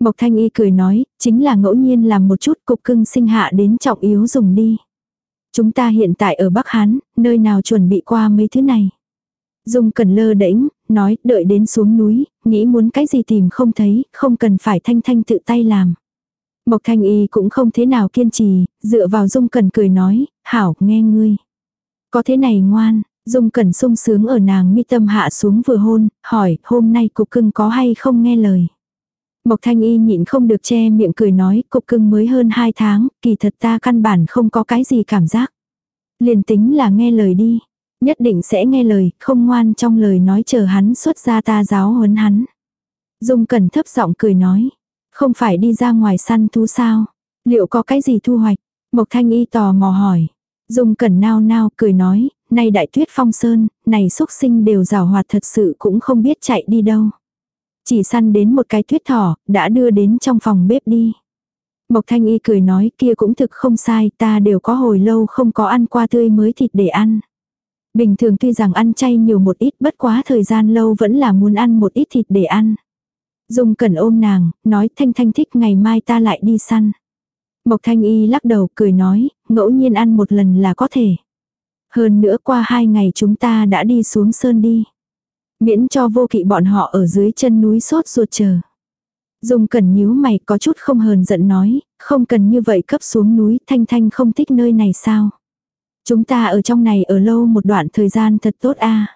Mộc Thanh Y cười nói, chính là ngẫu nhiên làm một chút cục cưng sinh hạ đến trọng yếu dùng đi. Chúng ta hiện tại ở Bắc Hán, nơi nào chuẩn bị qua mấy thứ này. Dung cần lơ đễnh, nói, đợi đến xuống núi, nghĩ muốn cái gì tìm không thấy, không cần phải thanh thanh tự tay làm. Mộc thanh y cũng không thế nào kiên trì, dựa vào dung cần cười nói, hảo, nghe ngươi. Có thế này ngoan, dung cần sung sướng ở nàng mi tâm hạ xuống vừa hôn, hỏi, hôm nay cục cưng có hay không nghe lời. Mộc thanh y nhịn không được che miệng cười nói, cục cưng mới hơn hai tháng, kỳ thật ta căn bản không có cái gì cảm giác. Liền tính là nghe lời đi, nhất định sẽ nghe lời, không ngoan trong lời nói chờ hắn xuất ra ta giáo huấn hắn. Dung Cẩn thấp giọng cười nói, không phải đi ra ngoài săn thú sao, liệu có cái gì thu hoạch? Mộc Thanh Y tò mò hỏi. Dung Cẩn nao nao cười nói, này đại tuyết phong sơn, này xúc sinh đều rào hoạt thật sự cũng không biết chạy đi đâu. Chỉ săn đến một cái tuyết thỏ, đã đưa đến trong phòng bếp đi. Mộc Thanh Y cười nói kia cũng thực không sai, ta đều có hồi lâu không có ăn qua tươi mới thịt để ăn. Bình thường tuy rằng ăn chay nhiều một ít bất quá thời gian lâu vẫn là muốn ăn một ít thịt để ăn. Dung cẩn ôm nàng, nói Thanh Thanh thích ngày mai ta lại đi săn. Mộc Thanh Y lắc đầu cười nói, ngẫu nhiên ăn một lần là có thể. Hơn nữa qua hai ngày chúng ta đã đi xuống sơn đi. Miễn cho vô kỵ bọn họ ở dưới chân núi sốt ruột chờ. Dung cẩn nhíu mày có chút không hờn giận nói, không cần như vậy cấp xuống núi Thanh Thanh không thích nơi này sao. Chúng ta ở trong này ở lâu một đoạn thời gian thật tốt a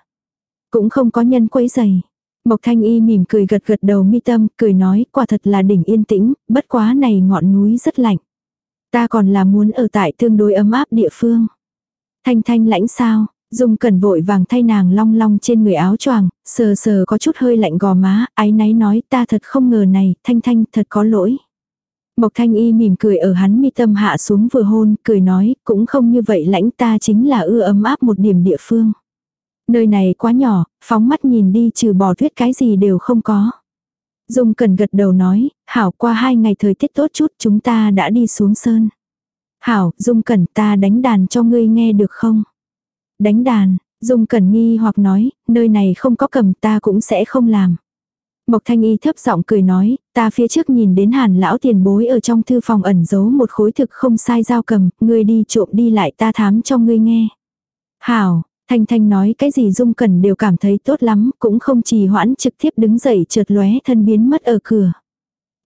Cũng không có nhân quấy giày. Mộc Thanh Y mỉm cười gật gật đầu mi tâm, cười nói, quả thật là đỉnh yên tĩnh, bất quá này ngọn núi rất lạnh. Ta còn là muốn ở tại tương đối ấm áp địa phương. Thanh Thanh lãnh sao, Dung cẩn vội vàng thay nàng long long trên người áo choàng, sờ sờ có chút hơi lạnh gò má, ái náy nói ta thật không ngờ này, Thanh Thanh thật có lỗi. Mộc Thanh Y mỉm cười ở hắn mi tâm hạ xuống vừa hôn, cười nói, cũng không như vậy lãnh ta chính là ưa ấm áp một điểm địa phương. Nơi này quá nhỏ, phóng mắt nhìn đi trừ bò tuyết cái gì đều không có. Dung cần gật đầu nói, Hảo qua hai ngày thời tiết tốt chút chúng ta đã đi xuống sơn. Hảo, Dung Cẩn ta đánh đàn cho ngươi nghe được không? Đánh đàn, Dung Cẩn nghi hoặc nói, nơi này không có cầm ta cũng sẽ không làm. Mộc Thanh Y thấp giọng cười nói, ta phía trước nhìn đến hàn lão tiền bối ở trong thư phòng ẩn giấu một khối thực không sai dao cầm, ngươi đi trộm đi lại ta thám cho ngươi nghe. Hảo, Thanh Thanh nói cái gì Dung Cẩn đều cảm thấy tốt lắm, cũng không trì hoãn trực tiếp đứng dậy trượt lóe thân biến mất ở cửa.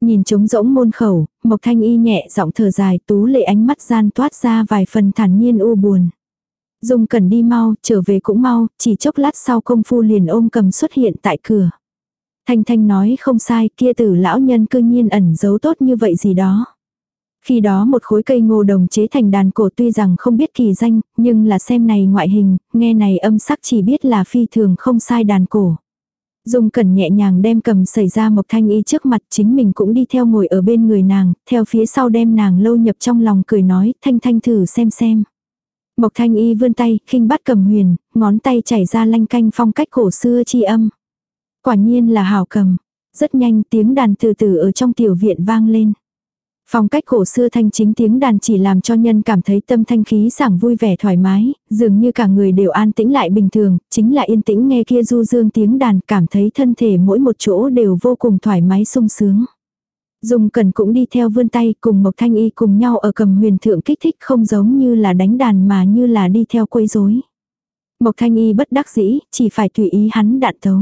Nhìn trống rỗng môn khẩu, Mộc Thanh Y nhẹ giọng thở dài tú lệ ánh mắt gian toát ra vài phần thản nhiên u buồn. Dung Cẩn đi mau, trở về cũng mau, chỉ chốc lát sau công phu liền ôm cầm xuất hiện tại cửa. Thanh Thanh nói không sai, kia tử lão nhân cư nhiên ẩn giấu tốt như vậy gì đó. Khi đó một khối cây ngô đồng chế thành đàn cổ tuy rằng không biết kỳ danh, nhưng là xem này ngoại hình, nghe này âm sắc chỉ biết là phi thường không sai đàn cổ. Dung cẩn nhẹ nhàng đem cầm xảy ra Mộc Thanh Y trước mặt chính mình cũng đi theo ngồi ở bên người nàng, theo phía sau đem nàng lâu nhập trong lòng cười nói Thanh Thanh thử xem xem. Mộc Thanh Y vươn tay, khinh bắt cầm huyền, ngón tay chảy ra lanh canh phong cách cổ xưa chi âm. Quả nhiên là hào cầm. Rất nhanh tiếng đàn từ từ ở trong tiểu viện vang lên. Phong cách cổ xưa thanh chính tiếng đàn chỉ làm cho nhân cảm thấy tâm thanh khí sảng vui vẻ thoải mái, dường như cả người đều an tĩnh lại bình thường, chính là yên tĩnh nghe kia du dương tiếng đàn cảm thấy thân thể mỗi một chỗ đều vô cùng thoải mái sung sướng. dùng Cần cũng đi theo vươn tay cùng Mộc Thanh Y cùng nhau ở cầm huyền thượng kích thích không giống như là đánh đàn mà như là đi theo quấy rối. Mộc Thanh Y bất đắc dĩ, chỉ phải tùy ý hắn đạn tấu.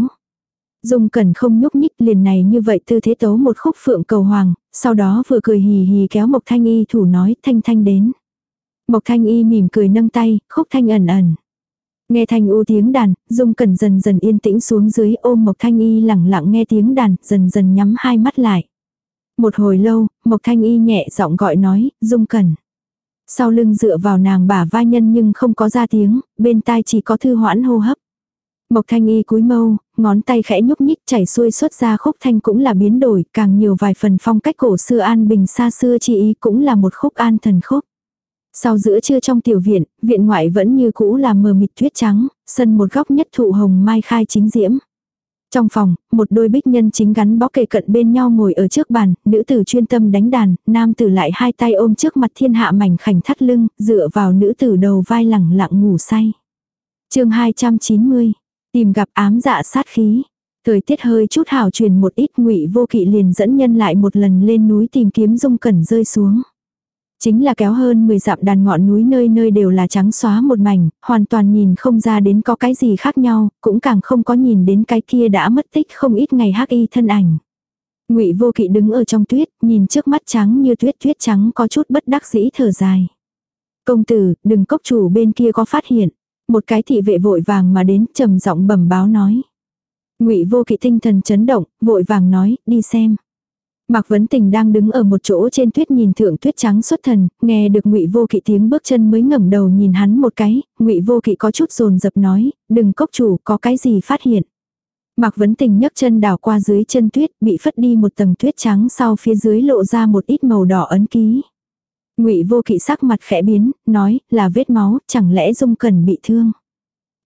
Dung Cần không nhúc nhích liền này như vậy tư thế tấu một khúc phượng cầu hoàng, sau đó vừa cười hì hì kéo Mộc Thanh Y thủ nói thanh thanh đến. Mộc Thanh Y mỉm cười nâng tay, khúc thanh ẩn ẩn. Nghe thanh u tiếng đàn, Dung Cần dần dần yên tĩnh xuống dưới ôm Mộc Thanh Y lặng lặng nghe tiếng đàn, dần dần nhắm hai mắt lại. Một hồi lâu, Mộc Thanh Y nhẹ giọng gọi nói, Dung Cần. Sau lưng dựa vào nàng bả vai nhân nhưng không có ra tiếng, bên tai chỉ có thư hoãn hô hấp. Mộc thanh y cúi mâu, ngón tay khẽ nhúc nhích chảy xuôi xuất ra khúc thanh cũng là biến đổi, càng nhiều vài phần phong cách cổ xưa an bình xa xưa chi ý cũng là một khúc an thần khúc. Sau giữa trưa trong tiểu viện, viện ngoại vẫn như cũ là mờ mịt tuyết trắng, sân một góc nhất thụ hồng mai khai chính diễm. Trong phòng, một đôi bích nhân chính gắn bó kề cận bên nhau ngồi ở trước bàn, nữ tử chuyên tâm đánh đàn, nam tử lại hai tay ôm trước mặt thiên hạ mảnh khảnh thắt lưng, dựa vào nữ tử đầu vai lẳng lặng ngủ say. chương 290, tìm gặp ám dạ sát khí. Thời tiết hơi chút hào truyền một ít ngụy vô kỵ liền dẫn nhân lại một lần lên núi tìm kiếm dung cẩn rơi xuống. Chính là kéo hơn 10 dặm đàn ngọn núi nơi nơi đều là trắng xóa một mảnh, hoàn toàn nhìn không ra đến có cái gì khác nhau, cũng càng không có nhìn đến cái kia đã mất tích không ít ngày hắc y thân ảnh. Ngụy Vô Kỵ đứng ở trong tuyết, nhìn trước mắt trắng như tuyết tuyết trắng có chút bất đắc dĩ thở dài. Công tử, đừng cốc chủ bên kia có phát hiện. Một cái thị vệ vội vàng mà đến trầm giọng bẩm báo nói. Ngụy Vô Kỵ tinh thần chấn động, vội vàng nói, đi xem. Mạc Vấn Tình đang đứng ở một chỗ trên tuyết nhìn thượng tuyết trắng xuất thần, nghe được Ngụy Vô Kỵ tiếng bước chân mới ngẩng đầu nhìn hắn một cái, Ngụy Vô Kỵ có chút rồn dập nói, "Đừng cốc chủ, có cái gì phát hiện?" Mạc Vấn Tình nhấc chân đảo qua dưới chân tuyết, bị phất đi một tầng tuyết trắng sau phía dưới lộ ra một ít màu đỏ ấn ký. Ngụy Vô Kỵ sắc mặt khẽ biến, nói, "Là vết máu, chẳng lẽ Dung Cẩn bị thương?"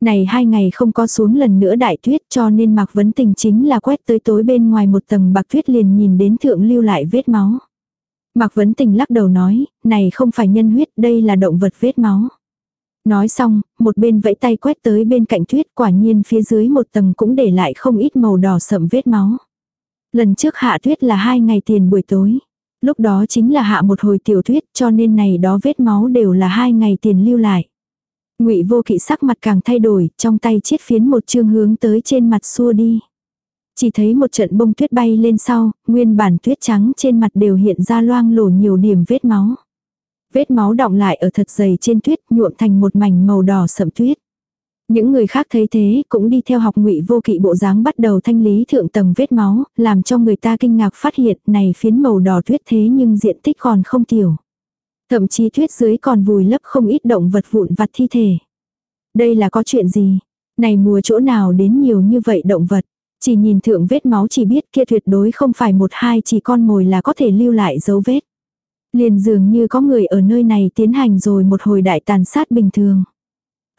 Này hai ngày không có xuống lần nữa đại tuyết cho nên Mạc Vấn Tình chính là quét tới tối bên ngoài một tầng bạc tuyết liền nhìn đến thượng lưu lại vết máu. Mạc Vấn Tình lắc đầu nói, này không phải nhân huyết, đây là động vật vết máu. Nói xong, một bên vẫy tay quét tới bên cạnh tuyết quả nhiên phía dưới một tầng cũng để lại không ít màu đỏ sậm vết máu. Lần trước hạ tuyết là hai ngày tiền buổi tối. Lúc đó chính là hạ một hồi tiểu thuyết cho nên này đó vết máu đều là hai ngày tiền lưu lại. Ngụy Vô Kỵ sắc mặt càng thay đổi, trong tay chiết phiến một chương hướng tới trên mặt xua đi. Chỉ thấy một trận bông tuyết bay lên sau, nguyên bản tuyết trắng trên mặt đều hiện ra loang lổ nhiều điểm vết máu. Vết máu đọng lại ở thật dày trên tuyết nhuộm thành một mảnh màu đỏ sậm tuyết. Những người khác thấy thế cũng đi theo học ngụy vô kỵ bộ dáng bắt đầu thanh lý thượng tầng vết máu, làm cho người ta kinh ngạc phát hiện này phiến màu đỏ tuyết thế nhưng diện tích còn không tiểu. Thậm chí tuyết dưới còn vùi lấp không ít động vật vụn vặt thi thể. Đây là có chuyện gì? Này mùa chỗ nào đến nhiều như vậy động vật? Chỉ nhìn thượng vết máu chỉ biết kia tuyệt đối không phải một hai chỉ con mồi là có thể lưu lại dấu vết. Liền dường như có người ở nơi này tiến hành rồi một hồi đại tàn sát bình thường.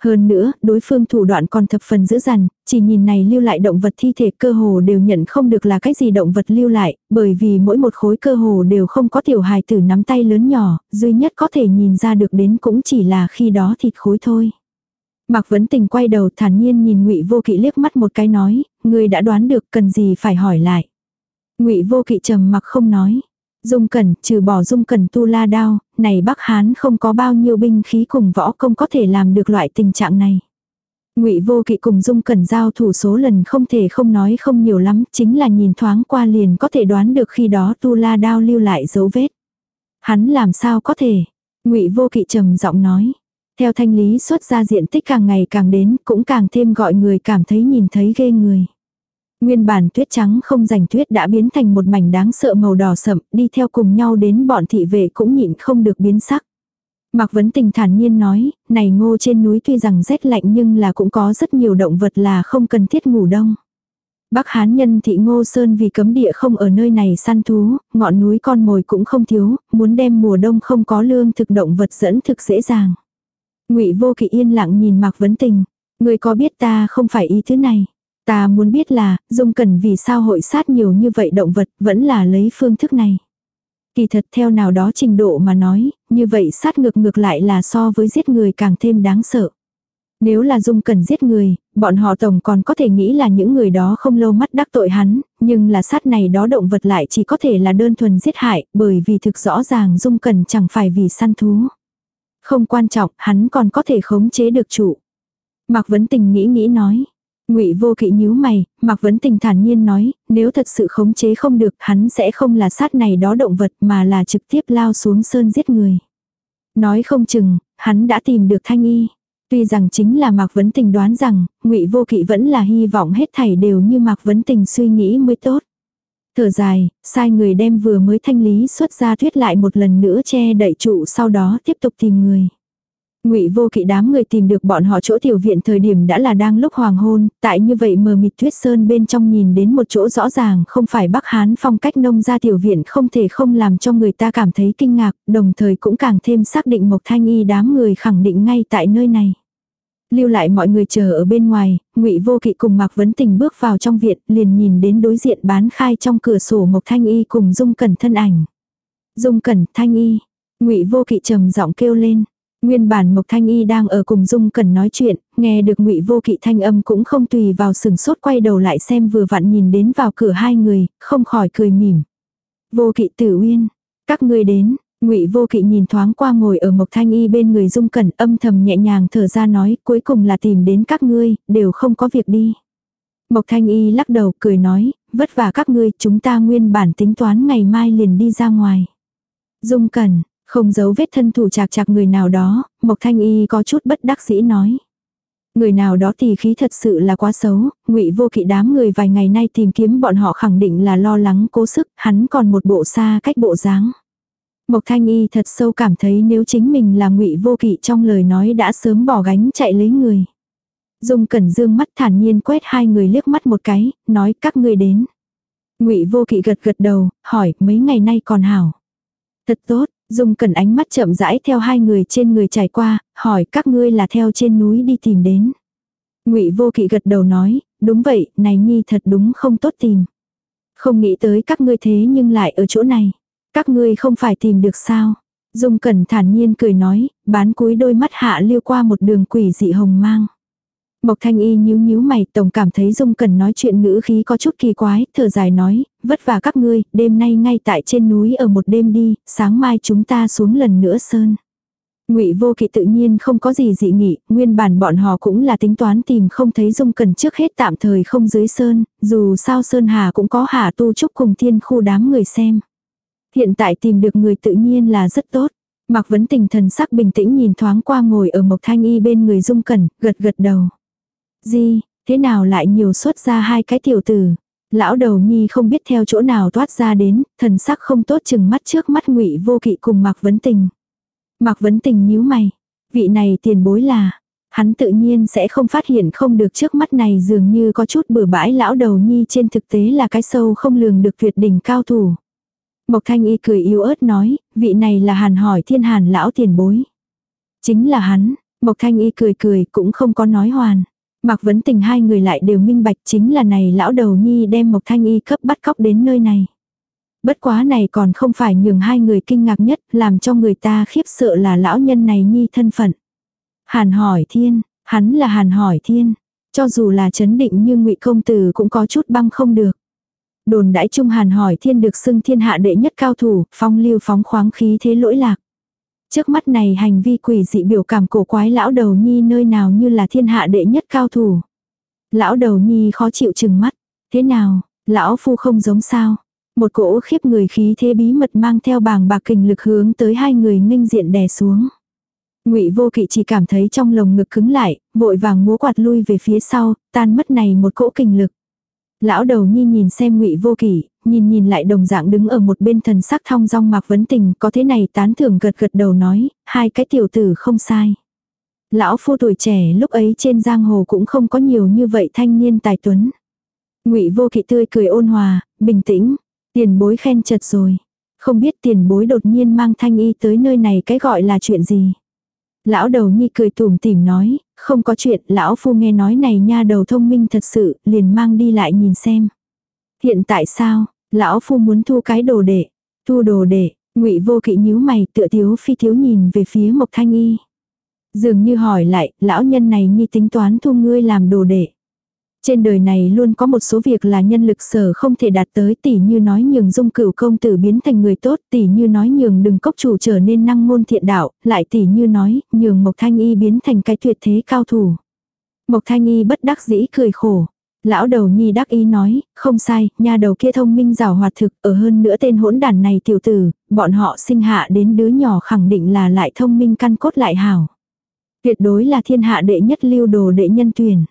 Hơn nữa, đối phương thủ đoạn còn thập phần dữ dằn, chỉ nhìn này lưu lại động vật thi thể cơ hồ đều nhận không được là cái gì động vật lưu lại, bởi vì mỗi một khối cơ hồ đều không có tiểu hài tử nắm tay lớn nhỏ, duy nhất có thể nhìn ra được đến cũng chỉ là khi đó thịt khối thôi. Mạc Vấn Tình quay đầu thản nhiên nhìn Ngụy Vô Kỵ liếc mắt một cái nói, người đã đoán được cần gì phải hỏi lại. Ngụy Vô Kỵ trầm mặc không nói. Dung Cẩn, trừ bỏ Dung Cẩn tu la đao, này Bắc Hán không có bao nhiêu binh khí cùng võ công có thể làm được loại tình trạng này. Ngụy Vô Kỵ cùng Dung Cẩn giao thủ số lần không thể không nói không nhiều lắm, chính là nhìn thoáng qua liền có thể đoán được khi đó tu la đao lưu lại dấu vết. Hắn làm sao có thể? Ngụy Vô Kỵ trầm giọng nói. Theo thanh lý xuất ra diện tích càng ngày càng đến, cũng càng thêm gọi người cảm thấy nhìn thấy ghê người. Nguyên bản tuyết trắng không rành tuyết đã biến thành một mảnh đáng sợ màu đỏ sậm, đi theo cùng nhau đến bọn thị vệ cũng nhịn không được biến sắc. Mạc Vấn Tình thản nhiên nói, này ngô trên núi tuy rằng rét lạnh nhưng là cũng có rất nhiều động vật là không cần thiết ngủ đông. Bắc Hán nhân thị Ngô Sơn vì cấm địa không ở nơi này săn thú, ngọn núi con mồi cũng không thiếu, muốn đem mùa đông không có lương thực động vật dẫn thực dễ dàng. Ngụy Vô Kỵ yên lặng nhìn Mạc Vấn Tình, người có biết ta không phải ý thứ này. Ta muốn biết là, Dung Cẩn vì sao hội sát nhiều như vậy động vật, vẫn là lấy phương thức này. Kỳ thật theo nào đó trình độ mà nói, như vậy sát ngược ngược lại là so với giết người càng thêm đáng sợ. Nếu là Dung Cẩn giết người, bọn họ tổng còn có thể nghĩ là những người đó không lâu mắt đắc tội hắn, nhưng là sát này đó động vật lại chỉ có thể là đơn thuần giết hại, bởi vì thực rõ ràng Dung Cẩn chẳng phải vì săn thú. Không quan trọng, hắn còn có thể khống chế được chủ. Mạc Vấn Tình nghĩ nghĩ nói. Ngụy Vô Kỵ nhíu mày, Mạc Vấn Tình thản nhiên nói, nếu thật sự khống chế không được, hắn sẽ không là sát này đó động vật mà là trực tiếp lao xuống sơn giết người. Nói không chừng, hắn đã tìm được thanh y. Tuy rằng chính là Mạc Vấn Tình đoán rằng, Ngụy Vô Kỵ vẫn là hy vọng hết thảy đều như Mạc Vấn Tình suy nghĩ mới tốt. Thở dài, sai người đem vừa mới thanh lý xuất ra thuyết lại một lần nữa che đậy trụ sau đó tiếp tục tìm người. Ngụy Vô Kỵ đám người tìm được bọn họ chỗ tiểu viện thời điểm đã là đang lúc hoàng hôn, tại như vậy mờ mịt tuyết sơn bên trong nhìn đến một chỗ rõ ràng không phải Bắc Hán phong cách nông gia tiểu viện không thể không làm cho người ta cảm thấy kinh ngạc, đồng thời cũng càng thêm xác định Mộc Thanh Y đám người khẳng định ngay tại nơi này. Lưu lại mọi người chờ ở bên ngoài, Ngụy Vô Kỵ cùng Mạc Vấn Tình bước vào trong viện, liền nhìn đến đối diện bán khai trong cửa sổ Mộc Thanh Y cùng Dung Cẩn thân ảnh. Dung Cẩn, Thanh Y. Ngụy Vô Kỵ trầm giọng kêu lên. Nguyên bản Mộc Thanh Y đang ở cùng Dung Cẩn nói chuyện, nghe được Ngụy Vô Kỵ thanh âm cũng không tùy vào sừng sốt quay đầu lại xem vừa vặn nhìn đến vào cửa hai người, không khỏi cười mỉm. Vô Kỵ Tử Uyên, các ngươi đến, Ngụy Vô Kỵ nhìn thoáng qua ngồi ở Mộc Thanh Y bên người Dung Cẩn, âm thầm nhẹ nhàng thở ra nói, cuối cùng là tìm đến các ngươi, đều không có việc đi. Mộc Thanh Y lắc đầu cười nói, vất vả các ngươi, chúng ta nguyên bản tính toán ngày mai liền đi ra ngoài. Dung Cẩn, không giấu vết thân thủ chạc chạc người nào đó, Mộc Thanh Y có chút bất đắc dĩ nói. Người nào đó thì khí thật sự là quá xấu, ngụy vô kỵ đám người vài ngày nay tìm kiếm bọn họ khẳng định là lo lắng cố sức, hắn còn một bộ xa cách bộ dáng. Mộc Thanh Y thật sâu cảm thấy nếu chính mình là ngụy vô kỵ trong lời nói đã sớm bỏ gánh chạy lấy người. Dung Cẩn Dương mắt thản nhiên quét hai người liếc mắt một cái, nói các ngươi đến. Ngụy Vô Kỵ gật gật đầu, hỏi mấy ngày nay còn hảo. Thật tốt, Dung Cần ánh mắt chậm rãi theo hai người trên người trải qua, hỏi các ngươi là theo trên núi đi tìm đến. Ngụy Vô Kỵ gật đầu nói, đúng vậy, này nhi thật đúng không tốt tìm. Không nghĩ tới các ngươi thế nhưng lại ở chỗ này. Các ngươi không phải tìm được sao? Dung Cẩn thản nhiên cười nói, bán cúi đôi mắt hạ liêu qua một đường quỷ dị hồng mang. Mộc Thanh Y nhíu nhíu mày, tổng cảm thấy Dung Cẩn nói chuyện ngữ khí có chút kỳ quái, thở dài nói, vất vả các ngươi, đêm nay ngay tại trên núi ở một đêm đi, sáng mai chúng ta xuống lần nữa sơn. Ngụy Vô Kỵ tự nhiên không có gì dị nghị, nguyên bản bọn họ cũng là tính toán tìm không thấy Dung Cẩn trước hết tạm thời không dưới sơn, dù sao sơn hà cũng có hà tu trúc cùng thiên khu đám người xem. Hiện tại tìm được người tự nhiên là rất tốt. Mạc Vấn Tình thần sắc bình tĩnh nhìn thoáng qua ngồi ở Mộc Thanh Y bên người Dung Cẩn, gật gật đầu. Gì, thế nào lại nhiều xuất ra hai cái tiểu tử. Lão đầu nhi không biết theo chỗ nào toát ra đến, thần sắc không tốt chừng mắt trước mắt ngụy vô kỵ cùng Mạc Vấn Tình. Mạc Vấn Tình nhíu mày. Vị này tiền bối là, hắn tự nhiên sẽ không phát hiện không được trước mắt này dường như có chút bừa bãi lão đầu nhi trên thực tế là cái sâu không lường được tuyệt đỉnh cao thủ. Mộc Thanh Y cười yếu ớt nói, vị này là hàn hỏi thiên hàn lão tiền bối. Chính là hắn, Mộc Thanh Y cười cười cũng không có nói hoàn. Mạc Vấn Tình hai người lại đều minh bạch chính là này lão đầu nhi đem Mộc Thanh Y cấp bắt cóc đến nơi này. Bất quá này còn không phải nhường hai người kinh ngạc nhất, làm cho người ta khiếp sợ là lão nhân này nhi thân phận. Hàn hỏi thiên, hắn là hàn hỏi thiên, cho dù là chấn định nhưng ngụy công tử cũng có chút băng không được. Đồn đãi trung hàn hỏi thiên được xưng thiên hạ đệ nhất cao thủ, phong lưu phóng khoáng khí thế lỗi lạc. Trước mắt này hành vi quỷ dị biểu cảm cổ quái lão đầu nhi nơi nào như là thiên hạ đệ nhất cao thủ. Lão đầu nhi khó chịu chừng mắt. Thế nào, lão phu không giống sao. Một cỗ khiếp người khí thế bí mật mang theo bàng bạc kình lực hướng tới hai người nghênh diện đè xuống. Ngụy Vô Kỵ chỉ cảm thấy trong lồng ngực cứng lại, vội vàng múa quạt lui về phía sau, tan mất này một cỗ kình lực. Lão đầu nhi nhìn xem Ngụy Vô kỷ nhìn nhìn lại đồng dạng đứng ở một bên thần sắc thong dong Mạc Vấn Tình, có thế này tán thưởng gật gật đầu nói, hai cái tiểu tử không sai. Lão phu tuổi trẻ lúc ấy trên giang hồ cũng không có nhiều như vậy thanh niên tài tuấn. Ngụy Vô Kỵ tươi cười ôn hòa, bình tĩnh, tiền bối khen chật rồi. Không biết tiền bối đột nhiên mang thanh y tới nơi này cái gọi là chuyện gì. Lão đầu nhi cười tủm tỉm nói, không có chuyện, lão phu nghe nói này nha đầu thông minh thật sự, liền mang đi lại nhìn xem. Hiện tại sao, lão phu muốn thu cái đồ đệ, thu đồ đệ, ngụy vô kỵ nhíu mày tựa thiếu phi thiếu nhìn về phía mộc thanh y. Dường như hỏi lại, lão nhân này nhi tính toán thu ngươi làm đồ đệ. Trên đời này luôn có một số việc là nhân lực sở không thể đạt tới tỉ như nói nhường dung cửu công tử biến thành người tốt, tỉ như nói nhường đừng cốc chủ trở nên năng ngôn thiện đạo, lại tỉ như nói nhường Mộc Thanh Y biến thành cái tuyệt thế cao thủ. Mộc Thanh Y bất đắc dĩ cười khổ. Lão đầu nhi đắc ý nói, không sai, nhà đầu kia thông minh rào hoạt thực, ở hơn nữa tên hỗn đàn này tiểu tử, bọn họ sinh hạ đến đứa nhỏ khẳng định là lại thông minh căn cốt lại hảo. Tuyệt đối là thiên hạ đệ nhất lưu đồ đệ nhân tuyển.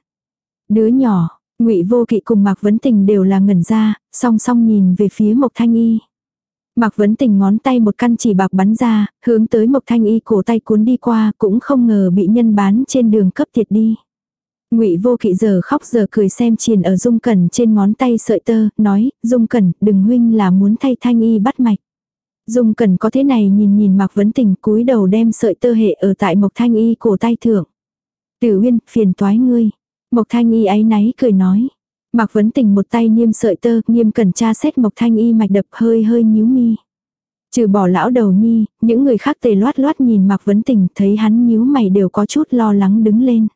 Đứa nhỏ, ngụy Vô Kỵ cùng Mạc Vấn Tình đều là ngẩn ra, song song nhìn về phía Mộc Thanh Y. Mạc Vấn Tình ngón tay một căn chỉ bạc bắn ra, hướng tới Mộc Thanh Y cổ tay cuốn đi qua, cũng không ngờ bị nhân bán trên đường cấp thiệt đi. Ngụy Vô Kỵ giờ khóc giờ cười xem triền ở Dung Cẩn trên ngón tay sợi tơ, nói, Dung Cẩn, đừng huynh là muốn thay Thanh Y bắt mạch. Dung Cẩn có thế này nhìn nhìn Mạc Vấn Tình cúi đầu đem sợi tơ hệ ở tại Mộc Thanh Y cổ tay thượng. Tử Uyên, phiền toái ngươi. Mộc Thanh Y áy náy cười nói. Mạc Vấn Tình một tay niêm sợi tơ, nghiêm cẩn tra xét Mộc Thanh Y mạch đập hơi hơi nhíu mi. Trừ bỏ lão đầu nhi, những người khác tề loát loát nhìn Mạc Vấn Tình thấy hắn nhíu mày đều có chút lo lắng đứng lên.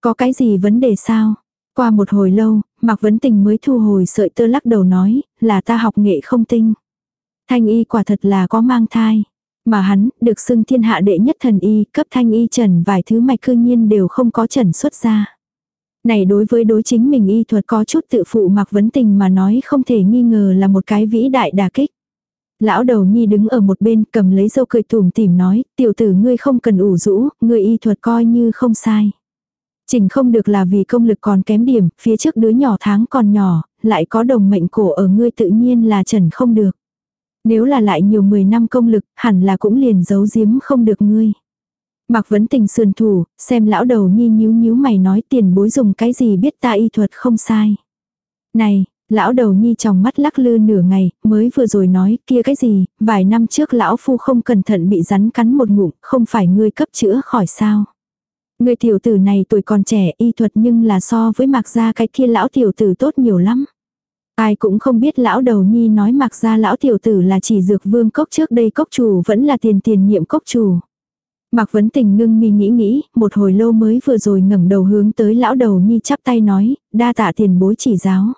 Có cái gì vấn đề sao? Qua một hồi lâu, Mạc Vấn Tình mới thu hồi sợi tơ lắc đầu nói, là ta học nghệ không tinh. Thanh y quả thật là có mang thai. Mà hắn, được xưng thiên hạ đệ nhất thần y, cấp thanh y trần vài thứ mạch cư nhiên đều không có trần xuất ra. Này đối với đối chính mình y thuật có chút tự phụ Mạc Vấn Tình mà nói không thể nghi ngờ là một cái vĩ đại đà kích. Lão đầu nhi đứng ở một bên cầm lấy dâu cười tùm tìm nói, tiểu tử ngươi không cần ủ rũ, ngươi y thuật coi như không sai. Trình không được là vì công lực còn kém điểm, phía trước đứa nhỏ tháng còn nhỏ, lại có đồng mệnh cổ ở ngươi tự nhiên là trần không được. Nếu là lại nhiều 10 năm công lực, hẳn là cũng liền giấu giếm không được ngươi. Mạc Vấn Tình sườn thủ, xem lão đầu nhi nhíu nhíu mày nói tiền bối dùng cái gì biết ta y thuật không sai. Này, lão đầu nhi trong mắt lắc lư nửa ngày, mới vừa rồi nói kia cái gì, vài năm trước lão phu không cẩn thận bị rắn cắn một ngụm, không phải ngươi cấp chữa khỏi sao. Người tiểu tử này tuổi còn trẻ y thuật nhưng là so với mạc gia cái kia lão tiểu tử tốt nhiều lắm. Ai cũng không biết lão đầu nhi nói mặc ra lão tiểu tử là chỉ dược vương cốc trước đây cốc chủ vẫn là tiền tiền nhiệm cốc chủ. Mạc Vấn Tình ngưng mi nghĩ nghĩ, một hồi lâu mới vừa rồi ngẩng đầu hướng tới lão đầu nhi chắp tay nói, đa tạ tiền bối chỉ giáo.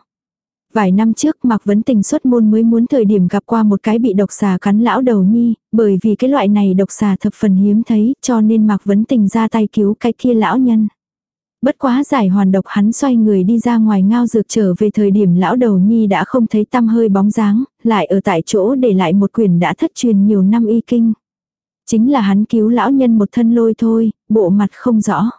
Vài năm trước Mạc Vấn Tình xuất môn mới muốn thời điểm gặp qua một cái bị độc xà cắn lão đầu nhi, bởi vì cái loại này độc xà thập phần hiếm thấy cho nên Mạc Vấn Tình ra tay cứu cái kia lão nhân. Bất quá giải hoàn độc hắn xoay người đi ra ngoài ngao dược trở về thời điểm lão đầu nhi đã không thấy tăm hơi bóng dáng, lại ở tại chỗ để lại một quyển đã thất truyền nhiều năm y kinh. Chính là hắn cứu lão nhân một thân lôi thôi, bộ mặt không rõ.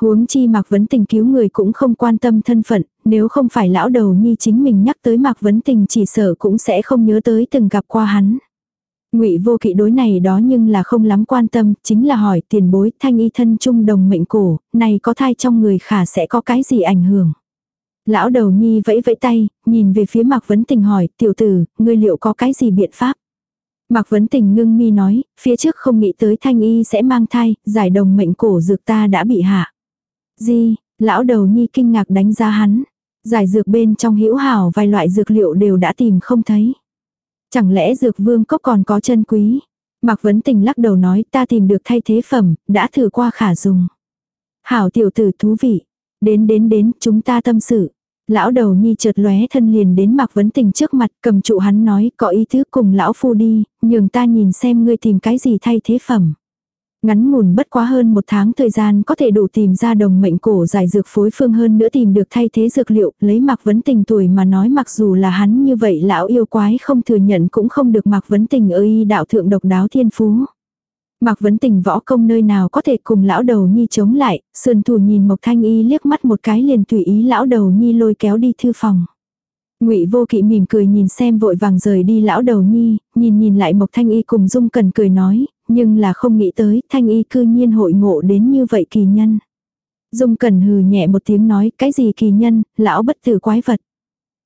Huống chi Mạc Vấn Tình cứu người cũng không quan tâm thân phận, nếu không phải lão đầu nhi chính mình nhắc tới Mạc Vấn Tình chỉ sợ cũng sẽ không nhớ tới từng gặp qua hắn. Ngụy Vô Kỵ đối này đó nhưng là không lắm quan tâm, chính là hỏi tiền bối thanh y thân trung đồng mệnh cổ, này có thai trong người khả sẽ có cái gì ảnh hưởng. Lão đầu nhi vẫy vẫy tay, nhìn về phía Mạc Vấn Tình hỏi, tiểu tử, ngươi liệu có cái gì biện pháp? Mạc Vấn Tình ngưng mi nói, phía trước không nghĩ tới thanh y sẽ mang thai, giải đồng mệnh cổ dược ta đã bị hạ. Gì, lão đầu nhi kinh ngạc đánh giá hắn. Giải dược bên trong hữu hảo vài loại dược liệu đều đã tìm không thấy. Chẳng lẽ dược vương cốc còn có chân quý? Mạc Vấn Tình lắc đầu nói ta tìm được thay thế phẩm, đã thử qua khả dùng. Hảo tiểu tử thú vị. Đến đến đến, chúng ta tâm sự. Lão đầu nhi chợt lóe thân liền đến Mạc Vấn Tình trước mặt cầm trụ hắn nói có ý thứ cùng lão phu đi, nhường ta nhìn xem ngươi tìm cái gì thay thế phẩm. Ngắn ngủn bất quá hơn một tháng thời gian có thể đủ tìm ra đồng mệnh cổ giải dược phối phương hơn nữa tìm được thay thế dược liệu, lấy Mạc Vấn Tình tuổi mà nói mặc dù là hắn như vậy lão yêu quái không thừa nhận cũng không được Mạc Vấn Tình ơi đạo thượng độc đáo thiên phú. Mạc Vấn Tình võ công nơi nào có thể cùng lão đầu nhi chống lại, sườn thủ nhìn Mộc Thanh Y liếc mắt một cái liền tùy ý lão đầu nhi lôi kéo đi thư phòng. Ngụy Vô Kỵ mỉm cười nhìn xem vội vàng rời đi lão đầu nhi, nhìn nhìn lại Mộc Thanh Y cùng Dung Cần cười nói, nhưng là không nghĩ tới Thanh Y cư nhiên hội ngộ đến như vậy kỳ nhân. Dung Cần hừ nhẹ một tiếng nói, cái gì kỳ nhân, lão bất tử quái vật.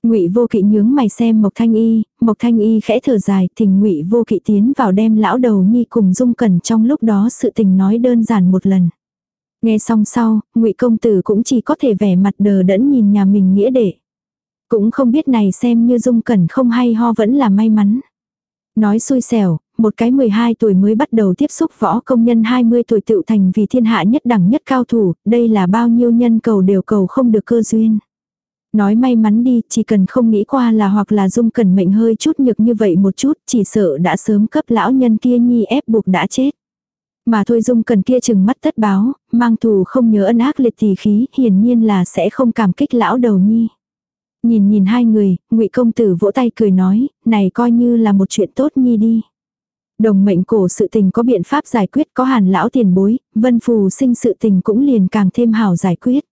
Ngụy Vô Kỵ nhướng mày xem Mộc Thanh Y, Mộc Thanh Y khẽ thở dài, thỉnh Ngụy Vô Kỵ tiến vào đem lão đầu nhi cùng Dung Cẩn trong lúc đó sự tình nói đơn giản một lần. Nghe xong sau, Ngụy công tử cũng chỉ có thể vẻ mặt đờ đẫn nhìn nhà mình nghĩa đệ. Cũng không biết này xem như dung cẩn không hay ho vẫn là may mắn. Nói xui xẻo, một cái 12 tuổi mới bắt đầu tiếp xúc võ công nhân 20 tuổi tự thành vì thiên hạ nhất đẳng nhất cao thủ, đây là bao nhiêu nhân cầu đều cầu không được cơ duyên. Nói may mắn đi, chỉ cần không nghĩ qua là hoặc là dung cẩn mệnh hơi chút nhược như vậy một chút, chỉ sợ đã sớm cấp lão nhân kia nhi ép buộc đã chết. Mà thôi dung cần kia chừng mắt tất báo, mang thù không nhớ ân ác liệt thì khí, hiển nhiên là sẽ không cảm kích lão đầu nhi. Nhìn nhìn hai người, ngụy công tử vỗ tay cười nói, này coi như là một chuyện tốt nhi đi. Đồng mệnh cổ sự tình có biện pháp giải quyết có hàn lão tiền bối, vân phù sinh sự tình cũng liền càng thêm hảo giải quyết.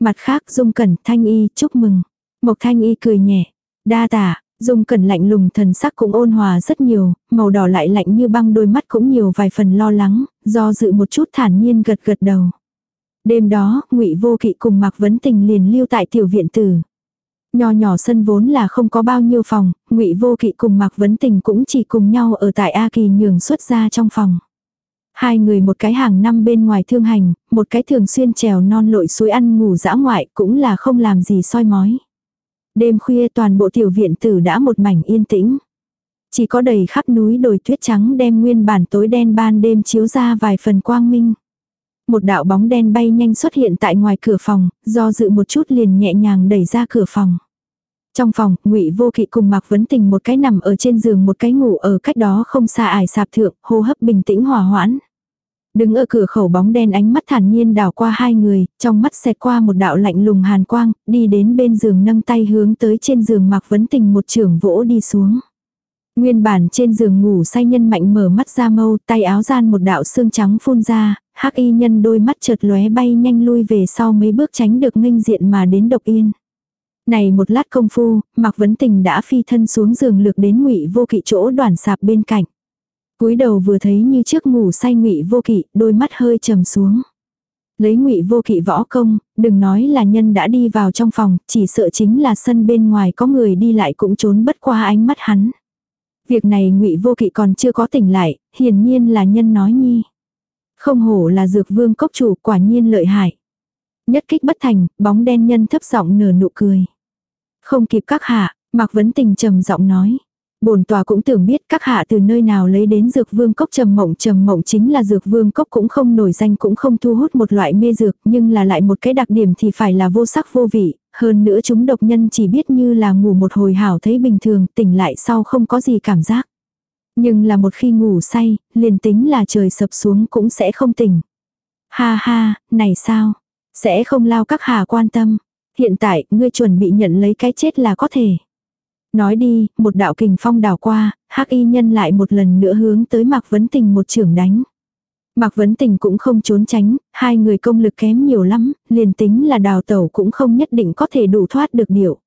Mặt khác dung cẩn thanh y chúc mừng. Mộc thanh y cười nhẹ. Đa tả, dung cẩn lạnh lùng thần sắc cũng ôn hòa rất nhiều, màu đỏ lại lạnh như băng đôi mắt cũng nhiều vài phần lo lắng, do dự một chút thản nhiên gật gật đầu. Đêm đó, ngụy Vô Kỵ cùng Mạc Vấn Tình liền lưu tại tiểu viện tử. Nho nhỏ sân vốn là không có bao nhiêu phòng, ngụy Vô Kỵ cùng Mạc Vấn Tình cũng chỉ cùng nhau ở tại A Kỳ nhường xuất ra trong phòng. Hai người một cái hàng năm bên ngoài thương hành, một cái thường xuyên trèo non lội suối ăn ngủ dã ngoại cũng là không làm gì soi mói. Đêm khuya toàn bộ tiểu viện tử đã một mảnh yên tĩnh. Chỉ có đầy khắp núi đồi tuyết trắng đem nguyên bản tối đen ban đêm chiếu ra vài phần quang minh. Một đạo bóng đen bay nhanh xuất hiện tại ngoài cửa phòng, do dự một chút liền nhẹ nhàng đẩy ra cửa phòng. Trong phòng, ngụy Vô Kỵ cùng Mạc Vấn Tình một cái nằm ở trên giường một cái ngủ ở cách đó không xa ải sạp thượng, hô hấp bình tĩnh hòa hoãn. Đứng ở cửa khẩu bóng đen ánh mắt thản nhiên đảo qua hai người, trong mắt xẹt qua một đạo lạnh lùng hàn quang, đi đến bên giường nâng tay hướng tới trên giường Mạc Vấn Tình một trường vỗ đi xuống. Nguyên bản trên giường ngủ say nhân mạnh mở mắt ra mâu, tay áo gian một đạo xương trắng phun ra, hắc y nhân đôi mắt chợt lóe bay nhanh lui về sau mấy bước tránh được nghênh diện mà đến độc yên. Này một lát công phu, Mạc Vấn Tình đã phi thân xuống giường lược đến ngụy vô kỵ chỗ đoàn sạp bên cạnh cúi đầu vừa thấy như trước ngủ say ngụy vô kỵ, đôi mắt hơi trầm xuống. Lấy ngụy vô kỵ võ công, đừng nói là nhân đã đi vào trong phòng, chỉ sợ chính là sân bên ngoài có người đi lại cũng trốn bất qua ánh mắt hắn. Việc này ngụy vô kỵ còn chưa có tỉnh lại, hiển nhiên là nhân nói nhi. Không hổ là dược vương cốc chủ quả nhiên lợi hại. Nhất kích bất thành, bóng đen nhân thấp giọng nở nụ cười. Không kịp các hạ, Mạc Vấn Tình trầm giọng nói bổn tòa cũng tưởng biết các hạ từ nơi nào lấy đến dược vương cốc trầm mộng trầm mộng chính là dược vương cốc cũng không nổi danh cũng không thu hút một loại mê dược nhưng là lại một cái đặc điểm thì phải là vô sắc vô vị, hơn nữa chúng độc nhân chỉ biết như là ngủ một hồi hảo thấy bình thường tỉnh lại sau không có gì cảm giác. Nhưng là một khi ngủ say, liền tính là trời sập xuống cũng sẽ không tỉnh. Ha ha, này sao? Sẽ không lao các hạ quan tâm. Hiện tại, ngươi chuẩn bị nhận lấy cái chết là có thể. Nói đi, một đạo kình phong đảo qua, hắc y nhân lại một lần nữa hướng tới Mạc Vấn Tình một trưởng đánh. Mạc Vấn Tình cũng không trốn tránh, hai người công lực kém nhiều lắm, liền tính là đào tẩu cũng không nhất định có thể đủ thoát được điệu.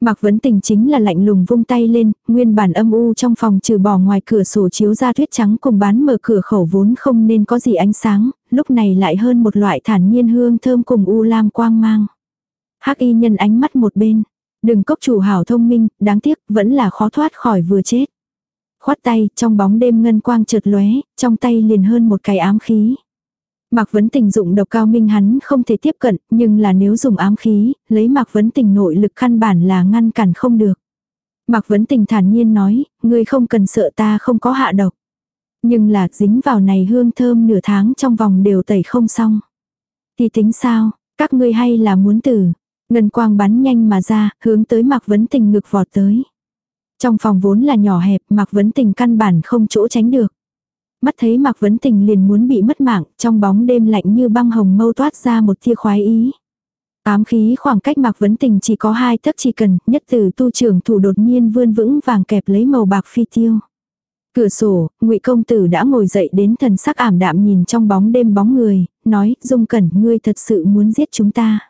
Mạc Vấn Tình chính là lạnh lùng vung tay lên, nguyên bản âm u trong phòng trừ bỏ ngoài cửa sổ chiếu ra tuyết trắng cùng bán mở cửa khẩu vốn không nên có gì ánh sáng, lúc này lại hơn một loại thản nhiên hương thơm cùng u lam quang mang. Hắc y nhân ánh mắt một bên, Đừng cốc chủ hảo thông minh, đáng tiếc, vẫn là khó thoát khỏi vừa chết. Khoát tay, trong bóng đêm ngân quang chợt lóe, trong tay liền hơn một cái ám khí. Mạc Vấn Tình dụng độc cao minh hắn không thể tiếp cận, nhưng là nếu dùng ám khí, lấy Mạc Vấn Tình nội lực căn bản là ngăn cản không được. Mạc Vấn Tình thản nhiên nói, ngươi không cần sợ ta không có hạ độc. Nhưng là dính vào này hương thơm nửa tháng trong vòng đều tẩy không xong. Thì tính sao, các ngươi hay là muốn tử, Ngân quang bắn nhanh mà ra, hướng tới Mạc Vấn Tình ngực vọt tới. Trong phòng vốn là nhỏ hẹp, Mạc Vấn Tình căn bản không chỗ tránh được. Mắt thấy Mạc Vấn Tình liền muốn bị mất mạng, trong bóng đêm lạnh như băng hồng mâu toát ra một tia khoái ý. Ám khí khoảng cách Mạc Vấn Tình chỉ có hai tấc chỉ cần, nhất từ tu trưởng thủ đột nhiên vươn vững vàng kẹp lấy màu bạc phi tiêu. Cửa sổ, ngụy công tử đã ngồi dậy đến thần sắc ảm đạm nhìn trong bóng đêm bóng người, nói, Dung Cẩn, ngươi thật sự muốn giết chúng ta.